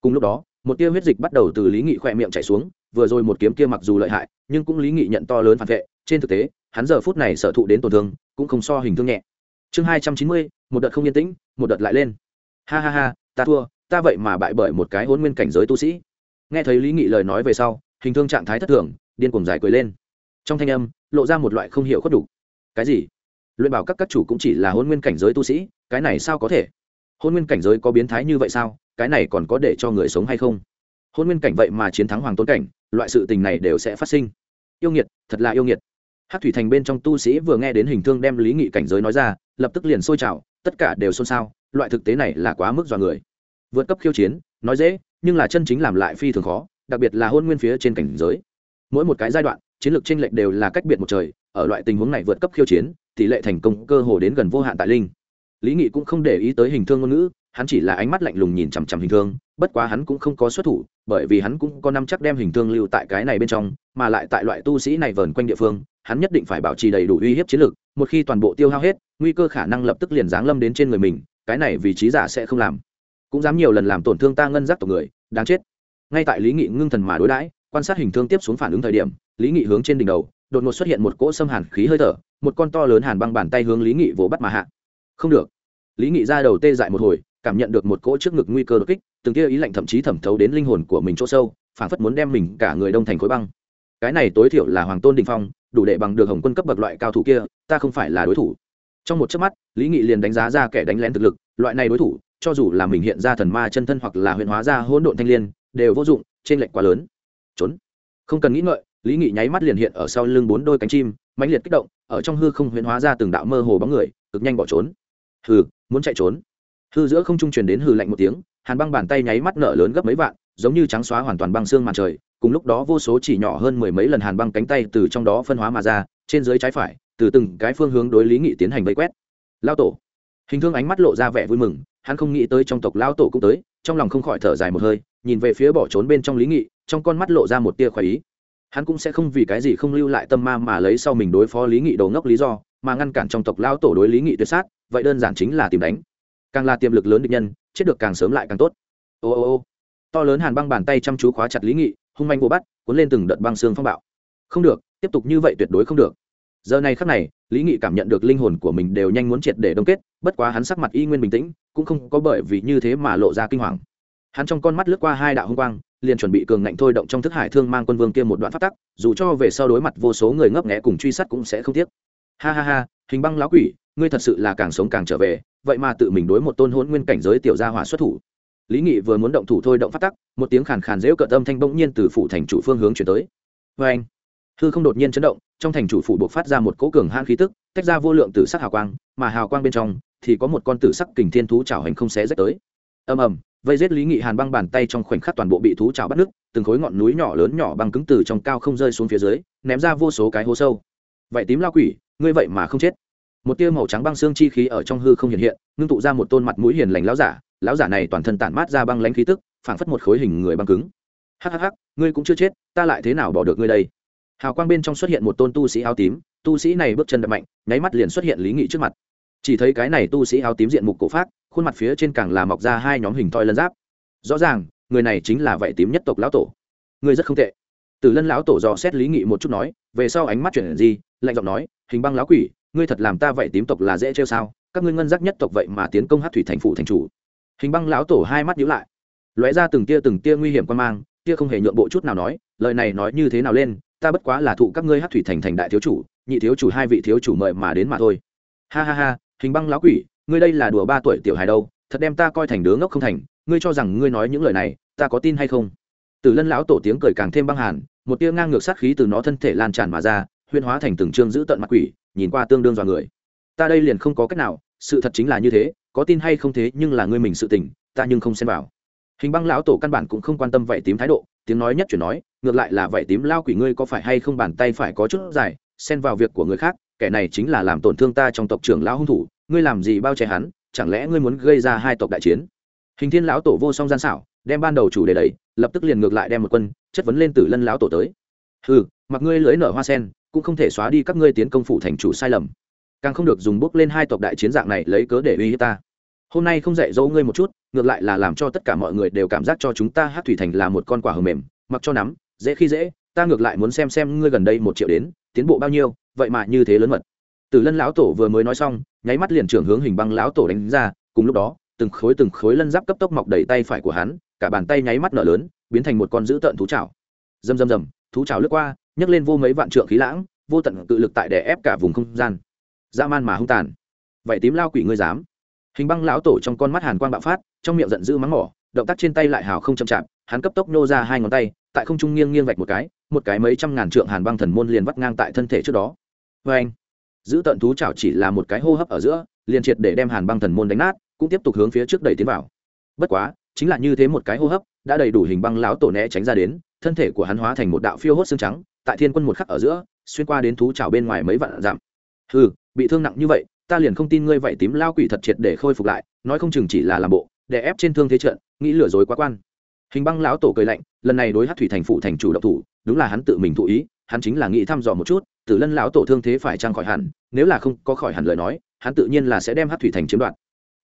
Cùng lúc đó, một tia huyết dịch bắt đầu từ lý nghị khỏe miệng chảy xuống vừa rồi một kiếm kia mặc dù lợi hại, nhưng cũng lý nghị nhận to lớn phản vệ. Trên thực tế, hắn giờ phút này sở thụ đến tổn thương, cũng không so hình thương nhẹ. Chương hai trăm chín mươi, một đợt không yên tĩnh, một đợt lại lên. Ha ha ha, ta thua, ta vậy mà bại bởi một cái hôn nguyên cảnh giới tu sĩ. Nghe thấy lý nghị lời nói về sau, hình thương trạng thái thất thường, điên cuồng dài cười lên. Trong thanh âm, lộ ra một loại không hiểu khuất đủ. Cái gì? Luyện bảo các các chủ cũng chỉ là hôn nguyên cảnh giới tu sĩ, cái này sao có thể? Hôn nguyên cảnh giới có biến thái như vậy sao? Cái này còn có để cho người sống hay không? Hôn nguyên cảnh vậy mà chiến thắng hoàng tôn cảnh, loại sự tình này đều sẽ phát sinh. Yêu nghiệt, thật là yêu nghiệt. Hát thủy thành bên trong tu sĩ vừa nghe đến hình thương đem lý nghị cảnh giới nói ra, lập tức liền sôi trào, tất cả đều xôn xao, loại thực tế này là quá mức dọa người. Vượt cấp khiêu chiến, nói dễ, nhưng là chân chính làm lại phi thường khó, đặc biệt là hôn nguyên phía trên cảnh giới. Mỗi một cái giai đoạn, chiến lược tranh lệch đều là cách biệt một trời, ở loại tình huống này vượt cấp khiêu chiến, tỷ lệ thành công cơ hồ đến gần vô hạn tại linh. Lý nghị cũng không để ý tới hình thương ngôn ngữ hắn chỉ là ánh mắt lạnh lùng nhìn chằm chằm hình thương, bất quá hắn cũng không có xuất thủ, bởi vì hắn cũng có năm chắc đem hình thương lưu tại cái này bên trong, mà lại tại loại tu sĩ này vờn quanh địa phương, hắn nhất định phải bảo trì đầy đủ uy hiếp chiến lược một khi toàn bộ tiêu hao hết, nguy cơ khả năng lập tức liền giáng lâm đến trên người mình, cái này vị trí giả sẽ không làm. Cũng dám nhiều lần làm tổn thương ta ngân giác tộc người, đáng chết. Ngay tại lý nghị ngưng thần mà đối đãi, quan sát hình thương tiếp xuống phản ứng thời điểm, lý nghị hướng trên đỉnh đầu, đột ngột xuất hiện một cỗ xâm hàn khí hơi thở, một con to lớn hàn băng bàn tay hướng lý nghị vỗ bắt mà hạ. Không được. Lý nghị ra đầu tê dại một hồi cảm nhận được một cỗ trước ngực nguy cơ đột kích, từng tia ý lạnh thậm chí thẩm thấu đến linh hồn của mình chỗ sâu, phảng phất muốn đem mình cả người đông thành khối băng. Cái này tối thiểu là hoàng tôn đình phong, đủ để bằng được hồng quân cấp bậc loại cao thủ kia, ta không phải là đối thủ. Trong một chớp mắt, lý nghị liền đánh giá ra kẻ đánh lén thực lực, loại này đối thủ, cho dù là mình hiện ra thần ma chân thân hoặc là huyện hóa ra hỗn độn thanh liên, đều vô dụng trên lệnh quá lớn. Trốn. Không cần nghĩ ngợi, lý nghị nháy mắt liền hiện ở sau lưng bốn đôi cánh chim, mãnh liệt kích động, ở trong hư không huyễn hóa ra từng đạo mơ hồ bóng người, cực nhanh bỏ trốn. Hừ, muốn chạy trốn hư giữa không trung truyền đến hừ lạnh một tiếng, hàn băng bàn tay nháy mắt nở lớn gấp mấy vạn, giống như trắng xóa hoàn toàn băng xương màn trời, cùng lúc đó vô số chỉ nhỏ hơn mười mấy lần hàn băng cánh tay từ trong đó phân hóa mà ra, trên dưới trái phải, từ từng cái phương hướng đối lý nghị tiến hành vây quét. Lao tổ. Hình thương ánh mắt lộ ra vẻ vui mừng, hắn không nghĩ tới trong tộc lao tổ cũng tới, trong lòng không khỏi thở dài một hơi, nhìn về phía bỏ trốn bên trong lý nghị, trong con mắt lộ ra một tia khoái ý. Hắn cũng sẽ không vì cái gì không lưu lại tâm ma mà lấy sau mình đối phó lý nghị đầu ngốc lý do, mà ngăn cản trong tộc lao tổ đối lý nghị tuyệt sát, vậy đơn giản chính là tìm đánh càng là tiềm lực lớn địch nhân, chết được càng sớm lại càng tốt. Ô ô ô, to lớn hàn băng bàn tay chăm chú khóa chặt lý nghị, hung manh vô bắt, cuốn lên từng đợt băng xương phong bạo. Không được, tiếp tục như vậy tuyệt đối không được. Giờ này khắc này, lý nghị cảm nhận được linh hồn của mình đều nhanh muốn triệt để đông kết, bất quá hắn sắc mặt y nguyên bình tĩnh, cũng không có bởi vì như thế mà lộ ra kinh hoàng. Hắn trong con mắt lướt qua hai đạo hung quang, liền chuẩn bị cường ngạnh thôi động trong thức hải thương mang quân vương kia một đoạn phát tắc, dù cho về sau đối mặt vô số người ngấp nghẽ cùng truy sát cũng sẽ không tiếc. Ha ha ha, hình băng lão quỷ ngươi thật sự là càng sống càng trở về, vậy mà tự mình đối một tôn hôn nguyên cảnh giới tiểu gia hỏa xuất thủ. Lý nghị vừa muốn động thủ thôi động phát tắc, một tiếng khàn khàn dễu cợt âm thanh bỗng nhiên từ phủ thành chủ phương hướng chuyển tới. Vê anh, hư không đột nhiên chấn động, trong thành chủ phủ buộc phát ra một cỗ cường han khí tức, tách ra vô lượng tử sắc hào quang, mà hào quang bên trong thì có một con tử sắc kình thiên thú trào hành không xé rách tới. Ầm ầm, vây giết lý nghị hàn băng bàn tay trong khoảnh khắc toàn bộ bị thú trào bắt nước từng khối ngọn núi nhỏ lớn nhỏ băng cứng từ trong cao không rơi xuống phía dưới, ném ra vô số cái hố sâu. Vậy tím lao quỷ, ngươi vậy mà không chết một tia màu trắng băng xương chi khí ở trong hư không hiện hiện, ngưng tụ ra một tôn mặt mũi hiền lành lão giả. Lão giả này toàn thân tản mát ra băng lãnh khí tức, phảng phất một khối hình người băng cứng. Hhh ngươi cũng chưa chết, ta lại thế nào bỏ được ngươi đây? Hào quang bên trong xuất hiện một tôn tu sĩ áo tím, tu sĩ này bước chân đập mạnh, nháy mắt liền xuất hiện lý nghị trước mặt. Chỉ thấy cái này tu sĩ áo tím diện mục cổ phát khuôn mặt phía trên càng là mọc ra hai nhóm hình thoi lân giáp. Rõ ràng, người này chính là vậy tím nhất tộc lão tổ. Ngươi rất không tệ. Từ lân lão tổ dò xét lý nghị một chút nói, về sau ánh mắt chuyển gì lạnh giọng nói, hình băng lão quỷ ngươi thật làm ta vậy tím tộc là dễ trêu sao? Các ngươi ngân giác nhất tộc vậy mà tiến công hát thủy thành phủ thành chủ. Hình băng lão tổ hai mắt nhíu lại. Lóe ra từng tia từng tia nguy hiểm quan mang, tia không hề nhượng bộ chút nào nói, lời này nói như thế nào lên, ta bất quá là thụ các ngươi hát thủy thành thành đại thiếu chủ, nhị thiếu chủ hai vị thiếu chủ mời mà đến mà thôi. Ha ha ha, hình băng lão quỷ, ngươi đây là đùa ba tuổi tiểu hài đâu, thật đem ta coi thành đứa ngốc không thành, ngươi cho rằng ngươi nói những lời này, ta có tin hay không? Từ lân lão tổ tiếng cười càng thêm băng hàn, một tia ngang ngược sát khí từ nó thân thể lan tràn mà ra huyên hóa thành từng trương giữ tận mặt quỷ nhìn qua tương đương dọa người. Ta đây liền không có cách nào, sự thật chính là như thế, có tin hay không thế nhưng là ngươi mình sự tình, ta nhưng không xem vào. Hình băng lão tổ căn bản cũng không quan tâm vậy tím thái độ, tiếng nói nhất chuyển nói, ngược lại là vậy tím lao quỷ ngươi có phải hay không bàn tay phải có chút dài, xen vào việc của người khác, kẻ này chính là làm tổn thương ta trong tộc trưởng lão hung thủ, ngươi làm gì bao che hắn, chẳng lẽ ngươi muốn gây ra hai tộc đại chiến? Hình thiên lão tổ vô song gian xảo, đem ban đầu chủ đề đẩy, lập tức liền ngược lại đem một quân, chất vấn lên tử lân lão tổ tới. Ừ mặc ngươi lưới nở hoa sen cũng không thể xóa đi các ngươi tiến công phủ thành chủ sai lầm. Càng không được dùng bước lên hai tộc đại chiến dạng này lấy cớ để uy hiếp ta. Hôm nay không dạy dỗ ngươi một chút, ngược lại là làm cho tất cả mọi người đều cảm giác cho chúng ta hát thủy thành là một con quả hờ mềm, mặc cho nắm, dễ khi dễ, ta ngược lại muốn xem xem ngươi gần đây một triệu đến, tiến bộ bao nhiêu, vậy mà như thế lớn mật. Từ lân lão tổ vừa mới nói xong, nháy mắt liền trưởng hướng hình băng lão tổ đánh ra, cùng lúc đó, từng khối từng khối lân giáp cấp tốc mọc đầy tay phải của hắn, cả bàn tay nháy mắt nở lớn, biến thành một con dữ tợn thú chảo. Rầm rầm rầm, thú chảo lướt qua nhấc lên vô mấy vạn trượng khí lãng, vô tận cự lực tại đè ép cả vùng không gian. Dã man mà hung tàn. Vậy tím lao quỷ ngươi dám? Hình băng lão tổ trong con mắt hàn quang bạo phát, trong miệng giận dữ mắng mỏ, động tác trên tay lại hào không chậm chạp, hắn cấp tốc nô ra hai ngón tay, tại không trung nghiêng nghiêng vạch một cái một cái mấy trăm ngàn trượng hàn băng thần môn liền vắt ngang tại thân thể trước đó. Vê anh giữ tận thú chảo chỉ là một cái hô hấp ở giữa, liền triệt để đem hàn băng thần môn đánh nát, cũng tiếp tục hướng phía trước đẩy tiến vào. Bất quá, chính là như thế một cái hô hấp, đã đầy đủ hình băng lão tổ né tránh ra đến, thân thể của hắn hóa thành một đạo phiêu hốt xương trắng tại thiên quân một khắc ở giữa, xuyên qua đến thú chảo bên ngoài mấy vạn dặm. Hừ, bị thương nặng như vậy, ta liền không tin ngươi vậy tím lao quỷ thật triệt để khôi phục lại, nói không chừng chỉ là làm bộ để ép trên thương thế trận, nghĩ lừa dối quá quan. Hình băng lão tổ cười lạnh, lần này đối hát thủy thành phụ thành chủ động thủ, đúng là hắn tự mình thụ ý, hắn chính là nghĩ thăm dò một chút, tử lân lão tổ thương thế phải trang khỏi hẳn, nếu là không có khỏi hẳn lời nói, hắn tự nhiên là sẽ đem hát thủy thành chiếm đoạt.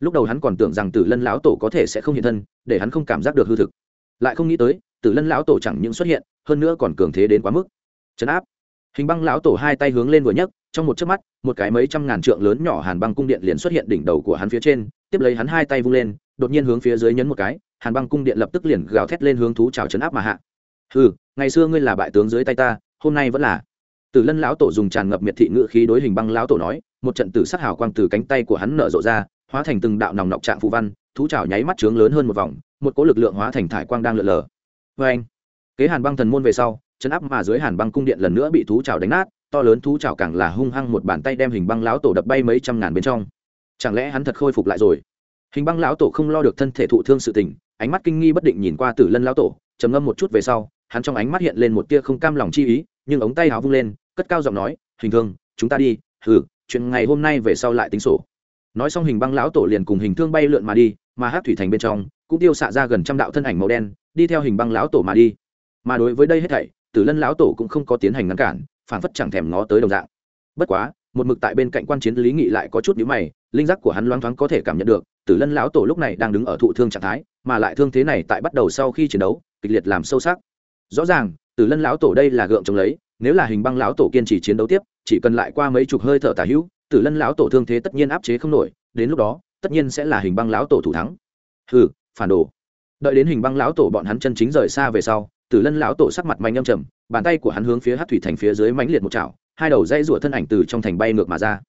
Lúc đầu hắn còn tưởng rằng tử lân lão tổ có thể sẽ không hiện thân, để hắn không cảm giác được hư thực. Lại không nghĩ tới, tử lân lão tổ chẳng những xuất hiện, hơn nữa còn cường thế đến quá mức chấn áp. Hình băng lão tổ hai tay hướng lên vừa nhấc, trong một chớp mắt, một cái mấy trăm ngàn trượng lớn nhỏ hàn băng cung điện liền xuất hiện đỉnh đầu của hắn phía trên, tiếp lấy hắn hai tay vung lên, đột nhiên hướng phía dưới nhấn một cái, hàn băng cung điện lập tức liền gào thét lên hướng thú trào chấn áp mà hạ. Ừ ngày xưa ngươi là bại tướng dưới tay ta, hôm nay vẫn là. Tử lân lão tổ dùng tràn ngập miệt thị ngự khí đối hình băng lão tổ nói, một trận tử sắc hào quang từ cánh tay của hắn nở rộ ra, hóa thành từng đạo nòng nọc trạng phù văn, thú trào nháy mắt trướng lớn hơn một vòng, một cỗ lực lượng hóa thành thải quang đang lượn lờ. Vê anh kế hàn băng thần môn về sau chấn áp mà dưới hàn băng cung điện lần nữa bị thú chảo đánh nát, to lớn thú chảo càng là hung hăng một bàn tay đem hình băng lão tổ đập bay mấy trăm ngàn bên trong. Chẳng lẽ hắn thật khôi phục lại rồi? Hình băng lão tổ không lo được thân thể thụ thương sự tình, ánh mắt kinh nghi bất định nhìn qua tử lân lão tổ, trầm ngâm một chút về sau, hắn trong ánh mắt hiện lên một tia không cam lòng chi ý, nhưng ống tay áo vung lên, cất cao giọng nói, hình thương, chúng ta đi, hừ, chuyện ngày hôm nay về sau lại tính sổ. Nói xong hình băng lão tổ liền cùng hình thương bay lượn mà đi, mà hát thủy thành bên trong, cũng tiêu xạ ra gần trăm đạo thân ảnh màu đen, đi theo hình băng lão tổ mà đi. Mà đối với đây hết thảy tử lân lão tổ cũng không có tiến hành ngăn cản phản phất chẳng thèm ngó tới đồng dạng. Bất quá, một mực tại bên cạnh quan chiến lý nghị lại có chút nhíu mày, linh giác của hắn loáng thoáng có thể cảm nhận được, tử lân lão tổ lúc này đang đứng ở thụ thương trạng thái, mà lại thương thế này tại bắt đầu sau khi chiến đấu, kịch liệt làm sâu sắc. Rõ ràng, tử lân lão tổ đây là gượng chống lấy, nếu là hình băng lão tổ kiên trì chiến đấu tiếp, chỉ cần lại qua mấy chục hơi thở tả hữu, tử lân lão tổ thương thế tất nhiên áp chế không nổi, đến lúc đó, tất nhiên sẽ là hình băng lão tổ thủ thắng. Hừ, phản đồ. Đợi đến hình băng lão tổ bọn hắn chân chính rời xa về sau tử lân lão tổ sắc mặt manh âm trầm bàn tay của hắn hướng phía hát thủy thành phía dưới mãnh liệt một chảo, hai đầu dây rủa thân ảnh từ trong thành bay ngược mà ra.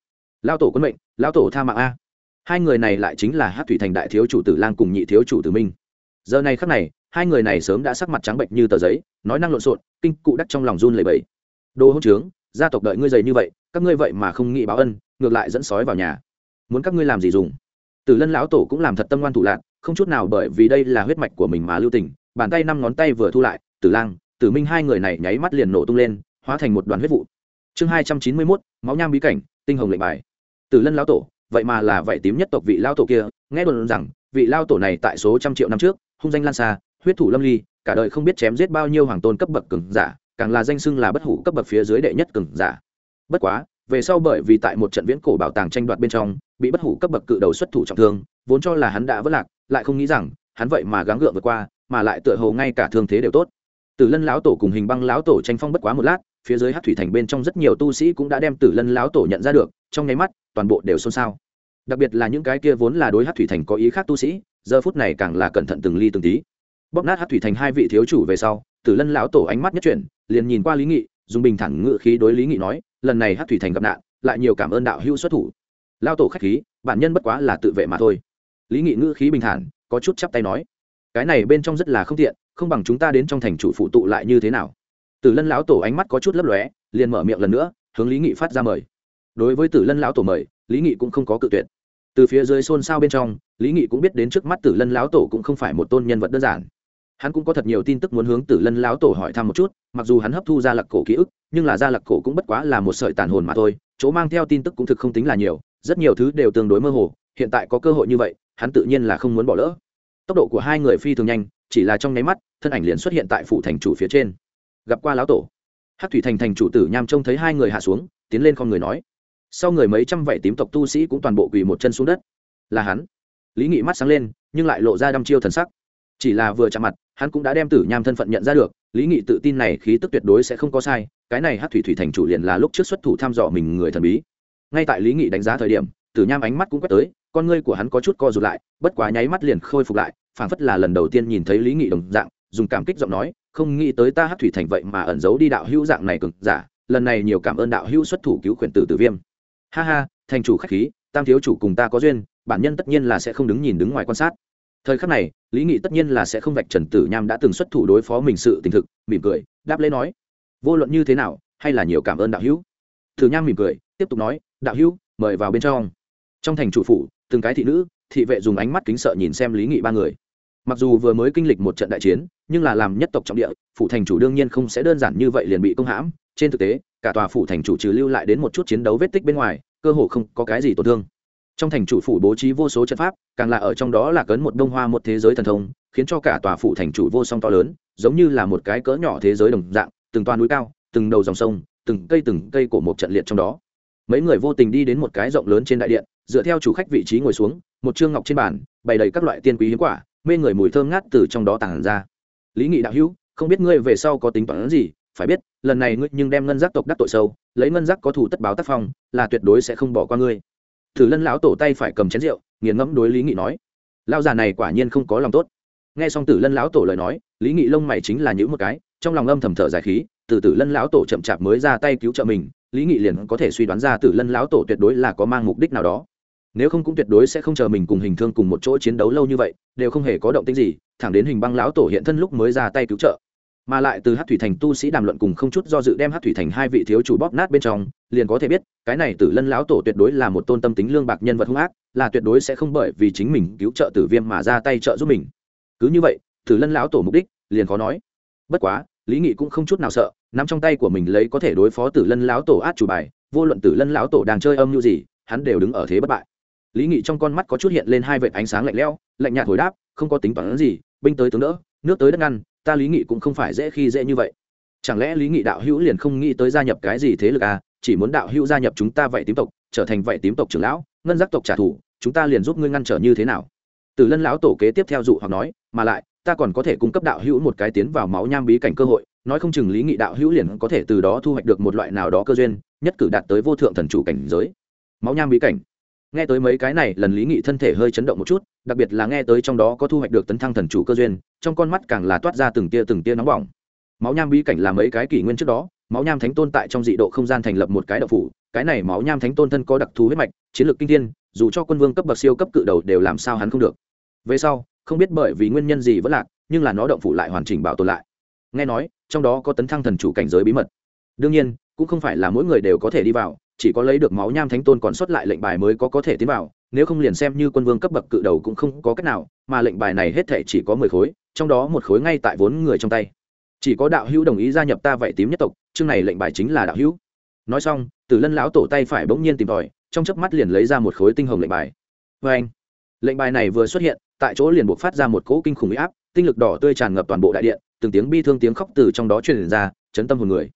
Lão tổ quân mệnh, lão tổ tha mạng a. Hai người này lại chính là hát thủy thành đại thiếu chủ tử lang cùng nhị thiếu chủ tử minh. Giờ này khắc này, hai người này sớm đã sắc mặt trắng bệnh như tờ giấy, nói năng lộn xộn, kinh cụ đắc trong lòng run lầy bẫy đồ hỗn trướng, gia tộc đợi ngươi dày như vậy, các ngươi vậy mà không nghĩ báo ân, ngược lại dẫn sói vào nhà. Muốn các ngươi làm gì dùng? Tử lân lão tổ cũng làm thật tâm ngoan thủ lạc, không chút nào bởi vì đây là huyết mạch của mình mà lưu tình, bàn tay năm ngón tay vừa thu lại tử lang, tử minh hai người này nháy mắt liền nổ tung lên, hóa thành một đoàn huyết vụ. Chương hai trăm chín mươi mốt, máu nham bí cảnh, tinh hồng lệnh bài. Tử lân lão tổ, vậy mà là vậy tím nhất tộc vị lao tổ kia, nghe đồn rằng, vị lao tổ này tại số trăm triệu năm trước, hung danh lan xa huyết thủ lâm ly, cả đời không biết chém giết bao nhiêu hoàng tôn cấp bậc cường giả, càng là danh xưng là bất hủ cấp bậc phía dưới đệ nhất cường giả. Bất quá, về sau bởi vì tại một trận viễn cổ bảo tàng tranh đoạt bên trong, bị bất hủ cấp bậc cự đầu xuất thủ trọng thương, vốn cho là hắn đã vỡ lạc, lại không nghĩ rằng, hắn vậy mà gắng gượng vượt qua, mà lại tựa hồ ngay cả thương thế đều tốt tử lân lão tổ cùng hình băng lão tổ tranh phong bất quá một lát, phía dưới hát thủy thành bên trong rất nhiều tu sĩ cũng đã đem tử lân lão tổ nhận ra được, trong nháy mắt, toàn bộ đều xôn xao. Đặc biệt là những cái kia vốn là đối hát thủy thành có ý khác tu sĩ, giờ phút này càng là cẩn thận từng ly từng tí. Bóp nát hát thủy thành hai vị thiếu chủ về sau, tử lân lão tổ ánh mắt nhất chuyển, liền nhìn qua lý nghị, dùng bình thẳng ngự khí đối lý nghị nói, lần này hát thủy thành gặp nạn, lại nhiều cảm ơn đạo hữu xuất thủ. Lao tổ k h á c h khí, bản nhân bất quá là tự vệ mà thôi. Lý nghị ngữ khí bình thản, có chút chắp tay nói, cái này bên trong rất là không tiện không bằng chúng ta đến trong thành chủ phụ tụ lại như thế nào? Tử lân lão tổ ánh mắt có chút lấp lóe, liền mở miệng lần nữa, hướng lý nghị phát ra mời. Đối với tử lân lão tổ mời, lý nghị cũng không có cự tuyệt. Từ phía dưới xôn xao bên trong, lý nghị cũng biết đến trước mắt tử lân lão tổ cũng không phải một tôn nhân vật đơn giản. Hắn cũng có thật nhiều tin tức muốn hướng tử lân lão tổ hỏi thăm một chút, mặc dù hắn hấp thu ra lặc cổ ký ức, nhưng là ra lặc cổ cũng bất quá là một sợi tàn hồn mà thôi, chỗ mang theo tin tức cũng thực không tính là nhiều, rất nhiều thứ đều tương đối mơ hồ, hiện tại có cơ hội như vậy, hắn tự nhiên là không muốn bỏ lỡ. Tốc độ của hai người phi thường nhanh chỉ là trong nháy mắt, thân ảnh liền xuất hiện tại phủ thành chủ phía trên. Gặp qua lão tổ. Hát thủy thành thành chủ tử nham trông thấy hai người hạ xuống, tiến lên con người nói. Sau người mấy trăm vảy tím tộc tu sĩ cũng toàn bộ quỳ một chân xuống đất. Là hắn. Lý nghị mắt sáng lên, nhưng lại lộ ra đăm chiêu thần sắc. Chỉ là vừa chạm mặt, hắn cũng đã đem tử nham thân phận nhận ra được, lý nghị tự tin này khí tức tuyệt đối sẽ không có sai, cái này hát thủy thủy thành chủ liền là lúc trước xuất thủ thăm dò mình người thần bí. Ngay tại lý nghị đánh giá thời điểm, tử nham ánh mắt cũng quét tới con ngươi của hắn có chút co rụt lại, bất quá nháy mắt liền khôi phục lại, phảng phất là lần đầu tiên nhìn thấy lý nghị đồng dạng, dùng cảm kích giọng nói, không nghĩ tới ta hát thủy thành vậy mà ẩn giấu đi đạo hữu dạng này cực giả, lần này nhiều cảm ơn đạo hữu xuất thủ cứu khuyển tử tử viêm. Ha ha, thành chủ khách khí, tam thiếu chủ cùng ta có duyên, bản nhân tất nhiên là sẽ không đứng nhìn đứng ngoài quan sát. Thời khắc này, lý nghị tất nhiên là sẽ không vạch trần tử nham đã từng xuất thủ đối phó mình sự tình thực, mỉm cười, đáp lễ nói, vô luận như thế nào, hay là nhiều cảm ơn đạo hữu. Tử nham mỉm cười, tiếp tục nói, đạo hữu, mời vào bên trong trong thành chủ phủ, từng cái thị nữ, thị vệ dùng ánh mắt kính sợ nhìn xem lý nghị ba người. Mặc dù vừa mới kinh lịch một trận đại chiến, nhưng là làm nhất tộc trọng địa, phủ thành chủ đương nhiên không sẽ đơn giản như vậy liền bị công hãm. Trên thực tế, cả tòa phủ thành chủ trừ lưu lại đến một chút chiến đấu vết tích bên ngoài, cơ hồ không có cái gì tổn thương. Trong thành chủ phủ bố trí vô số trận pháp, càng là ở trong đó là cấn một đông hoa một thế giới thần thông, khiến cho cả tòa phủ thành chủ vô song to lớn, giống như là một cái cỡ nhỏ thế giới đồng dạng, từng toa núi cao, từng đầu dòng sông, từng cây từng cây của một trận liệt trong đó mấy người vô tình đi đến một cái rộng lớn trên đại điện, dựa theo chủ khách vị trí ngồi xuống, một chương ngọc trên bàn, bày đầy các loại tiên quý hiếm quả, mê người mùi thơm ngát từ trong đó tàn ra. Lý nghị đạo hữu, không biết ngươi về sau có tính toán gì? Phải biết, lần này ngươi nhưng đem ngân giác tộc đắc tội sâu, lấy ngân giác có thủ tất báo tác phong, là tuyệt đối sẽ không bỏ qua ngươi. Thử lân lão tổ tay phải cầm chén rượu, nghiền ngẫm đối lý nghị nói lao già này quả nhiên không có lòng tốt. Nghe xong tử lân lão tổ lời nói, lý nghị lông mày chính là những một cái, trong lòng âm thầm thở dài khí, từ tử lân lão tổ chậm chạp mới ra tay cứu trợ mình lý nghị liền có thể suy đoán ra tử lân lão tổ tuyệt đối là có mang mục đích nào đó. Nếu không cũng tuyệt đối sẽ không chờ mình cùng hình thương cùng một chỗ chiến đấu lâu như vậy, đều không hề có động tĩnh gì, thẳng đến hình băng lão tổ hiện thân lúc mới ra tay cứu trợ. Mà lại từ hát thủy thành tu sĩ đàm luận cùng không chút do dự đem hát thủy thành hai vị thiếu chủ bóp nát bên trong, liền có thể biết, cái này tử lân lão tổ tuyệt đối là một tôn tâm tính lương bạc nhân vật hung ác, là tuyệt đối sẽ không bởi vì chính mình cứu trợ tử viêm mà ra tay trợ giúp mình. Cứ như vậy, tử lân lão tổ mục đích liền khó nói. Bất quá, lý nghị cũng không chút nào sợ nắm trong tay của mình lấy có thể đối phó tử lân lão tổ át chủ bài, vô luận tử lân lão tổ đang chơi âm như gì, hắn đều đứng ở thế bất bại. Lý nghị trong con mắt có chút hiện lên hai vệt ánh sáng lạnh lẽo, lạnh nhạt hồi đáp, không có tính toán gì, binh tới tướng đỡ, nước tới đất ngăn, ta lý nghị cũng không phải dễ khi dễ như vậy. Chẳng lẽ lý nghị đạo hữu liền không nghĩ tới gia nhập cái gì thế lực à chỉ muốn đạo hữu gia nhập chúng ta vậy tím tộc, trở thành vậy tím tộc trưởng lão, ngân giác tộc trả thù, chúng ta liền giúp ngươi ngăn trở như thế nào? Từ lân lão tổ kế tiếp theo dụ hoặc nói, mà lại, ta còn có thể cung cấp đạo hữu một cái tiến vào máu nham bí cảnh cơ hội nói không chừng lý nghị đạo hữu liền có thể từ đó thu hoạch được một loại nào đó cơ duyên, nhất cử đạt tới vô thượng thần chủ cảnh giới. Máu nham bí cảnh. Nghe tới mấy cái này, lần lý nghị thân thể hơi chấn động một chút, đặc biệt là nghe tới trong đó có thu hoạch được tấn thăng thần chủ cơ duyên, trong con mắt càng là toát ra từng tia từng tia nóng bỏng. Máu nham bí cảnh là mấy cái kỷ nguyên trước đó, máu nham thánh tôn tại trong dị độ không gian thành lập một cái đậu phủ, cái này máu nham thánh tôn thân có đặc thù huyết mạch, chiến lược kinh thiên, dù cho quân vương cấp bậc siêu cấp cự đầu đều làm sao hắn không được. Về sau, không biết bởi vì nguyên nhân gì vẫn lạc, nhưng là nó động phủ lại hoàn chỉnh bảo tồn lại. Nghe nói trong đó có tấn thăng thần chủ cảnh giới bí mật. Đương nhiên, cũng không phải là mỗi người đều có thể đi vào, chỉ có lấy được máu nham thánh tôn còn xuất lại lệnh bài mới có có thể tiến vào, nếu không liền xem như quân vương cấp bậc cự đầu cũng không có cách nào, mà lệnh bài này hết thể chỉ có mười khối, trong đó một khối ngay tại vốn người trong tay. Chỉ có đạo hữu đồng ý gia nhập ta vậy tím nhất tộc, chương này lệnh bài chính là đạo hữu. Nói xong, tử lân lão tổ tay phải bỗng nhiên tìm tòi, trong chớp mắt liền lấy ra một khối tinh hồng lệnh bài. Vê anh lệnh bài này vừa xuất hiện, tại chỗ liền buộc phát ra một cỗ kinh khủng huy áp, tinh lực đỏ tươi tràn ngập toàn bộ đại điện từng tiếng bi thương tiếng khóc từ trong đó truyền ra, chấn tâm hồn người.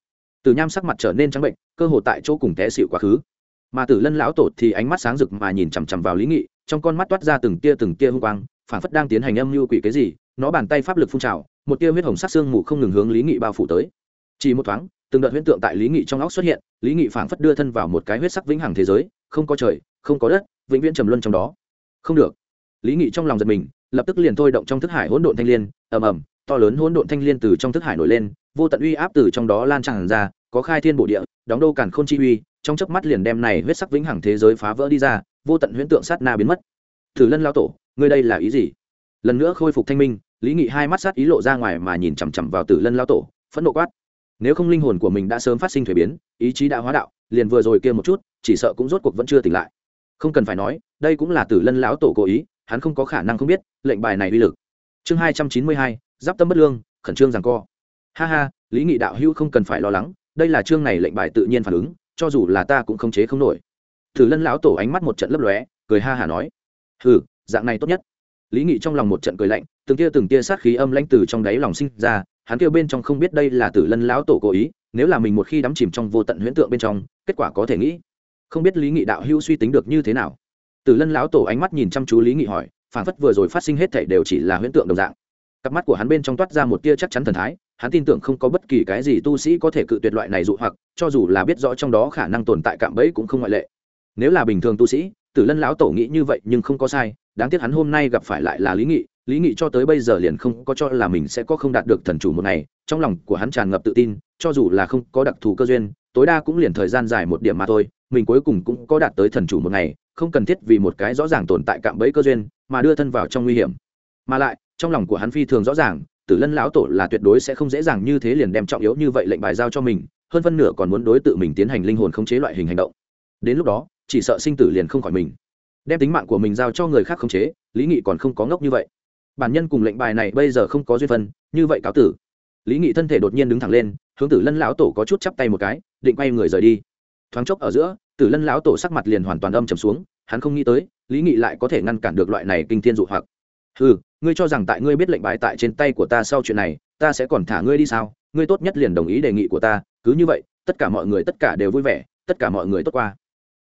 Từ nham sắc mặt trở nên trắng bệnh, cơ hồ tại chỗ cùng té xịu quá khứ. Mà tử lân lão tổ thì ánh mắt sáng rực mà nhìn chằm chằm vào lý nghị, trong con mắt toát ra từng tia từng tia hung quang phản phất đang tiến hành âm mưu quỷ cái gì, nó bàn tay pháp lực phun trào, một tia huyết hồng sắc xương mù không ngừng hướng lý nghị bao phủ tới. Chỉ một thoáng, từng đợt huyễn tượng tại lý nghị trong óc xuất hiện, lý nghị phảng phất đưa thân vào một cái huyết sắc vĩnh hằng thế giới, không có trời, không có đất, vĩnh viễn trầm luân trong đó. Không được. Lý nghị trong lòng giật mình, lập tức liền thôi động trong thức hải hỗn độn thanh liên, ầm ầm to lớn hỗn độn thanh liên từ trong thức hải nổi lên, vô tận uy áp từ trong đó lan tràn ra, có khai thiên bộ địa, đóng đô cản khôn chi uy, trong chớp mắt liền đem này huyết sắc vĩnh hằng thế giới phá vỡ đi ra, vô tận huyễn tượng sát na biến mất. Thử lân lão tổ, ngươi đây là ý gì? Lần nữa khôi phục thanh minh, lý nghị hai mắt sát ý lộ ra ngoài mà nhìn chằm chằm vào tử lân lão tổ, phẫn nộ quát. Nếu không linh hồn của mình đã sớm phát sinh thủy biến, ý chí đã hóa đạo, liền vừa rồi kia một chút, chỉ sợ cũng rốt cuộc vẫn chưa tỉnh lại. Không cần phải nói, đây cũng là tử lân lão tổ cố ý, hắn không có khả năng không biết, lệnh bài này uy lực. Chương hai trăm chín mươi hai giáp tâm bất lương, khẩn trương rằng co. Ha ha, lý nghị đạo hữu không cần phải lo lắng, đây là chương này lệnh bài tự nhiên phản ứng, cho dù là ta cũng không chế không nổi. Thử lân lão tổ ánh mắt một trận lấp lóe, cười ha hả nói. Hừ, dạng này tốt nhất. Lý nghị trong lòng một trận cười lạnh, từng tia từng tia sát khí âm lãnh từ trong đáy lòng sinh ra, hắn kêu bên trong không biết đây là tử lân lão tổ cố ý, nếu là mình một khi đắm chìm trong vô tận huyễn tượng bên trong, kết quả có thể nghĩ. Không biết lý nghị đạo hữu suy tính được như thế nào. Tử lân lão tổ ánh mắt nhìn chăm chú lý nghị hỏi phản phất vừa rồi phát sinh hết thảy đều chỉ là huyễn tượng đồng dạng cặp mắt của hắn bên trong toát ra một tia chắc chắn thần thái, hắn tin tưởng không có bất kỳ cái gì tu sĩ có thể cự tuyệt loại này dụ hoặc, cho dù là biết rõ trong đó khả năng tồn tại cạm bẫy cũng không ngoại lệ. Nếu là bình thường tu sĩ, tử lân lão tổ nghĩ như vậy nhưng không có sai, đáng tiếc hắn hôm nay gặp phải lại là lý nghị lý nghị cho tới bây giờ liền không có cho là mình sẽ có không đạt được thần chủ một ngày, trong lòng của hắn tràn ngập tự tin, cho dù là không có đặc thù cơ duyên, tối đa cũng liền thời gian dài một điểm mà thôi, mình cuối cùng cũng có đạt tới thần chủ một ngày, không cần thiết vì một cái rõ ràng tồn tại cạm bẫy cơ duyên mà đưa thân vào trong nguy hiểm. Mà lại trong lòng của hắn phi thường rõ ràng, tử lân lão tổ là tuyệt đối sẽ không dễ dàng như thế liền đem trọng yếu như vậy lệnh bài giao cho mình, hơn phân nửa còn muốn đối tự mình tiến hành linh hồn khống chế loại hình hành động. Đến lúc đó, chỉ sợ sinh tử liền không khỏi mình. Đem tính mạng của mình giao cho người khác khống chế, lý nghị còn không có ngốc như vậy. Bản nhân cùng lệnh bài này bây giờ không có duyên phân, như vậy cáo tử. Lý nghị thân thể đột nhiên đứng thẳng lên, hướng tử lân lão tổ có chút chắp tay một cái, định quay người rời đi. Thoáng chốc ở giữa, tử lân lão tổ sắc mặt liền hoàn toàn âm trầm xuống, hắn không nghĩ tới, lý nghị lại có thể ngăn cản được loại này kinh thiên dụ hoặc. Ừ ngươi cho rằng tại ngươi biết lệnh bài tại trên tay của ta sau chuyện này, ta sẽ còn thả ngươi đi sao? Ngươi tốt nhất liền đồng ý đề nghị của ta, cứ như vậy, tất cả mọi người tất cả đều vui vẻ, tất cả mọi người tốt qua.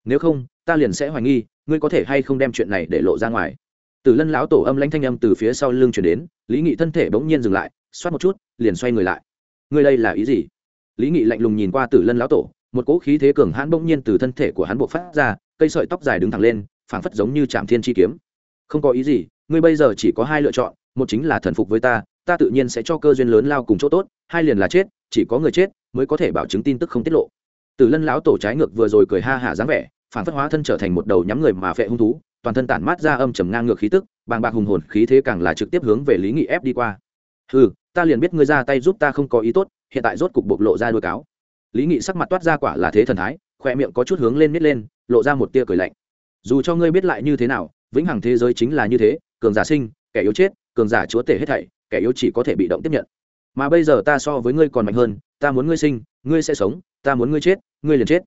Nếu không, ta liền sẽ hoài nghi, ngươi có thể hay không đem chuyện này để lộ ra ngoài. Từ lân lão tổ âm lãnh thanh âm từ phía sau lưng chuyển đến, lý nghị thân thể bỗng nhiên dừng lại, xoát một chút, liền xoay người lại. Ngươi đây là ý gì? Lý nghị lạnh lùng nhìn qua tử lân lão tổ, một cỗ khí thế cường hãn bỗng nhiên từ thân thể của hắn buộc phát ra, cây sợi tóc dài đứng thẳng lên, phảng phất giống như chạm thiên chi kiếm. Không có ý gì ngươi bây giờ chỉ có hai lựa chọn, một chính là thần phục với ta ta tự nhiên sẽ cho cơ duyên lớn lao cùng chỗ tốt, hai liền là chết, chỉ có người chết mới có thể bảo chứng tin tức không tiết lộ. Tử lân lão tổ trái ngược vừa rồi cười ha hả dáng vẻ, phản phất hóa thân trở thành một đầu nhắm người mà phệ hung thú, toàn thân tản mát ra âm trầm ngang ngược khí tức, bàng bạc hùng hồn khí thế càng là trực tiếp hướng về lý nghị ép đi qua. Ừ ta liền biết ngươi ra tay giúp ta không có ý tốt, hiện tại rốt cục bộc lộ ra đuôi cáo. Lý nghị sắc mặt toát ra quả là thế thần thái, khoe miệng có chút hướng lên nít lên, lộ ra một tia cười lạnh. Dù cho ngươi biết lại như thế nào, vĩnh hằng thế giới chính là như thế cường giả sinh, kẻ yếu chết, cường giả chúa tể hết thảy, kẻ yếu chỉ có thể bị động tiếp nhận. Mà bây giờ ta so với ngươi còn mạnh hơn, ta muốn ngươi sinh, ngươi sẽ sống, ta muốn ngươi chết, ngươi liền chết.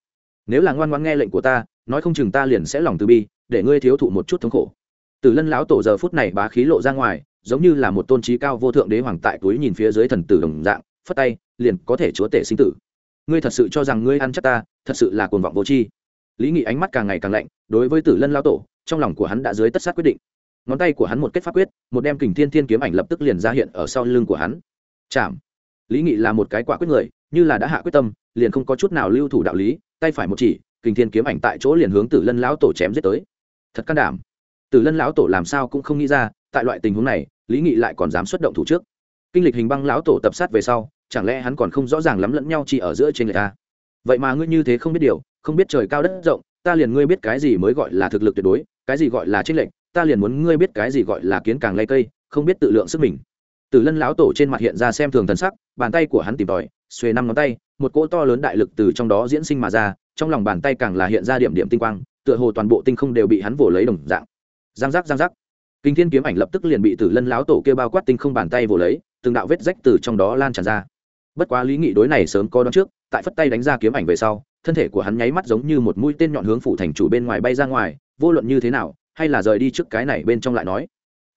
Nếu là ngoan ngoan nghe lệnh của ta, nói không chừng ta liền sẽ lòng từ bi, để ngươi thiếu thụ một chút thống khổ. Từ lân lão tổ giờ phút này bá khí lộ ra ngoài, giống như là một tôn trí cao vô thượng đế hoàng tại túi nhìn phía dưới thần tử đồng dạng, phất tay, liền có thể chúa tể sinh tử. Ngươi thật sự cho rằng ngươi ăn chắc ta, thật sự là cuồng vọng vô tri. Lý nghị ánh mắt càng ngày càng lạnh, đối với tử lân lão tổ, trong lòng của hắn đã dưới tất sát quyết định ngón tay của hắn một kết pháp quyết, một đem kình thiên thiên kiếm ảnh lập tức liền ra hiện ở sau lưng của hắn. Chạm lý nghị là một cái quả quyết người, như là đã hạ quyết tâm, liền không có chút nào lưu thủ đạo lý, tay phải một chỉ, kình thiên kiếm ảnh tại chỗ liền hướng tử lân lão tổ chém giết tới. Thật can đảm. Tử lân lão tổ làm sao cũng không nghĩ ra, tại loại tình huống này, lý nghị lại còn dám xuất động thủ trước. Kinh lịch hình băng lão tổ tập sát về sau, chẳng lẽ hắn còn không rõ ràng lắm lẫn nhau chỉ ở giữa trên người ta? Vậy mà ngươi như thế không biết điều, không biết trời cao đất rộng, ta liền ngươi biết cái gì mới gọi là thực lực tuyệt đối, cái gì gọi là trích lệnh ta liền muốn ngươi biết cái gì gọi là kiến càng lay cây, không biết tự lượng sức mình. Tử lân lão tổ trên mặt hiện ra xem thường thần sắc, bàn tay của hắn tìm tòi, xuề năm ngón tay, một cỗ to lớn đại lực từ trong đó diễn sinh mà ra, trong lòng bàn tay càng là hiện ra điểm điểm tinh quang, tựa hồ toàn bộ tinh không đều bị hắn vồ lấy đồng dạng. Giang giác giang giác. Kinh thiên kiếm ảnh lập tức liền bị tử lân lão tổ kêu bao quát tinh không bàn tay vồ lấy, từng đạo vết rách từ trong đó lan tràn ra. Bất quá lý nghị đối này sớm có đón trước, tại phất tay đánh ra kiếm ảnh về sau, thân thể của hắn nháy mắt giống như một mũi tên nhọn hướng phủ thành chủ bên ngoài bay ra ngoài, vô luận như thế nào hay là rời đi trước cái này bên trong lại nói?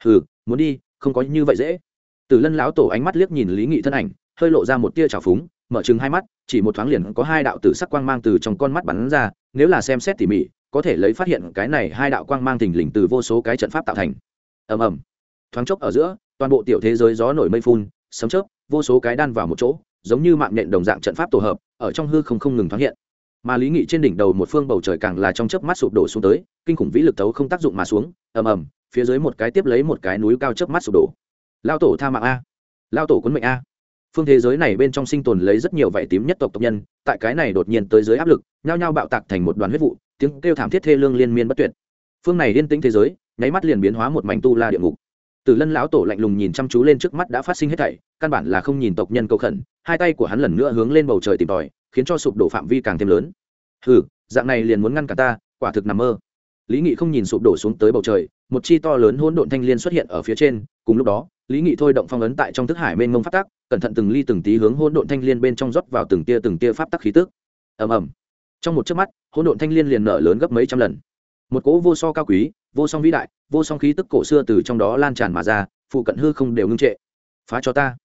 Hừ, muốn đi, không có như vậy dễ. Tử lân láo tổ ánh mắt liếc nhìn lý nghị thân ảnh, hơi lộ ra một tia trào phúng, mở chừng hai mắt, chỉ một thoáng liền có hai đạo tử sắc quang mang từ trong con mắt bắn ra, nếu là xem xét tỉ mỉ, có thể lấy phát hiện cái này hai đạo quang mang thình lình từ vô số cái trận pháp tạo thành. Ầm ầm. Thoáng chốc ở giữa, toàn bộ tiểu thế giới gió nổi mây phun, sấm chớp, vô số cái đan vào một chỗ, giống như mạng nhện đồng dạng trận pháp tổ hợp, ở trong hư không không ngừng thoáng hiện mà lý nghị trên đỉnh đầu một phương bầu trời càng là trong chớp mắt sụp đổ xuống tới, kinh khủng vĩ lực tấu không tác dụng mà xuống, ầm ầm, phía dưới một cái tiếp lấy một cái núi cao chớp mắt sụp đổ. Lao tổ tha mạng a. Lao tổ quấn mệnh a. Phương thế giới này bên trong sinh tồn lấy rất nhiều vảy tím nhất tộc tộc nhân, tại cái này đột nhiên tới dưới áp lực, nhao nhao bạo tạc thành một đoàn huyết vụ, tiếng kêu thảm thiết thê lương liên miên bất tuyệt. Phương này yên tĩnh thế giới, nháy mắt liền biến hóa một mảnh tu la địa ngục. Từ lân lão tổ lạnh lùng nhìn chăm chú lên trước mắt đã phát sinh hết thảy, căn bản là không nhìn tộc nhân cầu khẩn, hai tay của hắn lần nữa hướng lên bầu trời tìm tòi khiến cho sụp đổ phạm vi càng thêm lớn. Hừ, dạng này liền muốn ngăn cả ta, quả thực nằm mơ. Lý nghị không nhìn sụp đổ xuống tới bầu trời, một chi to lớn hỗn độn thanh liên xuất hiện ở phía trên, cùng lúc đó, lý nghị thôi động phong ấn tại trong thức hải mênh mông phát tác cẩn thận từng ly từng tí hướng hỗn độn thanh liên bên trong rót vào từng tia từng tia pháp tắc khí tức. Ầm ầm. Trong một chớp mắt, hỗn độn thanh liên liền nở lớn gấp mấy trăm lần. Một cỗ vô so cao quý, vô song vĩ đại, vô song khí tức cổ xưa từ trong đó lan tràn mà ra, phụ cận hư không đều ngưng trệ. Phá cho ta.